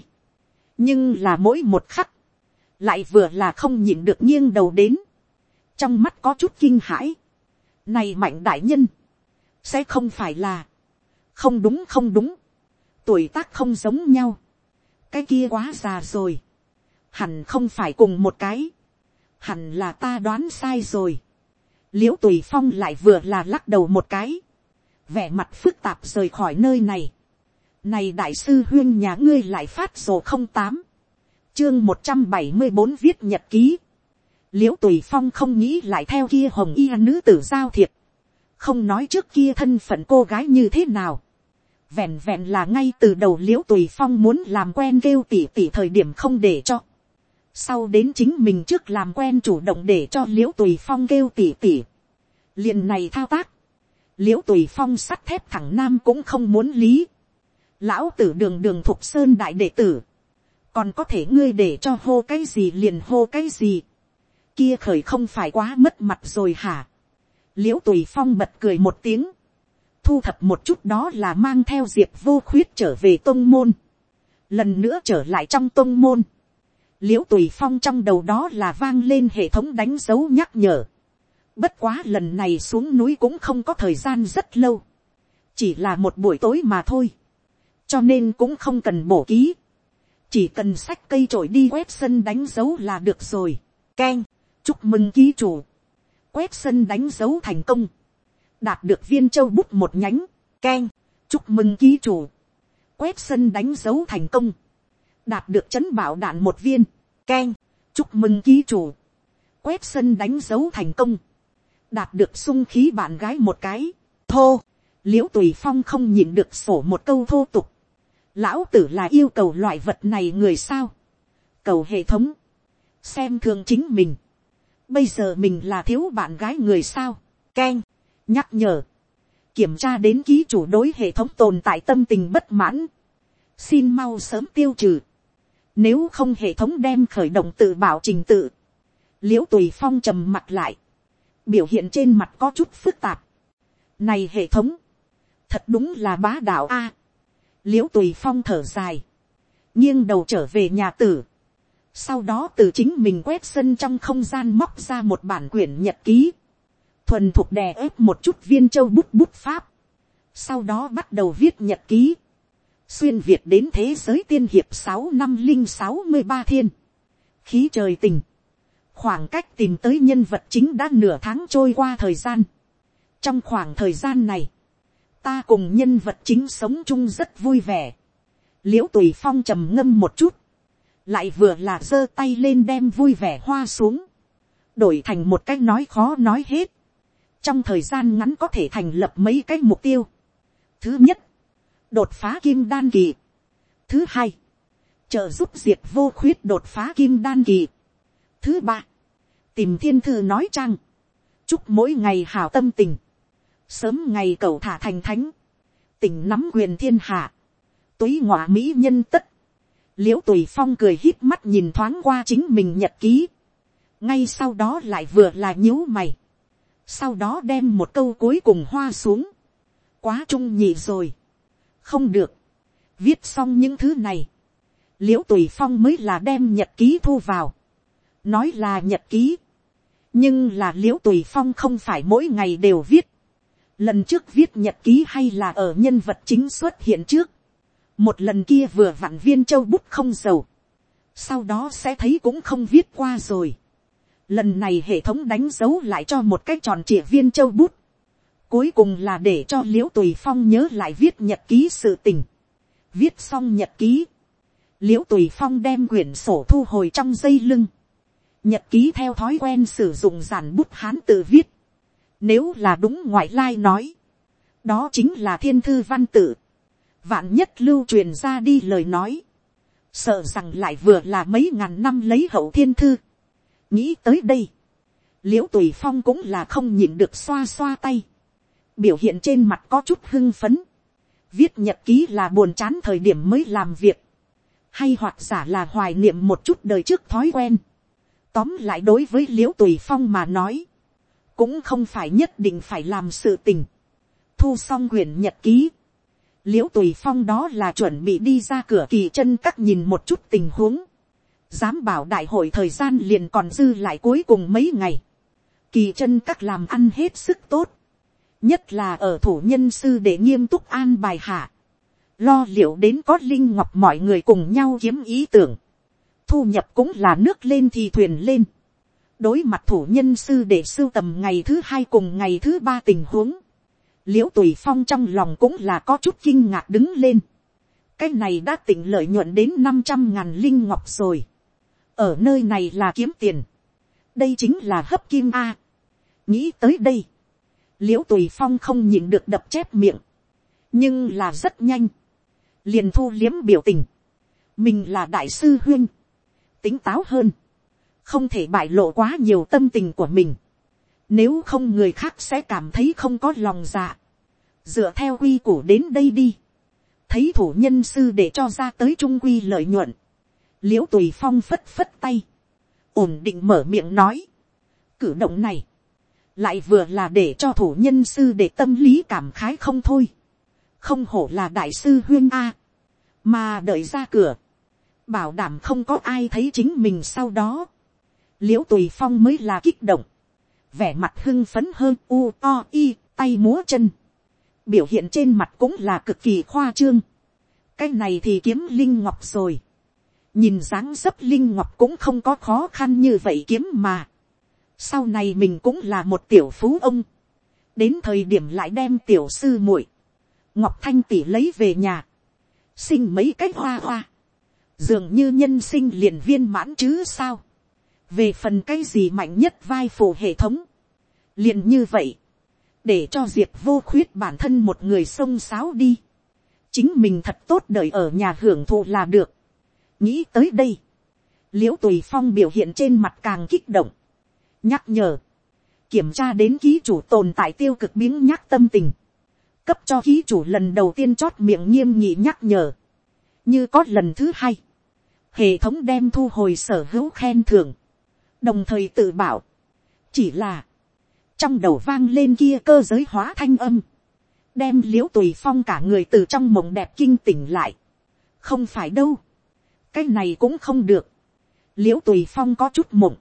[SPEAKER 1] nhưng là mỗi một khắc. lại vừa là không nhịn được nghiêng đầu đến. trong mắt có chút kinh hãi. này mạnh đại nhân sẽ không phải là, không đúng không đúng, tuổi tác không giống nhau, cái kia quá già rồi, hẳn không phải cùng một cái, hẳn là ta đoán sai rồi, l i ễ u tùy phong lại vừa là lắc đầu một cái, vẻ mặt phức tạp rời khỏi nơi này, này đại sư huyên nhà ngươi lại phát sổ không tám, chương một trăm bảy mươi bốn viết nhật ký, l i ễ u tùy phong không nghĩ lại theo kia hồng y nữ tử giao thiệp, không nói trước kia thân phận cô gái như thế nào, vẹn vẹn là ngay từ đầu l i ễ u tùy phong muốn làm quen kêu tỉ tỉ thời điểm không để cho, sau đến chính mình trước làm quen chủ động để cho l i ễ u tùy phong kêu tỉ tỉ, liền này thao tác, l i ễ u tùy phong sắt thép thẳng nam cũng không muốn lý, lão tử đường đường thục sơn đại đệ tử, còn có thể ngươi để cho hô cái gì liền hô cái gì, kia khởi không phải quá mất mặt rồi hả, l i ễ u tùy phong bật cười một tiếng, thu thập một chút đó là mang theo diệp vô khuyết trở về tôn môn, lần nữa trở lại trong tôn môn, l i ễ u tùy phong trong đầu đó là vang lên hệ thống đánh dấu nhắc nhở, bất quá lần này xuống núi cũng không có thời gian rất lâu, chỉ là một buổi tối mà thôi, cho nên cũng không cần bổ ký, chỉ cần sách cây trổi đi quét sân đánh dấu là được rồi, k e n chúc mừng ký chủ, quét sân đánh dấu thành công, đạt được viên châu bút một nhánh, keng, chúc mừng ký chủ, quét sân đánh dấu thành công, đạt được chấn bảo đạn một viên, keng, chúc mừng ký chủ, quét sân đánh dấu thành công, đạt được sung khí bạn gái một cái, thô, l i ễ u tùy phong không nhìn được sổ một câu thô tục, lão tử là yêu cầu loại vật này người sao, cầu hệ thống, xem thường chính mình, bây giờ mình là thiếu bạn gái người sao, keng, nhắc nhở, kiểm tra đến ký chủ đối hệ thống tồn tại tâm tình bất mãn, xin mau sớm tiêu trừ, nếu không hệ thống đem khởi động tự bảo trình tự, liễu tùy phong trầm mặt lại, biểu hiện trên mặt có chút phức tạp, này hệ thống, thật đúng là bá đạo a, liễu tùy phong thở dài, nghiêng đầu trở về nhà tử, sau đó từ chính mình quét sân trong không gian móc ra một bản quyển nhật ký. Thuần thuộc đè ép một chút viên châu bút bút pháp. Sau đó bắt đầu viết nhật ký. Xuyên Việt đến thế giới tiên hiệp sáu năm linh sáu mươi ba thiên. Khí trời tình. Khoảng cách tìm tới nhân vật chính đã nửa tháng trôi qua thời gian. Trong khoảng thời gian này. Ta cùng nhân vật chính sống chung rất vui vẻ. Liễu tùy phong trầm ngâm một chút lại vừa là giơ tay lên đem vui vẻ hoa xuống, đổi thành một cái nói khó nói hết, trong thời gian ngắn có thể thành lập mấy cái mục tiêu. Thứ nhất, đột phá kim đan kỳ. Thứ hai, trợ giúp diệt vô khuyết đột phá kim đan kỳ. Thứ ba, tìm thiên thư nói trang, chúc mỗi ngày hào tâm tình, sớm ngày cầu thả thành thánh, tỉnh nắm quyền thiên hạ, túy ngọa mỹ nhân tất, l i ễ u tùy phong cười hít mắt nhìn thoáng qua chính mình nhật ký, ngay sau đó lại vừa là nhíu mày, sau đó đem một câu cuối cùng hoa xuống, quá trung nhị rồi, không được, viết xong những thứ này, l i ễ u tùy phong mới là đem nhật ký thu vào, nói là nhật ký, nhưng là l i ễ u tùy phong không phải mỗi ngày đều viết, lần trước viết nhật ký hay là ở nhân vật chính xuất hiện trước, một lần kia vừa vặn viên châu bút không dầu, sau đó sẽ thấy cũng không viết qua rồi. Lần này hệ thống đánh dấu lại cho một cái tròn trịa viên châu bút, Cuối cùng là để cho l i ễ u tùy phong nhớ lại viết nhật ký sự tình. Viết xong nhật ký. l i ễ u tùy phong đem quyển sổ thu hồi trong dây lưng. Nhật ký theo thói quen sử dụng giản bút hán tự viết. Nếu là đúng ngoại lai nói. Đó chính là thiên thư văn tự. Vạn nhất lưu truyền ra đi lời nói. Sợ rằng lại vừa là mấy ngàn năm lấy hậu thiên thư. Nghĩ tới đây. l i ễ u tùy phong cũng là không nhịn được xoa xoa tay biểu hiện trên mặt có chút hưng phấn, viết nhật ký là buồn chán thời điểm mới làm việc, hay hoặc giả là hoài niệm một chút đời trước thói quen. Tóm lại đối với liễu tùy phong mà nói, cũng không phải nhất định phải làm sự tình. Thu xong quyển nhật ký, liễu tùy phong đó là chuẩn bị đi ra cửa kỳ chân các nhìn một chút tình huống. Dám bảo đại hội thời gian liền còn dư lại cuối cùng mấy ngày. Kỳ chân các làm ăn hết sức tốt nhất là ở thủ nhân sư để nghiêm túc an bài hạ, lo liệu đến có linh ngọc mọi người cùng nhau kiếm ý tưởng, thu nhập cũng là nước lên thì thuyền lên, đối mặt thủ nhân sư để sưu tầm ngày thứ hai cùng ngày thứ ba tình huống, l i ễ u tùy phong trong lòng cũng là có chút kinh ngạc đứng lên, cái này đã tỉnh lợi nhuận đến năm trăm ngàn linh ngọc rồi, ở nơi này là kiếm tiền, đây chính là hấp kim a, nghĩ tới đây, l i ễ u tùy phong không nhìn được đập chép miệng, nhưng là rất nhanh, liền thu liếm biểu tình, mình là đại sư huyên, tính táo hơn, không thể bại lộ quá nhiều tâm tình của mình, nếu không người khác sẽ cảm thấy không có lòng dạ, dựa theo quy củ đến đây đi, thấy thủ nhân sư để cho ra tới trung quy lợi nhuận, l i ễ u tùy phong phất phất tay, ổn định mở miệng nói, cử động này, lại vừa là để cho thủ nhân sư để tâm lý cảm khái không thôi, không hổ là đại sư huyên a, mà đợi ra cửa, bảo đảm không có ai thấy chính mình sau đó, l i ễ u tùy phong mới là kích động, vẻ mặt hưng phấn hơn u to y tay múa chân, biểu hiện trên mặt cũng là cực kỳ khoa trương, cái này thì kiếm linh ngọc rồi, nhìn dáng dấp linh ngọc cũng không có khó khăn như vậy kiếm mà, sau này mình cũng là một tiểu phú ông, đến thời điểm lại đem tiểu sư muội, ngọc thanh tỷ lấy về nhà, sinh mấy cái hoa hoa, dường như nhân sinh liền viên mãn chứ sao, về phần cái gì mạnh nhất vai phù hệ thống, liền như vậy, để cho diệp vô khuyết bản thân một người xông sáo đi, chính mình thật tốt đời ở nhà hưởng thụ là được, nghĩ tới đây, l i ễ u tùy phong biểu hiện trên mặt càng kích động, nhắc nhở, kiểm tra đến ký chủ tồn tại tiêu cực biếng nhắc tâm tình, cấp cho ký chủ lần đầu tiên chót miệng nghiêm nghị nhắc nhở, như có lần thứ hai, hệ thống đem thu hồi sở hữu khen thưởng, đồng thời tự bảo, chỉ là, trong đầu vang lên kia cơ giới hóa thanh âm, đem l i ễ u tùy phong cả người từ trong mộng đẹp kinh tỉnh lại, không phải đâu, cái này cũng không được, l i ễ u tùy phong có chút mộng,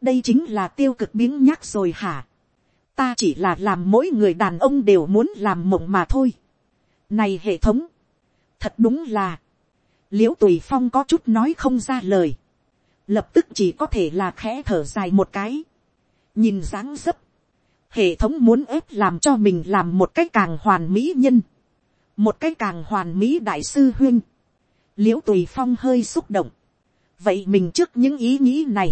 [SPEAKER 1] đây chính là tiêu cực biếng nhắc rồi hả. ta chỉ là làm mỗi người đàn ông đều muốn làm mộng mà thôi. này hệ thống, thật đúng là, l i ễ u tùy phong có chút nói không ra lời, lập tức chỉ có thể là khẽ thở dài một cái, nhìn dáng dấp, hệ thống muốn ép làm cho mình làm một cái càng hoàn mỹ nhân, một cái càng hoàn mỹ đại sư huyên, l i ễ u tùy phong hơi xúc động, vậy mình trước những ý nghĩ này,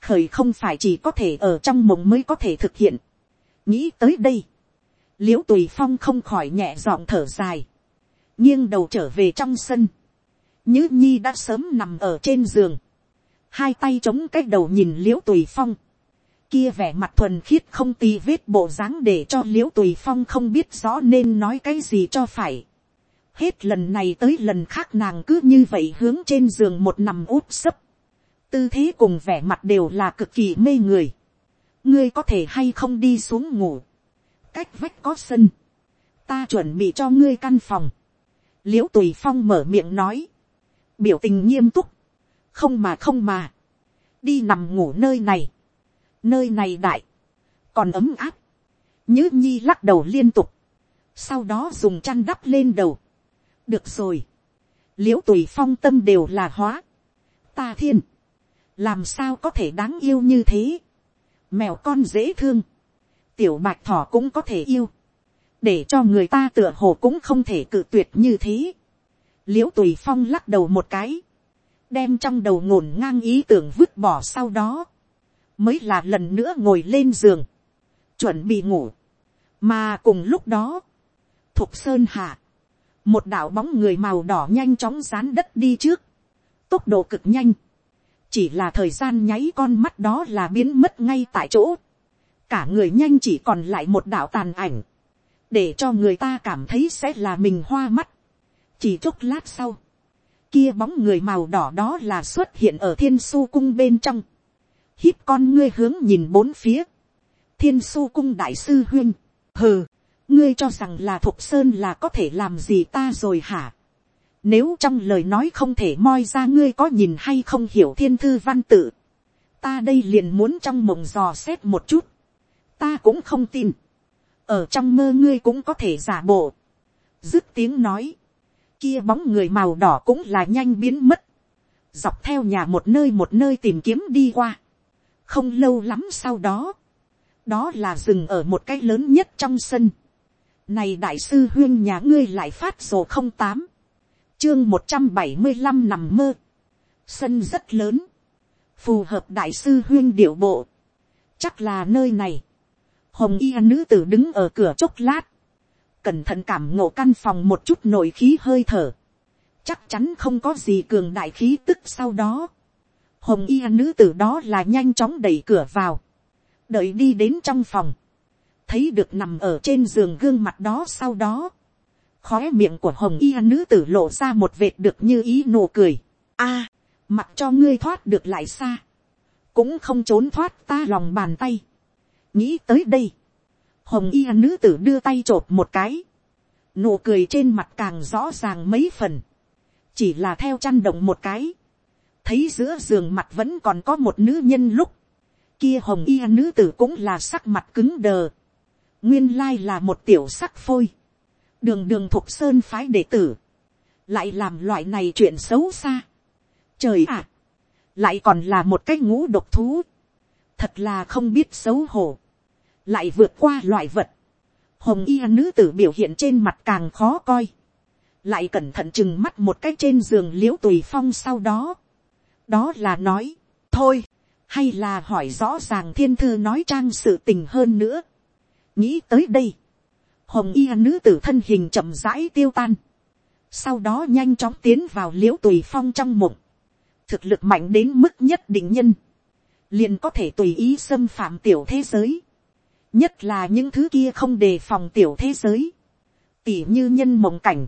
[SPEAKER 1] khởi không phải chỉ có thể ở trong mộng mới có thể thực hiện. nghĩ tới đây, l i ễ u tùy phong không khỏi nhẹ giọng thở dài, nghiêng đầu trở về trong sân, nhứ nhi đã sớm nằm ở trên giường, hai tay chống cái đầu nhìn l i ễ u tùy phong, kia vẻ mặt thuần khiết không tì vết bộ dáng để cho l i ễ u tùy phong không biết rõ nên nói cái gì cho phải. hết lần này tới lần khác nàng cứ như vậy hướng trên giường một nằm úp sấp, tư thế cùng vẻ mặt đều là cực kỳ mê người. ngươi có thể hay không đi xuống ngủ. cách vách có sân. ta chuẩn bị cho ngươi căn phòng. l i ễ u tùy phong mở miệng nói. biểu tình nghiêm túc. không mà không mà. đi nằm ngủ nơi này. nơi này đại. còn ấm áp. nhứ nhi lắc đầu liên tục. sau đó dùng chăn đắp lên đầu. được rồi. l i ễ u tùy phong tâm đều là hóa. ta thiên làm sao có thể đáng yêu như thế, mèo con dễ thương, tiểu bạch thỏ cũng có thể yêu, để cho người ta tựa hồ cũng không thể cự tuyệt như thế. l i ễ u tùy phong lắc đầu một cái, đem trong đầu ngổn ngang ý tưởng vứt bỏ sau đó, mới là lần nữa ngồi lên giường, chuẩn bị ngủ, mà cùng lúc đó, thục sơn hạ, một đạo bóng người màu đỏ nhanh chóng dán đất đi trước, tốc độ cực nhanh, chỉ là thời gian nháy con mắt đó là biến mất ngay tại chỗ, cả người nhanh chỉ còn lại một đạo tàn ảnh, để cho người ta cảm thấy sẽ là mình hoa mắt. chỉ chốc lát sau, kia bóng người màu đỏ đó là xuất hiện ở thiên su cung bên trong, hít con ngươi hướng nhìn bốn phía, thiên su cung đại sư huyên, hừ, ngươi cho rằng là thục sơn là có thể làm gì ta rồi hả. Nếu trong lời nói không thể moi ra ngươi có nhìn hay không hiểu thiên thư văn tự, ta đây liền muốn trong mộng dò xét một chút. Ta cũng không tin, ở trong mơ ngươi cũng có thể giả bộ, dứt tiếng nói, kia bóng người màu đỏ cũng là nhanh biến mất, dọc theo nhà một nơi một nơi tìm kiếm đi qua, không lâu lắm sau đó, đó là dừng ở một cái lớn nhất trong sân, này đại sư huyên nhà ngươi lại phát sổ không tám, chương một trăm bảy mươi năm nằm mơ, sân rất lớn, phù hợp đại sư huyên điệu bộ, chắc là nơi này, hồng y nữ tử đứng ở cửa chốc lát, cẩn thận cảm ngộ căn phòng một chút nội khí hơi thở, chắc chắn không có gì cường đại khí tức sau đó, hồng y nữ tử đó là nhanh chóng đẩy cửa vào, đợi đi đến trong phòng, thấy được nằm ở trên giường gương mặt đó sau đó, khói miệng của hồng y nữ tử lộ ra một vệt được như ý nụ cười, a, mặc cho ngươi thoát được lại xa, cũng không trốn thoát ta lòng bàn tay, nghĩ tới đây, hồng y nữ tử đưa tay t r ộ p một cái, nụ cười trên mặt càng rõ ràng mấy phần, chỉ là theo chăn động một cái, thấy giữa giường mặt vẫn còn có một nữ nhân lúc, kia hồng y nữ tử cũng là sắc mặt cứng đờ, nguyên lai là một tiểu sắc phôi, đường đường thục sơn phái đệ tử, lại làm loại này chuyện xấu xa. Trời ạ, lại còn là một cái ngũ độc thú, thật là không biết xấu hổ, lại vượt qua loại vật, hồng y nữ tử biểu hiện trên mặt càng khó coi, lại cẩn thận chừng mắt một cái trên giường l i ễ u tùy phong sau đó, đó là nói, thôi, hay là hỏi rõ ràng thiên thư nói trang sự tình hơn nữa, nghĩ tới đây, hồng y nữ tử thân hình chậm rãi tiêu tan, sau đó nhanh chóng tiến vào l i ễ u tùy phong trong mộng, thực lực mạnh đến mức nhất định nhân, liền có thể tùy ý xâm phạm tiểu thế giới, nhất là những thứ kia không đề phòng tiểu thế giới, tỉ như nhân mộng cảnh,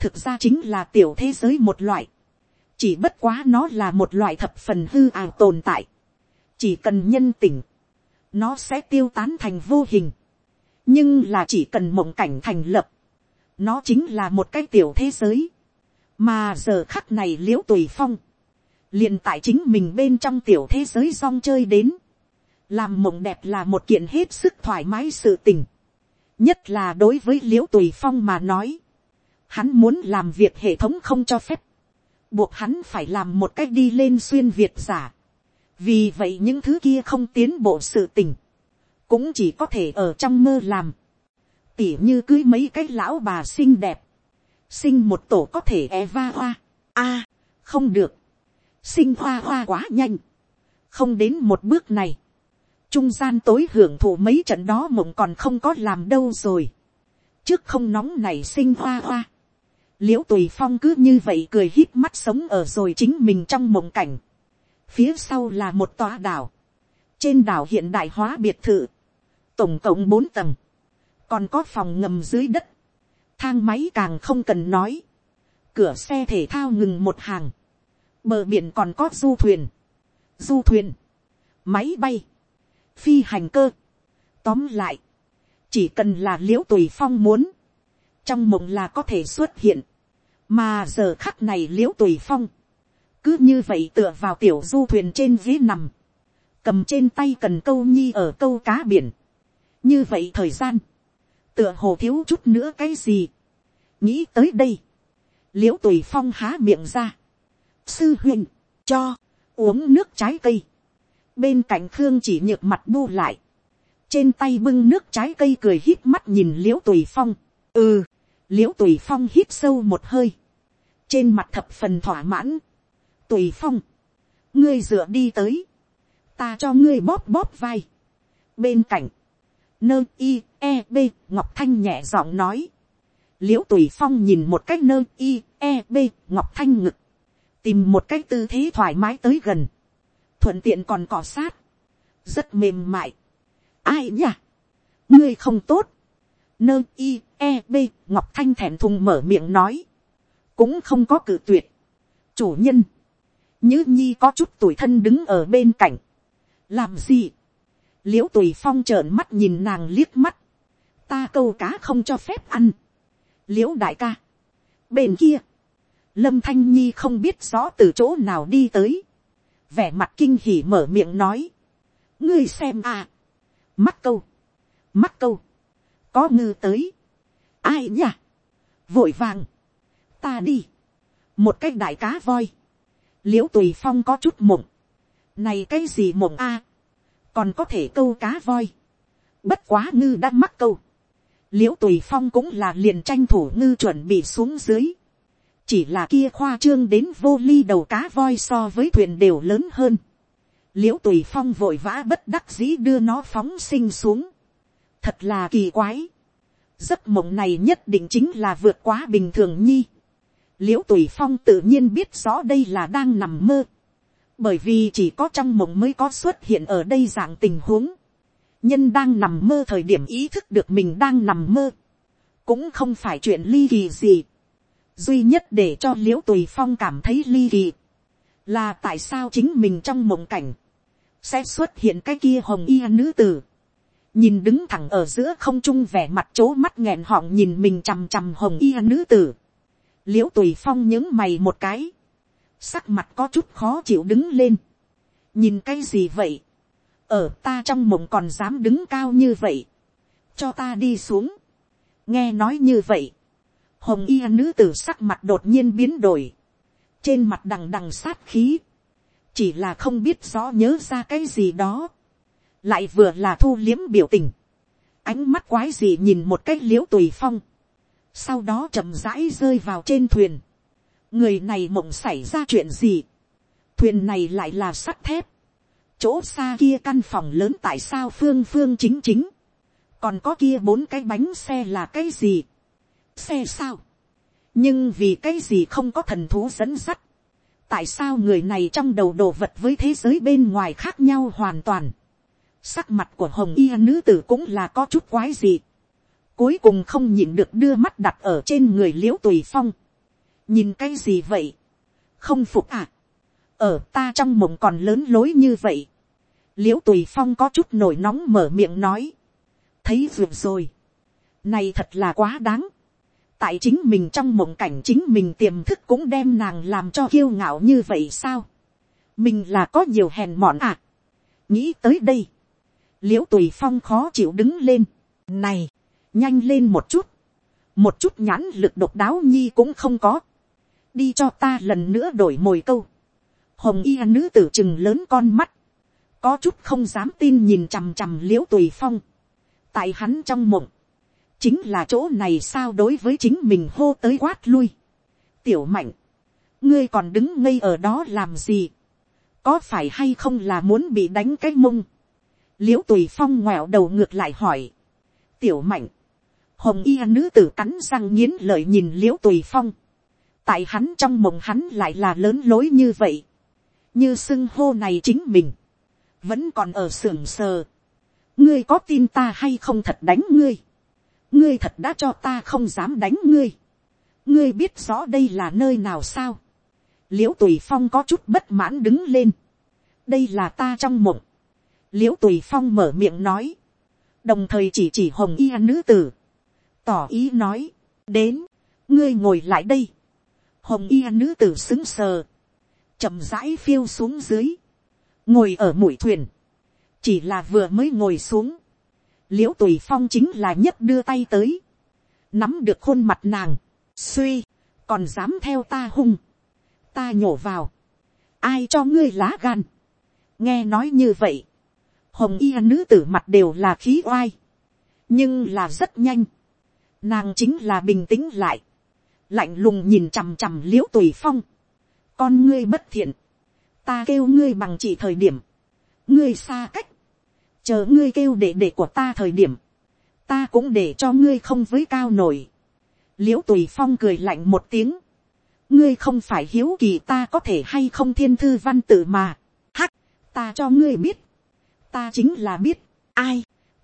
[SPEAKER 1] thực ra chính là tiểu thế giới một loại, chỉ bất quá nó là một loại thập phần hư ảo tồn tại, chỉ cần nhân tỉnh, nó sẽ tiêu tán thành vô hình, nhưng là chỉ cần mộng cảnh thành lập, nó chính là một cái tiểu thế giới, mà giờ khắc này l i ễ u tùy phong, liền tại chính mình bên trong tiểu thế giới rong chơi đến, làm mộng đẹp là một kiện hết sức thoải mái sự tình, nhất là đối với l i ễ u tùy phong mà nói, hắn muốn làm việc hệ thống không cho phép, buộc hắn phải làm một cách đi lên xuyên việt giả, vì vậy những thứ kia không tiến bộ sự tình, cũng chỉ có thể ở trong mơ làm, tỉ như cưới mấy cái lão bà xinh đẹp, sinh một tổ có thể eva hoa, a, không được, sinh hoa hoa quá nhanh, không đến một bước này, trung gian tối hưởng thụ mấy trận đó mộng còn không có làm đâu rồi, trước không nóng này sinh hoa hoa, l i ễ u tùy phong cứ như vậy cười hít mắt sống ở rồi chính mình trong mộng cảnh, phía sau là một tòa đảo, trên đảo hiện đại hóa biệt thự, tổng cộng bốn tầng, còn có phòng ngầm dưới đất, thang máy càng không cần nói, cửa xe thể thao ngừng một hàng, bờ biển còn có du thuyền, du thuyền, máy bay, phi hành cơ. Tóm lại, chỉ cần là l i ễ u tùy phong muốn, trong mộng là có thể xuất hiện, mà giờ khắc này l i ễ u tùy phong, cứ như vậy tựa vào tiểu du thuyền trên ghế nằm, cầm trên tay cần câu nhi ở câu cá biển, như vậy thời gian, tựa hồ thiếu chút nữa cái gì, nghĩ tới đây, l i ễ u tùy phong há miệng ra, sư huynh, cho, uống nước trái cây. bên cạnh khương chỉ nhược mặt bu lại, trên tay bưng nước trái cây cười hít mắt nhìn l i ễ u tùy phong, ừ, l i ễ u tùy phong hít sâu một hơi, trên mặt thập phần thỏa mãn, tùy phong, ngươi dựa đi tới, ta cho ngươi bóp bóp vai, bên cạnh, nơ i e b ngọc thanh nhẹ giọng nói, l i ễ u tùy phong nhìn một cái nơ i e b ngọc thanh ngực, tìm một cái tư thế thoải mái tới gần, thuận tiện còn cọ sát, rất mềm mại, ai nhỉ, ngươi không tốt, nơ i e b ngọc thanh thèm thùng mở miệng nói, cũng không có cự tuyệt, chủ nhân, nhữ nhi có chút tuổi thân đứng ở bên cạnh, làm gì, l i ễ u tùy phong trợn mắt nhìn nàng liếc mắt, ta câu cá không cho phép ăn, l i ễ u đại ca, bên kia, lâm thanh nhi không biết rõ từ chỗ nào đi tới, vẻ mặt kinh hỉ mở miệng nói, ngươi xem à, mắt câu, mắt câu, có ngư tới, ai nhỉ, vội vàng, ta đi, một cái đại cá voi, l i ễ u tùy phong có chút mộng, này cái gì mộng a, còn có thể câu cá voi, bất quá ngư đã mắc câu, l i ễ u tùy phong cũng là liền tranh thủ ngư chuẩn bị xuống dưới, chỉ là kia khoa trương đến vô ly đầu cá voi so với thuyền đều lớn hơn, l i ễ u tùy phong vội vã bất đắc dĩ đưa nó phóng sinh xuống. thật là kỳ quái. giấc mộng này nhất định chính là vượt quá bình thường nhi. l i ễ u tùy phong tự nhiên biết rõ đây là đang nằm mơ bởi vì chỉ có trong mộng mới có xuất hiện ở đây dạng tình huống. nhân đang nằm mơ thời điểm ý thức được mình đang nằm mơ. cũng không phải chuyện ly kỳ gì. duy nhất để cho l i ễ u tùy phong cảm thấy ly kỳ là tại sao chính mình trong mộng cảnh sẽ xuất hiện cái kia hồng y nữ tử, nhìn đứng thẳng ở giữa không trung vẻ mặt c mắt nghẹn họng nhìn mình chằm chằm hồng y nữ tử, l i ễ u tùy phong những mày một cái, sắc mặt có chút khó chịu đứng lên, nhìn cái gì vậy, ở ta trong mộng còn dám đứng cao như vậy, cho ta đi xuống, nghe nói như vậy, hồng y nữ tử sắc mặt đột nhiên biến đổi, trên mặt đằng đằng sát khí, chỉ là không biết rõ nhớ ra cái gì đó, lại vừa là thu liếm biểu tình, ánh mắt quái gì nhìn một cái l i ễ u tùy phong, sau đó chậm rãi rơi vào trên thuyền, người này mộng xảy ra chuyện gì, thuyền này lại là sắt thép, chỗ xa kia căn phòng lớn tại sao phương phương chính chính, còn có kia bốn cái bánh xe là cái gì, xe sao, nhưng vì cái gì không có thần thú dẫn sắt, tại sao người này trong đầu đồ vật với thế giới bên ngoài khác nhau hoàn toàn. Sắc mặt của hồng y nữ tử cũng là có chút quái gì. Cuối cùng không nhìn được đưa mắt đặt ở trên người l i ễ u tùy phong nhìn cái gì vậy. không phục à. ở ta trong mộng còn lớn lối như vậy. l i ễ u tùy phong có chút nổi nóng mở miệng nói. thấy vượt rồi. này thật là quá đáng tại chính mình trong mộng cảnh chính mình tiềm thức cũng đem nàng làm cho kiêu ngạo như vậy sao. mình là có nhiều hèn mọn à. nghĩ tới đây. l i ễ u tùy phong khó chịu đứng lên. này, nhanh lên một chút. một chút nhãn lực độc đáo nhi cũng không có đi cho ta lần nữa đổi mồi câu. hồng y nữ tử chừng lớn con mắt. có chút không dám tin nhìn chằm chằm l i ễ u tùy phong. tại hắn trong mộng chính là chỗ này sao đối với chính mình hô tới quát lui. tiểu mạnh, ngươi còn đứng ngây ở đó làm gì, có phải hay không là muốn bị đánh cái mông. l i ễ u tùy phong ngoẹo đầu ngược lại hỏi. tiểu mạnh, hồng y nữ tử cắn răng nghiến lợi nhìn l i ễ u tùy phong tại hắn trong mộng hắn lại là lớn lối như vậy. như xưng hô này chính mình, vẫn còn ở xưởng sờ. ngươi có tin ta hay không thật đánh ngươi ngươi thật đã cho ta không dám đánh ngươi. ngươi biết rõ đây là nơi nào sao. l i ễ u tùy phong có chút bất mãn đứng lên. đây là ta trong mộng. l i ễ u tùy phong mở miệng nói. đồng thời chỉ chỉ hồng y nữ tử. tỏ ý nói. đến, ngươi ngồi lại đây hồng y nữ tử xứng sờ. chậm rãi phiêu xuống dưới. ngồi ở mũi thuyền. chỉ là vừa mới ngồi xuống l i ễ u tùy phong chính là nhất đưa tay tới, nắm được khuôn mặt nàng, suy, còn dám theo ta hung, ta nhổ vào, ai cho ngươi lá gan, nghe nói như vậy, hồng y nữ tử mặt đều là khí oai, nhưng là rất nhanh, nàng chính là bình tĩnh lại, lạnh lùng nhìn chằm chằm l i ễ u tùy phong, con ngươi bất thiện, ta kêu ngươi bằng chỉ thời điểm, ngươi xa cách, chờ ngươi kêu để để của ta thời điểm, ta cũng để cho ngươi không với cao nổi, l i ễ u tùy phong cười lạnh một tiếng, ngươi không phải hiếu kỳ ta có thể hay không thiên thư văn tự mà, hắc, ta cho ngươi biết, ta chính là biết, ai,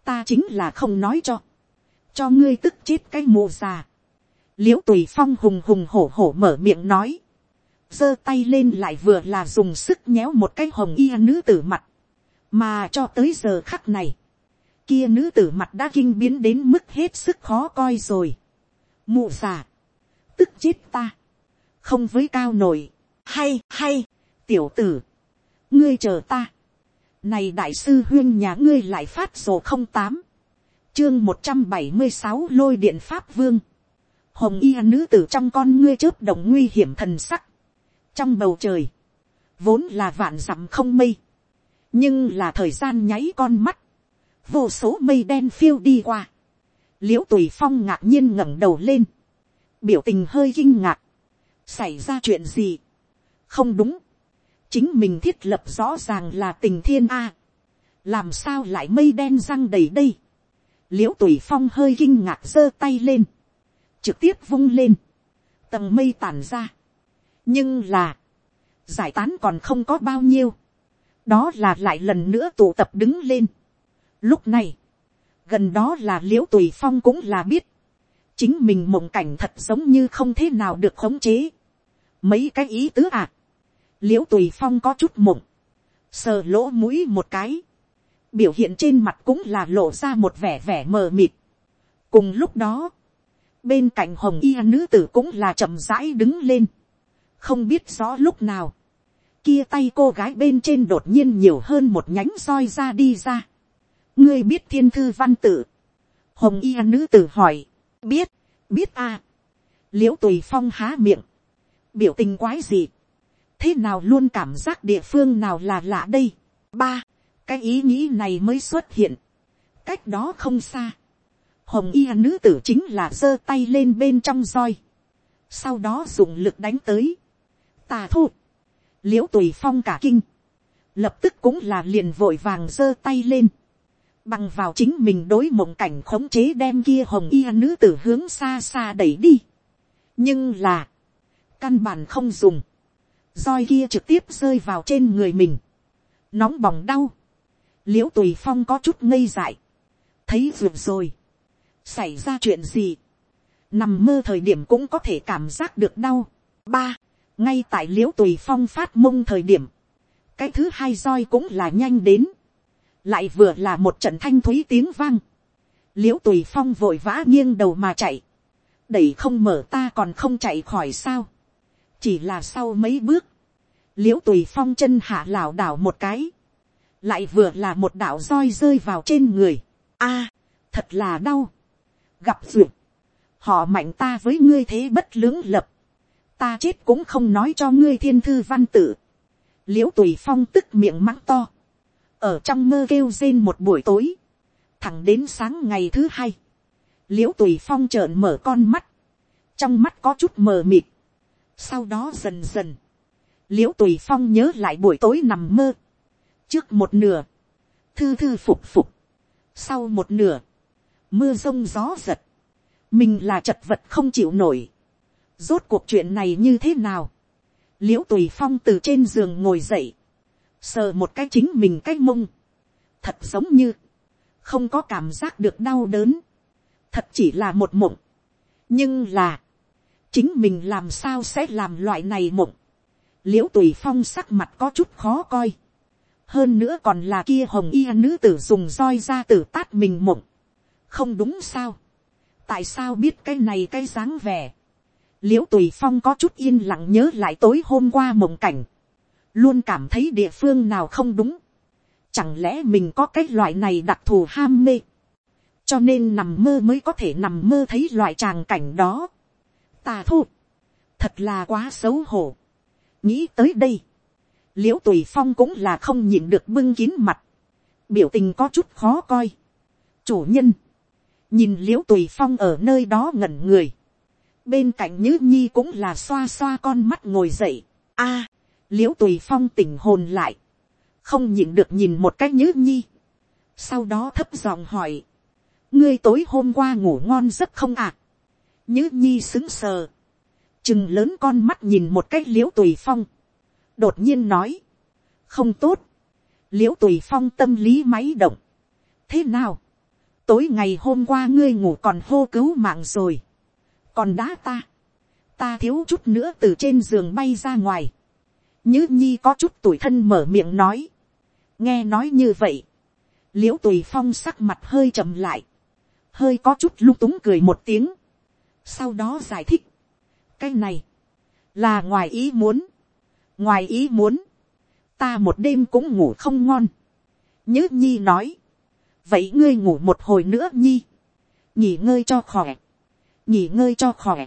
[SPEAKER 1] ta chính là không nói cho, cho ngươi tức chết cái mù già, l i ễ u tùy phong hùng hùng hổ hổ mở miệng nói, giơ tay lên lại vừa là dùng sức nhéo một cái hồng y nữ tử mặt, mà cho tới giờ khắc này, kia nữ tử mặt đã kinh biến đến mức hết sức khó coi rồi. mụ già, tức chết ta, không với cao nổi, hay hay, tiểu tử, ngươi chờ ta, này đại sư huyên nhà ngươi lại phát sổ không tám, chương một trăm bảy mươi sáu lôi điện pháp vương, hồng y nữ tử trong con ngươi chớp đồng nguy hiểm thần sắc. trong bầu trời, vốn là vạn dặm không mây, nhưng là thời gian nháy con mắt, vô số mây đen phiêu đi qua, l i ễ u tùy phong ngạc nhiên ngẩng đầu lên, biểu tình hơi kinh ngạc, xảy ra chuyện gì, không đúng, chính mình thiết lập rõ ràng là tình thiên a, làm sao lại mây đen răng đầy đây, l i ễ u tùy phong hơi kinh ngạc giơ tay lên, trực tiếp vung lên, tầng mây tản ra. nhưng là, giải tán còn không có bao nhiêu, đó là lại lần nữa tụ tập đứng lên. lúc này, gần đó là l i ễ u tùy phong cũng là biết, chính mình mộng cảnh thật giống như không thế nào được khống chế. mấy cái ý tứ à, l i ễ u tùy phong có chút mộng, sờ lỗ mũi một cái, biểu hiện trên mặt cũng là lộ ra một vẻ vẻ mờ mịt. cùng lúc đó, bên cạnh hồng y nữ tử cũng là chậm rãi đứng lên, không biết rõ lúc nào, kia tay cô gái bên trên đột nhiên nhiều hơn một nhánh roi ra đi ra. ngươi biết thiên thư văn tự, hồng y nữ tử hỏi, biết, biết a, à. l i ễ u tùy phong há miệng, biểu tình quái gì, thế nào luôn cảm giác địa phương nào là lạ đây, ba, cái ý nghĩ này mới xuất hiện, cách đó không xa, hồng y nữ tử chính là giơ tay lên bên trong roi, sau đó dùng lực đánh tới, tà thu, l i ễ u tùy phong cả kinh, lập tức cũng là liền vội vàng giơ tay lên, bằng vào chính mình đối mộng cảnh khống chế đem kia hồng y nữ tử hướng xa xa đẩy đi. nhưng là, căn bản không dùng, roi kia trực tiếp rơi vào trên người mình, nóng bỏng đau, l i ễ u tùy phong có chút ngây dại, thấy ruột rồi, xảy ra chuyện gì, nằm mơ thời điểm cũng có thể cảm giác được đau. ba, ngay tại l i ễ u tùy phong phát mông thời điểm, cái thứ hai roi cũng là nhanh đến, lại vừa là một trận thanh thúy tiếng vang, l i ễ u tùy phong vội vã nghiêng đầu mà chạy, đẩy không mở ta còn không chạy khỏi sao, chỉ là sau mấy bước, l i ễ u tùy phong chân hạ lảo đảo một cái, lại vừa là một đạo roi rơi vào trên người, a, thật là đau, gặp duyệt, họ mạnh ta với ngươi thế bất lưỡng lập, ta chết cũng không nói cho ngươi thiên thư văn tử, l i ễ u tùy phong tức miệng mắng to, ở trong mơ kêu rên một buổi tối, thẳng đến sáng ngày thứ hai, l i ễ u tùy phong trợn mở con mắt, trong mắt có chút mờ mịt, sau đó dần dần, l i ễ u tùy phong nhớ lại buổi tối nằm mơ, trước một nửa, thư thư phục phục, sau một nửa, mưa rông gió giật, mình là chật vật không chịu nổi. rốt cuộc chuyện này như thế nào, l i ễ u tùy phong từ trên giường ngồi dậy, sờ một cái chính mình cái mông, thật giống như, không có cảm giác được đau đớn, thật chỉ là một mộng, nhưng là, chính mình làm sao sẽ làm loại này mộng, l i ễ u tùy phong sắc mặt có chút khó coi, hơn nữa còn là kia hồng y nữ tử dùng roi ra tử tát mình mộng, không đúng sao, tại sao biết cái này cái dáng vẻ, l i ễ u tùy phong có chút yên lặng nhớ lại tối hôm qua mộng cảnh, luôn cảm thấy địa phương nào không đúng, chẳng lẽ mình có cái loại này đặc thù ham mê, cho nên nằm mơ mới có thể nằm mơ thấy loại tràng cảnh đó. tà thu, thật là quá xấu hổ. nghĩ tới đây, l i ễ u tùy phong cũng là không nhịn được bưng kín mặt, biểu tình có chút khó coi. chủ nhân, nhìn l i ễ u tùy phong ở nơi đó ngẩn người, bên cạnh nhữ nhi cũng là xoa xoa con mắt ngồi dậy. a, l i ễ u tùy phong tỉnh hồn lại, không nhịn được nhìn một cách nhữ nhi, sau đó thấp giọng hỏi, ngươi tối hôm qua ngủ ngon giấc không ạ, à? nhữ nhi xứng sờ, chừng lớn con mắt nhìn một cách l i ễ u tùy phong, đột nhiên nói, không tốt, l i ễ u tùy phong tâm lý máy động, thế nào, tối ngày hôm qua ngươi ngủ còn hô cứu mạng rồi, còn đá ta, ta thiếu chút nữa từ trên giường bay ra ngoài, Như nhi có chút tuổi thân mở miệng nói, nghe nói như vậy, l i ễ u tùy phong sắc mặt hơi chậm lại, hơi có chút lung túng cười một tiếng, sau đó giải thích, cái này, là ngoài ý muốn, ngoài ý muốn, ta một đêm cũng ngủ không ngon, nhớ nhi nói, vậy ngươi ngủ một hồi nữa nhi, nghỉ ngơi cho khỏe, nghỉ ngơi cho khỏe,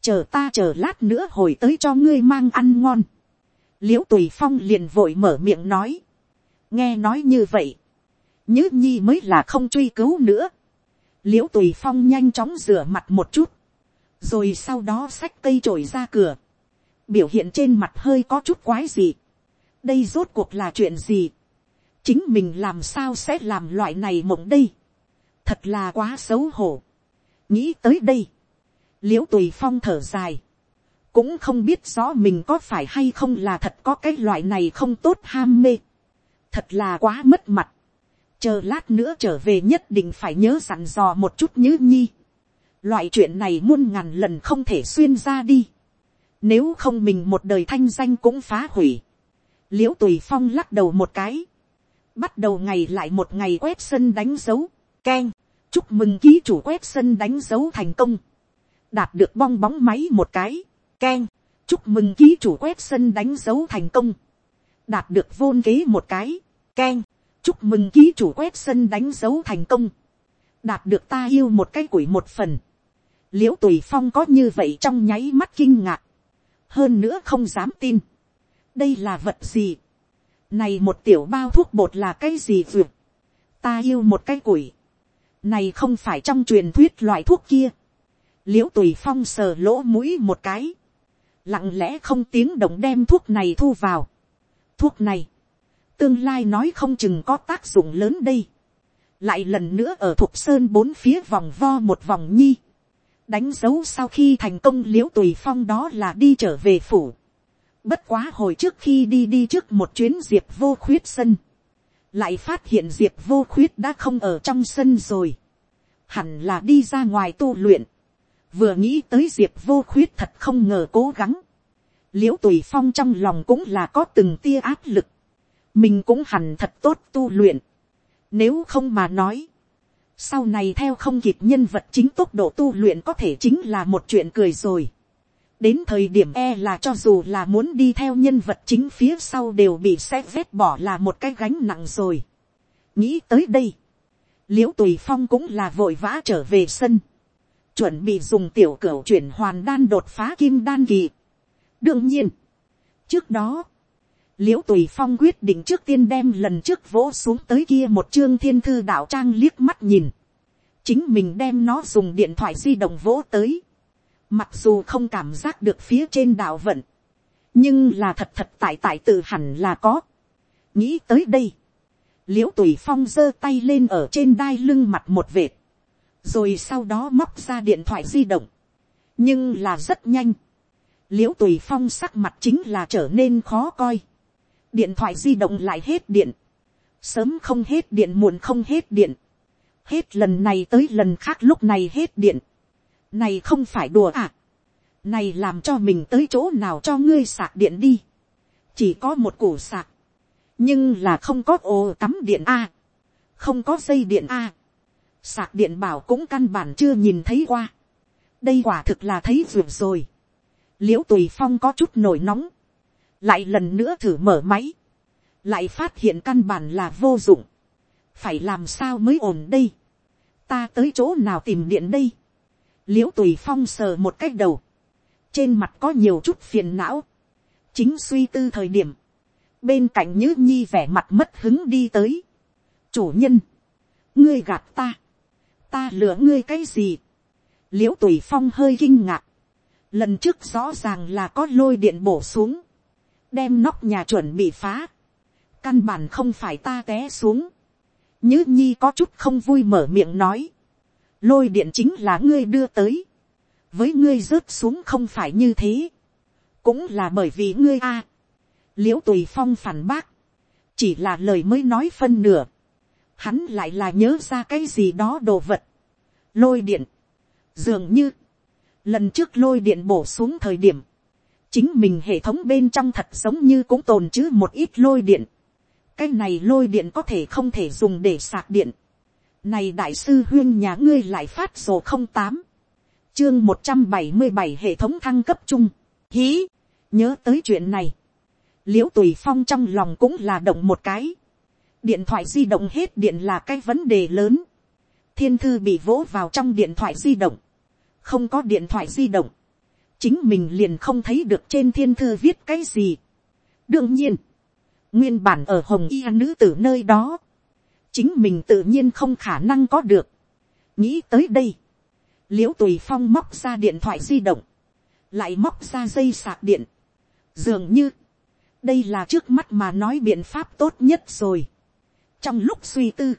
[SPEAKER 1] chờ ta chờ lát nữa hồi tới cho ngươi mang ăn ngon, l i ễ u tùy phong liền vội mở miệng nói, nghe nói như vậy, nhớ nhi mới là không truy cứu nữa, l i ễ u tùy phong nhanh chóng rửa mặt một chút, rồi sau đó xách cây trổi ra cửa, biểu hiện trên mặt hơi có chút quái gì. đây rốt cuộc là chuyện gì chính mình làm sao sẽ làm loại này mộng đây. thật là quá xấu hổ. nghĩ tới đây, l i ễ u tùy phong thở dài, cũng không biết rõ mình có phải hay không là thật có cái loại này không tốt ham mê. thật là quá mất mặt. chờ lát nữa trở về nhất định phải nhớ dặn dò một chút nhứ nhi Loại chuyện này muôn ngàn lần không thể xuyên ra đi. Nếu không mình một đời thanh danh cũng phá hủy. Liễu tùy phong lắc đầu một cái. Bắt đầu ngày lại một ngày quét sân đánh dấu. Ken. Chúc mừng ký chủ quét sân đánh dấu thành công. Đạt được bong bóng máy một cái. Ken. Chúc mừng ký chủ quét sân đánh dấu thành công. Đạt được vôn kế một cái. Ken. Chúc mừng ký chủ quét sân đánh dấu thành công. Đạt được ta yêu một cái củi một phần l i ễ u tùy phong có như vậy trong nháy mắt kinh ngạc, hơn nữa không dám tin, đây là vật gì, này một tiểu bao thuốc bột là cái gì vượt, ta yêu một cái củi, này không phải trong truyền thuyết loại thuốc kia, liễu tùy phong sờ lỗ mũi một cái, lặng lẽ không tiếng động đem thuốc này thu vào, thuốc này, tương lai nói không chừng có tác dụng lớn đây, lại lần nữa ở thục sơn bốn phía vòng vo một vòng nhi, đánh dấu sau khi thành công l i ễ u tùy phong đó là đi trở về phủ bất quá hồi trước khi đi đi trước một chuyến diệp vô khuyết sân, lại phát hiện diệp vô khuyết đã không ở trong sân rồi, hẳn là đi ra ngoài tu luyện, vừa nghĩ tới diệp vô khuyết thật không ngờ cố gắng, liễu tùy phong trong lòng cũng là có từng tia áp lực, mình cũng hẳn thật tốt tu luyện, nếu không mà nói, sau này theo không kịp nhân vật chính tốc độ tu luyện có thể chính là một chuyện cười rồi đến thời điểm e là cho dù là muốn đi theo nhân vật chính phía sau đều bị xe vét bỏ là một cái gánh nặng rồi. nghĩ tới đây, l i ễ u tùy phong cũng là vội vã trở về sân, chuẩn bị dùng tiểu cửa chuyển hoàn đan đột phá kim đan kỳ. đương nhiên, trước đó, l i ễ u tùy phong quyết định trước tiên đem lần trước vỗ xuống tới kia một chương thiên thư đạo trang liếc mắt nhìn. chính mình đem nó dùng điện thoại di động vỗ tới mặc dù không cảm giác được phía trên đạo vận. nhưng là thật thật tại tại tự hẳn là có. nghĩ tới đây. l i ễ u tùy phong giơ tay lên ở trên đai lưng mặt một vệt. rồi sau đó móc ra điện thoại di động. nhưng là rất nhanh. l i ễ u tùy phong sắc mặt chính là trở nên khó coi điện thoại di động lại hết điện, sớm không hết điện muộn không hết điện, hết lần này tới lần khác lúc này hết điện, này không phải đùa à, này làm cho mình tới chỗ nào cho ngươi sạc điện đi, chỉ có một củ sạc, nhưng là không có ồ tắm điện a, không có dây điện a, sạc điện bảo cũng căn bản chưa nhìn thấy qua, đây quả thực là thấy ruột rồi, l i ễ u tùy phong có chút nổi nóng, lại lần nữa thử mở máy, lại phát hiện căn bản là vô dụng, phải làm sao mới ổn đây, ta tới chỗ nào tìm điện đây, l i ễ u tùy phong sờ một cách đầu, trên mặt có nhiều chút phiền não, chính suy tư thời điểm, bên cạnh nhữ nhi vẻ mặt mất hứng đi tới, chủ nhân, ngươi gạt ta, ta lừa ngươi cái gì, l i ễ u tùy phong hơi kinh ngạc, lần trước rõ ràng là có lôi điện bổ xuống, đem nóc nhà chuẩn bị phá, căn bản không phải ta té xuống, nhữ nhi có chút không vui mở miệng nói, lôi điện chính là ngươi đưa tới, với ngươi rớt xuống không phải như thế, cũng là bởi vì ngươi a, l i ễ u tùy phong phản bác, chỉ là lời mới nói phân nửa, hắn lại là nhớ ra cái gì đó đồ vật. lôi điện, dường như, lần trước lôi điện bổ xuống thời điểm, chính mình hệ thống bên trong thật giống như cũng tồn chứ một ít lôi điện. cái này lôi điện có thể không thể dùng để sạc điện này đại sư huyên nhà ngươi lại phát sổ không tám, chương một trăm bảy mươi bảy hệ thống thăng cấp chung, hí, nhớ tới chuyện này, liễu tùy phong trong lòng cũng là động một cái, điện thoại di động hết điện là cái vấn đề lớn. thiên thư bị vỗ vào trong điện thoại di động. không có điện thoại di động. chính mình liền không thấy được trên thiên thư viết cái gì. đương nhiên, nguyên bản ở hồng y nữ tử nơi đó, chính mình tự nhiên không khả năng có được. nghĩ tới đây, l i ễ u tùy phong móc ra điện thoại di động, lại móc ra dây sạc điện. dường như, đây là trước mắt mà nói biện pháp tốt nhất rồi trong lúc suy tư,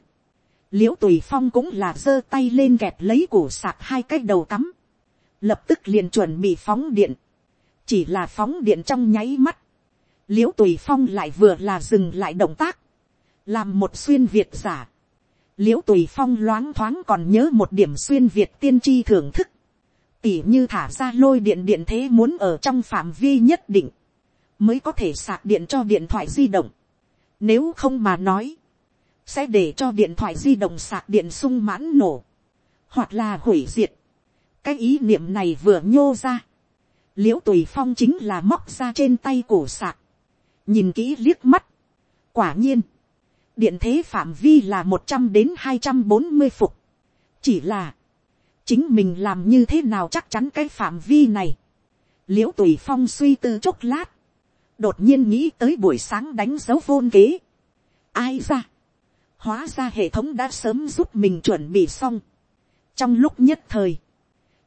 [SPEAKER 1] l i ễ u tùy phong cũng là giơ tay lên kẹp lấy củ sạc hai cái đầu cắm, lập tức liền chuẩn bị phóng điện, chỉ là phóng điện trong nháy mắt, l i ễ u tùy phong lại vừa là dừng lại động tác, làm một xuyên việt giả, l i ễ u tùy phong loáng thoáng còn nhớ một điểm xuyên việt tiên tri thưởng thức, tỉ như thả ra lôi điện điện thế muốn ở trong phạm vi nhất định, mới có thể sạc điện cho điện thoại di động. Nếu không mà nói, sẽ để cho điện thoại di động sạc điện sung mãn nổ, hoặc là hủy diệt. cái ý niệm này vừa nhô ra, l i ễ u tùy phong chính là móc ra trên tay cổ sạc, nhìn kỹ liếc mắt, quả nhiên, điện thế phạm vi là một trăm đến hai trăm bốn mươi phục, chỉ là, chính mình làm như thế nào chắc chắn cái phạm vi này, l i ễ u tùy phong suy tư chốc lát, đột nhiên nghĩ tới buổi sáng đánh dấu vôn kế, ai ra, Hóa ra hệ thống đã sớm giúp mình chuẩn bị xong. Trong lúc nhất thời,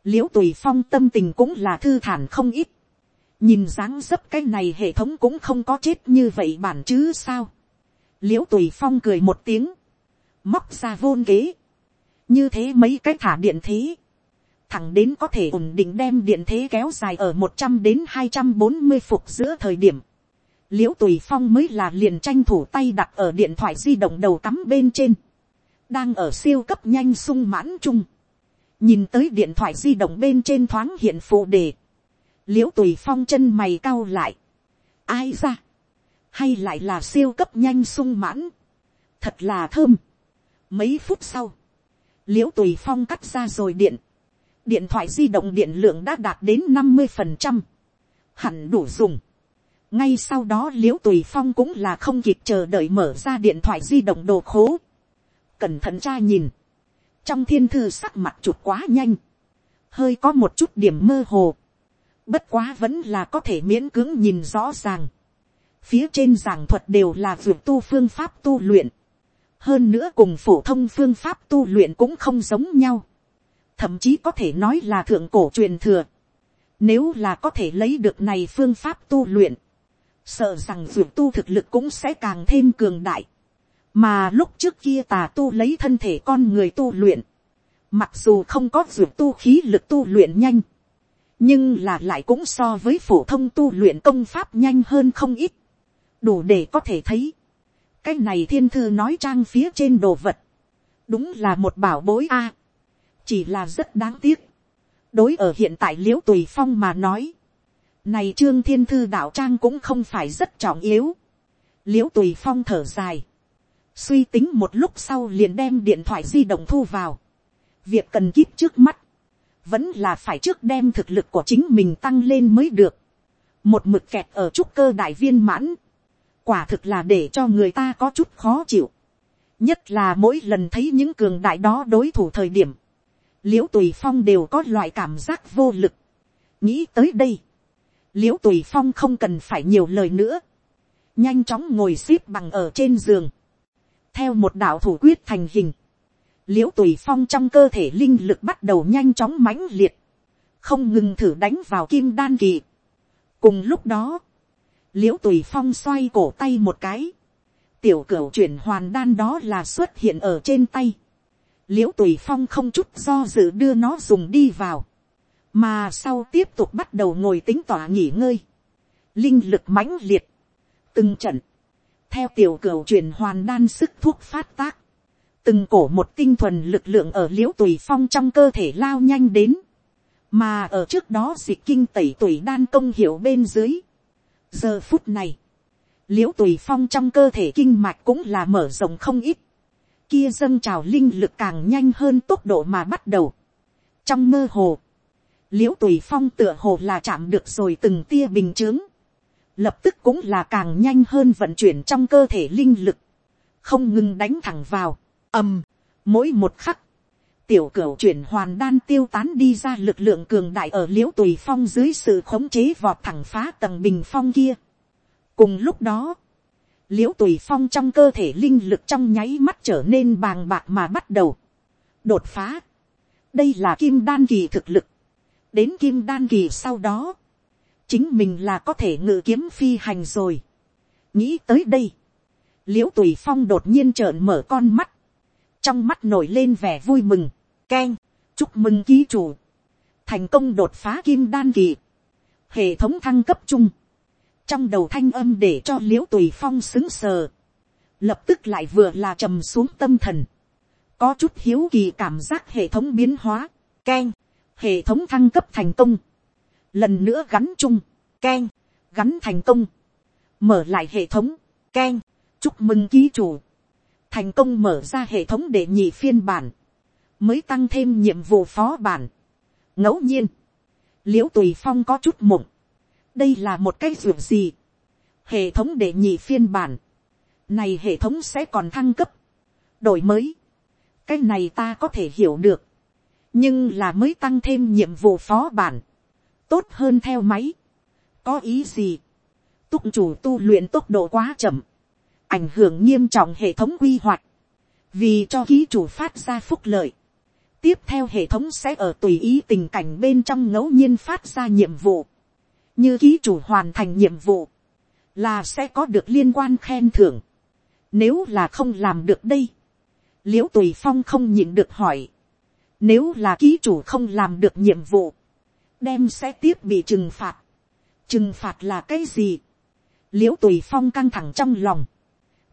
[SPEAKER 1] liễu tùy phong tâm tình cũng là thư thản không ít. Nhìn dáng dấp cái này hệ thống cũng không có chết như vậy bản chứ sao. Liễu tùy phong cười một tiếng. Móc ra vôn ghế. Như thế mấy cái thả điện thế. Thẳng đến có thể ổn định đem điện thế kéo dài ở một trăm đến hai trăm bốn mươi phục giữa thời điểm l i ễ u tùy phong mới là liền tranh thủ tay đặt ở điện thoại di động đầu cắm bên trên, đang ở siêu cấp nhanh sung mãn chung, nhìn tới điện thoại di động bên trên thoáng hiện phụ đề, l i ễ u tùy phong chân mày cao lại, ai ra, hay lại là siêu cấp nhanh sung mãn, thật là thơm. Mấy phút sau, l i ễ u tùy phong cắt ra rồi điện, điện thoại di động điện lượng đã đạt đến năm mươi phần trăm, hẳn đủ dùng. Ngay sau đó l i ễ u tùy phong cũng là không kịp chờ đợi mở ra điện thoại di động đồ khố. cẩn thận tra nhìn, trong thiên thư sắc mặt chụt quá nhanh, hơi có một chút điểm mơ hồ, bất quá vẫn là có thể miễn cưỡng nhìn rõ ràng phía trên giảng thuật đều là vượt tu phương pháp tu luyện, hơn nữa cùng phổ thông phương pháp tu luyện cũng không giống nhau, thậm chí có thể nói là thượng cổ truyền thừa. Nếu là có thể lấy được này phương pháp tu luyện, sợ rằng vượt tu thực lực cũng sẽ càng thêm cường đại. mà lúc trước kia tà tu lấy thân thể con người tu luyện, mặc dù không có vượt tu khí lực tu luyện nhanh, nhưng là lại cũng so với phổ thông tu luyện công pháp nhanh hơn không ít, đủ để có thể thấy, cái này thiên thư nói trang phía trên đồ vật, đúng là một bảo bối a, chỉ là rất đáng tiếc, đối ở hiện tại l i ễ u tùy phong mà nói, này trương thiên thư đạo trang cũng không phải rất trọng yếu. l i ễ u tùy phong thở dài. suy tính một lúc sau liền đem điện thoại di động thu vào. việc cần kíp trước mắt, vẫn là phải trước đem thực lực của chính mình tăng lên mới được. một mực kẹt ở trúc cơ đại viên mãn quả thực là để cho người ta có chút khó chịu. nhất là mỗi lần thấy những cường đại đó đối thủ thời điểm, l i ễ u tùy phong đều có loại cảm giác vô lực. nghĩ tới đây, l i ễ u tùy phong không cần phải nhiều lời nữa, nhanh chóng ngồi x ế p bằng ở trên giường, theo một đạo thủ quyết thành hình, l i ễ u tùy phong trong cơ thể linh lực bắt đầu nhanh chóng mãnh liệt, không ngừng thử đánh vào kim đan kỳ. cùng lúc đó, l i ễ u tùy phong xoay cổ tay một cái, tiểu cửu chuyển hoàn đan đó là xuất hiện ở trên tay, l i ễ u tùy phong không chút do dự đưa nó dùng đi vào, mà sau tiếp tục bắt đầu ngồi tính tỏa nghỉ ngơi, linh lực mãnh liệt, từng trận, theo tiểu cửu chuyển hoàn đan sức thuốc phát tác, từng cổ một tinh thuần lực lượng ở l i ễ u tùy phong trong cơ thể lao nhanh đến, mà ở trước đó dịch kinh tẩy tùy đan công hiệu bên dưới giờ phút này, l i ễ u tùy phong trong cơ thể kinh mạch cũng là mở rộng không ít, kia dâng trào linh lực càng nhanh hơn tốc độ mà bắt đầu. trong mơ hồ, l i ễ u tùy phong tựa hồ là chạm được rồi từng tia bình t lập tức cũng là càng nhanh hơn vận chuyển trong cơ thể linh lực, không ngừng đánh thẳng vào, ầm, mỗi một khắc, tiểu cửu chuyển hoàn đan tiêu tán đi ra lực lượng cường đại ở l i ễ u tùy phong dưới sự khống chế vọt thẳng phá tầng bình phong kia. cùng lúc đó, l i ễ u tùy phong trong cơ thể linh lực trong nháy mắt trở nên bàng bạc mà bắt đầu, đột phá. đây là kim đan kỳ thực lực, đến kim đan kỳ sau đó, chính mình là có thể ngự kiếm phi hành rồi. nghĩ tới đây, l i ễ u tùy phong đột nhiên trợn mở con mắt, trong mắt nổi lên vẻ vui mừng, keng chúc mừng ký chủ, thành công đột phá kim đan kỳ, hệ thống thăng cấp chung, trong đầu thanh âm để cho l i ễ u tùy phong xứng sờ, lập tức lại vừa là trầm xuống tâm thần, có chút hiếu kỳ cảm giác hệ thống biến hóa, keng hệ thống thăng cấp thành công, lần nữa gắn chung, keng gắn thành công, mở lại hệ thống, keng chúc mừng ký chủ, thành công mở ra hệ thống để nhị phiên bản, mới tăng thêm nhiệm vụ phó bản. ngẫu nhiên, l i ễ u tùy phong có chút mộng, đây là một cái ruộng gì, hệ thống để nhị phiên bản, này hệ thống sẽ còn thăng cấp, đổi mới, cái này ta có thể hiểu được, nhưng là mới tăng thêm nhiệm vụ phó bản, tốt hơn theo máy. có ý gì, túc chủ tu luyện tốc độ quá chậm, ảnh hưởng nghiêm trọng hệ thống quy hoạch, vì cho ký chủ phát ra phúc lợi tiếp theo hệ thống sẽ ở tùy ý tình cảnh bên trong ngẫu nhiên phát ra nhiệm vụ, như ký chủ hoàn thành nhiệm vụ, là sẽ có được liên quan khen thưởng. Nếu là không làm được đây, liễu tùy phong không nhịn được hỏi, nếu là ký chủ không làm được nhiệm vụ, đem sẽ tiếp bị trừng phạt. trừng phạt là cái gì. liễu tùy phong căng thẳng trong lòng.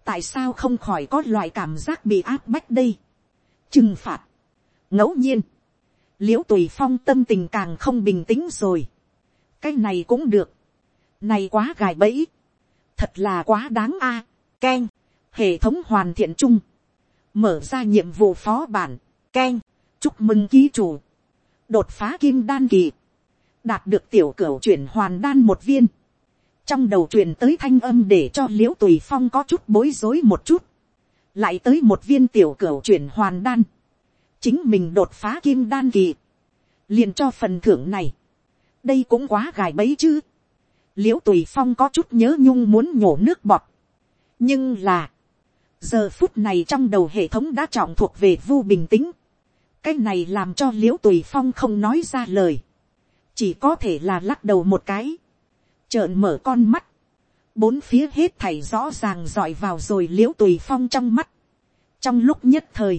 [SPEAKER 1] tại sao không khỏi có loại cảm giác bị áp bách đây. trừng phạt ngẫu nhiên. l i ễ u tùy phong tâm tình càng không bình tĩnh rồi. cái này cũng được. này quá gài bẫy. thật là quá đáng a. À. k e n hệ thống hoàn thiện chung. mở ra nhiệm vụ phó bản. k e n chúc mừng ký chủ. đột phá kim đan kỳ đạt được tiểu cửa chuyển hoàn đan một viên, trong đầu truyền tới thanh âm để cho l i ễ u tùy phong có chút bối rối một chút, lại tới một viên tiểu cửa chuyển hoàn đan, chính mình đột phá kim đan kỳ, liền cho phần thưởng này, đây cũng quá gài bấy chứ, l i ễ u tùy phong có chút nhớ nhung muốn nhổ nước bọt, nhưng là, giờ phút này trong đầu hệ thống đã trọng thuộc về vu bình tĩnh, cái này làm cho l i ễ u tùy phong không nói ra lời, chỉ có thể là lắc đầu một cái, trợn mở con mắt, bốn phía hết thảy rõ ràng dọi vào rồi l i ễ u tùy phong trong mắt. trong lúc nhất thời,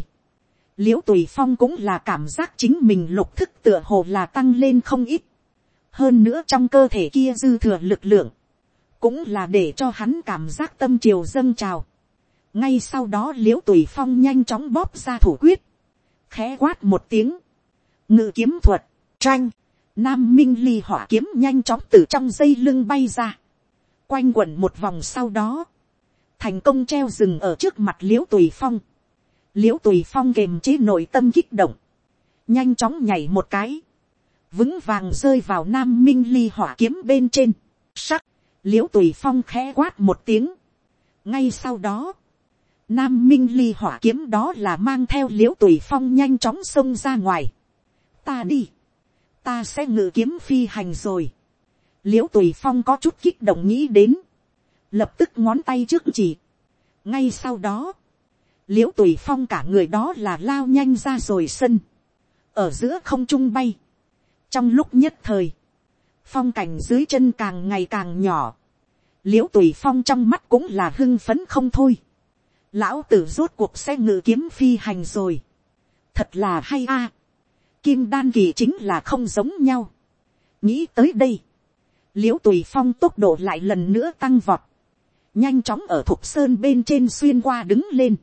[SPEAKER 1] l i ễ u tùy phong cũng là cảm giác chính mình lục thức tựa hồ là tăng lên không ít. hơn nữa trong cơ thể kia dư thừa lực lượng, cũng là để cho hắn cảm giác tâm triều dâng trào. ngay sau đó l i ễ u tùy phong nhanh chóng bóp ra thủ quyết, khẽ quát một tiếng, ngự kiếm thuật, tranh, Nam Minh Ly hỏa kiếm nhanh chóng từ trong dây lưng bay ra. Quanh quẩn một vòng sau đó. Thành công treo rừng ở trước mặt liễu tùy phong. Liễu tùy phong kềm chế nội tâm kích động. Nhanh chóng nhảy một cái. Vững vàng rơi vào Nam Minh Ly hỏa kiếm bên trên. Sắc. Liễu tùy phong khẽ quát một tiếng. Ngay sau đó. Nam Minh Ly hỏa kiếm đó là mang theo liễu tùy phong nhanh chóng xông ra ngoài. Ta đi ta sẽ ngự kiếm phi hành rồi. l i ễ u tùy phong có chút kích động nghĩ đến, lập tức ngón tay trước chỉ. ngay sau đó, l i ễ u tùy phong cả người đó là lao nhanh ra rồi sân, ở giữa không trung bay, trong lúc nhất thời, phong cảnh dưới chân càng ngày càng nhỏ, l i ễ u tùy phong trong mắt cũng là hưng phấn không thôi, lão tử rốt cuộc sẽ ngự kiếm phi hành rồi, thật là hay a, kim đan kỳ chính là không giống nhau, nghĩ tới đây, l i ễ u tùy phong tốc độ lại lần nữa tăng vọt, nhanh chóng ở thục sơn bên trên xuyên qua đứng lên,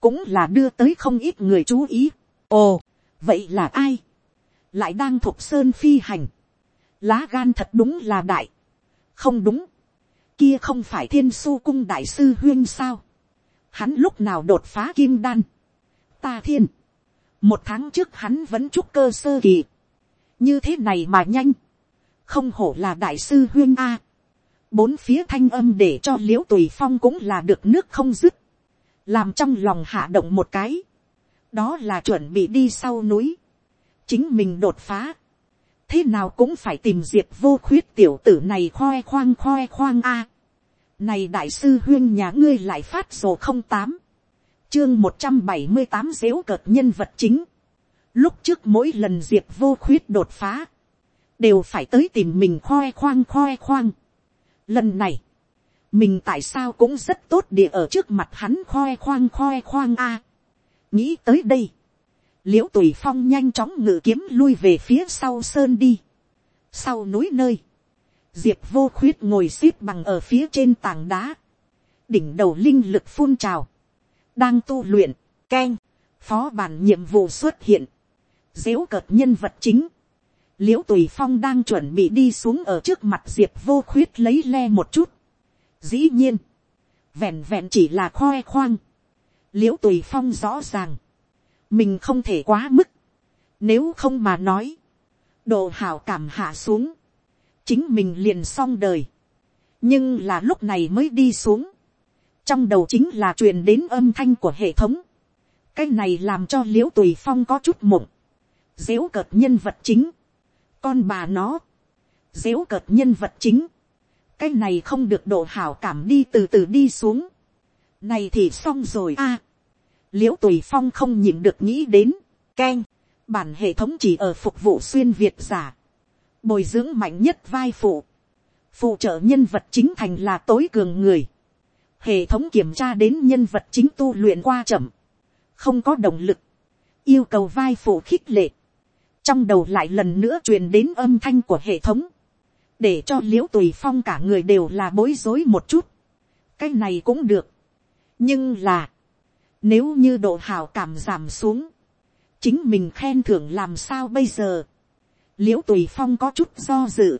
[SPEAKER 1] cũng là đưa tới không ít người chú ý. ồ, vậy là ai, lại đang thuộc sơn phi hành, lá gan thật đúng là đại, không đúng, kia không phải thiên su cung đại sư huyên sao, hắn lúc nào đột phá kim đan, ta thiên, một tháng trước hắn vẫn chúc cơ sơ kỳ, như thế này mà nhanh, không hổ là đại sư huyên a, bốn phía thanh âm để cho l i ễ u tùy phong cũng là được nước không dứt, làm trong lòng hạ động một cái, đó là chuẩn bị đi sau núi, chính mình đột phá, thế nào cũng phải tìm diệp vô khuyết tiểu tử này khoe khoang khoe khoang a. này đại sư huyên nhà ngươi lại phát sổ không tám, chương một trăm bảy mươi tám dếu cợt nhân vật chính. lúc trước mỗi lần diệp vô khuyết đột phá, đều phải tới tìm mình khoe khoang khoe khoang. lần này, mình tại sao cũng rất tốt địa ở trước mặt hắn khoe khoang khoe khoang a. nghĩ tới đây, l i ễ u tùy phong nhanh chóng ngự kiếm lui về phía sau sơn đi. sau núi nơi, diệp vô khuyết ngồi x ế p bằng ở phía trên tảng đá, đỉnh đầu linh lực phun trào, đang tu luyện, k e n phó bản nhiệm vụ xuất hiện, dếu cợt nhân vật chính, l i ễ u tùy phong đang chuẩn bị đi xuống ở trước mặt diệp vô khuyết lấy le một chút, Dĩ nhiên, vẹn vẹn chỉ là khoe khoang. l i ễ u tùy phong rõ ràng, mình không thể quá mức. Nếu không mà nói, độ hảo cảm hạ xuống, chính mình liền xong đời. nhưng là lúc này mới đi xuống. trong đầu chính là truyền đến âm thanh của hệ thống. cái này làm cho l i ễ u tùy phong có chút mộng. dếu cợt nhân vật chính. con bà nó. dếu cợt nhân vật chính cái này không được độ hảo cảm đi từ từ đi xuống. này thì xong rồi a. l i ễ u tùy phong không nhịn được nghĩ đến, k e n bản hệ thống chỉ ở phục vụ xuyên việt giả, bồi dưỡng mạnh nhất vai phụ, phụ trợ nhân vật chính thành là tối cường người, hệ thống kiểm tra đến nhân vật chính tu luyện qua chậm, không có động lực, yêu cầu vai phụ khích lệ, trong đầu lại lần nữa truyền đến âm thanh của hệ thống, để cho l i ễ u tùy phong cả người đều là bối rối một chút. cái này cũng được. nhưng là, nếu như độ hào cảm giảm xuống, chính mình khen thưởng làm sao bây giờ. l i ễ u tùy phong có chút do dự.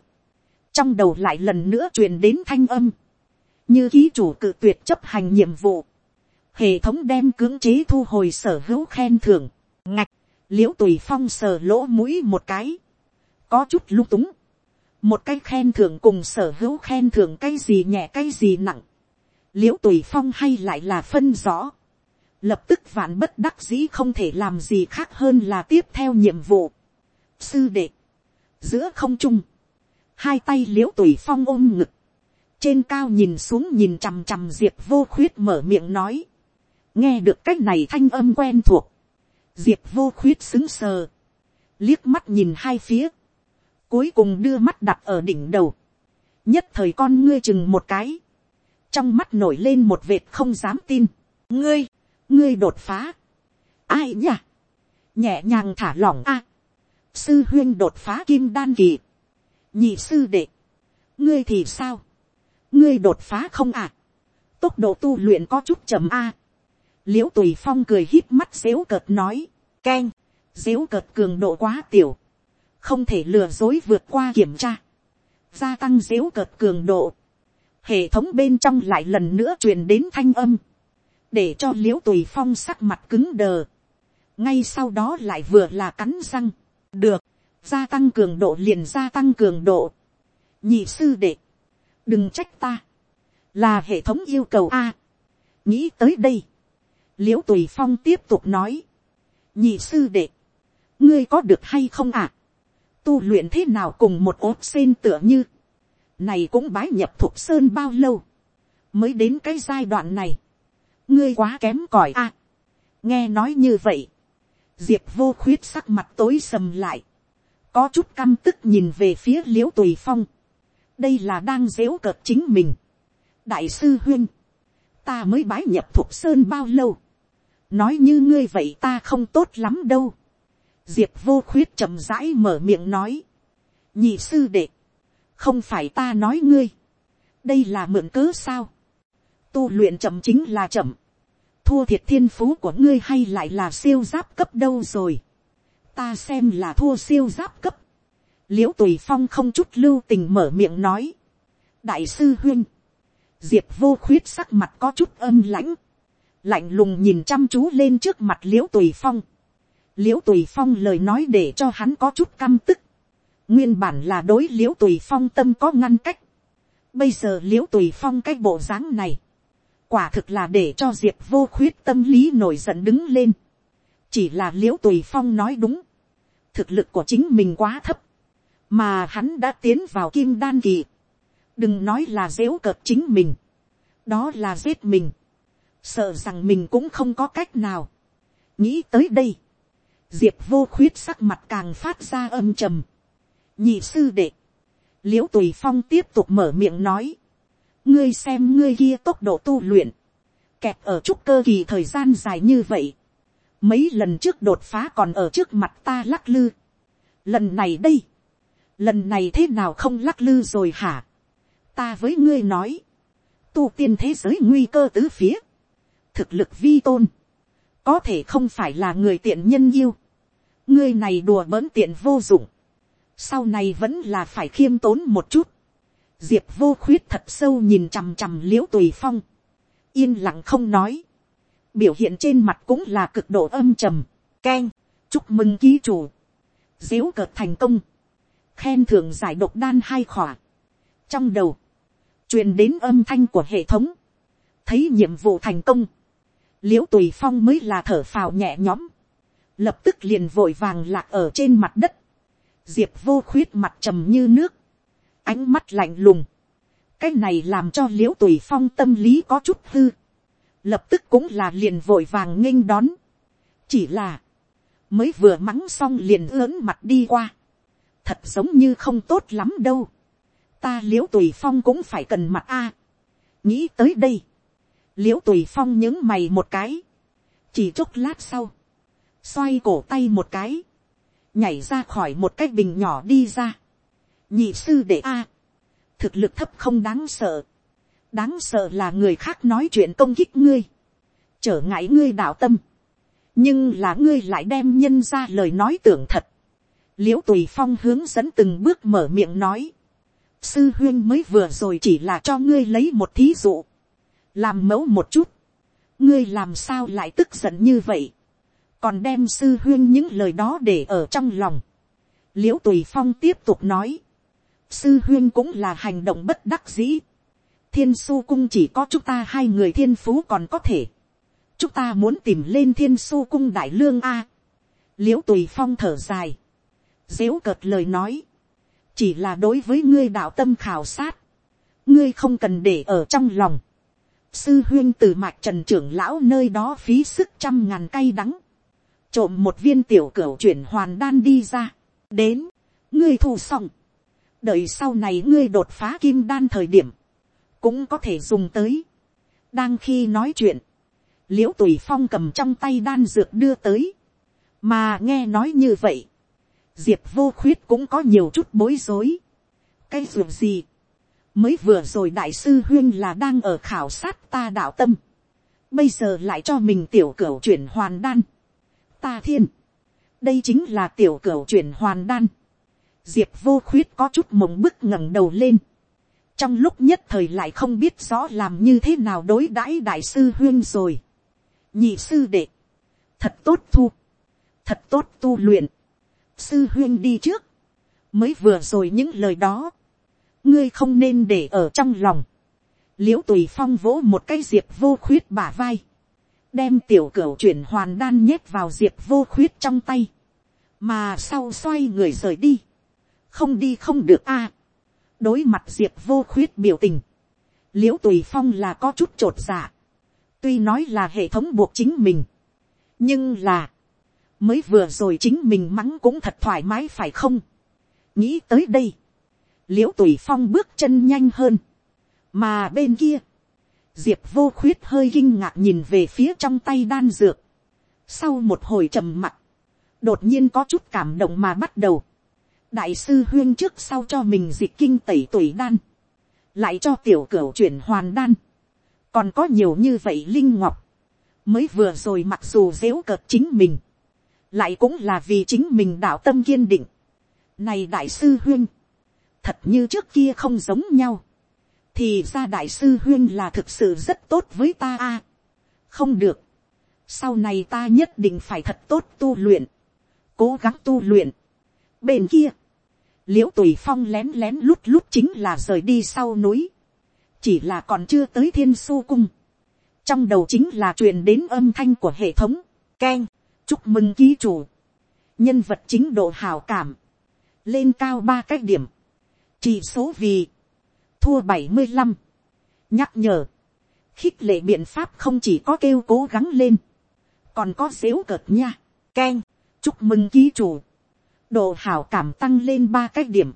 [SPEAKER 1] trong đầu lại lần nữa truyền đến thanh âm. như ký chủ cự tuyệt chấp hành nhiệm vụ. hệ thống đem cưỡng chế thu hồi sở hữu khen thưởng. ngạch, l i ễ u tùy phong sờ lỗ mũi một cái. có chút lung túng một cái khen thưởng cùng sở hữu khen thưởng cái gì nhẹ cái gì nặng, l i ễ u tùy phong hay lại là phân rõ, lập tức vạn bất đắc dĩ không thể làm gì khác hơn là tiếp theo nhiệm vụ. sư đệ, giữa không trung, hai tay l i ễ u tùy phong ôm ngực, trên cao nhìn xuống nhìn chằm chằm diệp vô khuyết mở miệng nói, nghe được cái này thanh âm quen thuộc, diệp vô khuyết xứng sờ, liếc mắt nhìn hai phía, cuối cùng đưa mắt đặt ở đỉnh đầu, nhất thời con ngươi chừng một cái, trong mắt nổi lên một vệt không dám tin, ngươi, ngươi đột phá, ai nhỉ, nhẹ nhàng thả lỏng a, sư huyên đột phá kim đan kỳ, nhị sư đệ, ngươi thì sao, ngươi đột phá không à, tốc độ tu luyện có chút chậm a, à. l i ễ u tùy phong cười hít mắt dếu cợt nói, k e n cợt cường độ quá tiểu, không thể lừa dối vượt qua kiểm tra, gia tăng dếu cợt cường độ, hệ thống bên trong lại lần nữa truyền đến thanh âm, để cho l i ễ u tùy phong sắc mặt cứng đờ, ngay sau đó lại vừa là cắn răng, được, gia tăng cường độ liền gia tăng cường độ, nhị sư đệ, đừng trách ta, là hệ thống yêu cầu a, nghĩ tới đây, l i ễ u tùy phong tiếp tục nói, nhị sư đệ, ngươi có được hay không ạ, à? Tu luyện thế nào cùng một ốt sen tựa như, này cũng bái nhập thục sơn bao lâu, mới đến cái giai đoạn này, ngươi quá kém cỏi a, nghe nói như vậy, diệp vô khuyết sắc mặt tối sầm lại, có chút căm tức nhìn về phía l i ễ u tùy phong, đây là đang dếu cợt chính mình. đại sư huyên, ta mới bái nhập thục sơn bao lâu, nói như ngươi vậy ta không tốt lắm đâu diệp vô khuyết chậm rãi mở miệng nói, nhị sư đệ, không phải ta nói ngươi, đây là mượn cớ sao, tu luyện chậm chính là chậm, thua thiệt thiên phú của ngươi hay lại là siêu giáp cấp đâu rồi. ta xem là thua siêu giáp cấp. l i ễ u tùy phong không chút lưu tình mở miệng nói. đại sư huyên, diệp vô khuyết sắc mặt có chút âm lãnh, lạnh lùng nhìn chăm chú lên trước mặt l i ễ u tùy phong l i ễ u tùy phong lời nói để cho hắn có chút căm tức. nguyên bản là đối l i ễ u tùy phong tâm có ngăn cách. bây giờ l i ễ u tùy phong cái bộ dáng này quả thực là để cho diệp vô khuyết tâm lý nổi giận đứng lên. chỉ là l i ễ u tùy phong nói đúng, thực lực của chính mình quá thấp, mà hắn đã tiến vào kim đan kỳ. đừng nói là dếu cợt chính mình, đó là giết mình, sợ rằng mình cũng không có cách nào. nghĩ tới đây, diệp vô khuyết sắc mặt càng phát ra âm trầm. nhị sư đệ, l i ễ u tùy phong tiếp tục mở miệng nói, ngươi xem ngươi kia tốc độ tu luyện, kẹp ở chúc cơ kỳ thời gian dài như vậy, mấy lần trước đột phá còn ở trước mặt ta lắc lư, lần này đây, lần này thế nào không lắc lư rồi hả, ta với ngươi nói, tu tiên thế giới nguy cơ tứ phía, thực lực vi tôn, có thể không phải là người tiện nhân yêu, ngươi này đùa bỡn tiện vô dụng, sau này vẫn là phải khiêm tốn một chút, diệp vô khuyết thật sâu nhìn chằm chằm l i ễ u tùy phong, yên lặng không nói, biểu hiện trên mặt cũng là cực độ âm trầm, k e n chúc mừng ký chủ, dếu cợt thành công, khen thưởng giải độc đan hai khỏa, trong đầu, truyền đến âm thanh của hệ thống, thấy nhiệm vụ thành công, l i ễ u tùy phong mới là thở phào nhẹ nhõm, lập tức liền vội vàng lạc ở trên mặt đất, diệp vô khuyết mặt trầm như nước, ánh mắt lạnh lùng, cái này làm cho l i ễ u tùy phong tâm lý có chút hư, lập tức cũng là liền vội vàng nghênh đón, chỉ là, mới vừa mắng xong liền lớn mặt đi qua, thật giống như không tốt lắm đâu, ta l i ễ u tùy phong cũng phải cần mặt a, nghĩ tới đây, l i ễ u tùy phong những mày một cái, chỉ chốc lát sau, xoay cổ tay một cái, nhảy ra khỏi một cái bình nhỏ đi ra, nhị sư đệ a, thực lực thấp không đáng sợ, đáng sợ là người khác nói chuyện công kích ngươi, trở ngại ngươi đạo tâm, nhưng là ngươi lại đem nhân ra lời nói tưởng thật, l i ễ u tùy phong hướng dẫn từng bước mở miệng nói, sư huyên mới vừa rồi chỉ là cho ngươi lấy một thí dụ, làm mẫu một chút, ngươi làm sao lại tức giận như vậy, còn đem sư huyên những lời đó để ở trong lòng, l i ễ u tùy phong tiếp tục nói, sư huyên cũng là hành động bất đắc dĩ. thiên su cung chỉ có chúng ta hai người thiên phú còn có thể. chúng ta muốn tìm lên thiên su cung đại lương a. l i ễ u tùy phong thở dài. dếu cợt lời nói. chỉ là đối với ngươi đạo tâm khảo sát. ngươi không cần để ở trong lòng. sư huyên từ mạch trần trưởng lão nơi đó phí sức trăm ngàn cay đắng trộm một viên tiểu cửu chuyển hoàn đan đi ra. đến, ngươi thu xong đợi sau này ngươi đột phá kim đan thời điểm, cũng có thể dùng tới. đang khi nói chuyện, l i ễ u tùy phong cầm trong tay đan dược đưa tới, mà nghe nói như vậy, diệp vô khuyết cũng có nhiều chút bối rối. cái dược gì, mới vừa rồi đại sư huyên là đang ở khảo sát ta đạo tâm, bây giờ lại cho mình tiểu cửu chuyển hoàn đan ta thiên, đây chính là tiểu cửu chuyển hoàn đan. Diệp vô khuyết có chút mộng bức ngẩng đầu lên. trong lúc nhất thời lại không biết rõ làm như thế nào đối đãi đại sư huyên rồi. nhị sư đệ, thật tốt thu, thật tốt tu luyện, sư huyên đi trước, mới vừa rồi những lời đó, ngươi không nên để ở trong lòng. l i ễ u tùy phong vỗ một cái diệp vô khuyết bả vai, đem tiểu cửu chuyển hoàn đan nhét vào diệp vô khuyết trong tay, mà sau xoay người rời đi không đi không được a. À, đối mặt diệp vô khuyết biểu tình, l i ễ u tùy phong là có chút t r ộ t dạ. tuy nói là hệ thống buộc chính mình, nhưng là, mới vừa rồi chính mình mắng cũng thật thoải mái phải không. nghĩ tới đây, l i ễ u tùy phong bước chân nhanh hơn, mà bên kia, diệp vô khuyết hơi kinh ngạc nhìn về phía trong tay đan dược, sau một hồi trầm mặt, đột nhiên có chút cảm động mà bắt đầu, đại sư huyên trước sau cho mình dịch kinh tẩy tuổi đan, lại cho tiểu cửu chuyển hoàn đan, còn có nhiều như vậy linh ngọc, mới vừa rồi mặc dù dếu cợt chính mình, lại cũng là vì chính mình đạo tâm kiên định. Này đại sư huyên, thật như trước kia không giống nhau, thì ra đại sư huyên là thực sự rất tốt với ta a. không được, sau này ta nhất định phải thật tốt tu luyện, cố gắng tu luyện. bên kia, l i ễ u tùy phong lén lén lút lút chính là rời đi sau núi, chỉ là còn chưa tới thiên su cung, trong đầu chính là truyền đến âm thanh của hệ thống, k chúc mừng ký chủ, nhân vật chính độ hào cảm, lên cao ba cách điểm, chỉ số vì, thua bảy mươi năm, nhắc nhở, khích lệ biện pháp không chỉ có kêu cố gắng lên, còn có xếu cợt nha, k e n chúc mừng ký chủ, độ hảo cảm tăng lên ba cách điểm,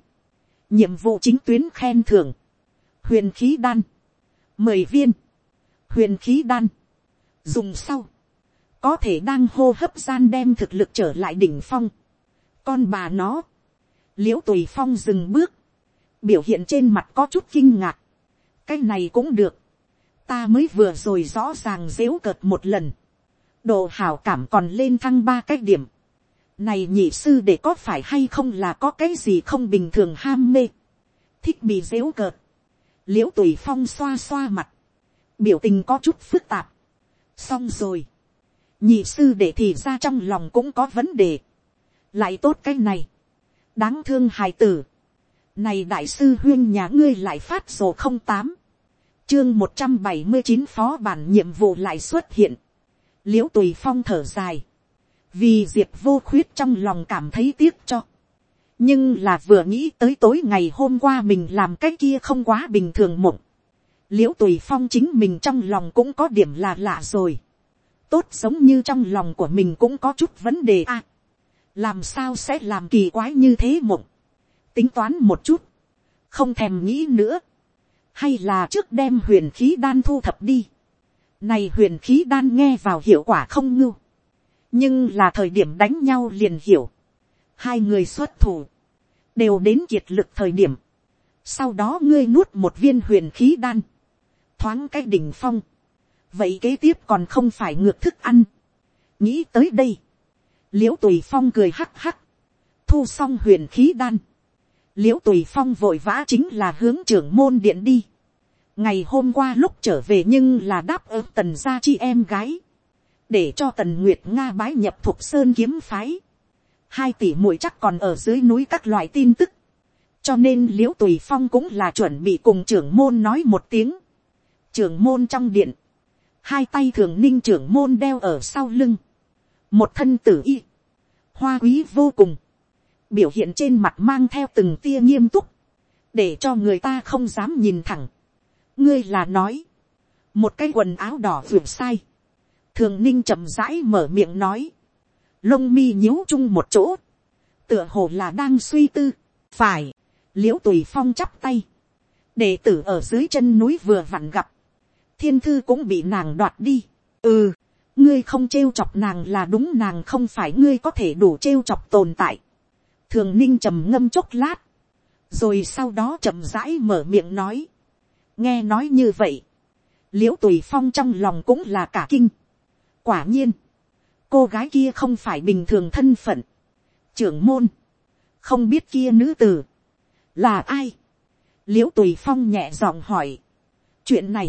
[SPEAKER 1] nhiệm vụ chính tuyến khen thưởng, huyền khí đan, mười viên, huyền khí đan, dùng sau, có thể đang hô hấp gian đem thực lực trở lại đỉnh phong. con bà nó, l i ễ u tùy phong dừng bước, biểu hiện trên mặt có chút kinh ngạc. cái này cũng được, ta mới vừa rồi rõ ràng dếu cợt một lần, độ hảo cảm còn lên thăng ba cái điểm. này nhị sư để có phải hay không là có cái gì không bình thường ham mê, thích bị dếu cợt, l i ễ u tùy phong xoa xoa mặt, biểu tình có chút phức tạp. xong rồi, nhị sư để thì ra trong lòng cũng có vấn đề, lại tốt cái này, đáng thương hài tử, này đại sư huyên nhà ngươi lại phát sổ không tám, chương một trăm bảy mươi chín phó bản nhiệm vụ lại xuất hiện, liễu tùy phong thở dài, vì diệp vô khuyết trong lòng cảm thấy tiếc cho, nhưng là vừa nghĩ tới tối ngày hôm qua mình làm cái kia không quá bình thường mộng, liễu tùy phong chính mình trong lòng cũng có điểm là lạ rồi, tốt giống như trong lòng của mình cũng có chút vấn đề a. làm sao sẽ làm kỳ quái như thế mộng tính toán một chút, không thèm nghĩ nữa. hay là trước đem huyền khí đan thu thập đi. này huyền khí đan nghe vào hiệu quả không ngưu. nhưng là thời điểm đánh nhau liền hiểu. hai người xuất thủ, đều đến kiệt lực thời điểm. sau đó ngươi nuốt một viên huyền khí đan, thoáng cái đỉnh phong vậy kế tiếp còn không phải ngược thức ăn. nghĩ tới đây, l i ễ u tùy phong cười hắc hắc, thu xong huyền khí đan, l i ễ u tùy phong vội vã chính là hướng trưởng môn điện đi. ngày hôm qua lúc trở về nhưng là đáp ứng tần gia chi em gái, để cho tần nguyệt nga bái nhập thuộc sơn kiếm phái. hai tỷ muội chắc còn ở dưới núi các loại tin tức, cho nên l i ễ u tùy phong cũng là chuẩn bị cùng trưởng môn nói một tiếng. trưởng môn trong điện, hai tay thường ninh trưởng môn đeo ở sau lưng, một thân tử y, hoa quý vô cùng, biểu hiện trên mặt mang theo từng tia nghiêm túc, để cho người ta không dám nhìn thẳng. ngươi là nói, một cái quần áo đỏ vượt sai, thường ninh chậm rãi mở miệng nói, lông mi nhíu chung một chỗ, tựa hồ là đang suy tư, phải, l i ễ u tùy phong chắp tay, đệ tử ở dưới chân núi vừa vặn gặp, thiên thư cũng bị nàng đoạt đi. ừ, ngươi không trêu chọc nàng là đúng nàng không phải ngươi có thể đủ trêu chọc tồn tại thường ninh trầm ngâm chốc lát, rồi sau đó chậm rãi mở miệng nói. nghe nói như vậy, l i ễ u tùy phong trong lòng cũng là cả kinh. quả nhiên, cô gái kia không phải bình thường thân phận, trưởng môn, không biết kia nữ t ử là ai. l i ễ u tùy phong nhẹ giọng hỏi. chuyện này,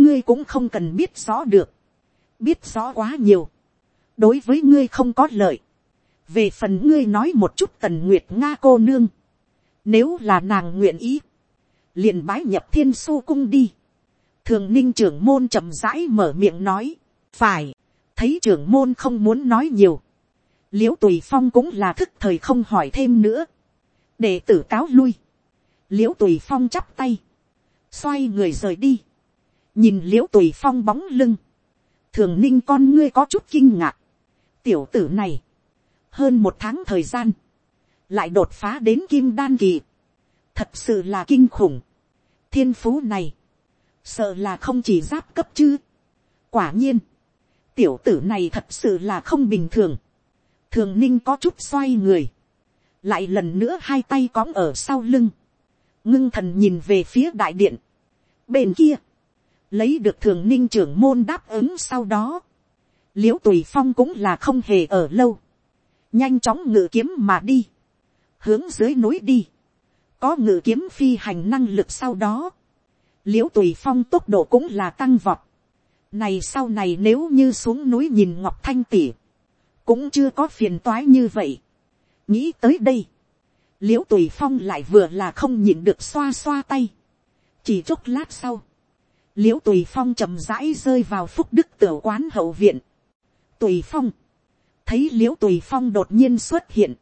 [SPEAKER 1] ngươi cũng không cần biết rõ được, biết rõ quá nhiều, đối với ngươi không có lợi, về phần ngươi nói một chút tần nguyệt nga cô nương, nếu là nàng nguyện ý, liền bái nhập thiên su cung đi, thường ninh trưởng môn chậm rãi mở miệng nói, phải, thấy trưởng môn không muốn nói nhiều, l i ễ u tùy phong cũng là thức thời không hỏi thêm nữa, để tử cáo lui, l i ễ u tùy phong chắp tay, xoay người rời đi, nhìn l i ễ u tùy phong bóng lưng, thường ninh con ngươi có chút kinh ngạc, Tiểu tử này, hơn một tháng thời gian, lại đột phá đến kim đan kỳ. Thật sự là kinh khủng. Thiên phú này, sợ là không chỉ giáp cấp chứ. Quả nhiên, tiểu tử này thật sự là không bình thường. Thường ninh có chút xoay người. Lại lần nữa hai tay cõng ở sau lưng. Ngưng thần nhìn về phía đại điện. Bên kia, lấy được thường ninh trưởng môn đáp ứng sau đó. l i ễ u tùy phong cũng là không hề ở lâu nhanh chóng ngự kiếm mà đi. hướng dưới núi đi. có ngự kiếm phi hành năng lực sau đó. l i ễ u tùy phong tốc độ cũng là tăng vọt. này sau này nếu như xuống núi nhìn ngọc thanh tỉ, cũng chưa có phiền toái như vậy. nghĩ tới đây, l i ễ u tùy phong lại vừa là không nhìn được xoa xoa tay. chỉ chốc lát sau, l i ễ u tùy phong chậm rãi rơi vào phúc đức tiểu quán hậu viện. tùy phong, thấy l i ễ u tùy phong đột nhiên xuất hiện,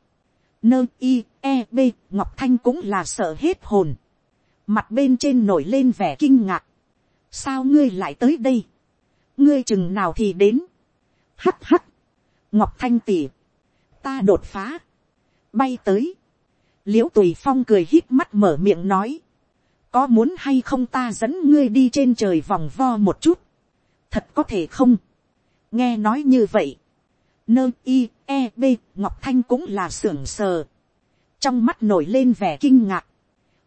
[SPEAKER 1] nơ i e b ngọc thanh cũng là sợ hết hồn, mặt bên trên nổi lên vẻ kinh ngạc, sao ngươi lại tới đây, ngươi chừng nào thì đến, hắt hắt, ngọc thanh tỉ, ta đột phá, bay tới, l i ễ u tùy phong cười hít mắt mở miệng nói, có muốn hay không ta dẫn ngươi đi trên trời vòng vo một chút, thật có thể không, nghe nói như vậy, nơ i e b ngọc thanh cũng là sưởng sờ, trong mắt nổi lên vẻ kinh ngạc,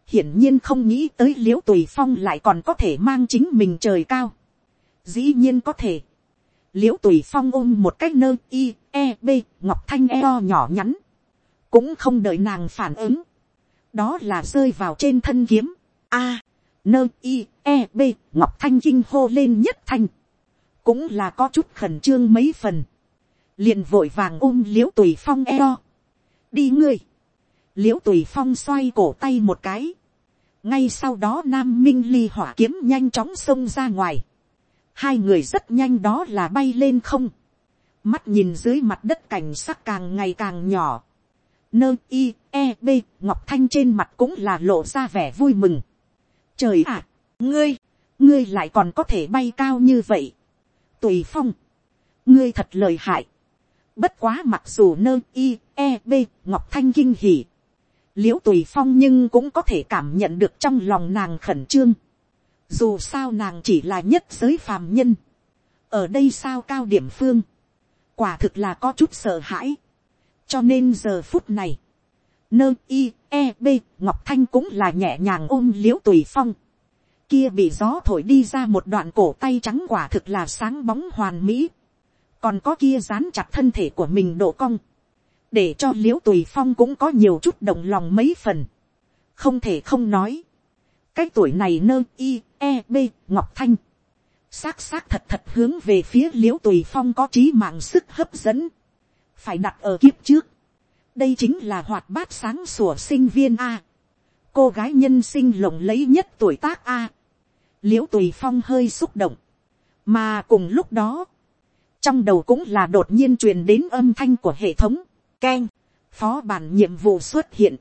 [SPEAKER 1] hiển nhiên không nghĩ tới l i ễ u tùy phong lại còn có thể mang chính mình trời cao, dĩ nhiên có thể, l i ễ u tùy phong ôm một cách nơ i e b ngọc thanh eo nhỏ nhắn, cũng không đợi nàng phản ứng, đó là rơi vào trên thân kiếm, a, nơ i e b ngọc thanh kinh hô lên nhất thanh. Cũng là có chút khẩn trương mấy phần liền vội vàng ôm l i ễ u tùy phong eo. đi ngươi. l i ễ u tùy phong xoay cổ tay một cái. ngay sau đó nam minh ly hỏa kiếm nhanh chóng xông ra ngoài. hai người rất nhanh đó là bay lên không. mắt nhìn dưới mặt đất cảnh sắc càng ngày càng nhỏ. nơ i e b ngọc thanh trên mặt cũng là lộ ra vẻ vui mừng. trời ạ, ngươi, ngươi lại còn có thể bay cao như vậy. tùy phong, ngươi thật lời hại bất quá mặc dù nơ i e b ngọc thanh kinh hỉ. l i ễ u tùy phong nhưng cũng có thể cảm nhận được trong lòng nàng khẩn trương. dù sao nàng chỉ là nhất giới phàm nhân. ở đây sao cao điểm phương. quả thực là có chút sợ hãi. cho nên giờ phút này, nơ i e b ngọc thanh cũng là nhẹ nhàng ôm l i ễ u tùy phong kia bị gió thổi đi ra một đoạn cổ tay trắng quả thực là sáng bóng hoàn mỹ còn có kia dán chặt thân thể của mình độ cong để cho l i ễ u tùy phong cũng có nhiều chút động lòng mấy phần không thể không nói cái tuổi này nơ i e b ngọc thanh xác xác thật thật hướng về phía l i ễ u tùy phong có trí mạng sức hấp dẫn phải đặt ở kiếp trước đây chính là hoạt bát sáng sủa sinh viên a. cô gái nhân sinh lộng lấy nhất tuổi tác a. l i ễ u tùy phong hơi xúc động. mà cùng lúc đó, trong đầu cũng là đột nhiên truyền đến âm thanh của hệ thống, k e n phó bản nhiệm vụ xuất hiện,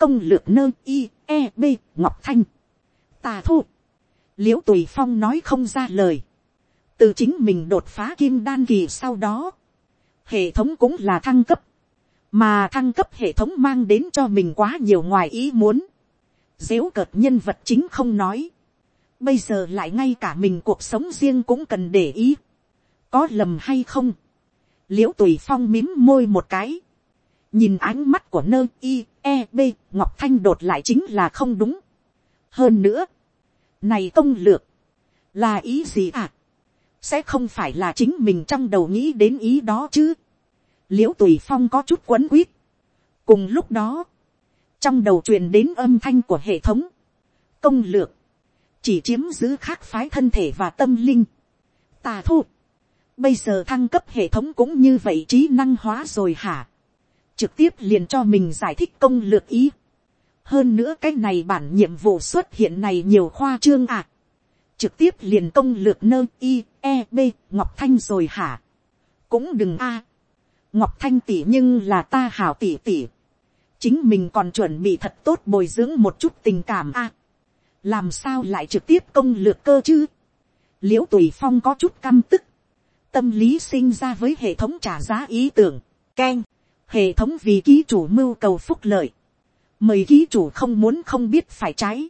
[SPEAKER 1] công lược nơ i e b ngọc thanh, tà thu, l i ễ u tùy phong nói không ra lời, từ chính mình đột phá kim đan kỳ sau đó, hệ thống cũng là thăng cấp, mà thăng cấp hệ thống mang đến cho mình quá nhiều ngoài ý muốn, dếu cợt nhân vật chính không nói, bây giờ lại ngay cả mình cuộc sống riêng cũng cần để ý, có lầm hay không, l i ễ u tùy phong mím môi một cái, nhìn ánh mắt của nơ i e b ngọc thanh đột lại chính là không đúng. hơn nữa, này công lược, là ý gì à, sẽ không phải là chính mình trong đầu nghĩ đến ý đó chứ l i ễ u tùy phong có chút quấn quýt. cùng lúc đó, trong đầu truyền đến âm thanh của hệ thống, công lược, chỉ chiếm giữ khác phái thân thể và tâm linh. tà thu, bây giờ thăng cấp hệ thống cũng như vậy trí năng hóa rồi hả. trực tiếp liền cho mình giải thích công lược ý. hơn nữa cái này bản nhiệm vụ xuất hiện này nhiều khoa trương à. trực tiếp liền công lược nơ i e b, ngọc thanh rồi hả. cũng đừng a ngọc thanh tỷ nhưng là ta hảo tỷ tỷ. chính mình còn chuẩn bị thật tốt bồi dưỡng một chút tình cảm a. làm sao lại trực tiếp công lược cơ chứ. l i ễ u tùy phong có chút căm tức tâm lý sinh ra với hệ thống trả giá ý tưởng, k hệ thống vì ký chủ mưu cầu phúc lợi, mời ký chủ không muốn không biết phải trái,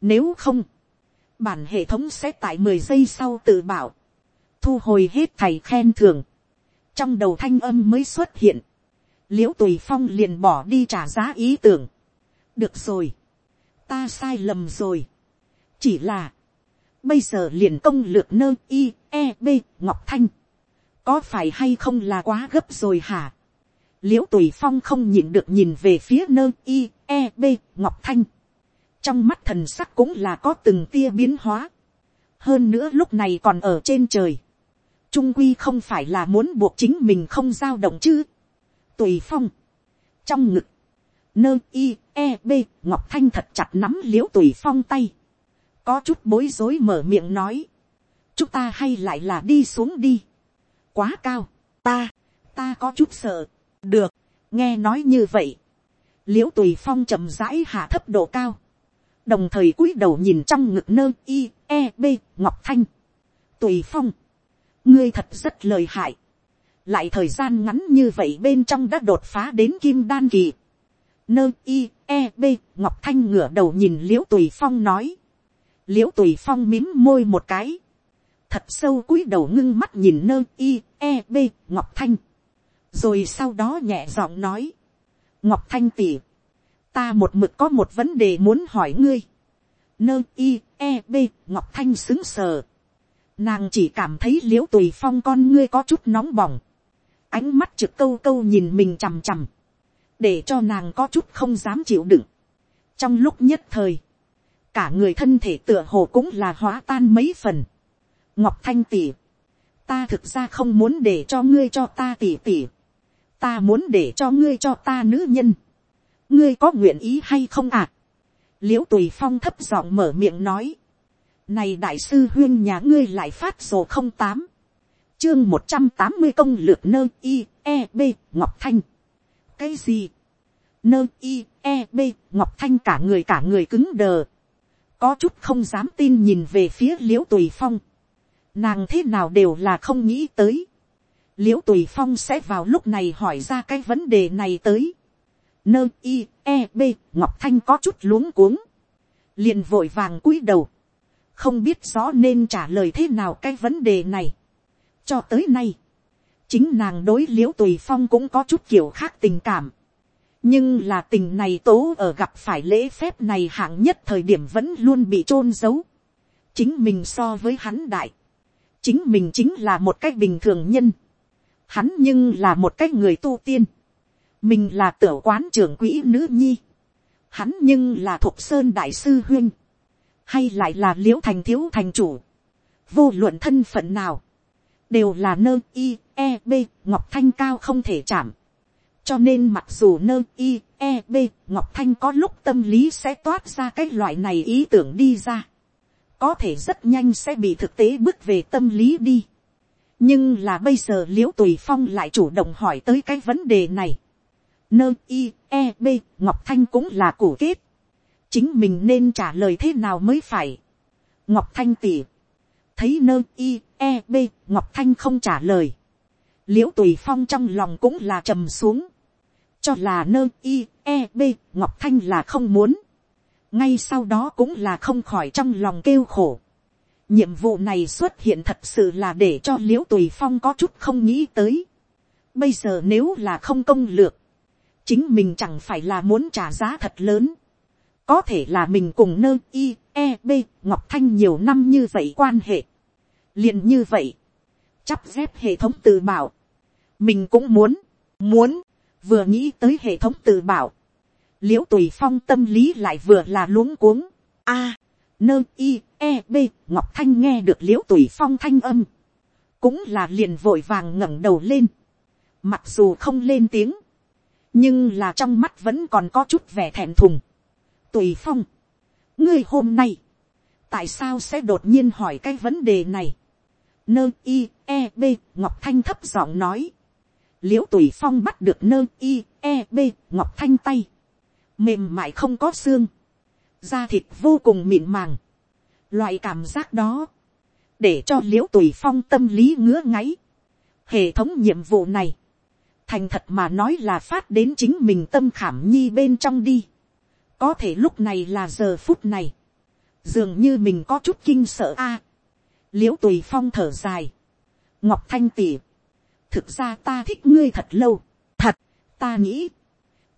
[SPEAKER 1] nếu không, bản hệ thống sẽ tại mười giây sau tự bảo, thu hồi hết thầy khen thường, trong đầu thanh âm mới xuất hiện, l i ễ u tùy phong liền bỏ đi trả giá ý tưởng, được rồi, ta sai lầm rồi, chỉ là, bây giờ liền công lược nơ y e b ngọc thanh, có phải hay không là quá gấp rồi hả, l i ễ u tùy phong không nhịn được nhìn về phía nơ i e b ngọc thanh, trong mắt thần sắc cũng là có từng tia biến hóa. hơn nữa lúc này còn ở trên trời. trung quy không phải là muốn buộc chính mình không dao động chứ. tùy phong. trong ngực. nơ i e b ngọc thanh thật chặt nắm l i ễ u tùy phong tay. có chút bối rối mở miệng nói chúng ta hay lại là đi xuống đi. quá cao. ta, ta có chút sợ. được, nghe nói như vậy. l i ễ u tùy phong chậm rãi hạ thấp độ cao. Đồng thời cúi đầu nhìn trong ngực nơ i e b ngọc thanh. Tùy phong. Ngươi thật rất lời hại. Lại thời gian ngắn như vậy bên trong đã đột phá đến kim đan kỳ. Nơ i e b ngọc thanh ngửa đầu nhìn l i ễ u tùy phong nói. L i ễ u tùy phong mím môi một cái thật sâu cúi đầu ngưng mắt nhìn nơ i e b ngọc thanh rồi sau đó nhẹ giọng nói ngọc thanh tỉ ta một mực có một vấn đề muốn hỏi ngươi. nơ i e b ngọc thanh xứng sờ. nàng chỉ cảm thấy l i ễ u tùy phong con ngươi có chút nóng bỏng. ánh mắt trực câu câu nhìn mình chằm chằm. để cho nàng có chút không dám chịu đựng. trong lúc nhất thời, cả người thân thể tựa hồ cũng là hóa tan mấy phần ngọc thanh tỉ, ta thực ra không muốn để cho ngươi cho ta tỉ tỉ. ta muốn để cho ngươi cho ta nữ nhân ngươi có nguyện ý hay không ạ? À? l i ễ u tùy phong thấp giọng mở miệng nói, này đại sư huyên nhà ngươi lại phát sổ không tám, chương một trăm tám mươi công lược nơ i e b ngọc thanh. cái gì, nơ i e b ngọc thanh cả người cả người cứng đờ, có chút không dám tin nhìn về phía l i ễ u tùy phong, nàng thế nào đều là không nghĩ tới, l i ễ u tùy phong sẽ vào lúc này hỏi ra cái vấn đề này tới, nơ i e b ngọc thanh có chút luống cuống. Liền vội vàng cúi đầu. Không biết rõ nên trả lời thế nào cái vấn đề này. Cho tới nay chính nàng đối l i ễ u tùy phong cũng có chút kiểu khác tình cảm. Nhưng là tình này tố ở gặp phải lễ phép này hạng nhất thời điểm vẫn luôn bị t r ô n giấu. Chính mình so với hắn đại chính mình chính là một cái bình thường nhân. Hắn nhưng là một cái người tu tiên. Mình là tiểu quán trưởng quỹ nữ nhi, hắn nhưng là thục sơn đại sư huyên, hay lại là l i ễ u thành thiếu thành chủ, vô luận thân phận nào, đều là nơ i e b ngọc thanh cao không thể chạm, cho nên mặc dù nơ i e b ngọc thanh có lúc tâm lý sẽ toát ra cái loại này ý tưởng đi ra, có thể rất nhanh sẽ bị thực tế bước về tâm lý đi. nhưng là bây giờ l i ễ u tùy phong lại chủ động hỏi tới cái vấn đề này. Nơ i e b, ngọc thanh cũng là cổ kết. Chính mình nên trả lời thế nào mới phải? Ngọc thanh tỉ. Thấy nơ i e b, ngọc thanh không trả lời. L i ễ u tùy phong trong lòng cũng là trầm xuống. Cho là nơ i e b, ngọc thanh là không muốn ngay sau đó cũng là không khỏi trong lòng kêu khổ nhiệm vụ này xuất hiện thật sự là để cho l i ễ u tùy phong có chút không nghĩ tới bây giờ nếu là không công lược chính mình chẳng phải là muốn trả giá thật lớn. có thể là mình cùng nơ i e b ngọc thanh nhiều năm như vậy quan hệ. liền như vậy, chắp dép hệ thống tự bảo. mình cũng muốn, muốn, vừa nghĩ tới hệ thống tự bảo l i ễ u tùy phong tâm lý lại vừa là luống cuống. a, nơ i e b ngọc thanh nghe được l i ễ u tùy phong thanh âm. cũng là liền vội vàng ngẩng đầu lên. mặc dù không lên tiếng, nhưng là trong mắt vẫn còn có chút vẻ thèm thùng. tùy phong, ngươi hôm nay, tại sao sẽ đột nhiên hỏi cái vấn đề này. nơ i e b ngọc thanh thấp giọng nói. l i ễ u tùy phong bắt được nơ i e b ngọc thanh tay, mềm mại không có xương, da thịt vô cùng mịn màng. loại cảm giác đó, để cho l i ễ u tùy phong tâm lý ngứa ngáy. hệ thống nhiệm vụ này, thành thật mà nói là phát đến chính mình tâm khảm nhi bên trong đi. có thể lúc này là giờ phút này, dường như mình có chút kinh sợ a. À, l i ễ u tùy phong thở dài, ngọc thanh tỉ, thực ra ta thích ngươi thật lâu, thật, ta nghĩ,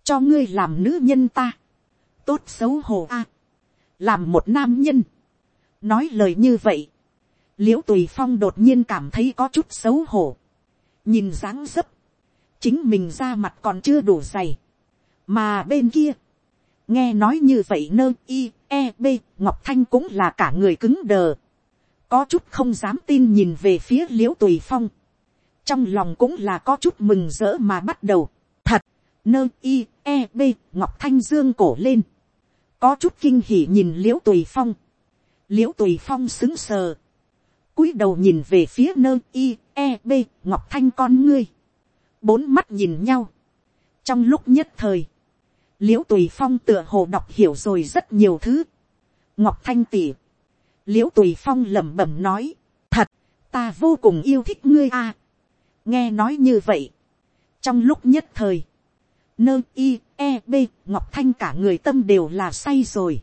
[SPEAKER 1] cho ngươi làm nữ nhân ta, tốt xấu hổ a, làm một nam nhân, nói lời như vậy, l i ễ u tùy phong đột nhiên cảm thấy có chút xấu hổ, nhìn dáng dấp, chính mình ra mặt còn chưa đủ dày, mà bên kia, nghe nói như vậy nơ i e b ngọc thanh cũng là cả người cứng đờ, có chút không dám tin nhìn về phía l i ễ u tùy phong, trong lòng cũng là có chút mừng rỡ mà bắt đầu, nơ i e b ngọc thanh dương cổ lên, có chút kinh hỉ nhìn l i ễ u tùy phong, l i ễ u tùy phong xứng sờ, cúi đầu nhìn về phía nơ i e b ngọc thanh con ngươi, bốn mắt nhìn nhau, trong lúc nhất thời, l i ễ u tùy phong tựa hồ đọc hiểu rồi rất nhiều thứ, ngọc thanh tỉ, l i ễ u tùy phong lẩm bẩm nói, thật, ta vô cùng yêu thích ngươi a, nghe nói như vậy, trong lúc nhất thời, nơ i e b ngọc thanh cả người tâm đều là say rồi,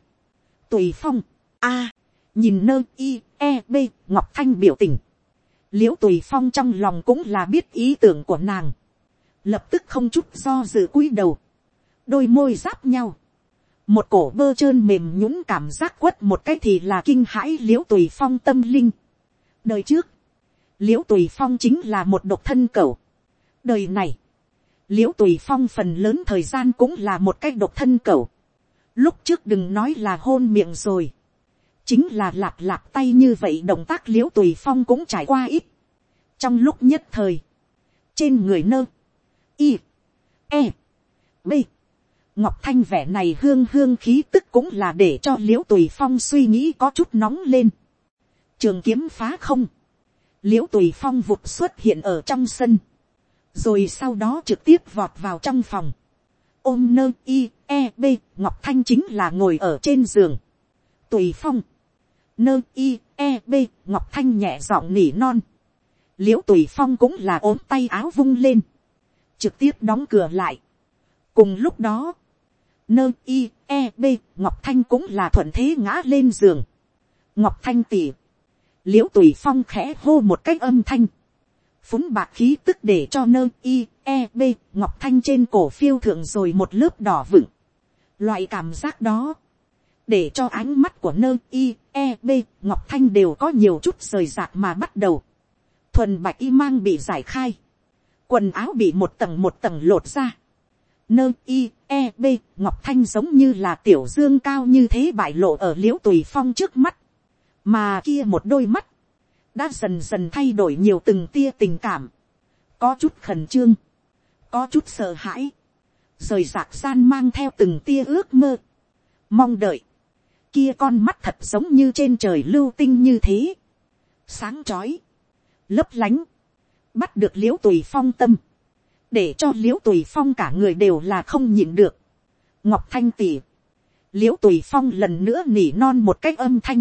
[SPEAKER 1] tùy phong, a, nhìn nơ i e b ngọc thanh biểu tình, l i ễ u tùy phong trong lòng cũng là biết ý tưởng của nàng, lập tức không chút do dự cúi đầu, đôi môi giáp nhau, một cổ bơ trơn mềm nhũng cảm giác quất một cái thì là kinh hãi l i ễ u tùy phong tâm linh. đời trước, l i ễ u tùy phong chính là một độc thân cẩu. đời này, l i ễ u tùy phong phần lớn thời gian cũng là một cái độc thân cẩu. lúc trước đừng nói là hôn miệng rồi chính là lạp lạp tay như vậy động tác l i ễ u tùy phong cũng trải qua ít. trong lúc nhất thời, trên người nơ, y, e, b, ngọc thanh vẻ này hương hương khí tức cũng là để cho l i ễ u tùy phong suy nghĩ có chút nóng lên. trường kiếm phá không, l i ễ u tùy phong vụt xuất hiện ở trong sân, rồi sau đó trực tiếp vọt vào trong phòng, ôm nơ i e b ngọc thanh chính là ngồi ở trên giường, tùy phong, nơ i e b ngọc thanh nhẹ giọng nỉ non, l i ễ u tùy phong cũng là ốm tay áo vung lên, trực tiếp đóng cửa lại. cùng lúc đó, nơ i e b ngọc thanh cũng là thuận thế ngã lên giường. ngọc thanh tỉ, l i ễ u tùy phong khẽ hô một cách âm thanh, phúng bạc khí tức để cho nơ i e b ngọc thanh trên cổ phiêu thượng rồi một lớp đỏ vựng. loại cảm giác đó, để cho ánh mắt của nơ i e b ngọc thanh đều có nhiều chút rời rạc mà bắt đầu. Thuần bạch y mang bị giải khai. Quần áo bị một tầng một tầng lột ra. Nơ i e b ngọc thanh giống như là tiểu dương cao như thế bại lộ ở l i ễ u tùy phong trước mắt. Mà kia một đôi mắt đã dần dần thay đổi nhiều từng tia tình cảm có chút khẩn trương có chút sợ hãi rời rạc gian mang theo từng tia ước mơ mong đợi kia con mắt thật giống như trên trời lưu tinh như thế, sáng trói, lấp lánh, bắt được l i ễ u tùy phong tâm, để cho l i ễ u tùy phong cả người đều là không nhịn được. ngọc thanh tỉ, l i ễ u tùy phong lần nữa nỉ non một cách âm thanh,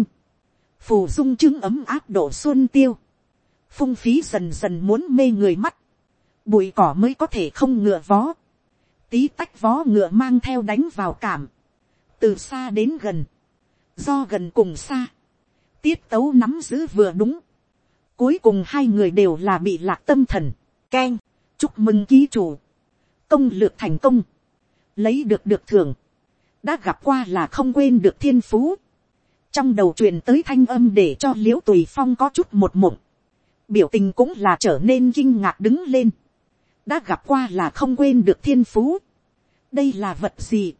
[SPEAKER 1] phù dung chứng ấm áp độ xuân tiêu, phung phí dần dần muốn mê người mắt, bụi cỏ mới có thể không ngựa vó, tí tách vó ngựa mang theo đánh vào cảm, từ xa đến gần, do gần cùng xa, tiết tấu nắm giữ vừa đúng, cuối cùng hai người đều là bị lạc tâm thần, k chúc mừng ký chủ, công lược thành công, lấy được được thưởng, đã gặp qua là không quên được thiên phú, trong đầu truyền tới thanh âm để cho l i ễ u tùy phong có chút một mộng, biểu tình cũng là trở nên kinh ngạc đứng lên, đã gặp qua là không quên được thiên phú, đây là vật gì,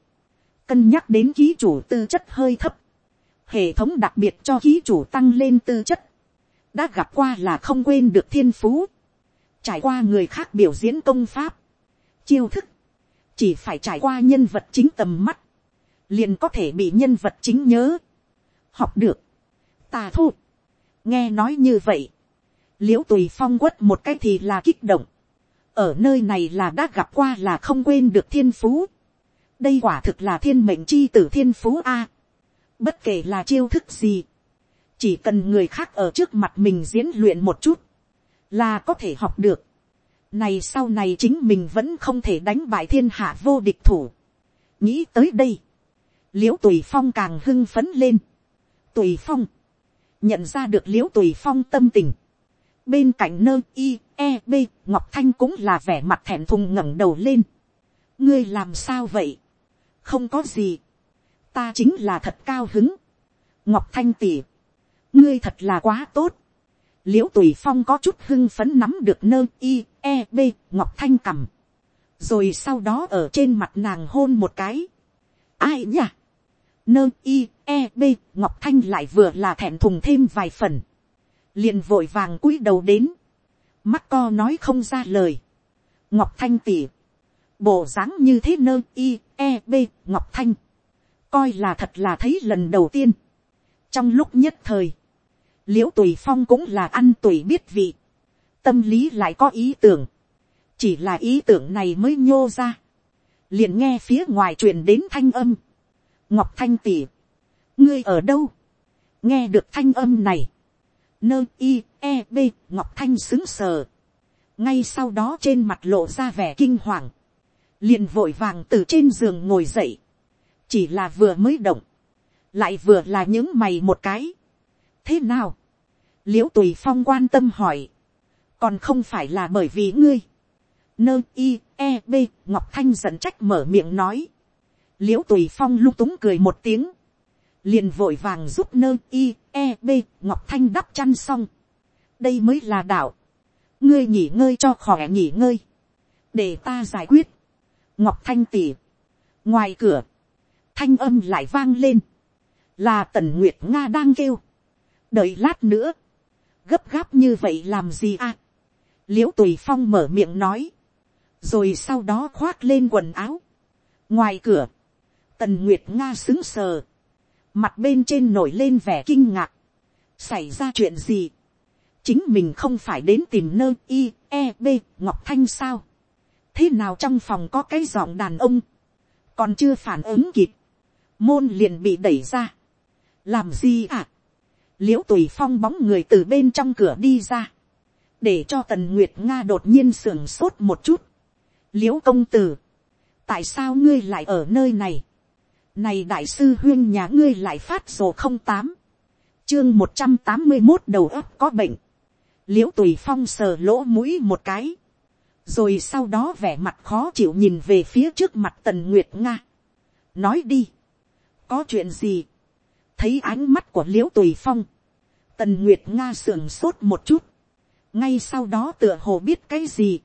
[SPEAKER 1] cân nhắc đến ký chủ tư chất hơi thấp, hệ thống đặc biệt cho ký chủ tăng lên tư chất, đã gặp qua là không quên được thiên phú, trải qua người khác biểu diễn công pháp, chiêu thức, chỉ phải trải qua nhân vật chính tầm mắt, liền có thể bị nhân vật chính nhớ, học được, tà thu, nghe nói như vậy, l i ễ u tùy phong quất một cái thì là kích động, ở nơi này là đã gặp qua là không quên được thiên phú, đây quả thực là thiên mệnh c h i tử thiên phú a, bất kể là chiêu thức gì, chỉ cần người khác ở trước mặt mình diễn luyện một chút, là có thể học được. này sau này chính mình vẫn không thể đánh bại thiên hạ vô địch thủ. nghĩ tới đây, l i ễ u tùy phong càng hưng phấn lên tùy phong, nhận ra được l i ễ u tùy phong tâm tình. bên cạnh nơ i e b ngọc thanh cũng là vẻ mặt thẹn thùng ngẩng đầu lên. ngươi làm sao vậy. không có gì. ta chính là thật cao hứng. ngọc thanh tỉ ngươi thật là quá tốt. l i ễ u tùy phong có chút hưng phấn nắm được nơ i e b ngọc thanh cầm. rồi sau đó ở trên mặt nàng hôn một cái. ai nhỉ? Nơ i e b ngọc thanh lại vừa là thẹn thùng thêm vài phần. liền vội vàng cúi đầu đến. mắt co nói không ra lời. ngọc thanh tỉ. bộ dáng như thế nơ i e b ngọc thanh. coi là thật là thấy lần đầu tiên. trong lúc nhất thời, l i ễ u tùy phong cũng là ăn tùy biết vị, tâm lý lại có ý tưởng, chỉ là ý tưởng này mới nhô ra, liền nghe phía ngoài truyền đến thanh âm, ngọc thanh tỉ, ngươi ở đâu, nghe được thanh âm này, nơ i e b ngọc thanh xứng sờ, ngay sau đó trên mặt lộ ra vẻ kinh hoàng, liền vội vàng từ trên giường ngồi dậy, chỉ là vừa mới động, lại vừa là những mày một cái, thế nào, l i ễ u tùy phong quan tâm hỏi, còn không phải là bởi vì ngươi, nơ i e b ngọc thanh dẫn trách mở miệng nói, l i ễ u tùy phong lung túng cười một tiếng, liền vội vàng giúp nơ i e b ngọc thanh đắp chăn xong, đây mới là đạo, ngươi nghỉ ngơi cho khỏe nghỉ ngơi, để ta giải quyết, ngọc thanh tỉ, ngoài cửa, thanh âm lại vang lên, là tần nguyệt nga đang kêu, đợi lát nữa, gấp gáp như vậy làm gì à. l i ễ u tùy phong mở miệng nói, rồi sau đó khoác lên quần áo. ngoài cửa, tần nguyệt nga xứng sờ, mặt bên trên nổi lên vẻ kinh ngạc, xảy ra chuyện gì, chính mình không phải đến tìm nơi i e b ngọc thanh sao, thế nào trong phòng có cái giọng đàn ông, còn chưa phản ứng kịp, môn liền bị đẩy ra, làm gì à, Liễu tùy phong bóng người từ bên trong cửa đi ra, để cho tần nguyệt nga đột nhiên sưởng sốt một chút. Liễu công tử, tại sao ngươi lại ở nơi này, này đại sư huyên nhà ngươi lại phát sổ không tám, chương một trăm tám mươi một đầu ấp có bệnh, liễu tùy phong sờ lỗ mũi một cái, rồi sau đó vẻ mặt khó chịu nhìn về phía trước mặt tần nguyệt nga. nói đi, có chuyện gì, thấy ánh mắt của liễu tùy phong, tần nguyệt nga sườn sốt một chút, ngay sau đó tựa hồ biết cái gì,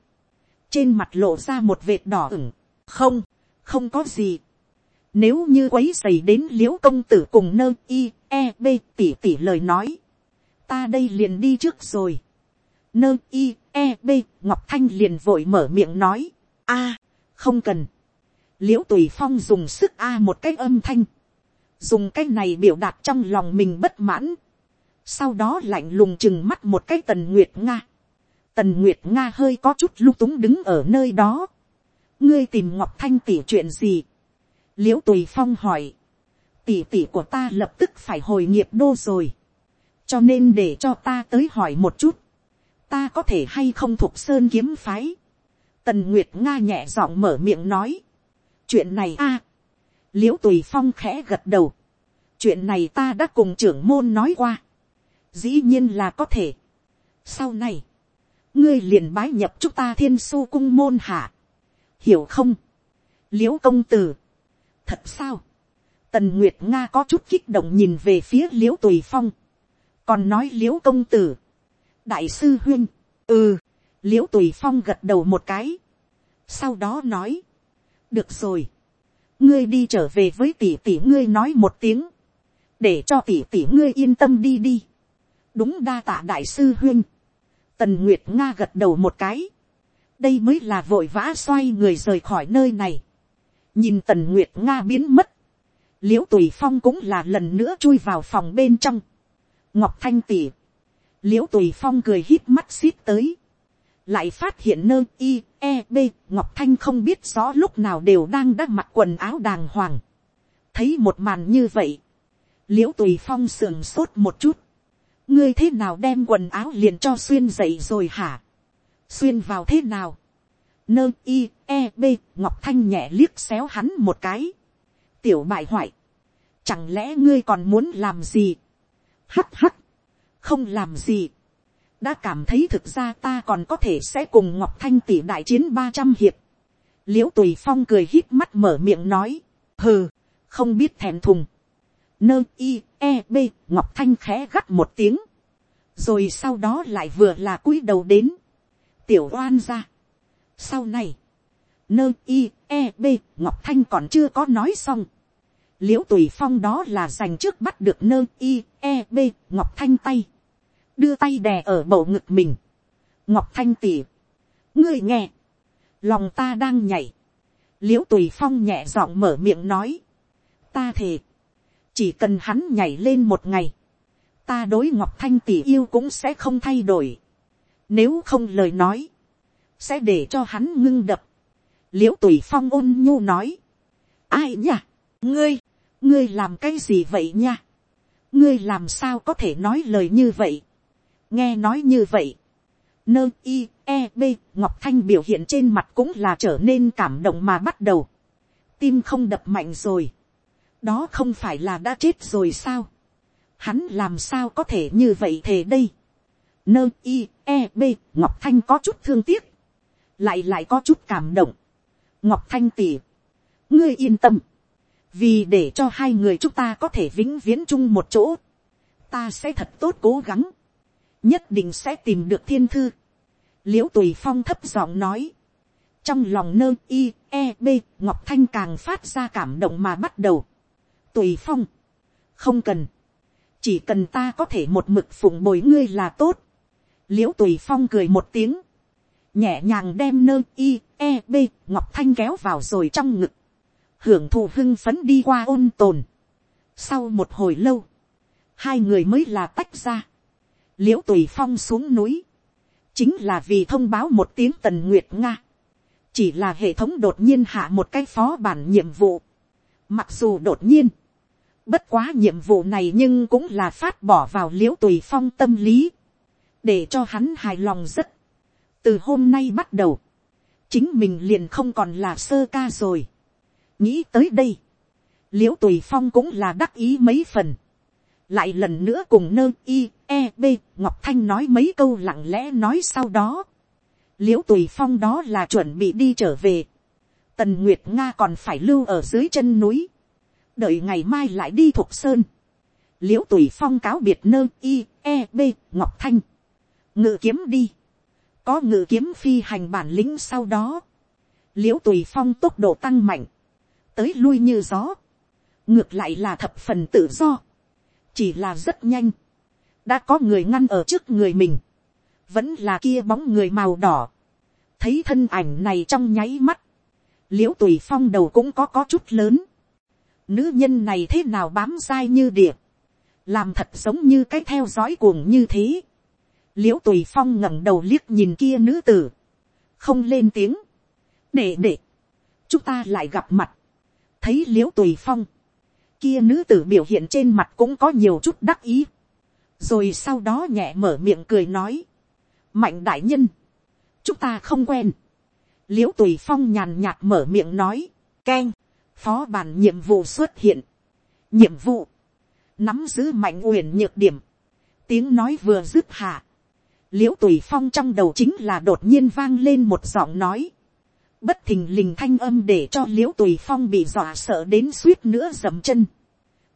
[SPEAKER 1] trên mặt lộ ra một vệt đỏ ửng, không, không có gì, nếu như quấy dày đến l i ễ u công tử cùng nơ i e b tỉ tỉ lời nói, ta đây liền đi trước rồi, nơ i e b ngọc thanh liền vội mở miệng nói, a, không cần, l i ễ u tùy phong dùng sức a một cái âm thanh, dùng cái này biểu đạt trong lòng mình bất mãn, sau đó lạnh lùng chừng mắt một cái tần nguyệt nga, tần nguyệt nga hơi có chút lung túng đứng ở nơi đó, ngươi tìm ngọc thanh tỉ chuyện gì, l i ễ u tùy phong hỏi, tỷ tỷ của ta lập tức phải hồi nghiệp đô rồi, cho nên để cho ta tới hỏi một chút, ta có thể hay không thuộc sơn kiếm phái, tần nguyệt nga nhẹ giọng mở miệng nói, chuyện này a, l i ễ u tùy phong khẽ gật đầu. chuyện này ta đã cùng trưởng môn nói qua. dĩ nhiên là có thể. sau này, ngươi liền bái nhập chúng ta thiên su cung môn hạ. hiểu không. l i ễ u công tử thật sao. tần nguyệt nga có chút kích động nhìn về phía l i ễ u tùy phong. còn nói l i ễ u công tử. đại sư huyên. ừ. l i ễ u tùy phong gật đầu một cái. sau đó nói. được rồi ngươi đi trở về với tỷ tỷ ngươi nói một tiếng, để cho tỷ tỷ ngươi yên tâm đi đi. đúng đa tạ đại sư huyên. tần nguyệt nga gật đầu một cái. đây mới là vội vã xoay người rời khỏi nơi này nhìn tần nguyệt nga biến mất. l i ễ u tùy phong cũng là lần nữa chui vào phòng bên trong. ngọc thanh tỷ. l i ễ u tùy phong cười hít mắt xít tới lại phát hiện nơ i e b ngọc thanh không biết rõ lúc nào đều đang đắc mặc quần áo đàng hoàng thấy một màn như vậy l i ễ u tùy phong sườn sốt một chút ngươi thế nào đem quần áo liền cho xuyên dậy rồi hả, xuyên vào thế nào, nơ i e b ngọc thanh nhẹ liếc xéo hắn một cái, tiểu bại hoại, chẳng lẽ ngươi còn muốn làm gì, hắt hắt, không làm gì, đã cảm thấy thực ra ta còn có thể sẽ cùng ngọc thanh tỷ đại chiến ba trăm hiệp, l i ễ u tùy phong cười hít mắt mở miệng nói, hừ, không biết thèm thùng, nơ i e b ngọc thanh khẽ gắt một tiếng, rồi sau đó lại vừa là cúi đầu đến, tiểu oan ra. sau này, nơ i e b ngọc thanh còn chưa có nói xong, l i ễ u tùy phong đó là dành trước bắt được nơ i e b ngọc thanh tay, đưa tay đè ở bầu ngực mình. ngọc thanh tỉ, ngươi nghe, lòng ta đang nhảy, l i ễ u tùy phong nhẹ giọng mở miệng nói, ta thề, chỉ cần hắn nhảy lên một ngày, ta đối ngọc thanh tỷ yêu cũng sẽ không thay đổi, nếu không lời nói, sẽ để cho hắn ngưng đập, l i ễ u tùy phong ôn nhu nói, ai nhá, ngươi, ngươi làm cái gì vậy nha, ngươi làm sao có thể nói lời như vậy, nghe nói như vậy, nơ i e b ngọc thanh biểu hiện trên mặt cũng là trở nên cảm động mà bắt đầu, tim không đập mạnh rồi, đó không phải là đã chết rồi sao, hắn làm sao có thể như vậy thề đây, nơ i e b ngọc thanh có chút thương tiếc, lại lại có chút cảm động, ngọc thanh tỉ, ngươi yên tâm, vì để cho hai người chúng ta có thể vĩnh viễn chung một chỗ, ta sẽ thật tốt cố gắng, nhất định sẽ tìm được thiên thư. l i ễ u tùy phong thấp giọng nói, trong lòng nơ i e b ngọc thanh càng phát ra cảm động mà bắt đầu. tùy phong, không cần, chỉ cần ta có thể một mực phụng bồi ngươi là tốt. l i ễ u tùy phong cười một tiếng, nhẹ nhàng đem nơ i e b ngọc thanh kéo vào rồi trong ngực, hưởng thụ hưng phấn đi qua ôn tồn. sau một hồi lâu, hai người mới là tách ra. L i ễ u tùy phong xuống núi, chính là vì thông báo một tiếng tần nguyệt nga, chỉ là hệ thống đột nhiên hạ một cái phó bản nhiệm vụ, mặc dù đột nhiên, bất quá nhiệm vụ này nhưng cũng là phát bỏ vào l i ễ u tùy phong tâm lý, để cho hắn hài lòng rất, từ hôm nay bắt đầu, chính mình liền không còn là sơ ca rồi, nghĩ tới đây, l i ễ u tùy phong cũng là đắc ý mấy phần, lại lần nữa cùng nơ i e b ngọc thanh nói mấy câu lặng lẽ nói sau đó. L i ễ u tùy phong đó là chuẩn bị đi trở về. Tần nguyệt nga còn phải lưu ở dưới chân núi. Đợi ngày mai lại đi thuộc sơn. L i ễ u tùy phong cáo biệt nơ i e b ngọc thanh. Ngự kiếm đi có ngự kiếm phi hành bản lĩnh sau đó l i ễ u tùy phong tốc độ tăng mạnh tới lui như gió ngược lại là thập phần tự do chỉ là rất nhanh, đã có người ngăn ở trước người mình, vẫn là kia bóng người màu đỏ, thấy thân ảnh này trong nháy mắt, l i ễ u tùy phong đầu cũng có có chút lớn, nữ nhân này thế nào bám dai như địa, làm thật giống như cái theo dõi cuồng như thế, l i ễ u tùy phong ngẩng đầu liếc nhìn kia nữ tử, không lên tiếng, để để, chúng ta lại gặp mặt, thấy l i ễ u tùy phong, kia nữ tử biểu hiện trên mặt cũng có nhiều chút đắc ý. rồi sau đó nhẹ mở miệng cười nói. mạnh đại nhân, chúng ta không quen. l i ễ u tùy phong nhàn nhạt mở miệng nói, k e n phó bàn nhiệm vụ xuất hiện. nhiệm vụ, nắm giữ mạnh uyển nhược điểm, tiếng nói vừa dứt hạ l i ễ u tùy phong trong đầu chính là đột nhiên vang lên một giọng nói. bất thình lình thanh âm để cho l i ễ u tùy phong bị dọa sợ đến suýt nữa dầm chân.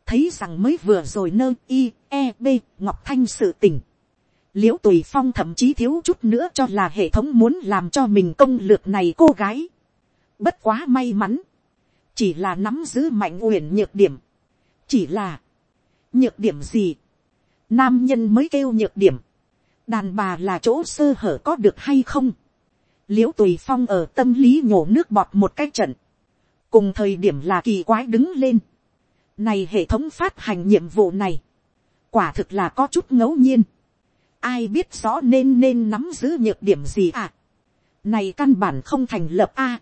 [SPEAKER 1] Thấy rằng mới vừa rồi nơ i e b, ngọc thanh sự tỉnh l i ễ u tùy phong thậm chí thiếu chút nữa cho là hệ thống muốn làm cho mình công lược này cô gái. Bất quá may mắn. Chỉ là nắm giữ mạnh uyển nhược điểm. Chỉ là. Nhược điểm gì? Nam nhân mới kêu nhược điểm đàn bà là chỗ sơ hở có được hay không l i ễ u tùy phong ở tâm lý nhổ nước bọt một cái trận cùng thời điểm là kỳ quái đứng lên này hệ thống phát hành nhiệm vụ này. Quả thực là có chút ngẫu nhiên. Ai biết rõ nên nên nắm giữ nhược điểm gì à. Này căn bản không thành lập a.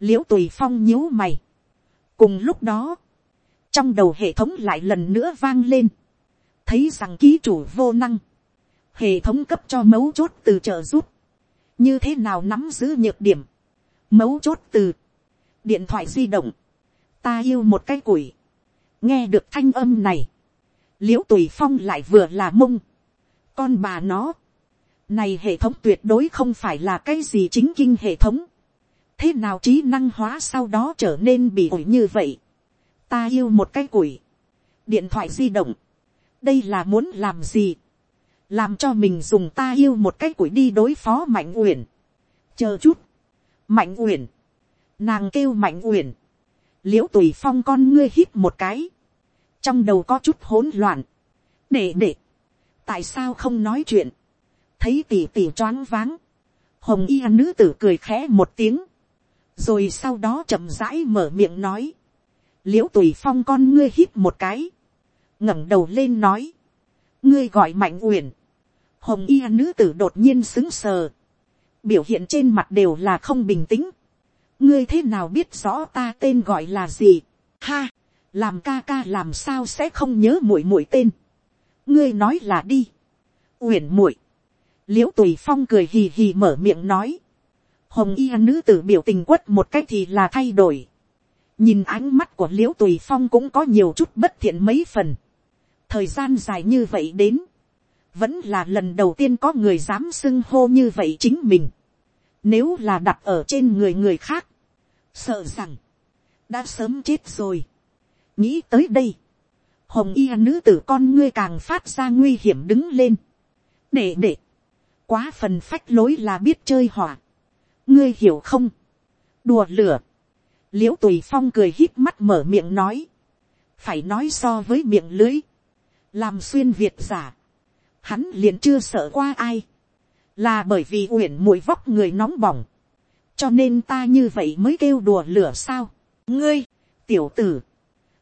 [SPEAKER 1] Liễu tùy phong nhíu mày. Cùng lúc đó. Trong đầu hệ thống lại lần nữa vang lên. thấy rằng ký chủ vô năng, hệ thống cấp cho mấu chốt từ trợ giúp, như thế nào nắm giữ nhược điểm, mấu chốt từ, điện thoại di động, ta yêu một cái củi, nghe được thanh âm này, l i ễ u tùy phong lại vừa là mông, con bà nó, này hệ thống tuyệt đối không phải là cái gì chính kinh hệ thống, thế nào trí năng hóa sau đó trở nên bị ổi như vậy, ta yêu một cái củi, điện thoại di động, đây là muốn làm gì, làm cho mình dùng ta yêu một cái củi đi đối phó mạnh uyển, chờ chút, mạnh uyển, nàng kêu mạnh uyển, l i ễ u tùy phong con ngươi hít một cái, trong đầu có chút hỗn loạn, để để, tại sao không nói chuyện, thấy tỉ tỉ choáng váng, hồng y nữ tử cười khẽ một tiếng, rồi sau đó chậm rãi mở miệng nói, l i ễ u tùy phong con ngươi hít một cái, ngẩng đầu lên nói, ngươi gọi mạnh uyển, hồng y nữ tử đột nhiên xứng sờ, biểu hiện trên mặt đều là không bình tĩnh, ngươi thế nào biết rõ ta tên gọi là gì, ha, làm ca ca làm sao sẽ không nhớ muội muội tên, ngươi nói là đi, uyển muội, l i ễ u tùy phong cười hì hì mở miệng nói, hồng y nữ tử biểu tình quất một cách thì là thay đổi, nhìn ánh mắt của l i ễ u tùy phong cũng có nhiều chút bất thiện mấy phần, thời gian dài như vậy đến, vẫn là lần đầu tiên có người dám xưng hô như vậy chính mình, nếu là đặt ở trên người người khác, sợ rằng, đã sớm chết rồi. nghĩ tới đây, hồng y nữ tử con ngươi càng phát ra nguy hiểm đứng lên. để để, quá phần phách lối là biết chơi hỏa. ngươi hiểu không, đùa lửa. l i ễ u tùy phong cười hít mắt mở miệng nói, phải nói so với miệng lưới, làm xuyên việt giả, hắn liền chưa sợ qua ai, là bởi vì uyển mũi vóc người nóng bỏng, cho nên ta như vậy mới kêu đùa lửa sao. ngươi, tiểu tử,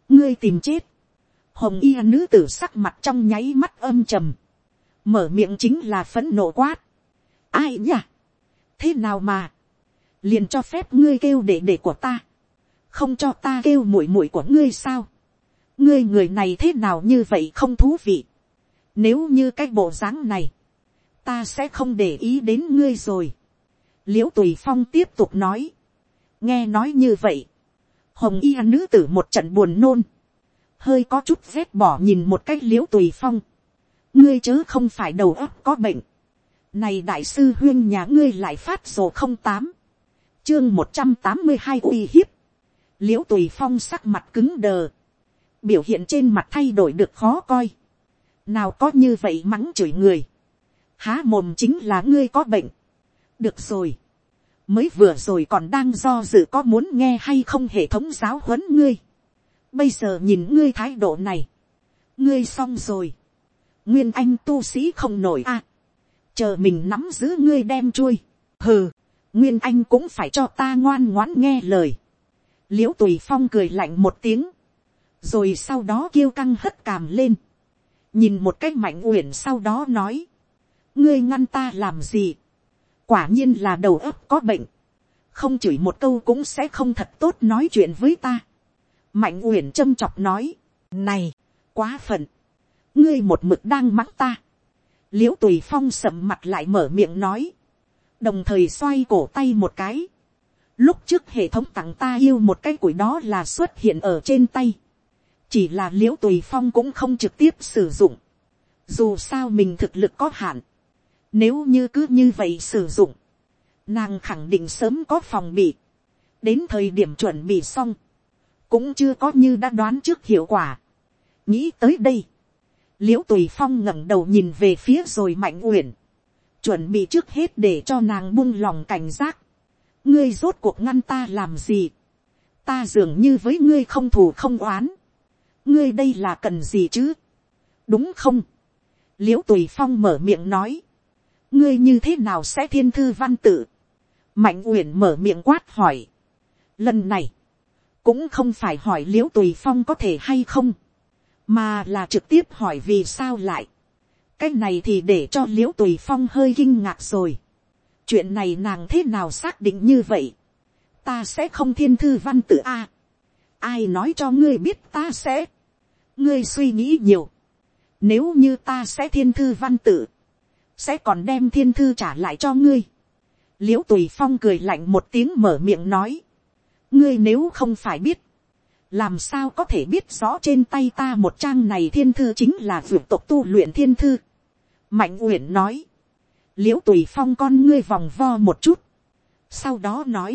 [SPEAKER 1] ngươi tìm chết. hồng y nữ tử sắc mặt trong nháy mắt âm trầm, mở miệng chính là phấn nộ quát. ai nhỉ? thế nào mà, liền cho phép ngươi kêu để để của ta, không cho ta kêu muội muội của ngươi sao. ngươi người này thế nào như vậy không thú vị nếu như cái bộ dáng này, ta sẽ không để ý đến ngươi rồi. L i ễ u tùy phong tiếp tục nói, nghe nói như vậy, hồng y nữ tử một trận buồn nôn, hơi có chút rét bỏ nhìn một cách l i ễ u tùy phong, ngươi chớ không phải đầu óc có bệnh, này đại sư huyên nhà ngươi lại phát sổ không tám, chương một trăm tám mươi hai uy hiếp, l i ễ u tùy phong sắc mặt cứng đờ, biểu hiện trên mặt thay đổi được khó coi, nào có như vậy mắng chửi người, há mồm chính là ngươi có bệnh, được rồi, mới vừa rồi còn đang do dự có muốn nghe hay không hệ thống giáo huấn ngươi. bây giờ nhìn ngươi thái độ này, ngươi xong rồi, nguyên anh tu sĩ không nổi a, à, chờ mình nắm giữ ngươi đem chui, hừ, nguyên anh cũng phải cho ta ngoan ngoãn nghe lời, l i ễ u tùy phong cười lạnh một tiếng, rồi sau đó kêu căng hất càm lên, nhìn một cách mạnh uyển sau đó nói, ngươi ngăn ta làm gì, quả nhiên là đầu óc có bệnh, không chửi một câu cũng sẽ không thật tốt nói chuyện với ta. mạnh uyển châm chọc nói, này, quá phận, ngươi một mực đang mắng ta. l i ễ u tùy phong sầm mặt lại mở miệng nói, đồng thời xoay cổ tay một cái. lúc trước hệ thống tặng ta yêu một cái củi đó là xuất hiện ở trên tay chỉ là l i ễ u tùy phong cũng không trực tiếp sử dụng. dù sao mình thực lực có hạn nếu như cứ như vậy sử dụng, nàng khẳng định sớm có phòng bị. Đến thời điểm chuẩn bị xong, cũng chưa có như đã đoán trước hiệu quả. Nghĩ tới đây, l i ễ u tùy phong ngẩng đầu nhìn về phía rồi mạnh uyển, chuẩn bị trước hết để cho nàng buông lòng cảnh giác. ngươi rốt cuộc ngăn ta làm gì, ta dường như với ngươi không thù không oán, ngươi đây là cần gì chứ, đúng không, l i ễ u tùy phong mở miệng nói, ngươi như thế nào sẽ thiên thư văn tự, mạnh uyển mở miệng quát hỏi. lần này, cũng không phải hỏi l i ễ u tùy phong có thể hay không, mà là trực tiếp hỏi vì sao lại. cái này thì để cho l i ễ u tùy phong hơi kinh ngạc rồi. chuyện này nàng thế nào xác định như vậy. ta sẽ không thiên thư văn tự a. ai nói cho ngươi biết ta sẽ ngươi suy nghĩ nhiều. nếu như ta sẽ thiên thư văn tự, sẽ còn đem thiên thư trả lại cho ngươi. l i ễ u tùy phong cười lạnh một tiếng mở miệng nói, ngươi nếu không phải biết, làm sao có thể biết rõ trên tay ta một trang này thiên thư chính là vượt tộc tu luyện thiên thư. mạnh uyển nói, l i ễ u tùy phong con ngươi vòng vo một chút, sau đó nói,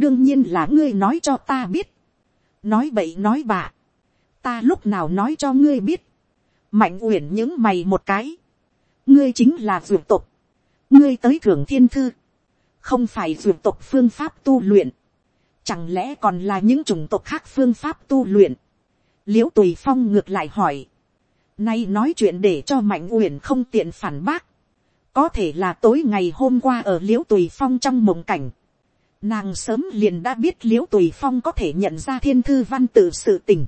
[SPEAKER 1] đương nhiên là ngươi nói cho ta biết, nói bậy nói bạ, ta lúc nào nói cho ngươi biết, mạnh uyển những mày một cái, ngươi chính là dược tộc, ngươi tới thưởng thiên thư, không phải dược tộc phương pháp tu luyện, chẳng lẽ còn là những chủng tộc khác phương pháp tu luyện, l i ễ u tùy phong ngược lại hỏi, nay nói chuyện để cho mạnh uyển không tiện phản bác, có thể là tối ngày hôm qua ở l i ễ u tùy phong trong mộng cảnh, nàng sớm liền đã biết l i ễ u tùy phong có thể nhận ra thiên thư văn tự sự tình,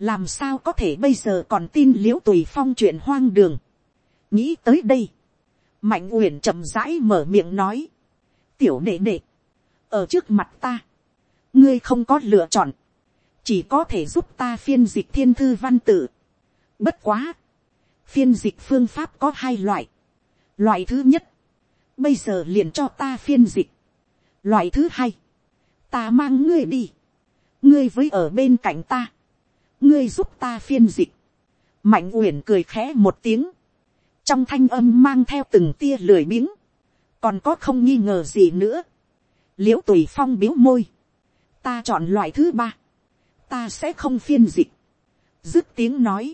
[SPEAKER 1] làm sao có thể bây giờ còn tin l i ễ u tùy phong chuyện hoang đường, nghĩ tới đây, mạnh uyển chậm rãi mở miệng nói, tiểu đệ đệ, ở trước mặt ta, ngươi không có lựa chọn, chỉ có thể giúp ta phiên dịch thiên thư văn tự. Bất quá, phiên dịch phương pháp có hai loại. Loại thứ nhất, bây giờ liền cho ta phiên dịch. Loại thứ hai, ta mang ngươi đi, ngươi với ở bên cạnh ta, ngươi giúp ta phiên dịch. Mạnh uyển cười khẽ một tiếng, trong thanh âm mang theo từng tia lười biếng, còn có không nghi ngờ gì nữa. l i ễ u tùy phong biếu môi, ta chọn loại thứ ba, ta sẽ không phiên dịch. dứt tiếng nói,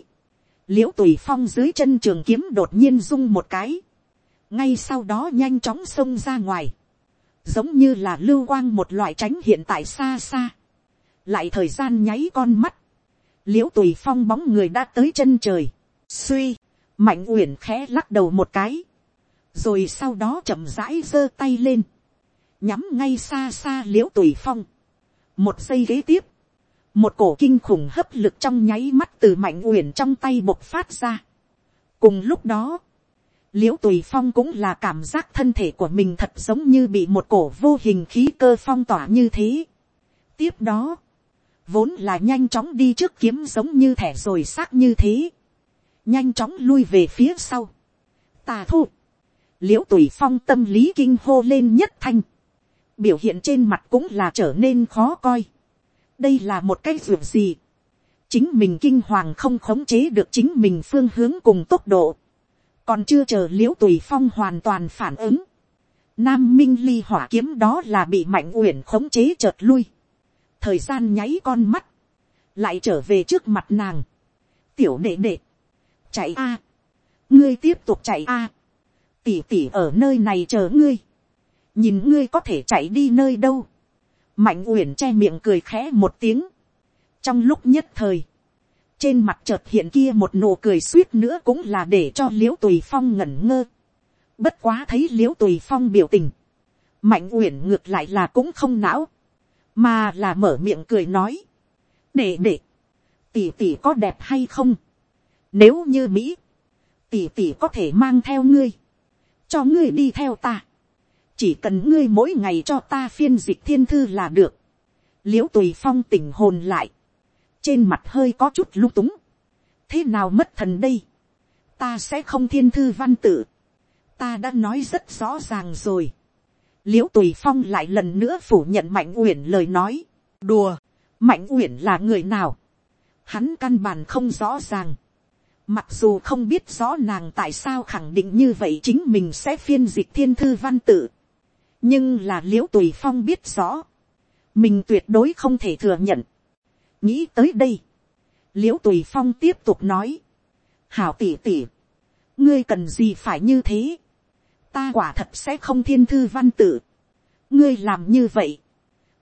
[SPEAKER 1] l i ễ u tùy phong dưới chân trường kiếm đột nhiên rung một cái, ngay sau đó nhanh chóng xông ra ngoài, giống như là lưu quang một loại tránh hiện tại xa xa, lại thời gian nháy con mắt, l i ễ u tùy phong bóng người đã tới chân trời, suy, mạnh uyển khẽ lắc đầu một cái, rồi sau đó chậm rãi giơ tay lên, nhắm ngay xa xa l i ễ u tùy phong, một giây kế tiếp, một cổ kinh khủng hấp lực trong nháy mắt từ mạnh uyển trong tay bộc phát ra. cùng lúc đó, l i ễ u tùy phong cũng là cảm giác thân thể của mình thật giống như bị một cổ vô hình khí cơ phong tỏa như thế. tiếp đó, vốn là nhanh chóng đi trước kiếm giống như thẻ rồi xác như thế nhanh chóng lui về phía sau. tà thu, l i ễ u tùy phong tâm lý kinh hô lên nhất thanh, biểu hiện trên mặt cũng là trở nên khó coi. đây là một cái ruộng gì. chính mình kinh hoàng không khống chế được chính mình phương hướng cùng tốc độ. còn chưa chờ l i ễ u tùy phong hoàn toàn phản ứng. nam minh ly hỏa kiếm đó là bị mạnh uyển khống chế chợt lui thời gian nháy con mắt, lại trở về trước mặt nàng. tiểu đệ đệ, chạy a, ngươi tiếp tục chạy a, tỉ tỉ ở nơi này chờ ngươi, nhìn ngươi có thể chạy đi nơi đâu, mạnh uyển che miệng cười khẽ một tiếng, trong lúc nhất thời, trên mặt chợt hiện kia một nụ cười suýt nữa cũng là để cho l i ễ u tùy phong ngẩn ngơ, bất quá thấy l i ễ u tùy phong biểu tình, mạnh uyển ngược lại là cũng không não, mà là mở miệng cười nói, để để, tỉ tỉ có đẹp hay không, nếu như Mỹ, tỷ tỷ có thể mang theo ngươi, cho ngươi đi theo ta. Chỉ cần ngươi mỗi ngày cho ta phiên dịch thiên thư là được. Liễu tùy phong tỉnh hồn lại. Trên mặt hơi có chút lung túng. Thế nào mất thần đây? Ta sẽ không thiên thư văn tự. Ta đã nói rất rõ ràng rồi. Liễu tùy phong lại lần nữa phủ nhận mạnh uyển lời nói. Đùa, mạnh uyển là người nào? Hắn căn bản không rõ ràng Mặc dù không biết rõ nàng tại sao khẳng định như vậy chính mình sẽ phiên dịch thiên thư văn tự. Nhưng là l i ễ u tùy phong biết rõ. Mình tuyệt đối không thể thừa nhận. Nghĩ tới đây. l i ễ u tùy phong tiếp tục nói. Hảo tỉ tỉ. Ngươi cần gì phải như thế. Ta quả thật sẽ không thiên thư văn tự. Ngươi làm như vậy.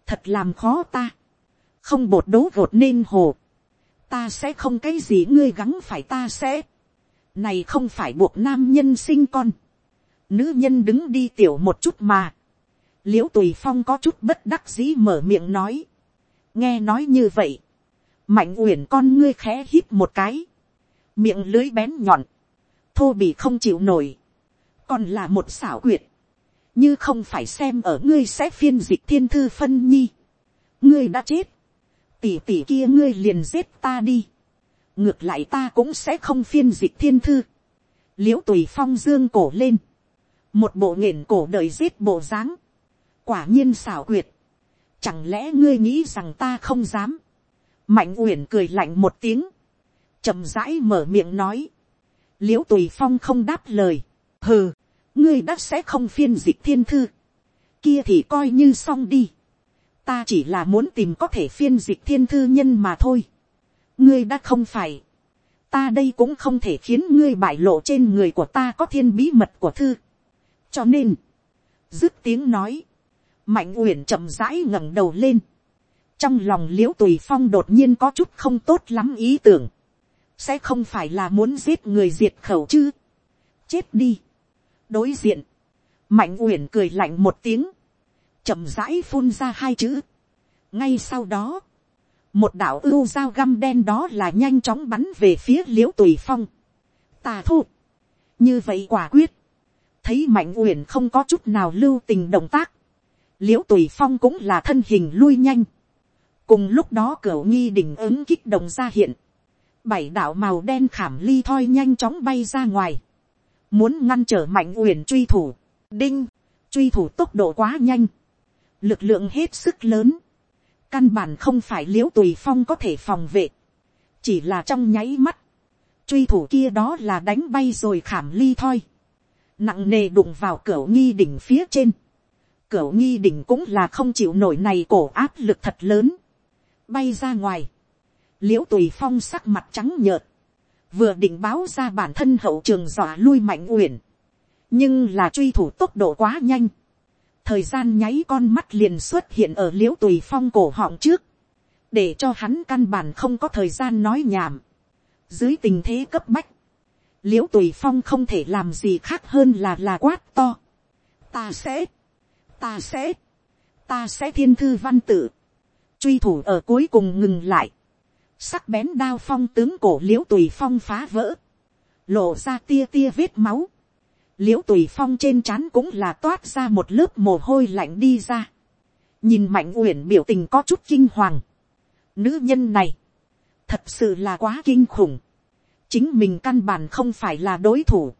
[SPEAKER 1] Thật làm khó ta. Không bột đố vột nên hồ ta sẽ không cái gì ngươi gắng phải ta sẽ. này không phải buộc nam nhân sinh con. nữ nhân đứng đi tiểu một chút mà. l i ễ u tùy phong có chút bất đắc dĩ mở miệng nói. nghe nói như vậy. mạnh uyển con ngươi khẽ hít một cái. miệng lưới bén nhọn. thô bị không chịu nổi còn là một xảo quyệt. như không phải xem ở ngươi sẽ phiên dịch thiên thư phân nhi. ngươi đã chết. Tỷ tỷ kia ngươi liền giết ta đi. ngược lại ta cũng sẽ không phiên dịch thiên thư, l i ễ u tùy phong dương cổ lên, một bộ nghển cổ đời giết bộ dáng, quả nhiên xảo quyệt, chẳng lẽ ngươi nghĩ rằng ta không dám, mạnh uyển cười lạnh một tiếng, chậm rãi mở miệng nói, l i ễ u tùy phong không đáp lời, hừ, ngươi đã sẽ không phiên dịch thiên thư, kia thì coi như xong đi, ta chỉ là muốn tìm có thể phiên dịch thiên thư nhân mà thôi, ngươi đã không phải, ta đây cũng không thể khiến ngươi bại lộ trên người của ta có thiên bí mật của thư. cho nên, dứt tiếng nói, mạnh uyển chậm rãi ngẩng đầu lên, trong lòng l i ễ u tùy phong đột nhiên có chút không tốt lắm ý tưởng, sẽ không phải là muốn giết người diệt khẩu chứ, chết đi đối diện, mạnh uyển cười lạnh một tiếng, chậm rãi phun ra hai chữ. ngay sau đó, một đạo ưu dao găm đen đó là nhanh chóng bắn về phía l i ễ u tùy phong. tà thu. như vậy quả quyết. thấy mạnh uyển không có chút nào lưu tình động tác. l i ễ u tùy phong cũng là thân hình lui nhanh. cùng lúc đó cửa nghi đỉnh ứng kích động ra hiện. bảy đạo màu đen khảm ly thoi nhanh chóng bay ra ngoài muốn ngăn trở mạnh uyển truy thủ. đinh. truy thủ tốc độ quá nhanh. lực lượng hết sức lớn. Căn bản không phải l i ễ u tùy phong có thể phòng vệ, chỉ là trong nháy mắt, truy thủ kia đó là đánh bay rồi khảm ly thoi, nặng nề đụng vào cửa nghi đỉnh phía trên, cửa nghi đỉnh cũng là không chịu nổi này cổ áp lực thật lớn, bay ra ngoài, l i ễ u tùy phong sắc mặt trắng nhợt, vừa định báo ra bản thân hậu trường dọa lui mạnh uyển, nhưng là truy thủ tốc độ quá nhanh, thời gian nháy con mắt liền xuất hiện ở l i ễ u tùy phong cổ họng trước, để cho hắn căn bản không có thời gian nói nhảm. dưới tình thế cấp bách, l i ễ u tùy phong không thể làm gì khác hơn là là quát to. ta sẽ, ta sẽ, ta sẽ thiên thư văn tự, truy thủ ở cuối cùng ngừng lại, sắc bén đao phong tướng cổ l i ễ u tùy phong phá vỡ, lộ ra tia tia vết máu, l i ễ u tùy phong trên trán cũng là toát ra một lớp mồ hôi lạnh đi ra. nhìn mạnh uyển biểu tình có chút kinh hoàng. nữ nhân này, thật sự là quá kinh khủng. chính mình căn bản không phải là đối thủ.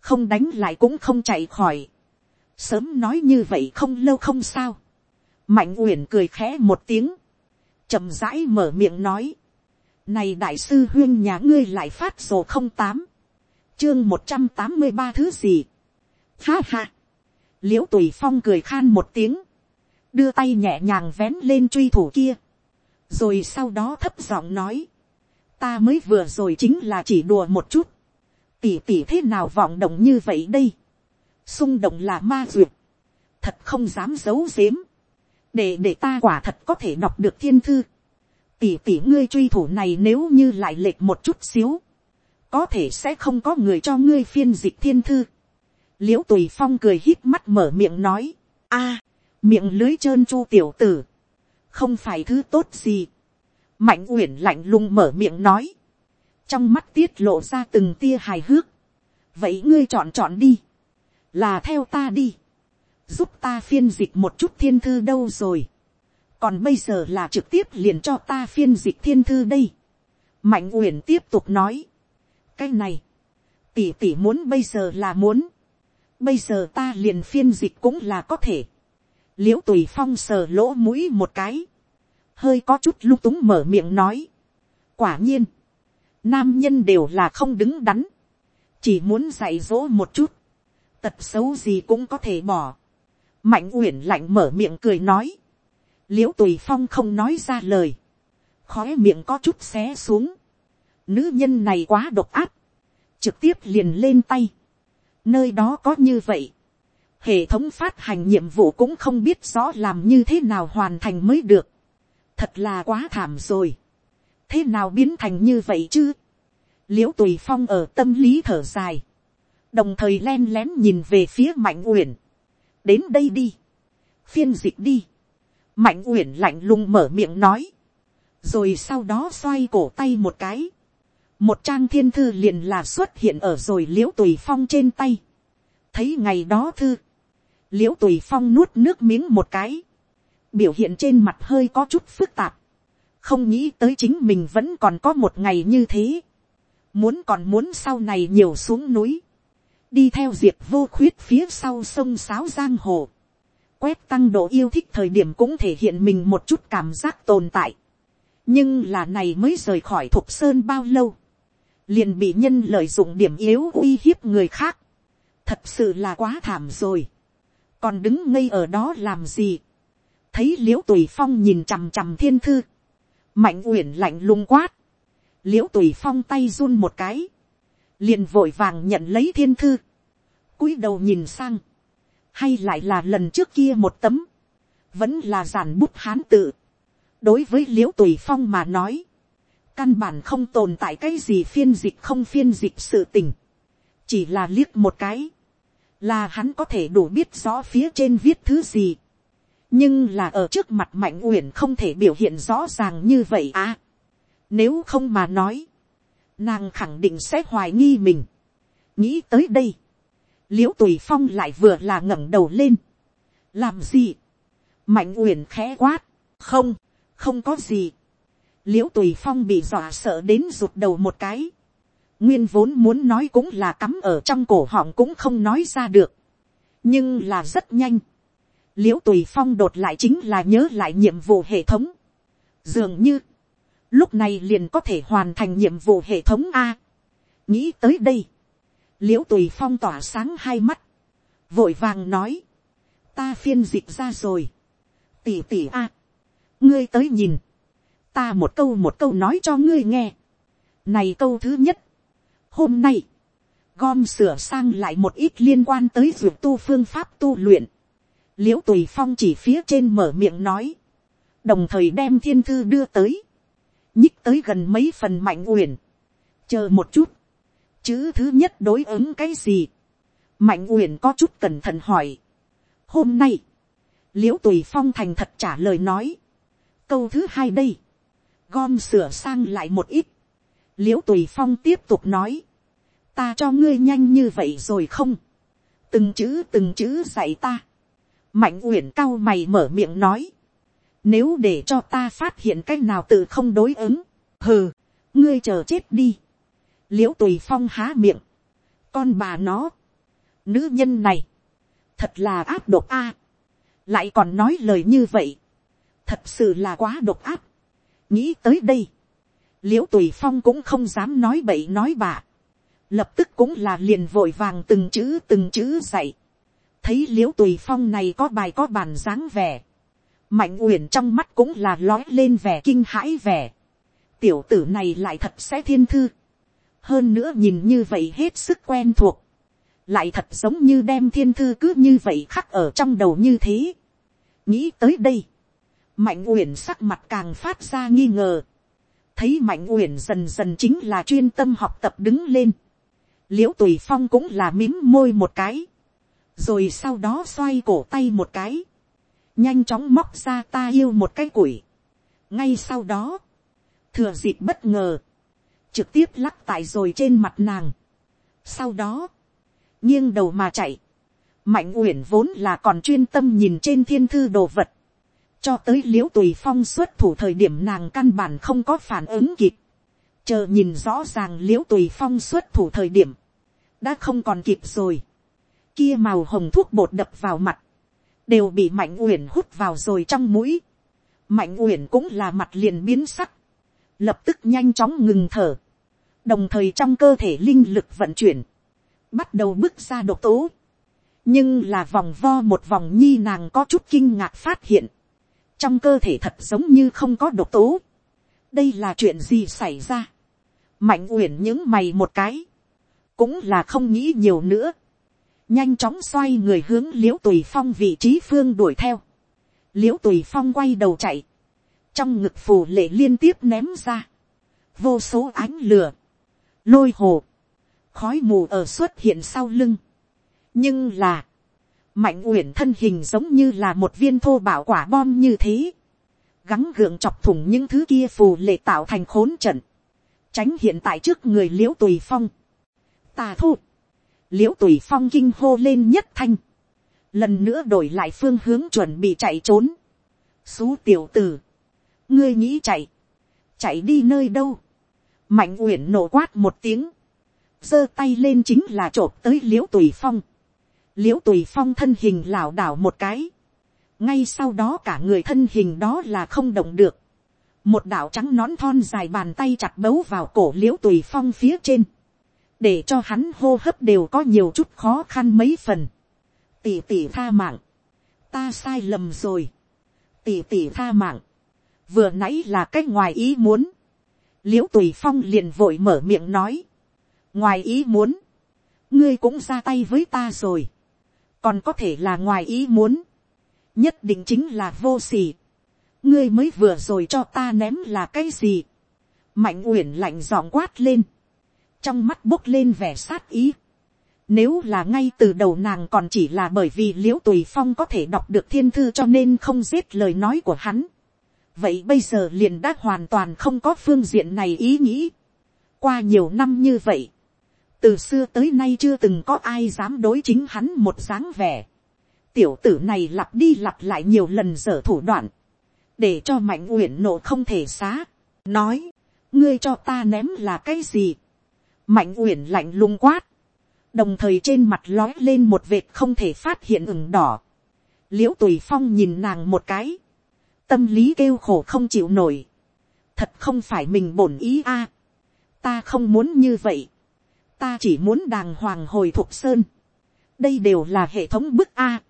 [SPEAKER 1] không đánh lại cũng không chạy khỏi. sớm nói như vậy không lâu không sao. mạnh uyển cười khẽ một tiếng. chậm rãi mở miệng nói này đại sư huyên nhà ngươi lại phát sổ không tám. Chương một trăm tám mươi ba thứ gì. Ha ha. liễu tùy phong cười khan một tiếng, đưa tay nhẹ nhàng vén lên truy thủ kia, rồi sau đó thấp giọng nói, ta mới vừa rồi chính là chỉ đùa một chút, tỷ tỷ thế nào vọng động như vậy đây, xung động là ma duyệt, thật không dám giấu giếm, để để ta quả thật có thể đọc được thiên thư, tỉ tỉ ngươi truy thủ này nếu như lại lệch một chút xíu, có thể sẽ không có người cho ngươi phiên dịch thiên thư. l i ễ u tùy phong cười hít mắt mở miệng nói, a, miệng lưới trơn chu tiểu tử, không phải thứ tốt gì. mạnh uyển lạnh lùng mở miệng nói, trong mắt tiết lộ ra từng tia hài hước, vậy ngươi chọn chọn đi, là theo ta đi, giúp ta phiên dịch một chút thiên thư đâu rồi, còn bây giờ là trực tiếp liền cho ta phiên dịch thiên thư đây. mạnh uyển tiếp tục nói, cái này, tỷ tỷ muốn bây giờ là muốn, bây giờ ta liền phiên dịch cũng là có thể, l i ễ u tùy phong sờ lỗ mũi một cái, hơi có chút lung túng mở miệng nói, quả nhiên, nam nhân đều là không đứng đắn, chỉ muốn dạy dỗ một chút, tật xấu gì cũng có thể bỏ, mạnh uyển lạnh mở miệng cười nói, l i ễ u tùy phong không nói ra lời, khói miệng có chút xé xuống, Nữ nhân này quá độc áp. Trực tiếp liền lên tay. Nơi đó có như vậy. Hệ thống phát hành nhiệm vụ cũng không biết rõ làm như thế nào hoàn thành mới được. Thật là quá thảm rồi. Thế nào biến thành như vậy chứ? Liễu tùy phong ở tâm lý thở dài. Đồng thời len lén nhìn về phía mạnh uyển. Đến đây đi. Phiên dịch đi. Mạnh uyển lạnh lùng mở miệng nói. Rồi sau đó xoay cổ tay một cái. Một trang thiên thư liền là xuất hiện ở rồi l i ễ u tùy phong trên tay. thấy ngày đó thư, l i ễ u tùy phong nuốt nước miếng một cái, biểu hiện trên mặt hơi có chút phức tạp, không nghĩ tới chính mình vẫn còn có một ngày như thế, muốn còn muốn sau này nhiều xuống núi, đi theo diệp vô khuyết phía sau sông sáo giang hồ, quét tăng độ yêu thích thời điểm cũng thể hiện mình một chút cảm giác tồn tại, nhưng là này mới rời khỏi thục sơn bao lâu, liền bị nhân lợi dụng điểm yếu uy hiếp người khác, thật sự là quá thảm rồi, còn đứng ngây ở đó làm gì, thấy l i ễ u tùy phong nhìn chằm chằm thiên thư, mạnh uyển lạnh lùng quát, l i ễ u tùy phong tay run một cái, liền vội vàng nhận lấy thiên thư, cúi đầu nhìn sang, hay lại là lần trước kia một tấm, vẫn là giản bút hán tự, đối với l i ễ u tùy phong mà nói, căn bản không tồn tại cái gì phiên dịch không phiên dịch sự tình, chỉ là liếc một cái, là hắn có thể đủ biết rõ phía trên viết thứ gì, nhưng là ở trước mặt mạnh uyển không thể biểu hiện rõ ràng như vậy à. nếu không mà nói, nàng khẳng định sẽ hoài nghi mình. nghĩ tới đây, l i ễ u tùy phong lại vừa là ngẩng đầu lên. làm gì, mạnh uyển khẽ quát, không, không có gì. l i ễ u tùy phong bị dọa sợ đến rụt đầu một cái. nguyên vốn muốn nói cũng là cắm ở trong cổ họng cũng không nói ra được. nhưng là rất nhanh l i ễ u tùy phong đột lại chính là nhớ lại nhiệm vụ hệ thống. dường như, lúc này liền có thể hoàn thành nhiệm vụ hệ thống a. nghĩ tới đây, l i ễ u tùy phong tỏa sáng hai mắt, vội vàng nói, ta phiên dịch ra rồi, tỉ tỉ a, ngươi tới nhìn, ta một câu một câu nói cho ngươi nghe. này câu thứ nhất, hôm nay, gom sửa sang lại một ít liên quan tới việc tu phương pháp tu luyện, l i ễ u tùy phong chỉ phía trên mở miệng nói, đồng thời đem thiên thư đưa tới, nhích tới gần mấy phần mạnh uyển, chờ một chút, chữ thứ nhất đối ứng cái gì, mạnh uyển có chút cẩn thận hỏi, hôm nay, l i ễ u tùy phong thành thật trả lời nói, câu thứ hai đây, gom sửa sang lại một ít, l i ễ u tùy phong tiếp tục nói, ta cho ngươi nhanh như vậy rồi không, từng chữ từng chữ dạy ta, mạnh uyển cao mày mở miệng nói, nếu để cho ta phát hiện cái nào tự không đối ứng, hừ, ngươi chờ chết đi, l i ễ u tùy phong há miệng, con bà nó, nữ nhân này, thật là áp độc a, lại còn nói lời như vậy, thật sự là quá độc áp, nghĩ tới đây, l i ễ u tùy phong cũng không dám nói bậy nói bạ, lập tức cũng là liền vội vàng từng chữ từng chữ dạy, thấy l i ễ u tùy phong này có bài có bàn dáng vẻ, mạnh uyển trong mắt cũng là lói lên vẻ kinh hãi vẻ, tiểu tử này lại thật sẽ thiên thư, hơn nữa nhìn như vậy hết sức quen thuộc, lại thật giống như đem thiên thư cứ như vậy khắc ở trong đầu như thế. nghĩ tới đây, mạnh uyển sắc mặt càng phát ra nghi ngờ, thấy mạnh uyển dần dần chính là chuyên tâm học tập đứng lên, l i ễ u tùy phong cũng là mím môi một cái, rồi sau đó xoay cổ tay một cái, nhanh chóng móc ra ta yêu một cái củi. ngay sau đó, thừa dịp bất ngờ, trực tiếp lắc tại rồi trên mặt nàng. sau đó, nghiêng đầu mà chạy, mạnh uyển vốn là còn chuyên tâm nhìn trên thiên thư đồ vật, cho tới l i ễ u tùy phong xuất thủ thời điểm nàng căn bản không có phản ứng kịp, chờ nhìn rõ ràng l i ễ u tùy phong xuất thủ thời điểm, đã không còn kịp rồi. Kia màu hồng thuốc bột đập vào mặt, đều bị mạnh uyển hút vào rồi trong mũi. mạnh uyển cũng là mặt liền biến sắc, lập tức nhanh chóng ngừng thở, đồng thời trong cơ thể linh lực vận chuyển, bắt đầu bước ra độc tố. nhưng là vòng vo một vòng nhi nàng có chút kinh ngạc phát hiện, trong cơ thể thật giống như không có độc tố. đây là chuyện gì xảy ra. mạnh uyển những mày một cái, cũng là không nghĩ nhiều nữa nhanh chóng xoay người hướng l i ễ u tùy phong vị trí phương đuổi theo, l i ễ u tùy phong quay đầu chạy, trong ngực phù lệ liên tiếp ném ra, vô số ánh lửa, lôi hồ, khói mù ở xuất hiện sau lưng, nhưng là, mạnh uyển thân hình giống như là một viên thô bảo quả bom như thế, gắng gượng chọc thủng những thứ kia phù lệ tạo thành khốn trận, tránh hiện tại trước người l i ễ u tùy phong, tà thu l i ễ u tùy phong kinh hô lên nhất thanh, lần nữa đổi lại phương hướng chuẩn bị chạy trốn. xú tiểu tử, ngươi nghĩ chạy, chạy đi nơi đâu, mạnh uyển nổ quát một tiếng, giơ tay lên chính là t r ộ p tới l i ễ u tùy phong, l i ễ u tùy phong thân hình lảo đảo một cái, ngay sau đó cả người thân hình đó là không động được, một đạo trắng nón thon dài bàn tay chặt bấu vào cổ l i ễ u tùy phong phía trên, để cho hắn hô hấp đều có nhiều chút khó khăn mấy phần, tỉ tỉ tha mạng, ta sai lầm rồi, tỉ tỉ tha mạng, vừa nãy là cái ngoài ý muốn, l i ễ u tùy phong liền vội mở miệng nói, ngoài ý muốn, ngươi cũng ra tay với ta rồi, còn có thể là ngoài ý muốn, nhất định chính là vô s ỉ ngươi mới vừa rồi cho ta ném là cái gì, mạnh uyển lạnh giọng quát lên, trong mắt bốc lên vẻ sát ý, nếu là ngay từ đầu nàng còn chỉ là bởi vì l i ễ u tùy phong có thể đọc được thiên thư cho nên không giết lời nói của hắn, vậy bây giờ liền đã hoàn toàn không có phương diện này ý nghĩ. qua nhiều năm như vậy, từ xưa tới nay chưa từng có ai dám đối chính hắn một dáng vẻ. tiểu tử này lặp đi lặp lại nhiều lần dở thủ đoạn, để cho mạnh uyển nộ không thể xá, nói, ngươi cho ta ném là cái gì. mạnh uyển lạnh lùng quát, đồng thời trên mặt lói lên một vệt không thể phát hiện ửng đỏ. l i ễ u tùy phong nhìn nàng một cái, tâm lý kêu khổ không chịu nổi, thật không phải mình bổn ý a, à, ta không muốn như vậy, ta chỉ muốn đàng hoàng hồi thục sơn, đây đều là hệ thống bước a,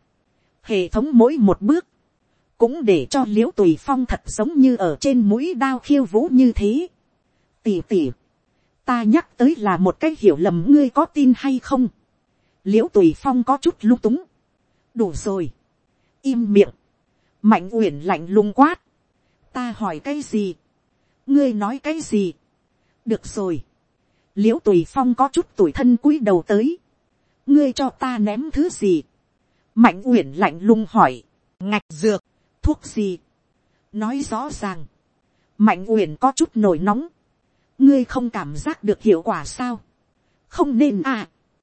[SPEAKER 1] hệ thống mỗi một bước, cũng để cho l i ễ u tùy phong thật giống như ở trên mũi đao khiêu vũ như thế. tỉ tỉ, ta nhắc tới là một cái hiểu lầm ngươi có tin hay không. l i ễ u tùy phong có chút lung túng. đủ rồi. im miệng mạnh uyển lạnh lùng quát, ta hỏi cái gì, ngươi nói cái gì, được rồi, l i ễ u tùy phong có chút tuổi thân cúi đầu tới, ngươi cho ta ném thứ gì, mạnh uyển lạnh lùng hỏi, ngạch dược, thuốc gì, nói rõ ràng, mạnh uyển có chút nổi nóng, ngươi không cảm giác được hiệu quả sao, không nên à,